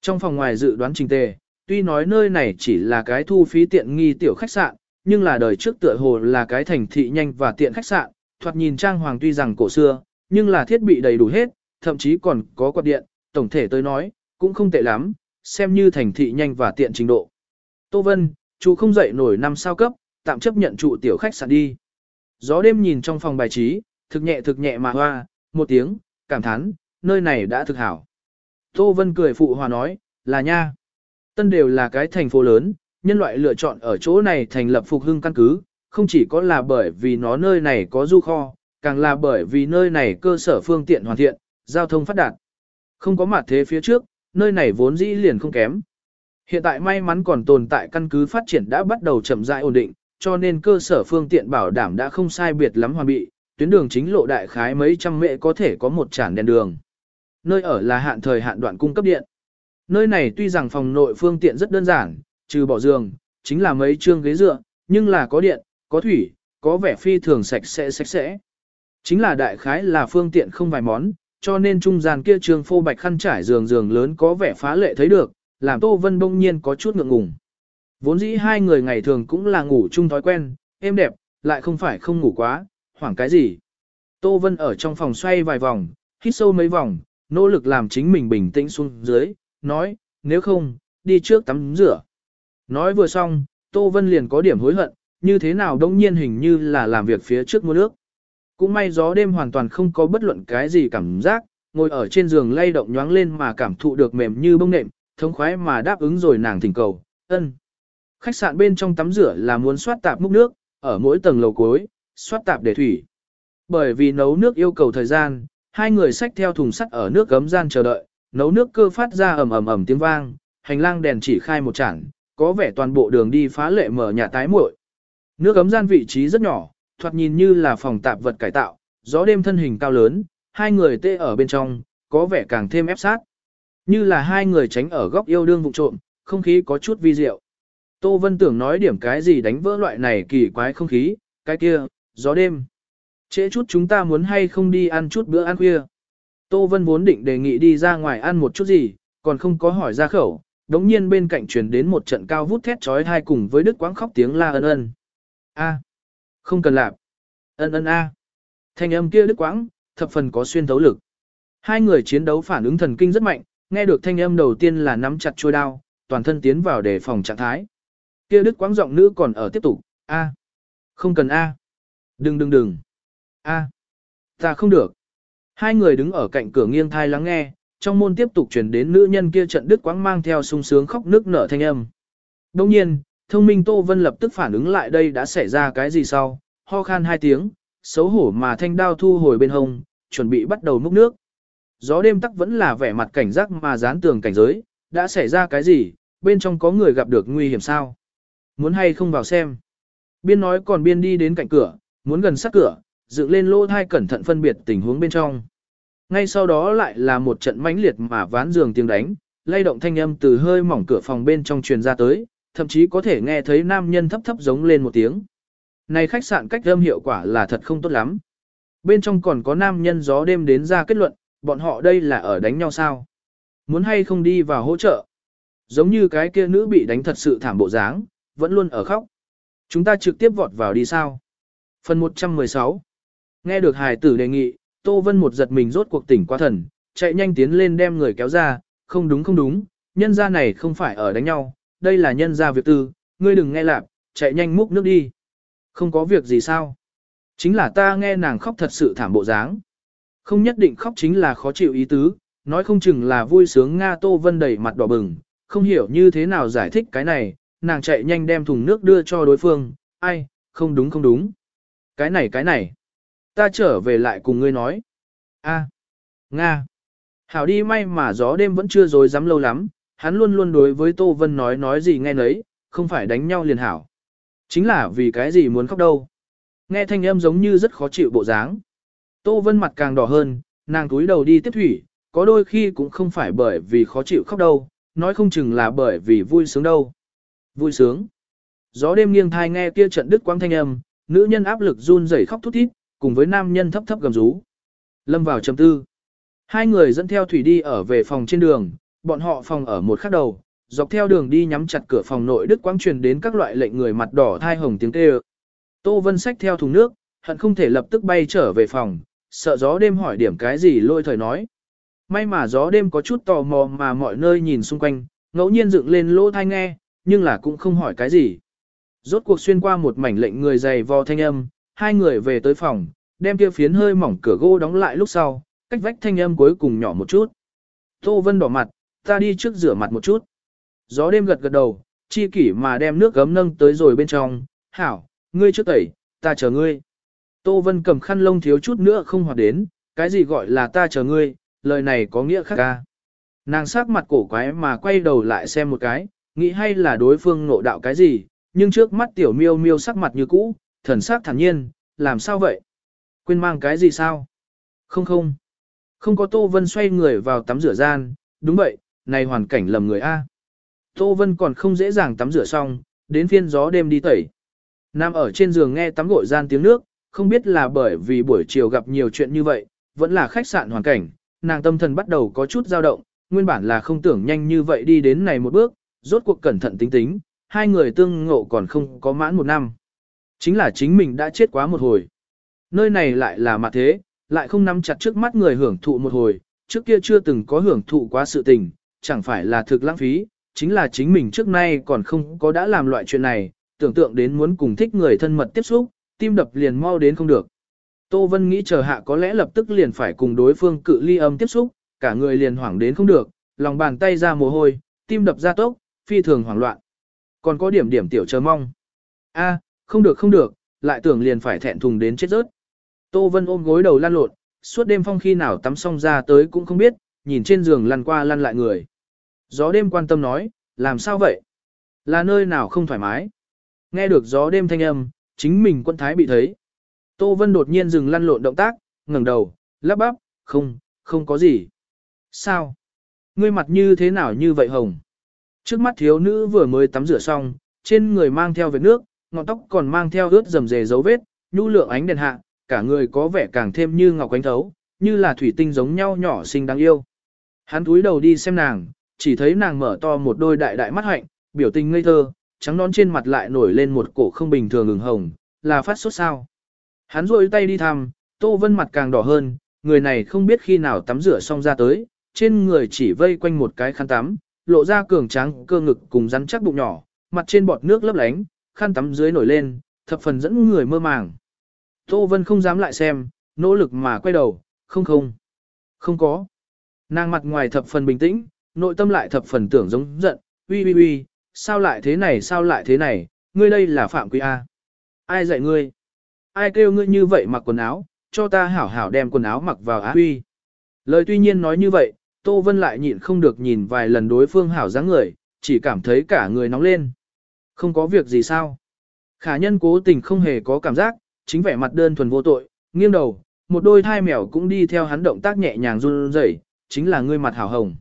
Trong phòng ngoài dự đoán trình tề, tuy nói nơi này chỉ là cái thu phí tiện nghi tiểu khách sạn, nhưng là đời trước tựa hồ là cái thành thị nhanh và tiện khách sạn, thoạt nhìn trang hoàng tuy rằng cổ xưa, nhưng là thiết bị đầy đủ hết, thậm chí còn có quạt điện, tổng thể tới nói, cũng không tệ lắm, xem như thành thị nhanh và tiện trình độ. Tô Vân, chú không dậy nổi năm sao cấp, tạm chấp nhận trụ tiểu khách sạn đi. Gió đêm nhìn trong phòng bài trí, thực nhẹ thực nhẹ mà hoa, một tiếng, cảm thán, nơi này đã thực hảo. Tô Vân cười phụ hòa nói, là nha. Tân đều là cái thành phố lớn, nhân loại lựa chọn ở chỗ này thành lập phục hưng căn cứ, không chỉ có là bởi vì nó nơi này có du kho, càng là bởi vì nơi này cơ sở phương tiện hoàn thiện, giao thông phát đạt. Không có mặt thế phía trước, nơi này vốn dĩ liền không kém. Hiện tại may mắn còn tồn tại căn cứ phát triển đã bắt đầu chậm rãi ổn định, cho nên cơ sở phương tiện bảo đảm đã không sai biệt lắm hoàn bị, tuyến đường chính lộ đại khái mấy trăm mệ có thể có một tràn đèn đường. Nơi ở là hạn thời hạn đoạn cung cấp điện. Nơi này tuy rằng phòng nội phương tiện rất đơn giản, trừ bỏ giường, chính là mấy trương ghế dựa, nhưng là có điện, có thủy, có vẻ phi thường sạch sẽ sạch sẽ. Chính là đại khái là phương tiện không vài món, cho nên trung gian kia trường phô bạch khăn trải giường giường lớn có vẻ phá lệ thấy được, làm Tô Vân bỗng nhiên có chút ngượng ngùng. Vốn dĩ hai người ngày thường cũng là ngủ chung thói quen, êm đẹp, lại không phải không ngủ quá, hoảng cái gì. Tô Vân ở trong phòng xoay vài vòng, hít sâu mấy vòng, nỗ lực làm chính mình bình tĩnh xuống dưới, nói, nếu không, đi trước tắm rửa. Nói vừa xong, Tô Vân liền có điểm hối hận, như thế nào đông nhiên hình như là làm việc phía trước mua nước. Cũng may gió đêm hoàn toàn không có bất luận cái gì cảm giác, ngồi ở trên giường lay động nhoáng lên mà cảm thụ được mềm như bông nệm, thống khoái mà đáp ứng rồi nàng thỉnh cầu, ân. Khách sạn bên trong tắm rửa là muốn soát tạp múc nước, ở mỗi tầng lầu cuối, xoát tạp để thủy. Bởi vì nấu nước yêu cầu thời gian, hai người xách theo thùng sắt ở nước gấm gian chờ đợi, nấu nước cơ phát ra ầm ầm ầm tiếng vang, hành lang đèn chỉ khai một chản, có vẻ toàn bộ đường đi phá lệ mở nhà tái muội. Nước gấm gian vị trí rất nhỏ, thoạt nhìn như là phòng tạp vật cải tạo, gió đêm thân hình cao lớn, hai người tê ở bên trong, có vẻ càng thêm ép sát. Như là hai người tránh ở góc yêu đương vụ trộm, không khí có chút vi diệu. Tô Vân tưởng nói điểm cái gì đánh vỡ loại này kỳ quái không khí, cái kia, gió đêm. Trễ chút chúng ta muốn hay không đi ăn chút bữa ăn khuya. Tô Vân vốn định đề nghị đi ra ngoài ăn một chút gì, còn không có hỏi ra khẩu, đống nhiên bên cạnh truyền đến một trận cao vút thét trói thai cùng với đức quãng khóc tiếng la ân ân. A. Không cần làm. Ân ân a. Thanh âm kia đức quãng, thập phần có xuyên thấu lực. Hai người chiến đấu phản ứng thần kinh rất mạnh, nghe được thanh âm đầu tiên là nắm chặt chuôi đao, toàn thân tiến vào để phòng trạng thái. Kia đức quãng giọng nữ còn ở tiếp tục, a. Không cần a. Đừng đừng đừng. a. Ta không được. Hai người đứng ở cạnh cửa nghiêng thai lắng nghe, trong môn tiếp tục truyền đến nữ nhân kia trận đức quãng mang theo sung sướng khóc nước nở thanh âm. Đồng nhiên, thông minh Tô Vân lập tức phản ứng lại đây đã xảy ra cái gì sau, ho khan hai tiếng, xấu hổ mà thanh đao thu hồi bên hông, chuẩn bị bắt đầu múc nước. Gió đêm tắc vẫn là vẻ mặt cảnh giác mà dán tường cảnh giới, đã xảy ra cái gì, bên trong có người gặp được nguy hiểm sao? Muốn hay không vào xem? Biên nói còn biên đi đến cạnh cửa, muốn gần sát cửa, dựng lên lỗ thai cẩn thận phân biệt tình huống bên trong. Ngay sau đó lại là một trận mãnh liệt mà ván giường tiếng đánh, lay động thanh âm từ hơi mỏng cửa phòng bên trong truyền ra tới, thậm chí có thể nghe thấy nam nhân thấp thấp giống lên một tiếng. Này khách sạn cách âm hiệu quả là thật không tốt lắm. Bên trong còn có nam nhân gió đêm đến ra kết luận, bọn họ đây là ở đánh nhau sao? Muốn hay không đi vào hỗ trợ? Giống như cái kia nữ bị đánh thật sự thảm bộ dáng, vẫn luôn ở khóc. Chúng ta trực tiếp vọt vào đi sao? Phần 116 Nghe được hài tử đề nghị, Tô Vân một giật mình rốt cuộc tỉnh qua thần, chạy nhanh tiến lên đem người kéo ra, không đúng không đúng, nhân gia này không phải ở đánh nhau, đây là nhân gia việc tư, ngươi đừng nghe lạp, chạy nhanh múc nước đi. Không có việc gì sao? Chính là ta nghe nàng khóc thật sự thảm bộ dáng. Không nhất định khóc chính là khó chịu ý tứ, nói không chừng là vui sướng Nga Tô Vân đẩy mặt đỏ bừng, không hiểu như thế nào giải thích cái này, nàng chạy nhanh đem thùng nước đưa cho đối phương, ai, không đúng không đúng. Cái này cái này, ta trở về lại cùng ngươi nói. a Nga. Hảo đi may mà gió đêm vẫn chưa dối dám lâu lắm, hắn luôn luôn đối với Tô Vân nói nói gì nghe nấy, không phải đánh nhau liền hảo. Chính là vì cái gì muốn khóc đâu. Nghe thanh âm giống như rất khó chịu bộ dáng. Tô Vân mặt càng đỏ hơn, nàng túi đầu đi tiếp thủy, có đôi khi cũng không phải bởi vì khó chịu khóc đâu, nói không chừng là bởi vì vui sướng đâu. Vui sướng. Gió đêm nghiêng thai nghe kia trận đứt quang thanh âm, nữ nhân áp lực run rẩy khóc thút thít, cùng với nam nhân thấp thấp gầm rú. Lâm vào trầm tư. Hai người dẫn theo thủy đi ở về phòng trên đường, bọn họ phòng ở một khắc đầu, dọc theo đường đi nhắm chặt cửa phòng nội đức quang truyền đến các loại lệnh người mặt đỏ thai hồng tiếng kêu. Tô Vân xách theo thùng nước, hận không thể lập tức bay trở về phòng, sợ gió đêm hỏi điểm cái gì lôi thời nói. May mà gió đêm có chút tò mò mà mọi nơi nhìn xung quanh, ngẫu nhiên dựng lên lỗ thai nghe, nhưng là cũng không hỏi cái gì. Rốt cuộc xuyên qua một mảnh lệnh người dày vò thanh âm, hai người về tới phòng, đem kia phiến hơi mỏng cửa gỗ đóng lại lúc sau, cách vách thanh âm cuối cùng nhỏ một chút. Tô Vân đỏ mặt, ta đi trước rửa mặt một chút. Gió đêm gật gật đầu, chi kỷ mà đem nước gấm nâng tới rồi bên trong, hảo, ngươi trước tẩy, ta chờ ngươi. Tô Vân cầm khăn lông thiếu chút nữa không hoạt đến, cái gì gọi là ta chờ ngươi, lời này có nghĩa khác ca. Nàng sát mặt cổ quái mà quay đầu lại xem một cái, nghĩ hay là đối phương ngộ đạo cái gì, nhưng trước mắt tiểu miêu miêu sắc mặt như cũ, thần sắc thản nhiên, làm sao vậy? Quên mang cái gì sao? Không không. Không có Tô Vân xoay người vào tắm rửa gian, đúng vậy, này hoàn cảnh lầm người A. Tô Vân còn không dễ dàng tắm rửa xong, đến phiên gió đêm đi tẩy. Nam ở trên giường nghe tắm gội gian tiếng nước, không biết là bởi vì buổi chiều gặp nhiều chuyện như vậy, vẫn là khách sạn hoàn cảnh, nàng tâm thần bắt đầu có chút dao động, nguyên bản là không tưởng nhanh như vậy đi đến này một bước, rốt cuộc cẩn thận tính tính, hai người tương ngộ còn không có mãn một năm. Chính là chính mình đã chết quá một hồi. Nơi này lại là mặt thế, lại không nắm chặt trước mắt người hưởng thụ một hồi, trước kia chưa từng có hưởng thụ quá sự tình, chẳng phải là thực lãng phí, chính là chính mình trước nay còn không có đã làm loại chuyện này, tưởng tượng đến muốn cùng thích người thân mật tiếp xúc, tim đập liền mau đến không được. Tô Vân nghĩ chờ hạ có lẽ lập tức liền phải cùng đối phương cự ly âm tiếp xúc, cả người liền hoảng đến không được, lòng bàn tay ra mồ hôi, tim đập ra tốc, phi thường hoảng loạn. Còn có điểm điểm tiểu chờ mong. A, không được không được, lại tưởng liền phải thẹn thùng đến chết rớt. Tô Vân ôm gối đầu lăn lộn, suốt đêm phong khi nào tắm xong ra tới cũng không biết, nhìn trên giường lăn qua lăn lại người. Gió đêm quan tâm nói, làm sao vậy? Là nơi nào không thoải mái? Nghe được gió đêm thanh âm, chính mình quân thái bị thấy. Tô Vân đột nhiên dừng lăn lộn động tác, ngẩng đầu, lắp bắp, không, không có gì. Sao? Ngươi mặt như thế nào như vậy hồng? Trước mắt thiếu nữ vừa mới tắm rửa xong, trên người mang theo vết nước, ngọn tóc còn mang theo ướt rầm rề dấu vết, nhu lượng ánh đèn hạ, cả người có vẻ càng thêm như ngọc ánh thấu, như là thủy tinh giống nhau nhỏ xinh đáng yêu. Hắn túi đầu đi xem nàng, chỉ thấy nàng mở to một đôi đại đại mắt hạnh, biểu tình ngây thơ, trắng nón trên mặt lại nổi lên một cổ không bình thường ửng hồng, là phát sốt sao. Hắn rôi tay đi thăm, Tô Vân mặt càng đỏ hơn, người này không biết khi nào tắm rửa xong ra tới, trên người chỉ vây quanh một cái khăn tắm, lộ ra cường tráng cơ ngực cùng rắn chắc bụng nhỏ, mặt trên bọt nước lấp lánh, khăn tắm dưới nổi lên, thập phần dẫn người mơ màng. Tô Vân không dám lại xem, nỗ lực mà quay đầu, không không, không có. Nàng mặt ngoài thập phần bình tĩnh, nội tâm lại thập phần tưởng giống giận, uy uy uy, sao lại thế này sao lại thế này, ngươi đây là phạm quy A. Ai dạy ngươi? Ai kêu ngươi như vậy mặc quần áo, cho ta hảo hảo đem quần áo mặc vào á huy. Lời tuy nhiên nói như vậy, Tô Vân lại nhịn không được nhìn vài lần đối phương hảo dáng người, chỉ cảm thấy cả người nóng lên. Không có việc gì sao. Khả nhân cố tình không hề có cảm giác, chính vẻ mặt đơn thuần vô tội, nghiêng đầu, một đôi thai mèo cũng đi theo hắn động tác nhẹ nhàng run rẩy, chính là ngươi mặt hảo hồng.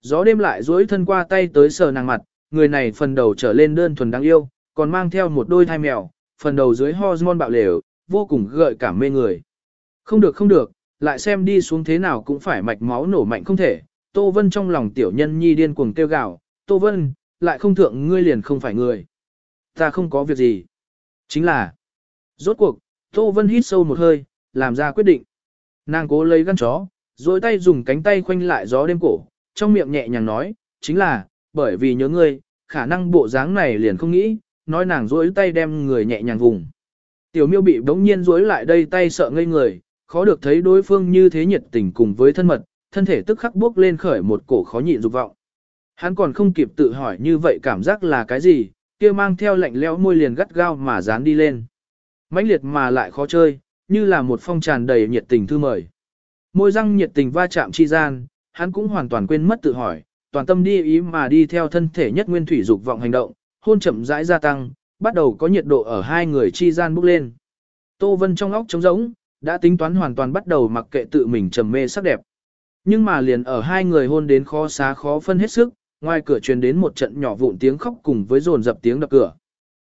Gió đêm lại duỗi thân qua tay tới sờ nàng mặt, người này phần đầu trở lên đơn thuần đáng yêu, còn mang theo một đôi thai mèo, phần đầu dưới hormone bạo lều, vô cùng gợi cảm mê người. Không được không được, lại xem đi xuống thế nào cũng phải mạch máu nổ mạnh không thể. Tô Vân trong lòng tiểu nhân nhi điên cuồng kêu gào, Tô Vân, lại không thượng ngươi liền không phải người. Ta không có việc gì. Chính là, rốt cuộc, Tô Vân hít sâu một hơi, làm ra quyết định. Nàng cố lấy gắn chó, rồi tay dùng cánh tay khoanh lại gió đêm cổ, trong miệng nhẹ nhàng nói, chính là, bởi vì nhớ ngươi, khả năng bộ dáng này liền không nghĩ, nói nàng rối tay đem người nhẹ nhàng vùng. Tiểu miêu bị bỗng nhiên rối lại đây tay sợ ngây người, khó được thấy đối phương như thế nhiệt tình cùng với thân mật, thân thể tức khắc bước lên khởi một cổ khó nhịn dục vọng. Hắn còn không kịp tự hỏi như vậy cảm giác là cái gì, kia mang theo lạnh lẽo môi liền gắt gao mà dán đi lên. mãnh liệt mà lại khó chơi, như là một phong tràn đầy nhiệt tình thư mời. Môi răng nhiệt tình va chạm chi gian, hắn cũng hoàn toàn quên mất tự hỏi, toàn tâm đi ý mà đi theo thân thể nhất nguyên thủy dục vọng hành động, hôn chậm rãi gia tăng, bắt đầu có nhiệt độ ở hai người chi gian bốc lên. Tô Vân trong óc trống rỗng, đã tính toán hoàn toàn bắt đầu mặc kệ tự mình trầm mê sắc đẹp. Nhưng mà liền ở hai người hôn đến khó xá khó phân hết sức, ngoài cửa truyền đến một trận nhỏ vụn tiếng khóc cùng với rồn dập tiếng đập cửa.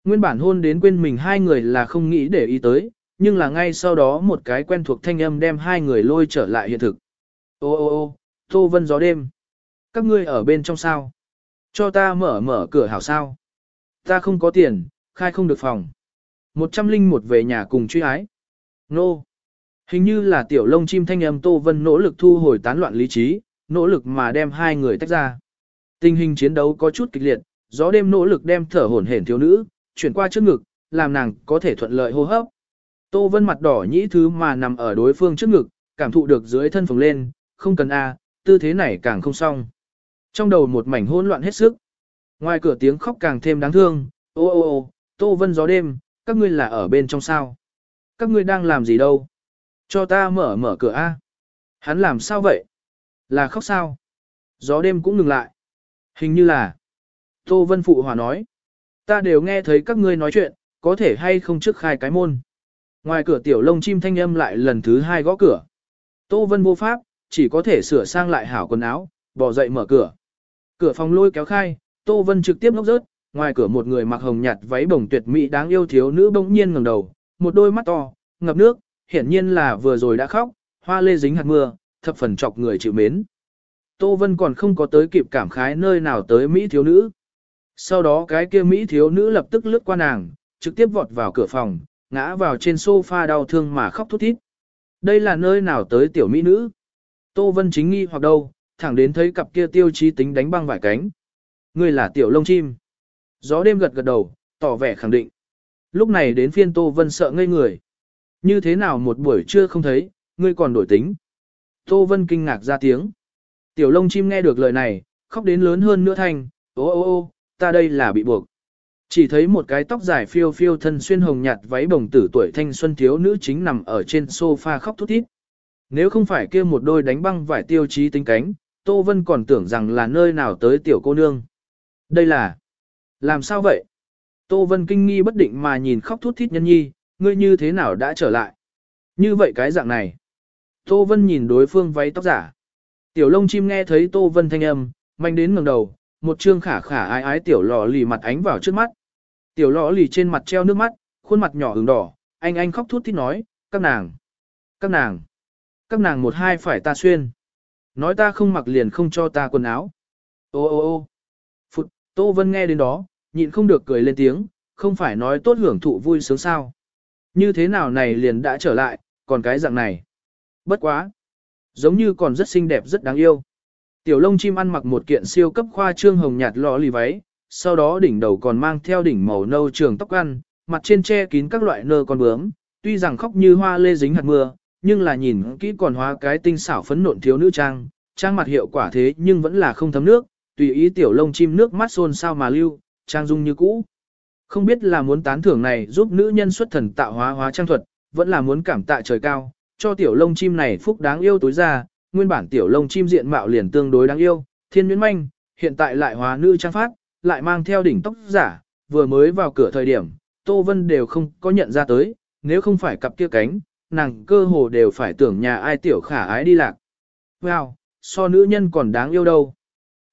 Nguyên bản hôn đến quên mình hai người là không nghĩ để ý tới, nhưng là ngay sau đó một cái quen thuộc thanh âm đem hai người lôi trở lại hiện thực. Ô ô ô, Tô Vân gió đêm. Các ngươi ở bên trong sao? Cho ta mở mở cửa hảo sao? Ta không có tiền, khai không được phòng. Một trăm linh một về nhà cùng truy ái. Nô. Hình như là tiểu lông chim thanh âm Tô Vân nỗ lực thu hồi tán loạn lý trí, nỗ lực mà đem hai người tách ra. Tình hình chiến đấu có chút kịch liệt, gió đêm nỗ lực đem thở hổn hển thiếu nữ, chuyển qua trước ngực, làm nàng có thể thuận lợi hô hấp. Tô Vân mặt đỏ nhĩ thứ mà nằm ở đối phương trước ngực, cảm thụ được dưới thân phồng lên, không cần a, tư thế này càng không xong. Trong đầu một mảnh hỗn loạn hết sức. Ngoài cửa tiếng khóc càng thêm đáng thương, ô ô ô, Tô Vân gió đêm, các ngươi là ở bên trong sao? Các ngươi đang làm gì đâu? Cho ta mở mở cửa A. Hắn làm sao vậy? Là khóc sao? Gió đêm cũng ngừng lại. Hình như là. Tô Vân Phụ Hòa nói. Ta đều nghe thấy các ngươi nói chuyện, có thể hay không trước khai cái môn. Ngoài cửa tiểu lông chim thanh âm lại lần thứ hai gõ cửa. Tô Vân vô pháp, chỉ có thể sửa sang lại hảo quần áo, bỏ dậy mở cửa. Cửa phòng lôi kéo khai, Tô Vân trực tiếp ngốc rớt, ngoài cửa một người mặc hồng nhạt váy bồng tuyệt mỹ đáng yêu thiếu nữ bỗng nhiên ngẩng đầu, một đôi mắt to, ngập nước, hiển nhiên là vừa rồi đã khóc, hoa lê dính hạt mưa, thập phần chọc người chịu mến. Tô Vân còn không có tới kịp cảm khái nơi nào tới Mỹ thiếu nữ. Sau đó cái kia Mỹ thiếu nữ lập tức lướt qua nàng, trực tiếp vọt vào cửa phòng, ngã vào trên sofa đau thương mà khóc thút thít. Đây là nơi nào tới tiểu Mỹ nữ? Tô Vân chính nghi hoặc đâu, thẳng đến thấy cặp kia tiêu chí tính đánh băng vải cánh. Ngươi là tiểu lông chim. Gió đêm gật gật đầu, tỏ vẻ khẳng định. Lúc này đến phiên Tô Vân sợ ngây người. Như thế nào một buổi trưa không thấy, ngươi còn đổi tính. Tô Vân kinh ngạc ra tiếng. Tiểu lông chim nghe được lời này, khóc đến lớn hơn nữa thanh, ô ô ô, ta đây là bị buộc. Chỉ thấy một cái tóc dài phiêu phiêu thân xuyên hồng nhạt váy bồng tử tuổi thanh xuân thiếu nữ chính nằm ở trên sofa khóc thút thít. Nếu không phải kia một đôi đánh băng vải tiêu chí tính cánh, Tô Vân còn tưởng rằng là nơi nào tới tiểu cô nương. Đây là... Làm sao vậy? Tô Vân kinh nghi bất định mà nhìn khóc thút thít nhân nhi, ngươi như thế nào đã trở lại? Như vậy cái dạng này. Tô Vân nhìn đối phương váy tóc giả. Tiểu lông chim nghe thấy Tô Vân thanh âm, manh đến ngẩng đầu, một trương khả khả ái ái tiểu lọ lì mặt ánh vào trước mắt. Tiểu lọ lì trên mặt treo nước mắt, khuôn mặt nhỏ ửng đỏ, anh anh khóc thút thít nói, các nàng, các nàng, các nàng một hai phải ta xuyên. Nói ta không mặc liền không cho ta quần áo. Ô ô ô Phụt, Tô Vân nghe đến đó, nhịn không được cười lên tiếng, không phải nói tốt hưởng thụ vui sướng sao. Như thế nào này liền đã trở lại, còn cái dạng này. Bất quá. Giống như còn rất xinh đẹp rất đáng yêu. Tiểu lông chim ăn mặc một kiện siêu cấp khoa trương hồng nhạt lọ lì váy, sau đó đỉnh đầu còn mang theo đỉnh màu nâu trường tóc ăn, mặt trên che kín các loại nơ con bướm, tuy rằng khóc như hoa lê dính hạt mưa, nhưng là nhìn kỹ còn hóa cái tinh xảo phấn nộn thiếu nữ trang, trang mặt hiệu quả thế nhưng vẫn là không thấm nước, tùy ý tiểu lông chim nước mắt xôn sao mà lưu, trang dung như cũ. Không biết là muốn tán thưởng này giúp nữ nhân xuất thần tạo hóa hóa trang thuật, vẫn là muốn cảm tạ trời cao, cho tiểu lông chim này phúc đáng yêu tối ra, nguyên bản tiểu lông chim diện mạo liền tương đối đáng yêu, thiên nhuyễn manh, hiện tại lại hóa nữ trang phát, lại mang theo đỉnh tóc giả, vừa mới vào cửa thời điểm, Tô Vân đều không có nhận ra tới, nếu không phải cặp kia cánh, nàng cơ hồ đều phải tưởng nhà ai tiểu khả ái đi lạc. Wow, so nữ nhân còn đáng yêu đâu.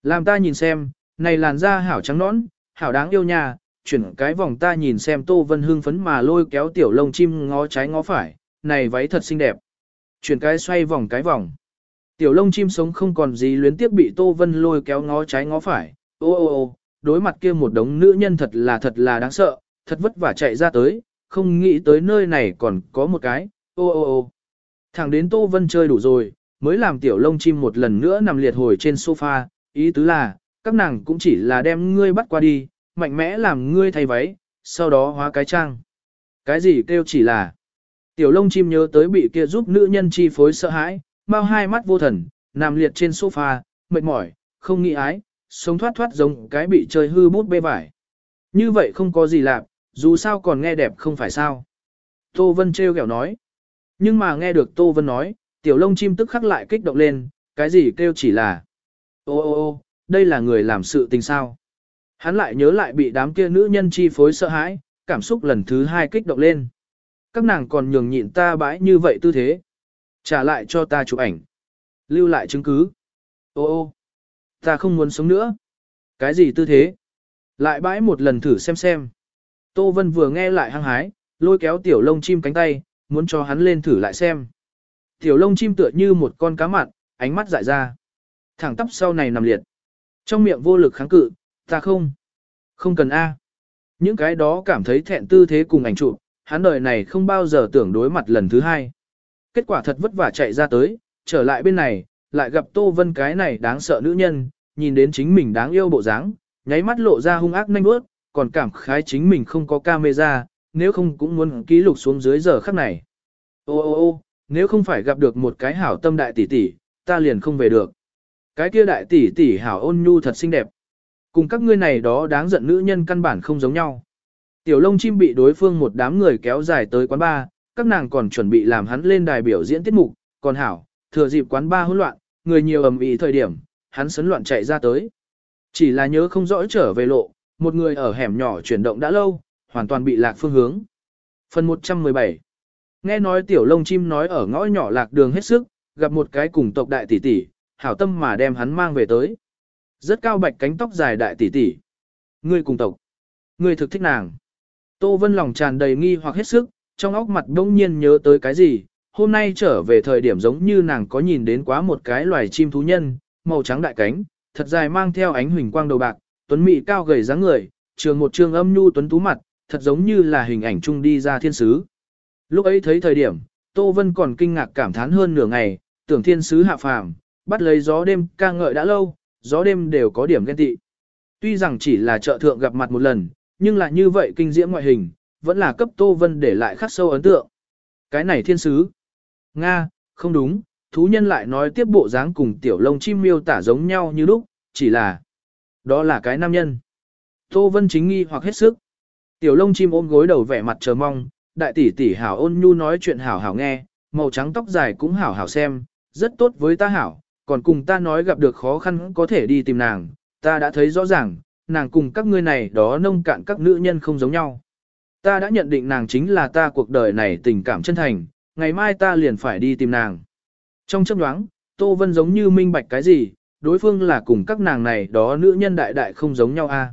Làm ta nhìn xem, này làn da hảo trắng nõn, hảo đáng yêu nhà chuyển cái vòng ta nhìn xem Tô Vân hưng phấn mà lôi kéo tiểu lông chim ngó trái ngó phải, này váy thật xinh đẹp. Chuyển cái xoay vòng cái vòng. Tiểu lông chim sống không còn gì luyến tiếp bị Tô Vân lôi kéo ngó trái ngó phải. Ô ô ô, đối mặt kia một đống nữ nhân thật là thật là đáng sợ, thật vất vả chạy ra tới, không nghĩ tới nơi này còn có một cái. Ô ô ô. Thẳng đến Tô Vân chơi đủ rồi, mới làm tiểu lông chim một lần nữa nằm liệt hồi trên sofa, ý tứ là, các nàng cũng chỉ là đem ngươi bắt qua đi, mạnh mẽ làm ngươi thay váy, sau đó hóa cái trang. Cái gì kêu chỉ là, tiểu lông chim nhớ tới bị kia giúp nữ nhân chi phối sợ hãi, bao hai mắt vô thần, nằm liệt trên sofa, mệt mỏi, không nghĩ ái, sống thoát thoát giống cái bị chơi hư bút bê vải. Như vậy không có gì lạ, dù sao còn nghe đẹp không phải sao. Tô Vân trêu ghẹo nói. Nhưng mà nghe được Tô Vân nói, tiểu lông chim tức khắc lại kích động lên, cái gì kêu chỉ là. Ô ô ô, đây là người làm sự tình sao. Hắn lại nhớ lại bị đám kia nữ nhân chi phối sợ hãi, cảm xúc lần thứ hai kích động lên. Các nàng còn nhường nhịn ta bãi như vậy tư thế. Trả lại cho ta chụp ảnh. Lưu lại chứng cứ. Ô ô, ta không muốn sống nữa. Cái gì tư thế? Lại bãi một lần thử xem xem. Tô Vân vừa nghe lại hăng hái, lôi kéo tiểu lông chim cánh tay, muốn cho hắn lên thử lại xem. Tiểu lông chim tựa như một con cá mặn, ánh mắt dại ra. Thẳng tắp sau này nằm liệt. Trong miệng vô lực kháng cự, ta không. Không cần A. Những cái đó cảm thấy thẹn tư thế cùng ảnh chụp, hắn đời này không bao giờ tưởng đối mặt lần thứ hai. Kết quả thật vất vả chạy ra tới, trở lại bên này, lại gặp Tô Vân cái này đáng sợ nữ nhân, nhìn đến chính mình đáng yêu bộ dáng, nháy mắt lộ ra hung ác nhanh bước, còn cảm khái chính mình không có camera, nếu không cũng muốn ký lục xuống dưới giờ khắc này. Ô ô ô, nếu không phải gặp được một cái hảo tâm đại tỷ tỷ, ta liền không về được. Cái kia đại tỷ tỷ hảo ôn nhu thật xinh đẹp. Cùng các ngươi này đó đáng giận nữ nhân căn bản không giống nhau. Tiểu lông chim bị đối phương một đám người kéo dài tới quán bar, các nàng còn chuẩn bị làm hắn lên đài biểu diễn tiết mục, còn hảo, thừa dịp quán bar hỗn loạn, người nhiều ầm ĩ thời điểm, hắn sấn loạn chạy ra tới. Chỉ là nhớ không rõ trở về lộ, một người ở hẻm nhỏ chuyển động đã lâu, hoàn toàn bị lạc phương hướng. Phần 117 Nghe nói tiểu lông chim nói ở ngõ nhỏ lạc đường hết sức, gặp một cái cùng tộc đại tỷ tỷ, hảo tâm mà đem hắn mang về tới. Rất cao bạch cánh tóc dài đại tỷ tỷ. Ngươi cùng tộc. Ngươi thực thích nàng. Tô Vân lòng tràn đầy nghi hoặc hết sức, trong óc mặt đông nhiên nhớ tới cái gì. Hôm nay trở về thời điểm giống như nàng có nhìn đến quá một cái loài chim thú nhân, màu trắng đại cánh, thật dài mang theo ánh huỳnh quang đầu bạc, tuấn mỹ cao gầy dáng người, trường một trường âm nhu tuấn tú mặt, thật giống như là hình ảnh chung đi ra thiên sứ. Lúc ấy thấy thời điểm, Tô Vân còn kinh ngạc cảm thán hơn nửa ngày, tưởng thiên sứ hạ phàm, bắt lấy gió đêm ca ngợi đã lâu, gió đêm đều có điểm ghen tị. Tuy rằng chỉ là trợ thượng gặp mặt một lần, nhưng là như vậy kinh diễm ngoại hình, vẫn là cấp Tô Vân để lại khắc sâu ấn tượng. Cái này thiên sứ. Nga, không đúng, thú nhân lại nói tiếp bộ dáng cùng tiểu lông chim miêu tả giống nhau như lúc, chỉ là đó là cái nam nhân. Tô Vân chính nghi hoặc hết sức, Tiểu lông chim ôm gối đầu vẻ mặt chờ mong, đại tỷ tỷ hảo ôn nhu nói chuyện hảo hảo nghe, màu trắng tóc dài cũng hảo hảo xem, rất tốt với ta hảo, còn cùng ta nói gặp được khó khăn có thể đi tìm nàng, ta đã thấy rõ ràng, nàng cùng các ngươi này đó nông cạn các nữ nhân không giống nhau. Ta đã nhận định nàng chính là ta cuộc đời này tình cảm chân thành, ngày mai ta liền phải đi tìm nàng. Trong chấp đoáng, Tô Vân giống như minh bạch cái gì, đối phương là cùng các nàng này đó nữ nhân đại đại không giống nhau a.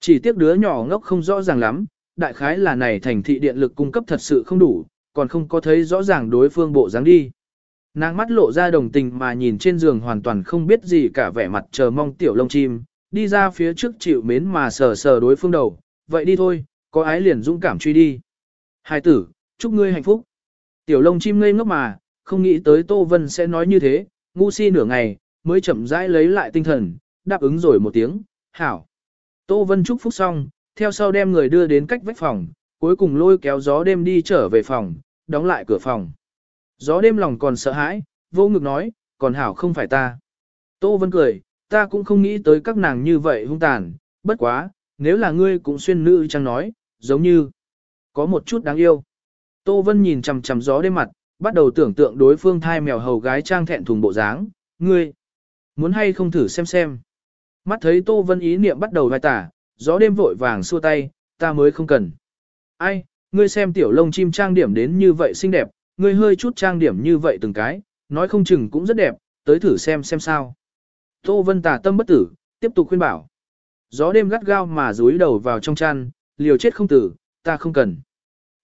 Chỉ tiếc đứa nhỏ ngốc không rõ ràng lắm, đại khái là này thành thị điện lực cung cấp thật sự không đủ, còn không có thấy rõ ràng đối phương bộ dáng đi. Nàng mắt lộ ra đồng tình mà nhìn trên giường hoàn toàn không biết gì cả vẻ mặt chờ mong tiểu lông chim, đi ra phía trước chịu mến mà sờ sờ đối phương đầu, vậy đi thôi, có ái liền dũng cảm truy đi. Hai tử, chúc ngươi hạnh phúc. Tiểu lông chim ngây ngốc mà, không nghĩ tới Tô Vân sẽ nói như thế, ngu si nửa ngày, mới chậm rãi lấy lại tinh thần, đáp ứng rồi một tiếng, hảo. Tô Vân chúc phúc xong, theo sau đem người đưa đến cách vách phòng, cuối cùng lôi kéo gió đêm đi trở về phòng, đóng lại cửa phòng. Gió đêm lòng còn sợ hãi, vô ngực nói, còn hảo không phải ta. Tô Vân cười, ta cũng không nghĩ tới các nàng như vậy hung tàn, bất quá, nếu là ngươi cũng xuyên nữ chẳng nói, giống như, có một chút đáng yêu. Tô Vân nhìn chằm chằm gió đêm mặt, bắt đầu tưởng tượng đối phương thai mèo hầu gái trang thẹn thùng bộ dáng, ngươi, muốn hay không thử xem xem. Mắt thấy Tô Vân ý niệm bắt đầu vai tả, gió đêm vội vàng xua tay, ta mới không cần. Ai, ngươi xem tiểu lông chim trang điểm đến như vậy xinh đẹp, ngươi hơi chút trang điểm như vậy từng cái, nói không chừng cũng rất đẹp, tới thử xem xem sao. Tô Vân tà tâm bất tử, tiếp tục khuyên bảo. Gió đêm gắt gao mà rúi đầu vào trong chăn, liều chết không tử, ta không cần.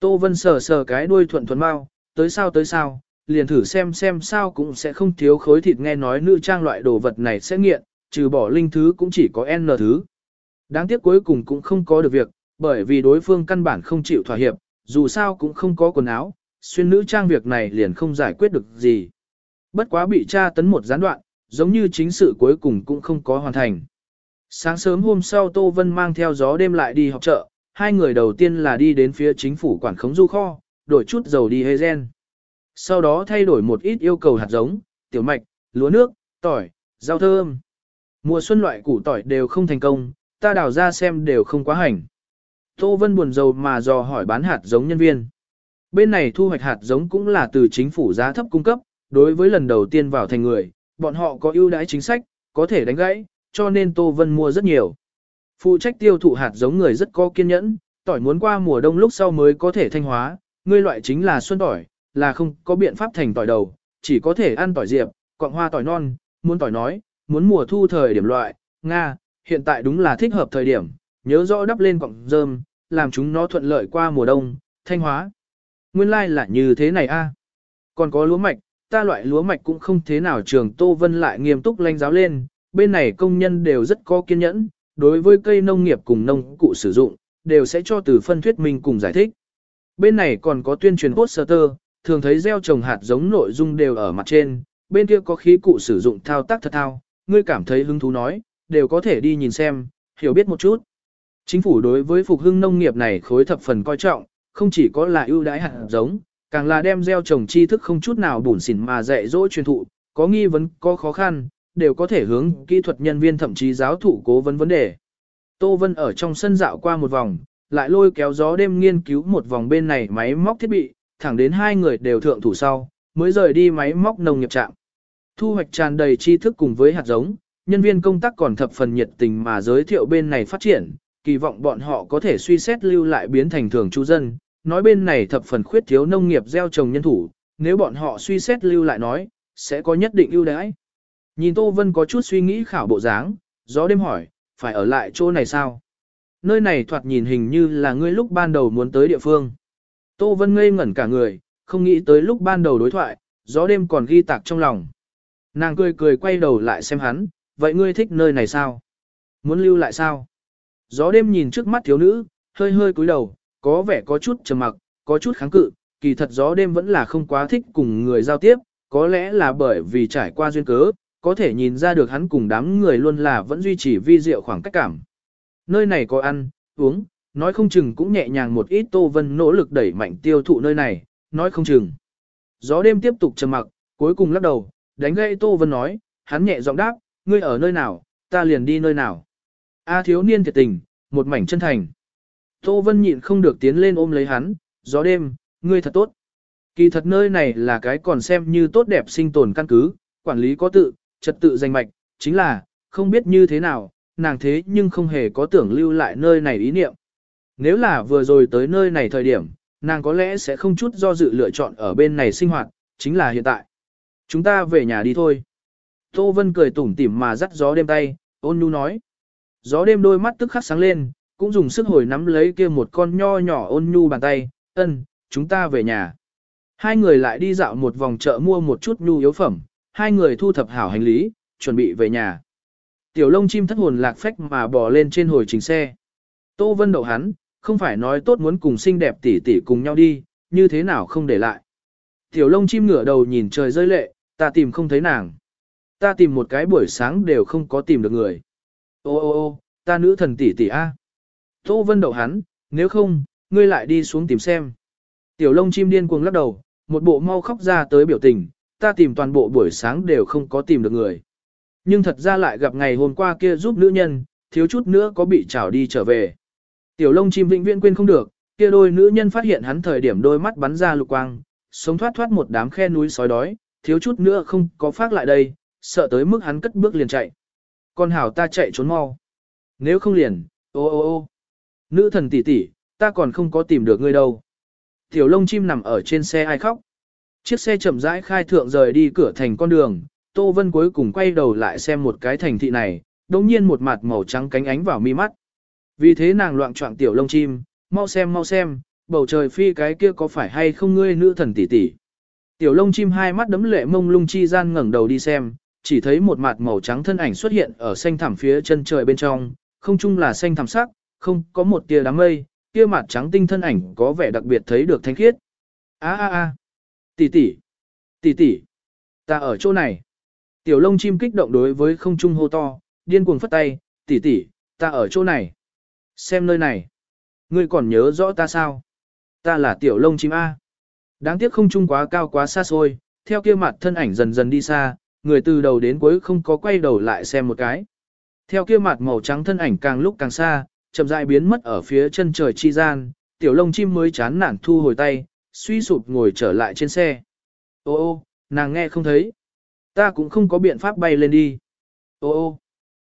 Tô Vân sờ sờ cái đuôi thuận thuần mau, tới sao tới sao, liền thử xem xem sao cũng sẽ không thiếu khối thịt nghe nói nữ trang loại đồ vật này sẽ nghiện, trừ bỏ linh thứ cũng chỉ có N thứ. Đáng tiếc cuối cùng cũng không có được việc, bởi vì đối phương căn bản không chịu thỏa hiệp, dù sao cũng không có quần áo, xuyên nữ trang việc này liền không giải quyết được gì. Bất quá bị tra tấn một gián đoạn, giống như chính sự cuối cùng cũng không có hoàn thành. Sáng sớm hôm sau Tô Vân mang theo gió đêm lại đi học chợ, hai người đầu tiên là đi đến phía chính phủ quản khống du kho, đổi chút dầu đi hê gen. Sau đó thay đổi một ít yêu cầu hạt giống, tiểu mạch, lúa nước, tỏi, rau thơm. Mùa xuân loại củ tỏi đều không thành công, ta đào ra xem đều không quá hành. Tô Vân buồn rầu mà dò hỏi bán hạt giống nhân viên. Bên này thu hoạch hạt giống cũng là từ chính phủ giá thấp cung cấp, đối với lần đầu tiên vào thành người, bọn họ có ưu đãi chính sách, có thể đánh gãy, cho nên Tô Vân mua rất nhiều. Phụ trách tiêu thụ hạt giống người rất có kiên nhẫn, tỏi muốn qua mùa đông lúc sau mới có thể thanh hóa, ngươi loại chính là xuân tỏi, là không có biện pháp thành tỏi đầu, chỉ có thể ăn tỏi diệp, quặng hoa tỏi non, muốn tỏi nói, muốn mùa thu thời điểm loại, Nga, hiện tại đúng là thích hợp thời điểm, nhớ rõ đắp lên quặng rơm, làm chúng nó thuận lợi qua mùa đông, thanh hóa. Nguyên lai like là như thế này a. À? Còn có lúa mạch, ta loại lúa mạch cũng không thế nào trường Tô Vân lại nghiêm túc lanh giáo lên, bên này công nhân đều rất có kiên nhẫn, đối với cây nông nghiệp cùng nông cụ sử dụng, đều sẽ cho từ phân thuyết minh cùng giải thích. Bên này còn có tuyên truyền poster, thường thấy gieo trồng hạt giống nội dung đều ở mặt trên, bên kia có khí cụ sử dụng thao tác thật thao, ngươi cảm thấy hứng thú nói, đều có thể đi nhìn xem, hiểu biết một chút. Chính phủ đối với phục hưng nông nghiệp này khối thập phần coi trọng, không chỉ có là ưu đãi hạt giống, càng là đem gieo trồng tri thức không chút nào bủn xỉn mà dạy dỗ truyền thụ, có nghi vấn, có khó khăn, đều có thể hướng kỹ thuật nhân viên thậm chí giáo thụ cố vấn vấn đề. Tô Vân ở trong sân dạo qua một vòng, lại lôi kéo gió đêm nghiên cứu một vòng bên này máy móc thiết bị, thẳng đến hai người đều thượng thủ sau, mới rời đi máy móc nông nghiệp trạm. Thu hoạch tràn đầy tri thức cùng với hạt giống, nhân viên công tác còn thập phần nhiệt tình mà giới thiệu bên này phát triển, kỳ vọng bọn họ có thể suy xét lưu lại biến thành thường trú dân, nói bên này thập phần khuyết thiếu nông nghiệp gieo trồng nhân thủ, nếu bọn họ suy xét lưu lại nói, sẽ có nhất định ưu đãi. Nhìn Tô Vân có chút suy nghĩ khảo bộ dáng, gió đêm hỏi, phải ở lại chỗ này sao? Nơi này thoạt nhìn hình như là ngươi lúc ban đầu muốn tới địa phương. Tô Vân ngây ngẩn cả người, không nghĩ tới lúc ban đầu đối thoại, gió đêm còn ghi tạc trong lòng. Nàng cười cười quay đầu lại xem hắn, vậy ngươi thích nơi này sao? Muốn lưu lại sao? Gió đêm nhìn trước mắt thiếu nữ, hơi hơi cúi đầu, có vẻ có chút trầm mặc, có chút kháng cự, kỳ thật gió đêm vẫn là không quá thích cùng người giao tiếp, có lẽ là bởi vì trải qua duyên cớ, có thể nhìn ra được hắn cùng đám người luôn là vẫn duy trì vi diệu khoảng cách cảm. Nơi này có ăn, uống, nói không chừng cũng nhẹ nhàng một ít Tô Vân nỗ lực đẩy mạnh tiêu thụ nơi này, nói không chừng. Gió đêm tiếp tục trầm mặc, cuối cùng lắc đầu, đánh gậy Tô Vân nói, hắn nhẹ giọng đáp, ngươi ở nơi nào, ta liền đi nơi nào. A thiếu niên thiệt tình, một mảnh chân thành. Tô Vân nhịn không được tiến lên ôm lấy hắn, gió đêm, ngươi thật tốt. Kỳ thật nơi này là cái còn xem như tốt đẹp sinh tồn căn cứ, quản lý có tự, trật tự danh mạch, chính là, không biết như thế nào, nàng thế nhưng không hề có tưởng lưu lại nơi này ý niệm. Nếu là vừa rồi tới nơi này thời điểm, nàng có lẽ sẽ không chút do dự lựa chọn ở bên này sinh hoạt, chính là hiện tại. Chúng ta về nhà đi thôi. Tô Vân cười tủm tỉm mà dắt gió đêm tay, ôn nhu nói. Gió đêm đôi mắt tức khắc sáng lên, cũng dùng sức hồi nắm lấy kia một con nho nhỏ ôn nhu bàn tay, ân, chúng ta về nhà. Hai người lại đi dạo một vòng chợ mua một chút nhu yếu phẩm, hai người thu thập hảo hành lý, chuẩn bị về nhà. Tiểu lông chim thất hồn lạc phách mà bò lên trên hồi trình xe. Tô Vân đậu hắn, không phải nói tốt muốn cùng xinh đẹp tỷ tỷ cùng nhau đi, như thế nào không để lại. Tiểu lông chim ngửa đầu nhìn trời rơi lệ, ta tìm không thấy nàng. Ta tìm một cái buổi sáng đều không có tìm được người. Ô ô ô, ta nữ thần tỷ tỷ a. Tô Vân đậu hắn, nếu không, ngươi lại đi xuống tìm xem. Tiểu lông chim điên cuồng lắc đầu, một bộ mau khóc ra tới biểu tình, ta tìm toàn bộ buổi sáng đều không có tìm được người. Nhưng thật ra lại gặp ngày hôm qua kia giúp nữ nhân, thiếu chút nữa có bị trảo đi trở về. Tiểu lông chim vĩnh viễn quên không được, kia đôi nữ nhân phát hiện hắn thời điểm đôi mắt bắn ra lục quang, sống thoát thoát một đám khe núi sói đói, thiếu chút nữa không có phát lại đây, sợ tới mức hắn cất bước liền chạy. Con hảo ta chạy trốn mau. Nếu không liền, ô ô ô. Nữ thần tỷ tỷ, ta còn không có tìm được ngươi đâu. Tiểu lông chim nằm ở trên xe ai khóc. Chiếc xe chậm rãi khai thượng rời đi cửa thành con đường, Tô Vân cuối cùng quay đầu lại xem một cái thành thị này, đồng nhiên một mặt màu trắng cánh ánh vào mi mắt. Vì thế nàng loạn trọng tiểu lông chim, mau xem mau xem, bầu trời phi cái kia có phải hay không ngươi nữ thần tỷ tỷ. Tiểu lông chim hai mắt đấm lệ mông lung chi gian ngẩng đầu đi xem, chỉ thấy một mặt màu trắng thân ảnh xuất hiện ở xanh thẳm phía chân trời bên trong, không chung là xanh thẳm sắc, không có một tia đám mây, kia mặt trắng tinh thân ảnh có vẻ đặc biệt thấy được thanh khiết. A a a, tỷ tỷ, tỷ tỷ, ta ở chỗ này. Tiểu lông chim kích động đối với không trung hô to, điên cuồng phất tay, tỷ tỷ, ta ở chỗ này. Xem nơi này. Ngươi còn nhớ rõ ta sao? Ta là tiểu lông chim A. Đáng tiếc không trung quá cao quá xa xôi, theo kia mặt thân ảnh dần dần đi xa, người từ đầu đến cuối không có quay đầu lại xem một cái. Theo kia mặt màu trắng thân ảnh càng lúc càng xa, chậm rãi biến mất ở phía chân trời chi gian, tiểu lông chim mới chán nản thu hồi tay, suy sụp ngồi trở lại trên xe. Ô ô, nàng nghe không thấy. Ta cũng không có biện pháp bay lên đi. Ô ô,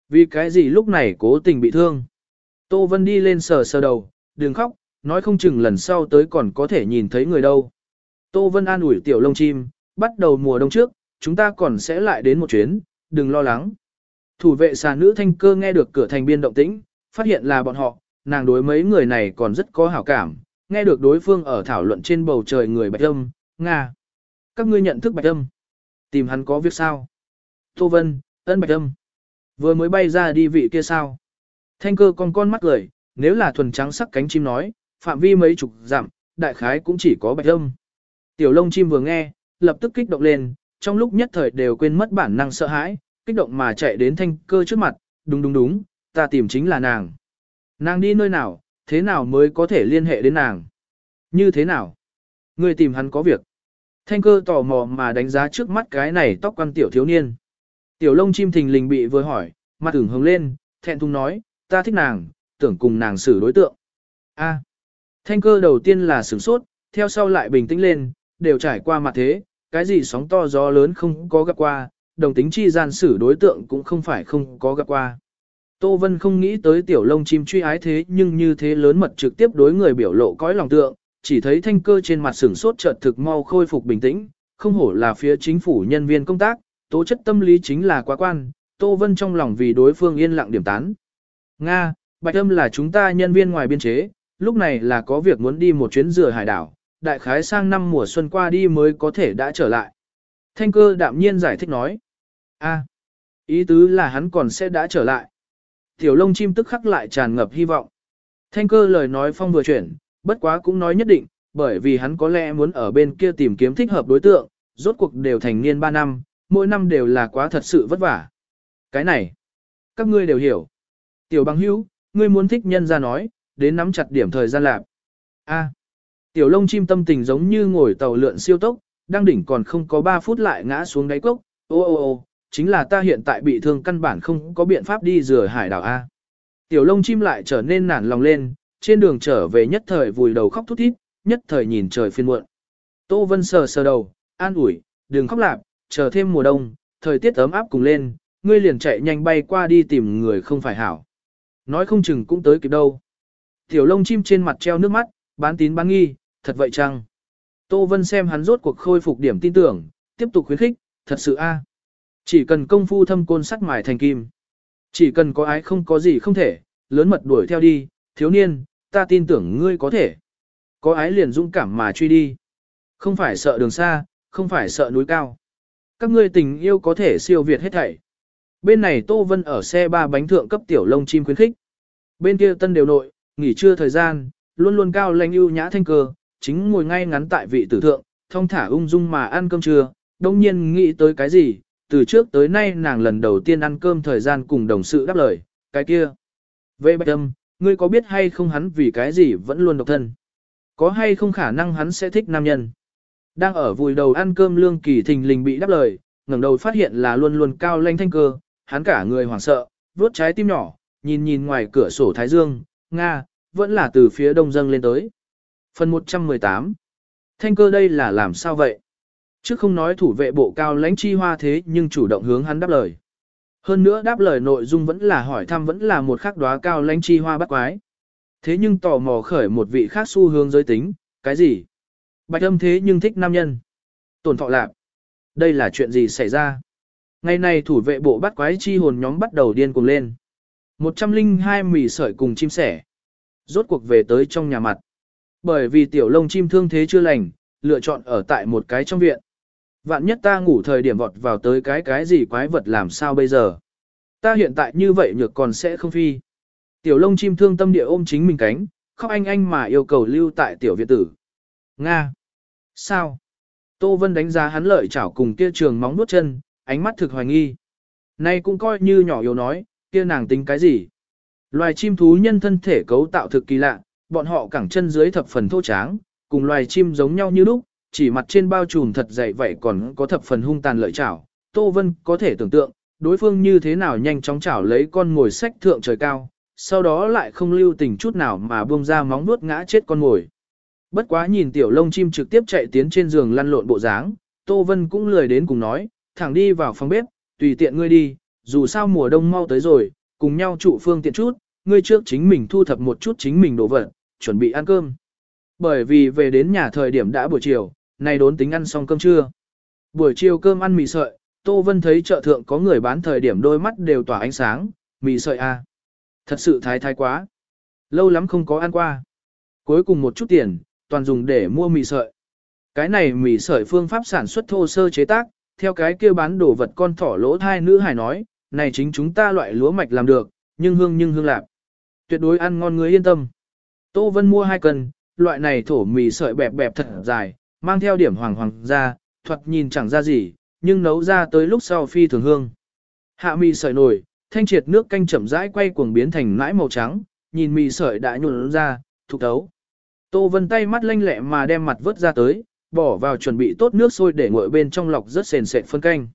vì cái gì lúc này cố tình bị thương. Tô Vân đi lên sờ sờ đầu, đừng khóc, nói không chừng lần sau tới còn có thể nhìn thấy người đâu. Tô Vân an ủi tiểu lông chim, bắt đầu mùa đông trước, chúng ta còn sẽ lại đến một chuyến, đừng lo lắng. Thủ vệ xà nữ thanh cơ nghe được cửa thành biên động tĩnh, phát hiện là bọn họ, nàng đối mấy người này còn rất có hảo cảm, nghe được đối phương ở thảo luận trên bầu trời người bạch âm, Nga. Các ngươi nhận thức bạch âm. Tìm hắn có việc sao? Tô Vân, ân bạch âm. Vừa mới bay ra đi vị kia sao? Thanh cơ con con mắt cười, nếu là thuần trắng sắc cánh chim nói, phạm vi mấy chục dặm, đại khái cũng chỉ có bạch âm. Tiểu lông chim vừa nghe, lập tức kích động lên, trong lúc nhất thời đều quên mất bản năng sợ hãi, kích động mà chạy đến thanh cơ trước mặt, đúng đúng đúng, ta tìm chính là nàng. Nàng đi nơi nào, thế nào mới có thể liên hệ đến nàng? Như thế nào? Người tìm hắn có việc. Thanh cơ tò mò mà đánh giá trước mắt cái này tóc quan tiểu thiếu niên. Tiểu lông chim thình lình bị vừa hỏi, mặt ửng hồng lên, thẹn thùng nói, ta thích nàng, tưởng cùng nàng xử đối tượng. A. thanh cơ đầu tiên là sửng sốt, theo sau lại bình tĩnh lên, đều trải qua mặt thế, cái gì sóng to gió lớn không có gặp qua, đồng tính chi gian xử đối tượng cũng không phải không có gặp qua. Tô Vân không nghĩ tới tiểu lông chim truy ái thế nhưng như thế lớn mật trực tiếp đối người biểu lộ cõi lòng tượng, chỉ thấy thanh cơ trên mặt sửng sốt chợt thực mau khôi phục bình tĩnh, không hổ là phía chính phủ nhân viên công tác, tố chất tâm lý chính là quá quan, Tô Vân trong lòng vì đối phương yên lặng điểm tán. Nga, Bạch Âm là chúng ta nhân viên ngoài biên chế, lúc này là có việc muốn đi một chuyến rửa hải đảo, đại khái sang năm mùa xuân qua đi mới có thể đã trở lại. Thanh cơ đạm nhiên giải thích nói. a ý tứ là hắn còn sẽ đã trở lại. Tiểu lông chim tức khắc lại tràn ngập hy vọng. Thanh cơ lời nói phong vừa chuyển, bất quá cũng nói nhất định, bởi vì hắn có lẽ muốn ở bên kia tìm kiếm thích hợp đối tượng, rốt cuộc đều thành niên 3 năm, mỗi năm đều là quá thật sự vất vả. Cái này, các ngươi đều hiểu. Tiểu bằng hữu, ngươi muốn thích nhân ra nói, đến nắm chặt điểm thời gian lạc. A. tiểu lông chim tâm tình giống như ngồi tàu lượn siêu tốc, đang đỉnh còn không có 3 phút lại ngã xuống đáy cốc. Ô ô ô, chính là ta hiện tại bị thương căn bản không có biện pháp đi rửa hải đảo A. Tiểu lông chim lại trở nên nản lòng lên, trên đường trở về nhất thời vùi đầu khóc thút thít, nhất thời nhìn trời phiên muộn. Tô Vân sờ sờ đầu, an ủi, đừng khóc lạp, chờ thêm mùa đông, thời tiết ấm áp cùng lên, ngươi liền chạy nhanh bay qua đi tìm người không phải hảo. Nói không chừng cũng tới kịp đâu. Tiểu lông chim trên mặt treo nước mắt, bán tín bán nghi, thật vậy chăng? Tô Vân xem hắn rốt cuộc khôi phục điểm tin tưởng, tiếp tục khuyến khích, thật sự a, chỉ cần công phu thâm côn sắc mài thành kim. Chỉ cần có ái không có gì không thể, lớn mật đuổi theo đi, thiếu niên, ta tin tưởng ngươi có thể. Có ái liền dũng cảm mà truy đi. Không phải sợ đường xa, không phải sợ núi cao. Các ngươi tình yêu có thể siêu việt hết thảy. Bên này Tô Vân ở xe ba bánh thượng cấp tiểu lông chim khuyến khích. Bên kia tân đều nội, nghỉ trưa thời gian, luôn luôn cao lãnh ưu nhã thanh cơ, chính ngồi ngay ngắn tại vị tử thượng, thông thả ung dung mà ăn cơm trưa, đông nhiên nghĩ tới cái gì, từ trước tới nay nàng lần đầu tiên ăn cơm thời gian cùng đồng sự đáp lời, cái kia. Vệ bạch âm, ngươi có biết hay không hắn vì cái gì vẫn luôn độc thân? Có hay không khả năng hắn sẽ thích nam nhân? Đang ở vùi đầu ăn cơm lương kỳ thình lình bị đáp lời, ngẩng đầu phát hiện là luôn luôn cao lanh thanh cơ, hắn cả người hoảng sợ, vuốt trái tim nhỏ, nhìn nhìn ngoài cửa sổ Thái Dương, Nga, vẫn là từ phía đông dâng lên tới. Phần 118 Thanh cơ đây là làm sao vậy? Chứ không nói thủ vệ bộ cao lãnh chi hoa thế nhưng chủ động hướng hắn đáp lời. Hơn nữa đáp lời nội dung vẫn là hỏi thăm vẫn là một khắc đóa cao lãnh chi hoa bắt quái. Thế nhưng tò mò khởi một vị khác xu hướng giới tính, cái gì? Bạch âm thế nhưng thích nam nhân. Tổn thọ lạc. Đây là chuyện gì xảy ra? Ngày này thủ vệ bộ bắt quái chi hồn nhóm bắt đầu điên cuồng lên. 102 mì sợi cùng chim sẻ. Rốt cuộc về tới trong nhà mặt. Bởi vì tiểu lông chim thương thế chưa lành, lựa chọn ở tại một cái trong viện. Vạn nhất ta ngủ thời điểm vọt vào tới cái cái gì quái vật làm sao bây giờ. Ta hiện tại như vậy nhược còn sẽ không phi. Tiểu lông chim thương tâm địa ôm chính mình cánh, khóc anh anh mà yêu cầu lưu tại tiểu viện tử. Nga. Sao? Tô Vân đánh giá hắn lợi chảo cùng kia trường móng nuốt chân, ánh mắt thực hoài nghi. Nay cũng coi như nhỏ yếu nói, kia nàng tính cái gì? Loài chim thú nhân thân thể cấu tạo thực kỳ lạ, bọn họ cẳng chân dưới thập phần thô tráng, cùng loài chim giống nhau như lúc, chỉ mặt trên bao trùm thật dày vậy còn có thập phần hung tàn lợi chảo. Tô Vân có thể tưởng tượng, đối phương như thế nào nhanh chóng chảo lấy con ngồi sách thượng trời cao, sau đó lại không lưu tình chút nào mà buông ra móng nuốt ngã chết con ngồi. Bất quá nhìn tiểu lông chim trực tiếp chạy tiến trên giường lăn lộn bộ dáng, Tô Vân cũng lười đến cùng nói, thẳng đi vào phòng bếp, tùy tiện ngươi đi, dù sao mùa đông mau tới rồi, cùng nhau trụ phương tiện chút, ngươi trước chính mình thu thập một chút chính mình đồ vật, chuẩn bị ăn cơm. Bởi vì về đến nhà thời điểm đã buổi chiều, nay đốn tính ăn xong cơm trưa. Buổi chiều cơm ăn mì sợi, Tô Vân thấy chợ thượng có người bán thời điểm đôi mắt đều tỏa ánh sáng, mì sợi a, à. Thật sự thái thái quá. Lâu lắm không có ăn qua. Cuối cùng một chút tiền, toàn dùng để mua mì sợi. Cái này mì sợi phương pháp sản xuất thô sơ chế tác, theo cái kia bán đồ vật con thỏ lỗ thai nữ hải nói, này chính chúng ta loại lúa mạch làm được, nhưng hương nhưng hương lạc. Tuyệt đối ăn ngon người yên tâm. Tô Vân mua hai cân, loại này thổ mì sợi bẹp bẹp thật dài, mang theo điểm hoàng hoàng ra, thuật nhìn chẳng ra gì, nhưng nấu ra tới lúc sau phi thường hương. Hạ mì sợi nổi, thanh triệt nước canh chậm rãi quay cuồng biến thành nãi màu trắng, nhìn mì sợi đã nhuộn ra, thục tấu. Tô Vân tay mắt lanh lẹ mà đem mặt vớt ra tới, bỏ vào chuẩn bị tốt nước sôi để nguội bên trong lọc rất sền sệt phân canh.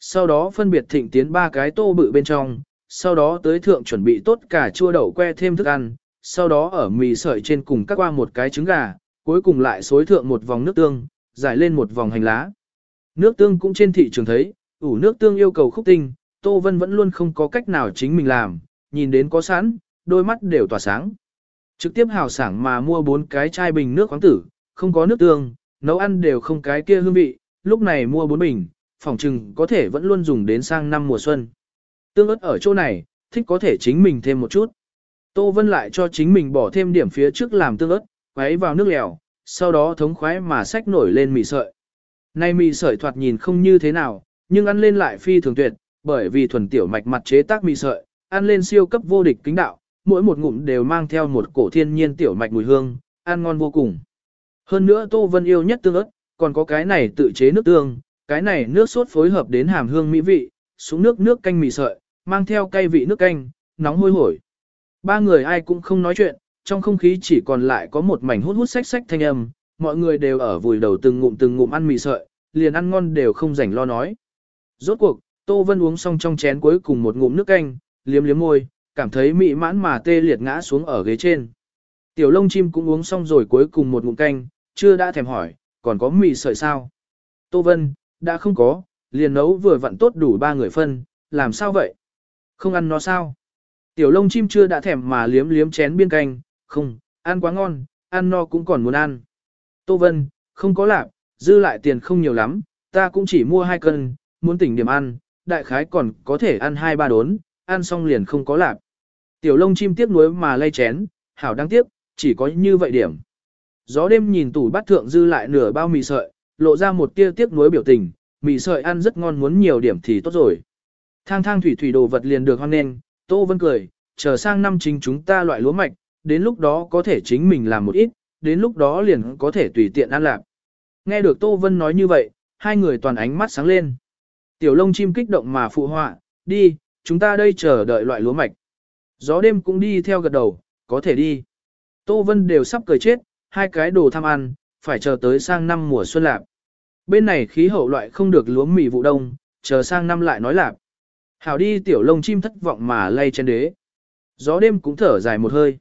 Sau đó phân biệt thịnh tiến ba cái tô bự bên trong, sau đó tới thượng chuẩn bị tốt cả chua đậu que thêm thức ăn, sau đó ở mì sợi trên cùng cắt qua một cái trứng gà, cuối cùng lại xối thượng một vòng nước tương, giải lên một vòng hành lá. Nước tương cũng trên thị trường thấy, ủ nước tương yêu cầu khúc tinh, Tô Vân vẫn luôn không có cách nào chính mình làm, nhìn đến có sẵn, đôi mắt đều tỏa sáng. Trực tiếp hào sảng mà mua bốn cái chai bình nước khoáng tử, không có nước tương, nấu ăn đều không cái kia hương vị, lúc này mua bốn bình, phòng trừng có thể vẫn luôn dùng đến sang năm mùa xuân. Tương ớt ở chỗ này, thích có thể chính mình thêm một chút. Tô Vân lại cho chính mình bỏ thêm điểm phía trước làm tương ớt, quấy vào nước lèo, sau đó thống khoái mà xách nổi lên mì sợi. Nay mì sợi thoạt nhìn không như thế nào, nhưng ăn lên lại phi thường tuyệt, bởi vì thuần tiểu mạch mặt chế tác mì sợi, ăn lên siêu cấp vô địch kính đạo, mỗi một ngụm đều mang theo một cổ thiên nhiên tiểu mạch mùi hương, ăn ngon vô cùng. Hơn nữa Tô Vân yêu nhất tương ớt, còn có cái này tự chế nước tương, cái này nước sốt phối hợp đến hàm hương mỹ vị, xuống nước nước canh mì sợi, mang theo cay vị nước canh, nóng hôi hổi. Ba người ai cũng không nói chuyện, trong không khí chỉ còn lại có một mảnh hút hút sách sách thanh âm, mọi người đều ở vùi đầu từng ngụm từng ngụm ăn mì sợi, liền ăn ngon đều không rảnh lo nói. Rốt cuộc, Tô Vân uống xong trong chén cuối cùng một ngụm nước canh, liếm liếm môi, cảm thấy mị mãn mà tê liệt ngã xuống ở ghế trên. Tiểu lông chim cũng uống xong rồi cuối cùng một ngụm canh, chưa đã thèm hỏi, còn có mì sợi sao? Tô Vân, đã không có, liền nấu vừa vặn tốt đủ ba người phân, làm sao vậy? Không ăn nó sao? Tiểu lông chim chưa đã thèm mà liếm liếm chén biên canh, không, ăn quá ngon, ăn no cũng còn muốn ăn. Tô Vân, không có lạc, dư lại tiền không nhiều lắm, ta cũng chỉ mua hai cân, muốn tỉnh điểm ăn, đại khái còn có thể ăn hai ba đốn, ăn xong liền không có lạc. Tiểu lông chim tiếc nuối mà lay chén, hảo đáng tiếc, chỉ có như vậy điểm. Gió đêm nhìn tủ bát thượng dư lại nửa bao mì sợi, lộ ra một tia tiếc nuối biểu tình, mì sợi ăn rất ngon muốn nhiều điểm thì tốt rồi. Thang thang thủy thủy đồ vật liền được hoan nên, Tô Vân cười, chờ sang năm chính chúng ta loại lúa mạch, đến lúc đó có thể chính mình làm một ít, đến lúc đó liền có thể tùy tiện ăn lạc. Nghe được Tô Vân nói như vậy, hai người toàn ánh mắt sáng lên. Tiểu lông chim kích động mà phụ họa, đi, chúng ta đây chờ đợi loại lúa mạch. Gió đêm cũng đi theo gật đầu, có thể đi. Tô Vân đều sắp cười chết, hai cái đồ tham ăn, phải chờ tới sang năm mùa xuân lạc. Bên này khí hậu loại không được lúa mì vụ đông, chờ sang năm lại nói lạc. Hảo đi tiểu lông chim thất vọng mà lay trên đế. Gió đêm cũng thở dài một hơi.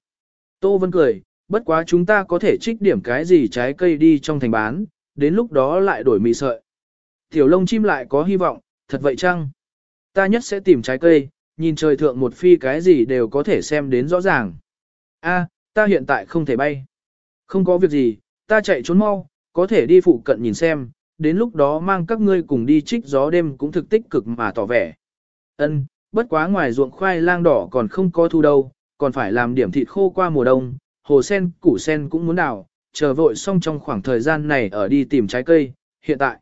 Tô Vân cười, bất quá chúng ta có thể trích điểm cái gì trái cây đi trong thành bán, đến lúc đó lại đổi mì sợi. Tiểu lông chim lại có hy vọng, thật vậy chăng? Ta nhất sẽ tìm trái cây, nhìn trời thượng một phi cái gì đều có thể xem đến rõ ràng. A, ta hiện tại không thể bay. Không có việc gì, ta chạy trốn mau, có thể đi phụ cận nhìn xem, đến lúc đó mang các ngươi cùng đi trích gió đêm cũng thực tích cực mà tỏ vẻ. Ân, bất quá ngoài ruộng khoai lang đỏ còn không có thu đâu, còn phải làm điểm thịt khô qua mùa đông, hồ sen, củ sen cũng muốn đào, chờ vội xong trong khoảng thời gian này ở đi tìm trái cây, hiện tại.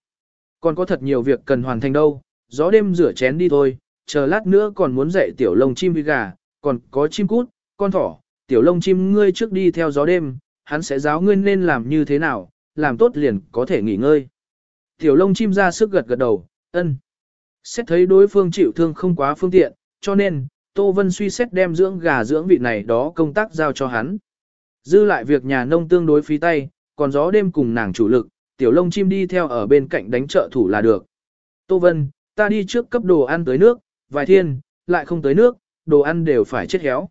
Còn có thật nhiều việc cần hoàn thành đâu, gió đêm rửa chén đi thôi, chờ lát nữa còn muốn dạy tiểu lông chim với gà, còn có chim cút, con thỏ, tiểu lông chim ngươi trước đi theo gió đêm, hắn sẽ giáo ngươi nên làm như thế nào, làm tốt liền có thể nghỉ ngơi. Tiểu lông chim ra sức gật gật đầu, ân. Xét thấy đối phương chịu thương không quá phương tiện, cho nên, Tô Vân suy xét đem dưỡng gà dưỡng vị này đó công tác giao cho hắn. Dư lại việc nhà nông tương đối phí tay, còn gió đêm cùng nàng chủ lực, tiểu lông chim đi theo ở bên cạnh đánh trợ thủ là được. Tô Vân, ta đi trước cấp đồ ăn tới nước, vài thiên, lại không tới nước, đồ ăn đều phải chết héo.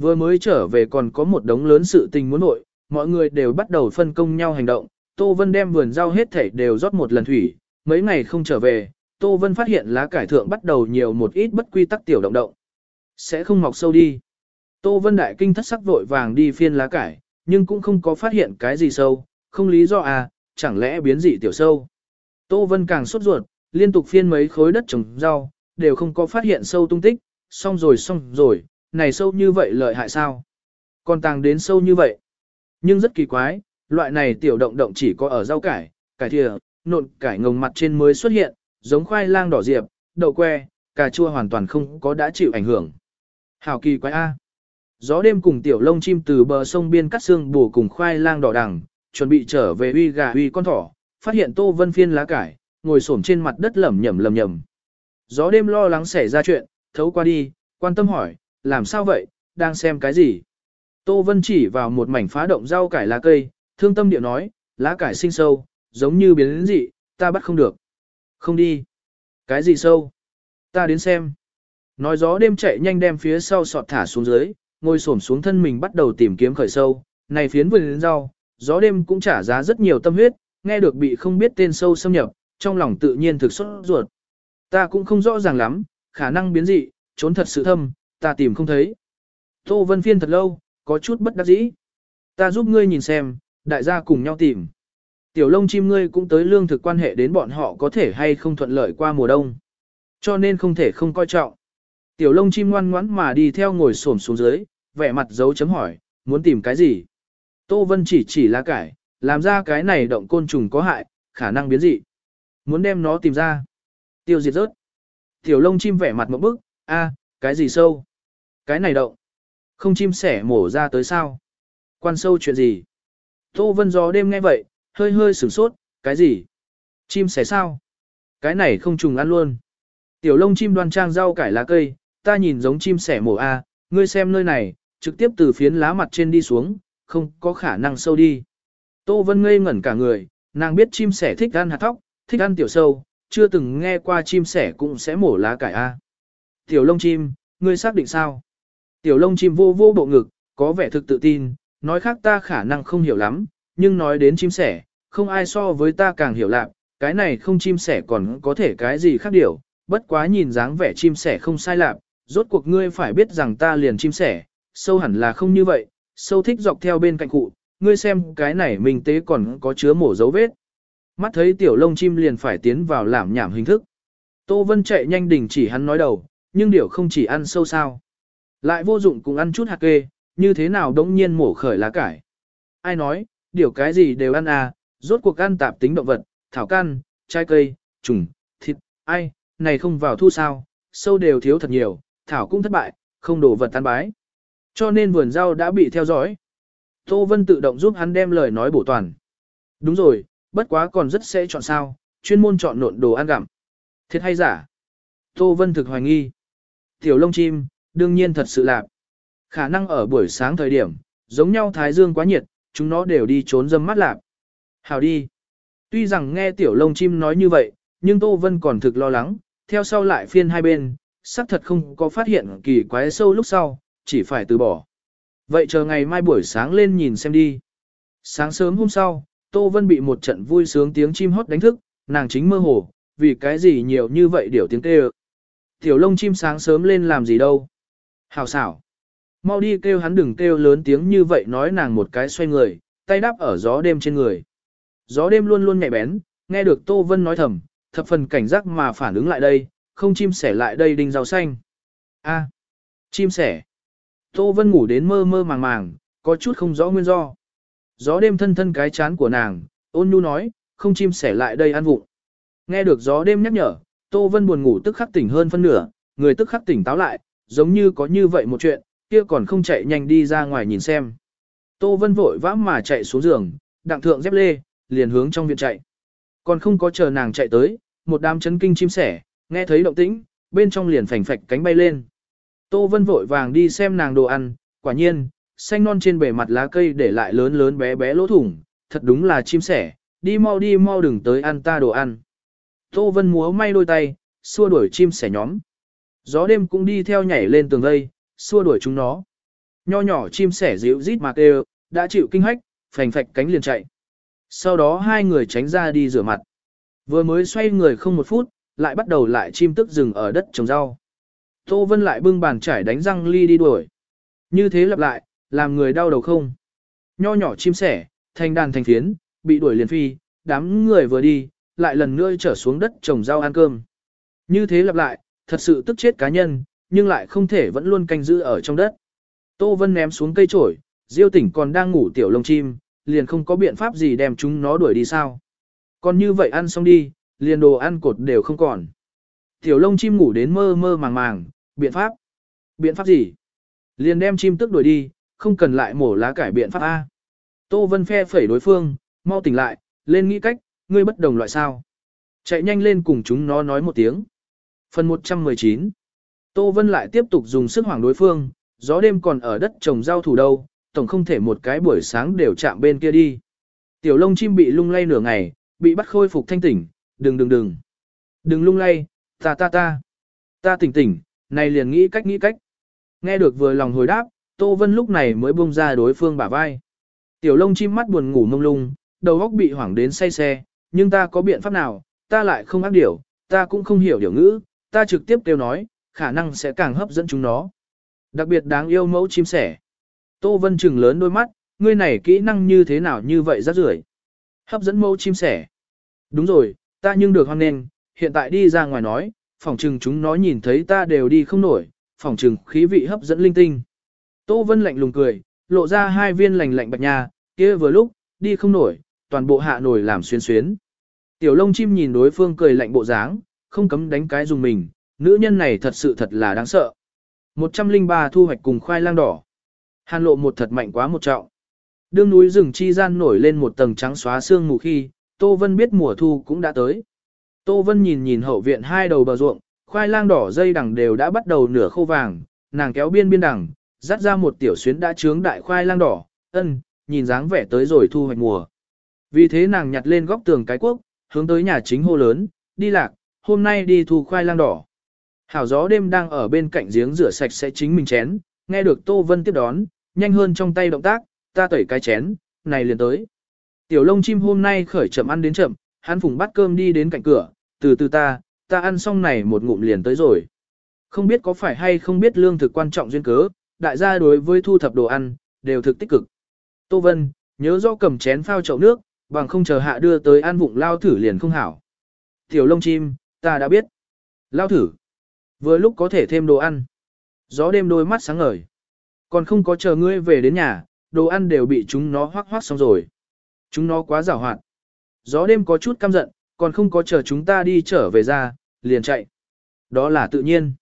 Vừa mới trở về còn có một đống lớn sự tình muốn nội, mọi người đều bắt đầu phân công nhau hành động, Tô Vân đem vườn rau hết thảy đều rót một lần thủy, mấy ngày không trở về, Tô Vân phát hiện lá cải thượng bắt đầu nhiều một ít bất quy tắc tiểu động động. Sẽ không mọc sâu đi. Tô Vân đại kinh thất sắc vội vàng đi phiên lá cải, nhưng cũng không có phát hiện cái gì sâu, không lý do à, chẳng lẽ biến dị tiểu sâu. Tô Vân càng sốt ruột, liên tục phiên mấy khối đất trồng rau, đều không có phát hiện sâu tung tích, xong rồi xong rồi, này sâu như vậy lợi hại sao? Còn tàng đến sâu như vậy. Nhưng rất kỳ quái, loại này tiểu động động chỉ có ở rau cải, cải thìa, nộn cải ngồng mặt trên mới xuất hiện, giống khoai lang đỏ diệp, đậu que, cà chua hoàn toàn không có đã chịu ảnh hưởng. Hảo kỳ quái A. Gió đêm cùng tiểu lông chim từ bờ sông biên cắt xương bổ cùng khoai lang đỏ đằng, chuẩn bị trở về uy gà uy con thỏ, phát hiện Tô Vân Phiên lá cải, ngồi xổm trên mặt đất lẩm nhẩm lẩm nhẩm. Gió đêm lo lắng xảy ra chuyện, thấu qua đi, quan tâm hỏi, làm sao vậy, đang xem cái gì? Tô Vân chỉ vào một mảnh phá động rau cải lá cây, thương tâm điệu nói, lá cải sinh sâu, giống như biến đến dị, ta bắt không được. Không đi. Cái gì sâu? Ta đến xem. Nói gió đêm chạy nhanh đem phía sau sọt thả xuống dưới, ngồi xổm xuống thân mình bắt đầu tìm kiếm khởi sâu. Này phiến vườn rau, gió đêm cũng trả giá rất nhiều tâm huyết, nghe được bị không biết tên sâu xâm nhập, trong lòng tự nhiên thực xuất ruột. Ta cũng không rõ ràng lắm, khả năng biến dị, trốn thật sự thâm, ta tìm không thấy. Tô Vân Phiên thật lâu, có chút bất đắc dĩ. Ta giúp ngươi nhìn xem, đại gia cùng nhau tìm. Tiểu lông chim ngươi cũng tới lương thực quan hệ đến bọn họ có thể hay không thuận lợi qua mùa đông. Cho nên không thể không coi trọng. Tiểu lông chim ngoan ngoãn mà đi theo ngồi xổm xuống dưới, vẻ mặt dấu chấm hỏi, muốn tìm cái gì? Tô Vân chỉ chỉ lá cải, làm ra cái này động côn trùng có hại, khả năng biến dị. Muốn đem nó tìm ra. Tiêu diệt rớt. Tiểu lông chim vẻ mặt một bức, a, cái gì sâu? Cái này động. Không chim sẻ mổ ra tới sao? Quan sâu chuyện gì? Tô Vân gió đêm nghe vậy, hơi hơi sửng sốt, cái gì? Chim sẻ sao? Cái này không trùng ăn luôn. Tiểu lông chim đoan trang rau cải lá cây, ta nhìn giống chim sẻ mổ A, ngươi xem nơi này, trực tiếp từ phiến lá mặt trên đi xuống, không có khả năng sâu đi. Tô Vân ngây ngẩn cả người, nàng biết chim sẻ thích ăn hạt thóc, thích ăn tiểu sâu, chưa từng nghe qua chim sẻ cũng sẽ mổ lá cải A. Tiểu lông chim, ngươi xác định sao? Tiểu lông chim vô vô bộ ngực, có vẻ thực tự tin, nói khác ta khả năng không hiểu lắm, nhưng nói đến chim sẻ, không ai so với ta càng hiểu lạc, cái này không chim sẻ còn có thể cái gì khác điều, bất quá nhìn dáng vẻ chim sẻ không sai lạc, rốt cuộc ngươi phải biết rằng ta liền chim sẻ, sâu hẳn là không như vậy, sâu thích dọc theo bên cạnh cụ, ngươi xem cái này mình tế còn có chứa mổ dấu vết. Mắt thấy tiểu lông chim liền phải tiến vào làm nhảm hình thức. Tô Vân chạy nhanh đình chỉ hắn nói đầu, nhưng điều không chỉ ăn sâu sao. Lại vô dụng cùng ăn chút hạt kê, như thế nào đống nhiên mổ khởi lá cải. Ai nói, điều cái gì đều ăn à, rốt cuộc ăn tạp tính động vật, thảo căn, trái cây, trùng, thịt, ai, này không vào thu sao, sâu đều thiếu thật nhiều, thảo cũng thất bại, không đổ vật tan bái. Cho nên vườn rau đã bị theo dõi. Tô Vân tự động giúp hắn đem lời nói bổ toàn. Đúng rồi, bất quá còn rất sẽ chọn sao, chuyên môn chọn nộn đồ ăn gặm. Thiệt hay giả? Tô Vân thực hoài nghi. Tiểu lông chim, đương nhiên thật sự lạc. Khả năng ở buổi sáng thời điểm, giống nhau thái dương quá nhiệt, chúng nó đều đi trốn dâm mắt lạc. Hào đi. Tuy rằng nghe tiểu lông chim nói như vậy, nhưng Tô Vân còn thực lo lắng, theo sau lại phiên hai bên, xác thật không có phát hiện kỳ quái sâu lúc sau, chỉ phải từ bỏ. Vậy chờ ngày mai buổi sáng lên nhìn xem đi. Sáng sớm hôm sau, Tô Vân bị một trận vui sướng tiếng chim hót đánh thức, nàng chính mơ hồ, vì cái gì nhiều như vậy điều tiếng kêu. Tiểu lông chim sáng sớm lên làm gì đâu. Hào xảo. Mau đi kêu hắn đừng kêu lớn tiếng như vậy nói nàng một cái xoay người, tay đắp ở gió đêm trên người. Gió đêm luôn luôn nhạy bén, nghe được Tô Vân nói thầm, thập phần cảnh giác mà phản ứng lại đây, không chim sẻ lại đây đinh rau xanh. A, chim sẻ. Tô Vân ngủ đến mơ mơ màng màng, có chút không rõ nguyên do. Gió đêm thân thân cái chán của nàng, ôn nhu nói, không chim sẻ lại đây ăn vụng. Nghe được gió đêm nhắc nhở, Tô Vân buồn ngủ tức khắc tỉnh hơn phân nửa, người tức khắc tỉnh táo lại, giống như có như vậy một chuyện, kia còn không chạy nhanh đi ra ngoài nhìn xem. Tô Vân vội vã mà chạy xuống giường, đặng thượng dép lê, liền hướng trong viện chạy. Còn không có chờ nàng chạy tới, một đám chấn kinh chim sẻ, nghe thấy động tĩnh, bên trong liền phành phạch cánh bay lên. Tô Vân vội vàng đi xem nàng đồ ăn, quả nhiên, xanh non trên bề mặt lá cây để lại lớn lớn bé bé lỗ thủng, thật đúng là chim sẻ, đi mau đi mau đừng tới ăn ta đồ ăn. Tô Vân múa may đôi tay, xua đuổi chim sẻ nhóm. Gió đêm cũng đi theo nhảy lên tường vây, xua đuổi chúng nó. Nho nhỏ chim sẻ dịu rít mà kêu, đã chịu kinh hách, phành phạch cánh liền chạy. Sau đó hai người tránh ra đi rửa mặt. Vừa mới xoay người không một phút, lại bắt đầu lại chim tức rừng ở đất trồng rau. Tô Vân lại bưng bàn chải đánh răng ly đi đuổi. Như thế lặp lại, làm người đau đầu không. Nho nhỏ chim sẻ, thành đàn thành phiến, bị đuổi liền phi, đám người vừa đi, lại lần nữa trở xuống đất trồng rau ăn cơm. Như thế lặp lại, thật sự tức chết cá nhân, nhưng lại không thể vẫn luôn canh giữ ở trong đất. Tô Vân ném xuống cây trổi, Diêu tỉnh còn đang ngủ tiểu lông chim, liền không có biện pháp gì đem chúng nó đuổi đi sao. Còn như vậy ăn xong đi, liền đồ ăn cột đều không còn. Tiểu lông chim ngủ đến mơ mơ màng màng, biện pháp. Biện pháp gì? Liền đem chim tức đuổi đi, không cần lại mổ lá cải biện pháp A. Tô Vân phe phẩy đối phương, mau tỉnh lại, lên nghĩ cách, ngươi bất đồng loại sao. Chạy nhanh lên cùng chúng nó nói một tiếng. Phần 119 Tô Vân lại tiếp tục dùng sức hoảng đối phương, gió đêm còn ở đất trồng rau thủ đâu, tổng không thể một cái buổi sáng đều chạm bên kia đi. Tiểu lông chim bị lung lay nửa ngày, bị bắt khôi phục thanh tỉnh, đừng đừng đừng. Đừng lung lay, ta ta ta. Ta tỉnh tỉnh, này liền nghĩ cách nghĩ cách. Nghe được vừa lòng hồi đáp, Tô Vân lúc này mới buông ra đối phương bả vai. Tiểu lông chim mắt buồn ngủ mông lung, đầu óc bị hoảng đến say xe, nhưng ta có biện pháp nào, ta lại không ác điểu, ta cũng không hiểu điều ngữ, ta trực tiếp kêu nói, khả năng sẽ càng hấp dẫn chúng nó. Đặc biệt đáng yêu mẫu chim sẻ. Tô Vân trừng lớn đôi mắt, ngươi này kỹ năng như thế nào như vậy rất rưởi Hấp dẫn mẫu chim sẻ. Đúng rồi, ta nhưng được hoan nghênh, hiện tại đi ra ngoài nói, phòng trừng chúng nó nhìn thấy ta đều đi không nổi, phòng trừng khí vị hấp dẫn linh tinh. Tô Vân lạnh lùng cười, lộ ra hai viên lành lạnh bạch nha, kia vừa lúc, đi không nổi, toàn bộ hạ nổi làm xuyên xuyến. Tiểu lông chim nhìn đối phương cười lạnh bộ dáng, không cấm đánh cái dùng mình, nữ nhân này thật sự thật là đáng sợ. 103 thu hoạch cùng khoai lang đỏ. Hàn lộ một thật mạnh quá một trọng. Đương núi rừng chi gian nổi lên một tầng trắng xóa xương mù khi, Tô Vân biết mùa thu cũng đã tới. Tô Vân nhìn nhìn hậu viện hai đầu bờ ruộng, khoai lang đỏ dây đằng đều đã bắt đầu nửa khô vàng, nàng kéo biên biên đằng, dắt ra một tiểu xuyến đã trướng đại khoai lang đỏ, ân, nhìn dáng vẻ tới rồi thu hoạch mùa. Vì thế nàng nhặt lên góc tường cái quốc, hướng tới nhà chính hô lớn, đi lạc, hôm nay đi thu khoai lang đỏ. Hảo gió đêm đang ở bên cạnh giếng rửa sạch sẽ chính mình chén, nghe được Tô Vân tiếp đón, nhanh hơn trong tay động tác, ta tẩy cái chén, này liền tới. Tiểu lông chim hôm nay khởi chậm ăn đến chậm, hắn phùng bát cơm đi đến cạnh cửa, từ từ ta, ta ăn xong này một ngụm liền tới rồi. Không biết có phải hay không biết lương thực quan trọng duyên cớ, đại gia đối với thu thập đồ ăn, đều thực tích cực. Tô Vân, nhớ rõ cầm chén phao chậu nước, bằng không chờ hạ đưa tới ăn vụng lao thử liền không hảo. Tiểu lông chim, ta đã biết. Lao thử. Vừa lúc có thể thêm đồ ăn. Gió đêm đôi mắt sáng ngời. Còn không có chờ ngươi về đến nhà, đồ ăn đều bị chúng nó hoác hoác xong rồi. Chúng nó quá giảo hoạt. Gió đêm có chút căm giận, còn không có chờ chúng ta đi trở về ra, liền chạy. Đó là tự nhiên.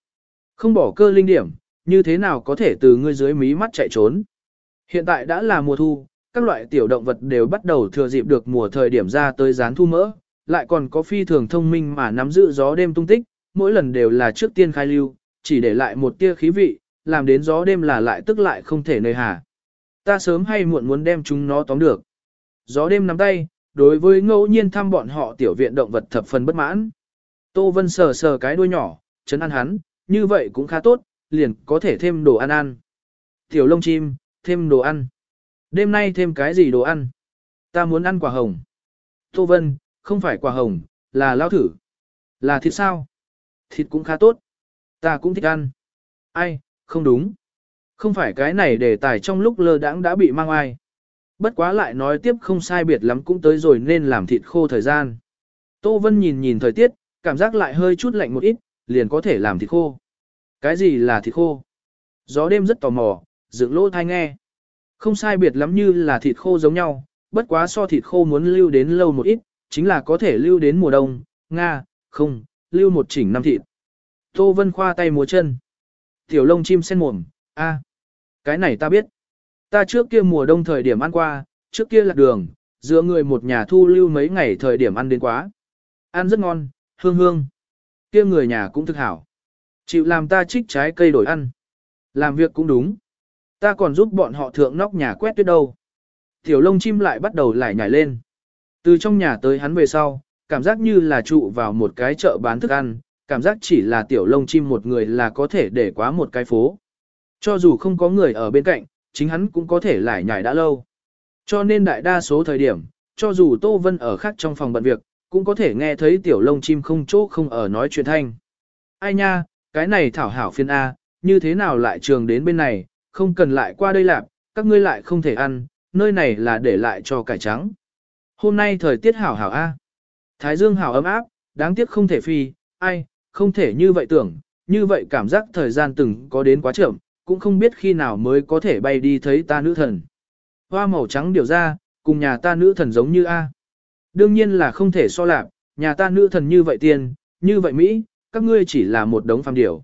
Không bỏ cơ linh điểm, như thế nào có thể từ ngươi dưới mí mắt chạy trốn. Hiện tại đã là mùa thu, các loại tiểu động vật đều bắt đầu thừa dịp được mùa thời điểm ra tới rán thu mỡ, lại còn có phi thường thông minh mà nắm giữ gió đêm tung tích, mỗi lần đều là trước tiên khai lưu, chỉ để lại một tia khí vị, làm đến gió đêm là lại tức lại không thể nơi hà. Ta sớm hay muộn muốn đem chúng nó tóm được. Gió đêm nắm tay, đối với ngẫu nhiên thăm bọn họ tiểu viện động vật thập phần bất mãn. Tô Vân sờ sờ cái đuôi nhỏ, chấn ăn hắn, như vậy cũng khá tốt, liền có thể thêm đồ ăn ăn. Tiểu lông chim, thêm đồ ăn. Đêm nay thêm cái gì đồ ăn? Ta muốn ăn quả hồng. Tô Vân, không phải quả hồng, là lao thử. Là thịt sao? Thịt cũng khá tốt. Ta cũng thích ăn. Ai, không đúng. Không phải cái này để tài trong lúc lơ đãng đã bị mang ai. Bất quá lại nói tiếp không sai biệt lắm cũng tới rồi nên làm thịt khô thời gian. Tô Vân nhìn nhìn thời tiết, cảm giác lại hơi chút lạnh một ít, liền có thể làm thịt khô. Cái gì là thịt khô? Gió đêm rất tò mò, dựng lỗ thai nghe. Không sai biệt lắm như là thịt khô giống nhau, bất quá so thịt khô muốn lưu đến lâu một ít, chính là có thể lưu đến mùa đông, Nga, không, lưu một chỉnh năm thịt. Tô Vân khoa tay múa chân. Tiểu lông chim sen mồm, a, cái này ta biết. Ta trước kia mùa đông thời điểm ăn qua, trước kia lạc đường, giữa người một nhà thu lưu mấy ngày thời điểm ăn đến quá. Ăn rất ngon, hương hương. Kia người nhà cũng thực hảo. Chịu làm ta trích trái cây đổi ăn. Làm việc cũng đúng. Ta còn giúp bọn họ thượng nóc nhà quét tuyết đâu. Tiểu lông chim lại bắt đầu lại nhảy lên. Từ trong nhà tới hắn về sau, cảm giác như là trụ vào một cái chợ bán thức ăn, cảm giác chỉ là tiểu lông chim một người là có thể để quá một cái phố. Cho dù không có người ở bên cạnh, chính hắn cũng có thể lải nhải đã lâu. Cho nên đại đa số thời điểm, cho dù Tô Vân ở khác trong phòng bận việc, cũng có thể nghe thấy tiểu lông chim không chỗ không ở nói chuyện thanh. Ai nha, cái này thảo hảo phiên A, như thế nào lại trường đến bên này, không cần lại qua đây làm, các ngươi lại không thể ăn, nơi này là để lại cho cải trắng. Hôm nay thời tiết hảo hảo A. Thái dương hảo ấm áp, đáng tiếc không thể phi, ai, không thể như vậy tưởng, như vậy cảm giác thời gian từng có đến quá chậm, cũng không biết khi nào mới có thể bay đi thấy ta nữ thần. Hoa màu trắng điều ra, cùng nhà ta nữ thần giống như A. Đương nhiên là không thể so lạc, nhà ta nữ thần như vậy tiền, như vậy Mỹ, các ngươi chỉ là một đống phàm điểu.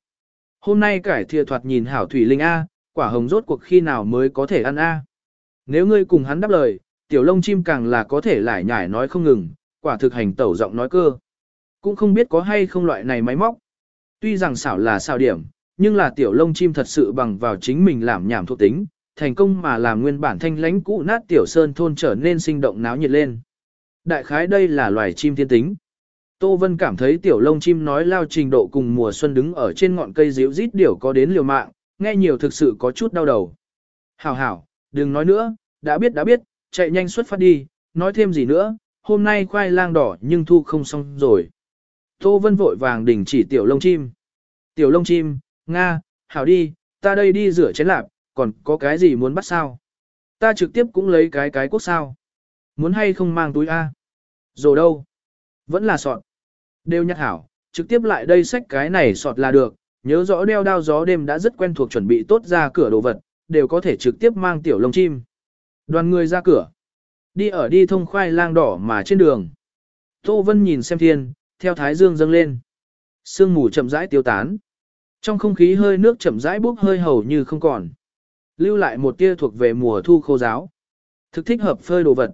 Hôm nay cải thìa thoạt nhìn hảo thủy linh A, quả hồng rốt cuộc khi nào mới có thể ăn A. Nếu ngươi cùng hắn đáp lời, tiểu lông chim càng là có thể lải nhải nói không ngừng, quả thực hành tẩu giọng nói cơ. Cũng không biết có hay không loại này máy móc. Tuy rằng xảo là xảo điểm, nhưng là tiểu lông chim thật sự bằng vào chính mình làm nhảm thuộc tính, thành công mà làm nguyên bản thanh lãnh cũ nát tiểu sơn thôn trở nên sinh động náo nhiệt lên. Đại khái đây là loài chim thiên tính. Tô Vân cảm thấy tiểu lông chim nói lao trình độ cùng mùa xuân đứng ở trên ngọn cây diễu rít điểu có đến liều mạng, nghe nhiều thực sự có chút đau đầu. Hảo hảo, đừng nói nữa, đã biết đã biết, chạy nhanh xuất phát đi, nói thêm gì nữa, hôm nay khoai lang đỏ nhưng thu không xong rồi. Tô Vân vội vàng đình chỉ tiểu lông chim. Tiểu lông chim, Nga, hảo đi, ta đây đi rửa chén lạp, còn có cái gì muốn bắt sao? Ta trực tiếp cũng lấy cái cái quốc sao. Muốn hay không mang túi A? Rồi đâu? Vẫn là sọt. Đều nhắc hảo, trực tiếp lại đây xách cái này sọt là được, nhớ rõ đeo đao gió đêm đã rất quen thuộc chuẩn bị tốt ra cửa đồ vật, đều có thể trực tiếp mang tiểu lông chim. Đoàn người ra cửa. Đi ở đi thông khoai lang đỏ mà trên đường. Tô Vân nhìn xem thiên, theo thái dương dâng lên. Sương mù chậm rãi tiêu tán. Trong không khí hơi nước chậm rãi bốc hơi hầu như không còn. Lưu lại một tia thuộc về mùa thu khô giáo. Thực thích hợp phơi đồ vật.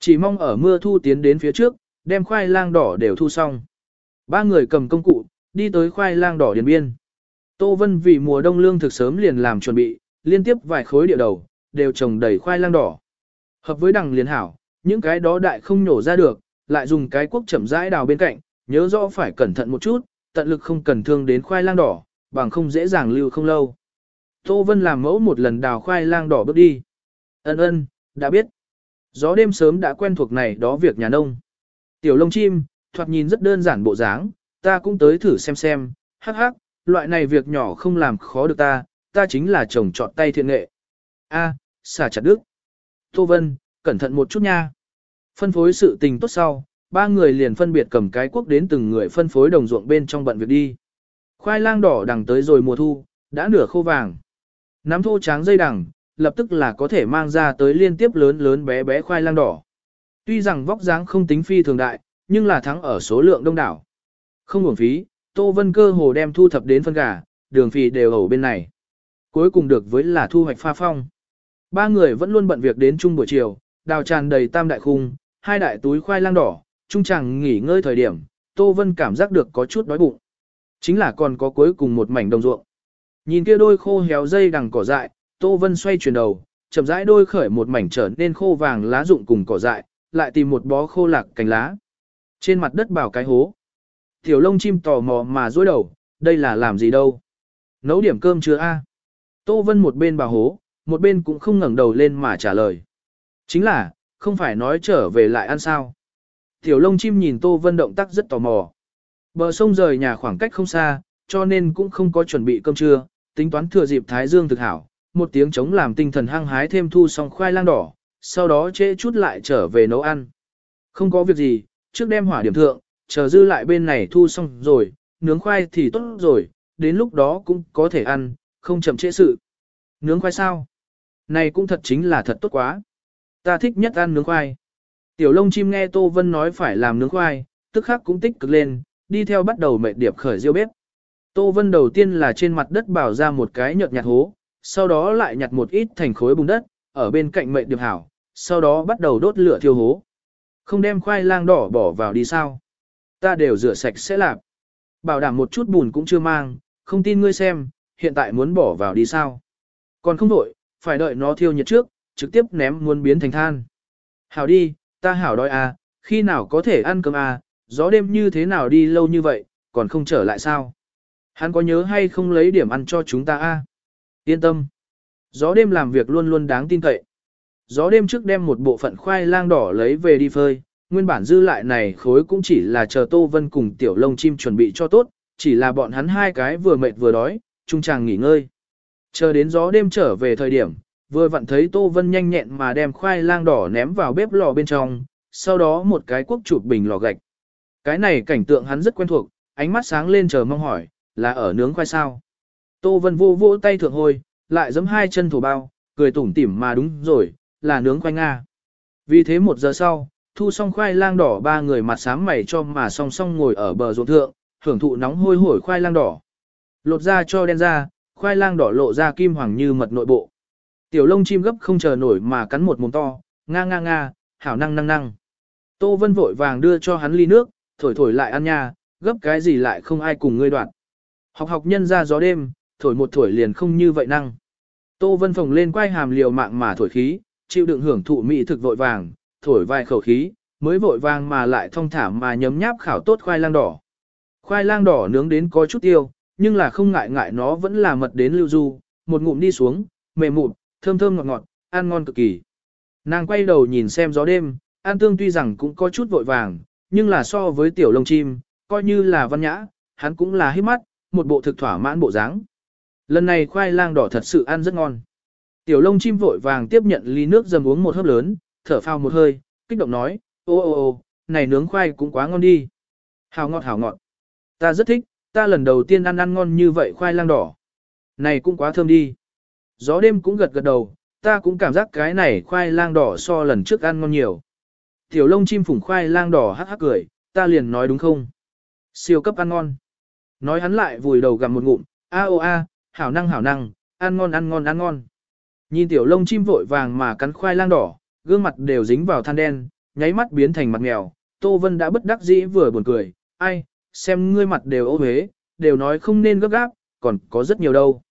Chỉ mong ở mưa thu tiến đến phía trước, đem khoai lang đỏ đều thu xong. Ba người cầm công cụ, đi tới khoai lang đỏ điền biên. Tô Vân vì mùa đông lương thực sớm liền làm chuẩn bị, liên tiếp vài khối địa đầu, đều trồng đầy khoai lang đỏ. Hợp với đằng liền hảo, những cái đó đại không nhổ ra được, lại dùng cái cuốc chậm rãi đào bên cạnh, nhớ rõ phải cẩn thận một chút, tận lực không cần thương đến khoai lang đỏ, bằng không dễ dàng lưu không lâu. Tô Vân làm mẫu một lần đào khoai lang đỏ bước đi. Ân ân, đã biết. Gió đêm sớm đã quen thuộc này đó việc nhà nông. Tiểu lông chim, thoạt nhìn rất đơn giản bộ dáng, ta cũng tới thử xem xem, hắc hắc, loại này việc nhỏ không làm khó được ta, ta chính là chồng chọn tay thiện nghệ. A, xả chặt đức. Tô Vân, cẩn thận một chút nha. Phân phối sự tình tốt sau, ba người liền phân biệt cầm cái quốc đến từng người phân phối đồng ruộng bên trong bận việc đi. Khoai lang đỏ đằng tới rồi mùa thu, đã nửa khô vàng. Nắm thô tráng dây đằng, lập tức là có thể mang ra tới liên tiếp lớn lớn bé bé khoai lang đỏ. Tuy rằng vóc dáng không tính phi thường đại, nhưng là thắng ở số lượng đông đảo. Không uổng phí, Tô Vân cơ hồ đem thu thập đến phân gà, đường phì đều ở bên này. Cuối cùng được với là thu hoạch pha phong. Ba người vẫn luôn bận việc đến chung buổi chiều, đào tràn đầy tam đại khung, hai đại túi khoai lang đỏ, trung chẳng nghỉ ngơi thời điểm, Tô Vân cảm giác được có chút đói bụng. Chính là còn có cuối cùng một mảnh đồng ruộng. Nhìn kia đôi khô héo dây đằng cỏ dại, Tô Vân xoay chuyển đầu, chậm rãi đôi khởi một mảnh trở nên khô vàng lá rụng cùng cỏ dại, lại tìm một bó khô lạc cành lá. Trên mặt đất bảo cái hố. Tiểu lông chim tò mò mà dối đầu, đây là làm gì đâu? Nấu điểm cơm chưa a? Tô Vân một bên bảo hố, một bên cũng không ngẩng đầu lên mà trả lời. Chính là, không phải nói trở về lại ăn sao. Tiểu lông chim nhìn Tô Vân động tác rất tò mò. Bờ sông rời nhà khoảng cách không xa, cho nên cũng không có chuẩn bị cơm trưa, tính toán thừa dịp Thái Dương thực hảo, một tiếng chống làm tinh thần hăng hái thêm thu xong khoai lang đỏ, sau đó trễ chút lại trở về nấu ăn. Không có việc gì, trước đem hỏa điểm thượng, chờ dư lại bên này thu xong rồi, nướng khoai thì tốt rồi, đến lúc đó cũng có thể ăn, không chậm trễ sự. Nướng khoai sao? Này cũng thật chính là thật tốt quá. Ta thích nhất ăn nướng khoai. Tiểu lông chim nghe Tô Vân nói phải làm nướng khoai, tức khắc cũng tích cực lên, đi theo bắt đầu mệt điệp khởi diêu bếp. Tô Vân đầu tiên là trên mặt đất bảo ra một cái nhợt nhạt hố, sau đó lại nhặt một ít thành khối bùn đất, ở bên cạnh mệt điệp hảo, sau đó bắt đầu đốt lửa thiêu hố. Không đem khoai lang đỏ bỏ vào đi sao? Ta đều rửa sạch sẽ làm. Bảo đảm một chút bùn cũng chưa mang, không tin ngươi xem, hiện tại muốn bỏ vào đi sao? Còn không đổi, phải đợi nó thiêu nhiệt trước, trực tiếp ném muốn biến thành than. Hảo đi, ta hảo đói à, khi nào có thể ăn cơm à, gió đêm như thế nào đi lâu như vậy, còn không trở lại sao? Hắn có nhớ hay không lấy điểm ăn cho chúng ta a? À? Yên tâm. Gió đêm làm việc luôn luôn đáng tin cậy. Gió đêm trước đem một bộ phận khoai lang đỏ lấy về đi phơi, nguyên bản dư lại này khối cũng chỉ là chờ Tô Vân cùng tiểu lông chim chuẩn bị cho tốt, chỉ là bọn hắn hai cái vừa mệt vừa đói, trung chàng nghỉ ngơi. Chờ đến gió đêm trở về thời điểm, vừa vặn thấy Tô Vân nhanh nhẹn mà đem khoai lang đỏ ném vào bếp lò bên trong, sau đó một cái cuốc chụp bình lò gạch. Cái này cảnh tượng hắn rất quen thuộc, ánh mắt sáng lên chờ mong hỏi, là ở nướng khoai sao? Tô Vân vô vỗ tay thượng hôi, lại giấm hai chân thổ bao, cười tủm tỉm mà đúng rồi, là nướng khoai Nga. Vì thế một giờ sau, thu xong khoai lang đỏ ba người mặt sáng mày cho mà song song ngồi ở bờ ruộng thượng, hưởng thụ nóng hôi hổi khoai lang đỏ. Lột ra cho đen ra, khoai lang đỏ lộ ra kim hoàng như mật nội bộ. Tiểu lông chim gấp không chờ nổi mà cắn một mồm to, nga nga nga, hảo năng năng năng. Tô Vân vội vàng đưa cho hắn ly nước, thổi thổi lại ăn nha, gấp cái gì lại không ai cùng ngươi đoạn. Học học nhân ra gió đêm, thổi một thổi liền không như vậy năng. Tô Vân phồng lên quay hàm liều mạng mà thổi khí, chịu đựng hưởng thụ mỹ thực vội vàng, thổi vài khẩu khí, mới vội vàng mà lại thông thả mà nhấm nháp khảo tốt khoai lang đỏ. Khoai lang đỏ nướng đến có chút tiêu, nhưng là không ngại ngại nó vẫn là mật đến lưu du, một ngụm đi xuống, mềm mụn, thơm thơm ngọt ngọt, ăn ngon cực kỳ. Nàng quay đầu nhìn xem gió đêm, An Tương tuy rằng cũng có chút vội vàng, nhưng là so với tiểu lông chim, coi như là văn nhã, hắn cũng là hít mắt, một bộ thực thỏa mãn bộ dáng. Lần này khoai lang đỏ thật sự ăn rất ngon. Tiểu lông chim vội vàng tiếp nhận ly nước dầm uống một hớp lớn, thở phào một hơi, kích động nói, ô ô ô, này nướng khoai cũng quá ngon đi. Hào ngọt hào ngọt. Ta rất thích, ta lần đầu tiên ăn ăn ngon như vậy khoai lang đỏ. Này cũng quá thơm đi. Gió đêm cũng gật gật đầu, ta cũng cảm giác cái này khoai lang đỏ so lần trước ăn ngon nhiều. Tiểu lông chim phủng khoai lang đỏ hắc hắc cười, ta liền nói đúng không? Siêu cấp ăn ngon. Nói hắn lại vùi đầu gặm một ngụm, a o a, hảo năng hảo năng, ăn ngon ăn ngon ăn ngon. Nhìn tiểu lông chim vội vàng mà cắn khoai lang đỏ, gương mặt đều dính vào than đen, nháy mắt biến thành mặt mèo. Tô Vân đã bất đắc dĩ vừa buồn cười, ai, xem ngươi mặt đều ô huế, đều nói không nên gấp gáp, còn có rất nhiều đâu.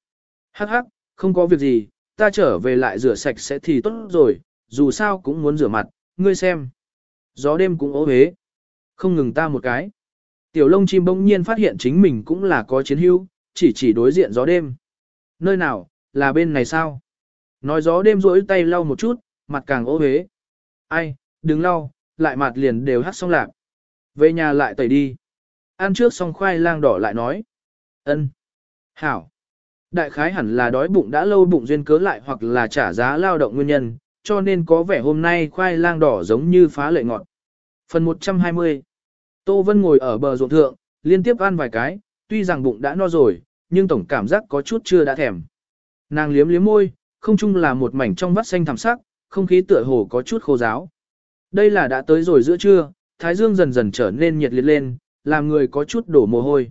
Hắc hắc, không có việc gì, ta trở về lại rửa sạch sẽ thì tốt rồi, dù sao cũng muốn rửa mặt, ngươi xem. Gió đêm cũng ố hế. Không ngừng ta một cái. Tiểu lông chim bỗng nhiên phát hiện chính mình cũng là có chiến hữu, chỉ chỉ đối diện gió đêm. Nơi nào, là bên này sao? Nói gió đêm rỗi tay lau một chút, mặt càng ố hế. Ai, đừng lau, lại mặt liền đều hắt xong lạc. Về nhà lại tẩy đi. Ăn trước xong khoai lang đỏ lại nói. ân, Hảo. Đại khái hẳn là đói bụng đã lâu bụng duyên cớ lại hoặc là trả giá lao động nguyên nhân, cho nên có vẻ hôm nay khoai lang đỏ giống như phá lệ ngọt. Phần 120 Tô Vân ngồi ở bờ ruộng thượng, liên tiếp ăn vài cái, tuy rằng bụng đã no rồi, nhưng tổng cảm giác có chút chưa đã thèm. Nàng liếm liếm môi, không chung là một mảnh trong vắt xanh thẳm sắc, không khí tựa hồ có chút khô giáo. Đây là đã tới rồi giữa trưa, thái dương dần dần trở nên nhiệt liệt lên, làm người có chút đổ mồ hôi.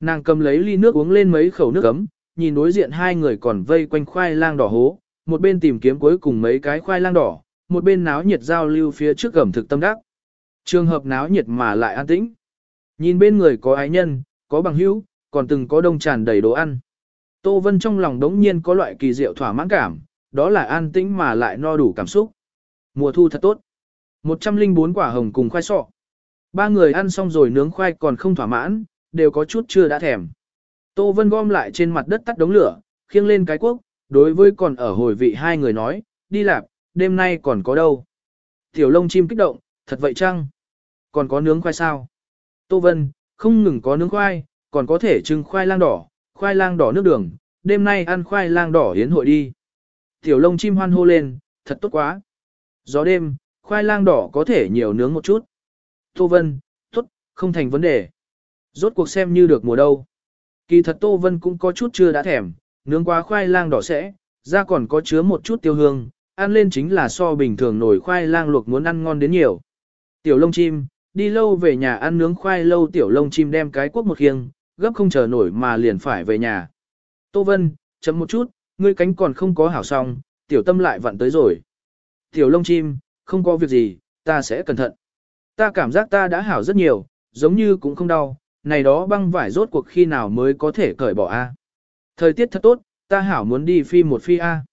Nàng cầm lấy ly nước uống lên mấy khẩu nước ấm, nhìn đối diện hai người còn vây quanh khoai lang đỏ hố, một bên tìm kiếm cuối cùng mấy cái khoai lang đỏ, một bên náo nhiệt giao lưu phía trước gầm thực tâm đắc. Trường hợp náo nhiệt mà lại an tĩnh. Nhìn bên người có ái nhân, có bằng hữu, còn từng có đông tràn đầy đồ ăn. Tô Vân trong lòng đống nhiên có loại kỳ diệu thỏa mãn cảm, đó là an tĩnh mà lại no đủ cảm xúc. Mùa thu thật tốt. 104 quả hồng cùng khoai sọ. Ba người ăn xong rồi nướng khoai còn không thỏa mãn, đều có chút chưa đã thèm. Tô Vân gom lại trên mặt đất tắt đống lửa, khiêng lên cái quốc, đối với còn ở hồi vị hai người nói, đi lạp, đêm nay còn có đâu. Tiểu lông chim kích động, thật vậy chăng? Còn có nướng khoai sao? Tô Vân, không ngừng có nướng khoai, còn có thể trưng khoai lang đỏ, khoai lang đỏ nước đường, đêm nay ăn khoai lang đỏ hiến hội đi. Tiểu lông chim hoan hô lên, thật tốt quá. Gió đêm, khoai lang đỏ có thể nhiều nướng một chút. Tô Vân, tốt, không thành vấn đề. Rốt cuộc xem như được mùa đâu. Kỳ thật Tô Vân cũng có chút chưa đã thèm, nướng quá khoai lang đỏ sẽ, ra còn có chứa một chút tiêu hương, ăn lên chính là so bình thường nổi khoai lang luộc muốn ăn ngon đến nhiều. Tiểu lông chim, đi lâu về nhà ăn nướng khoai lâu tiểu lông chim đem cái cuốc một khiêng, gấp không chờ nổi mà liền phải về nhà. Tô Vân, chấm một chút, ngươi cánh còn không có hảo xong, tiểu tâm lại vặn tới rồi. Tiểu lông chim, không có việc gì, ta sẽ cẩn thận. Ta cảm giác ta đã hảo rất nhiều, giống như cũng không đau, này đó băng vải rốt cuộc khi nào mới có thể cởi bỏ a. Thời tiết thật tốt, ta hảo muốn đi phi một phi a.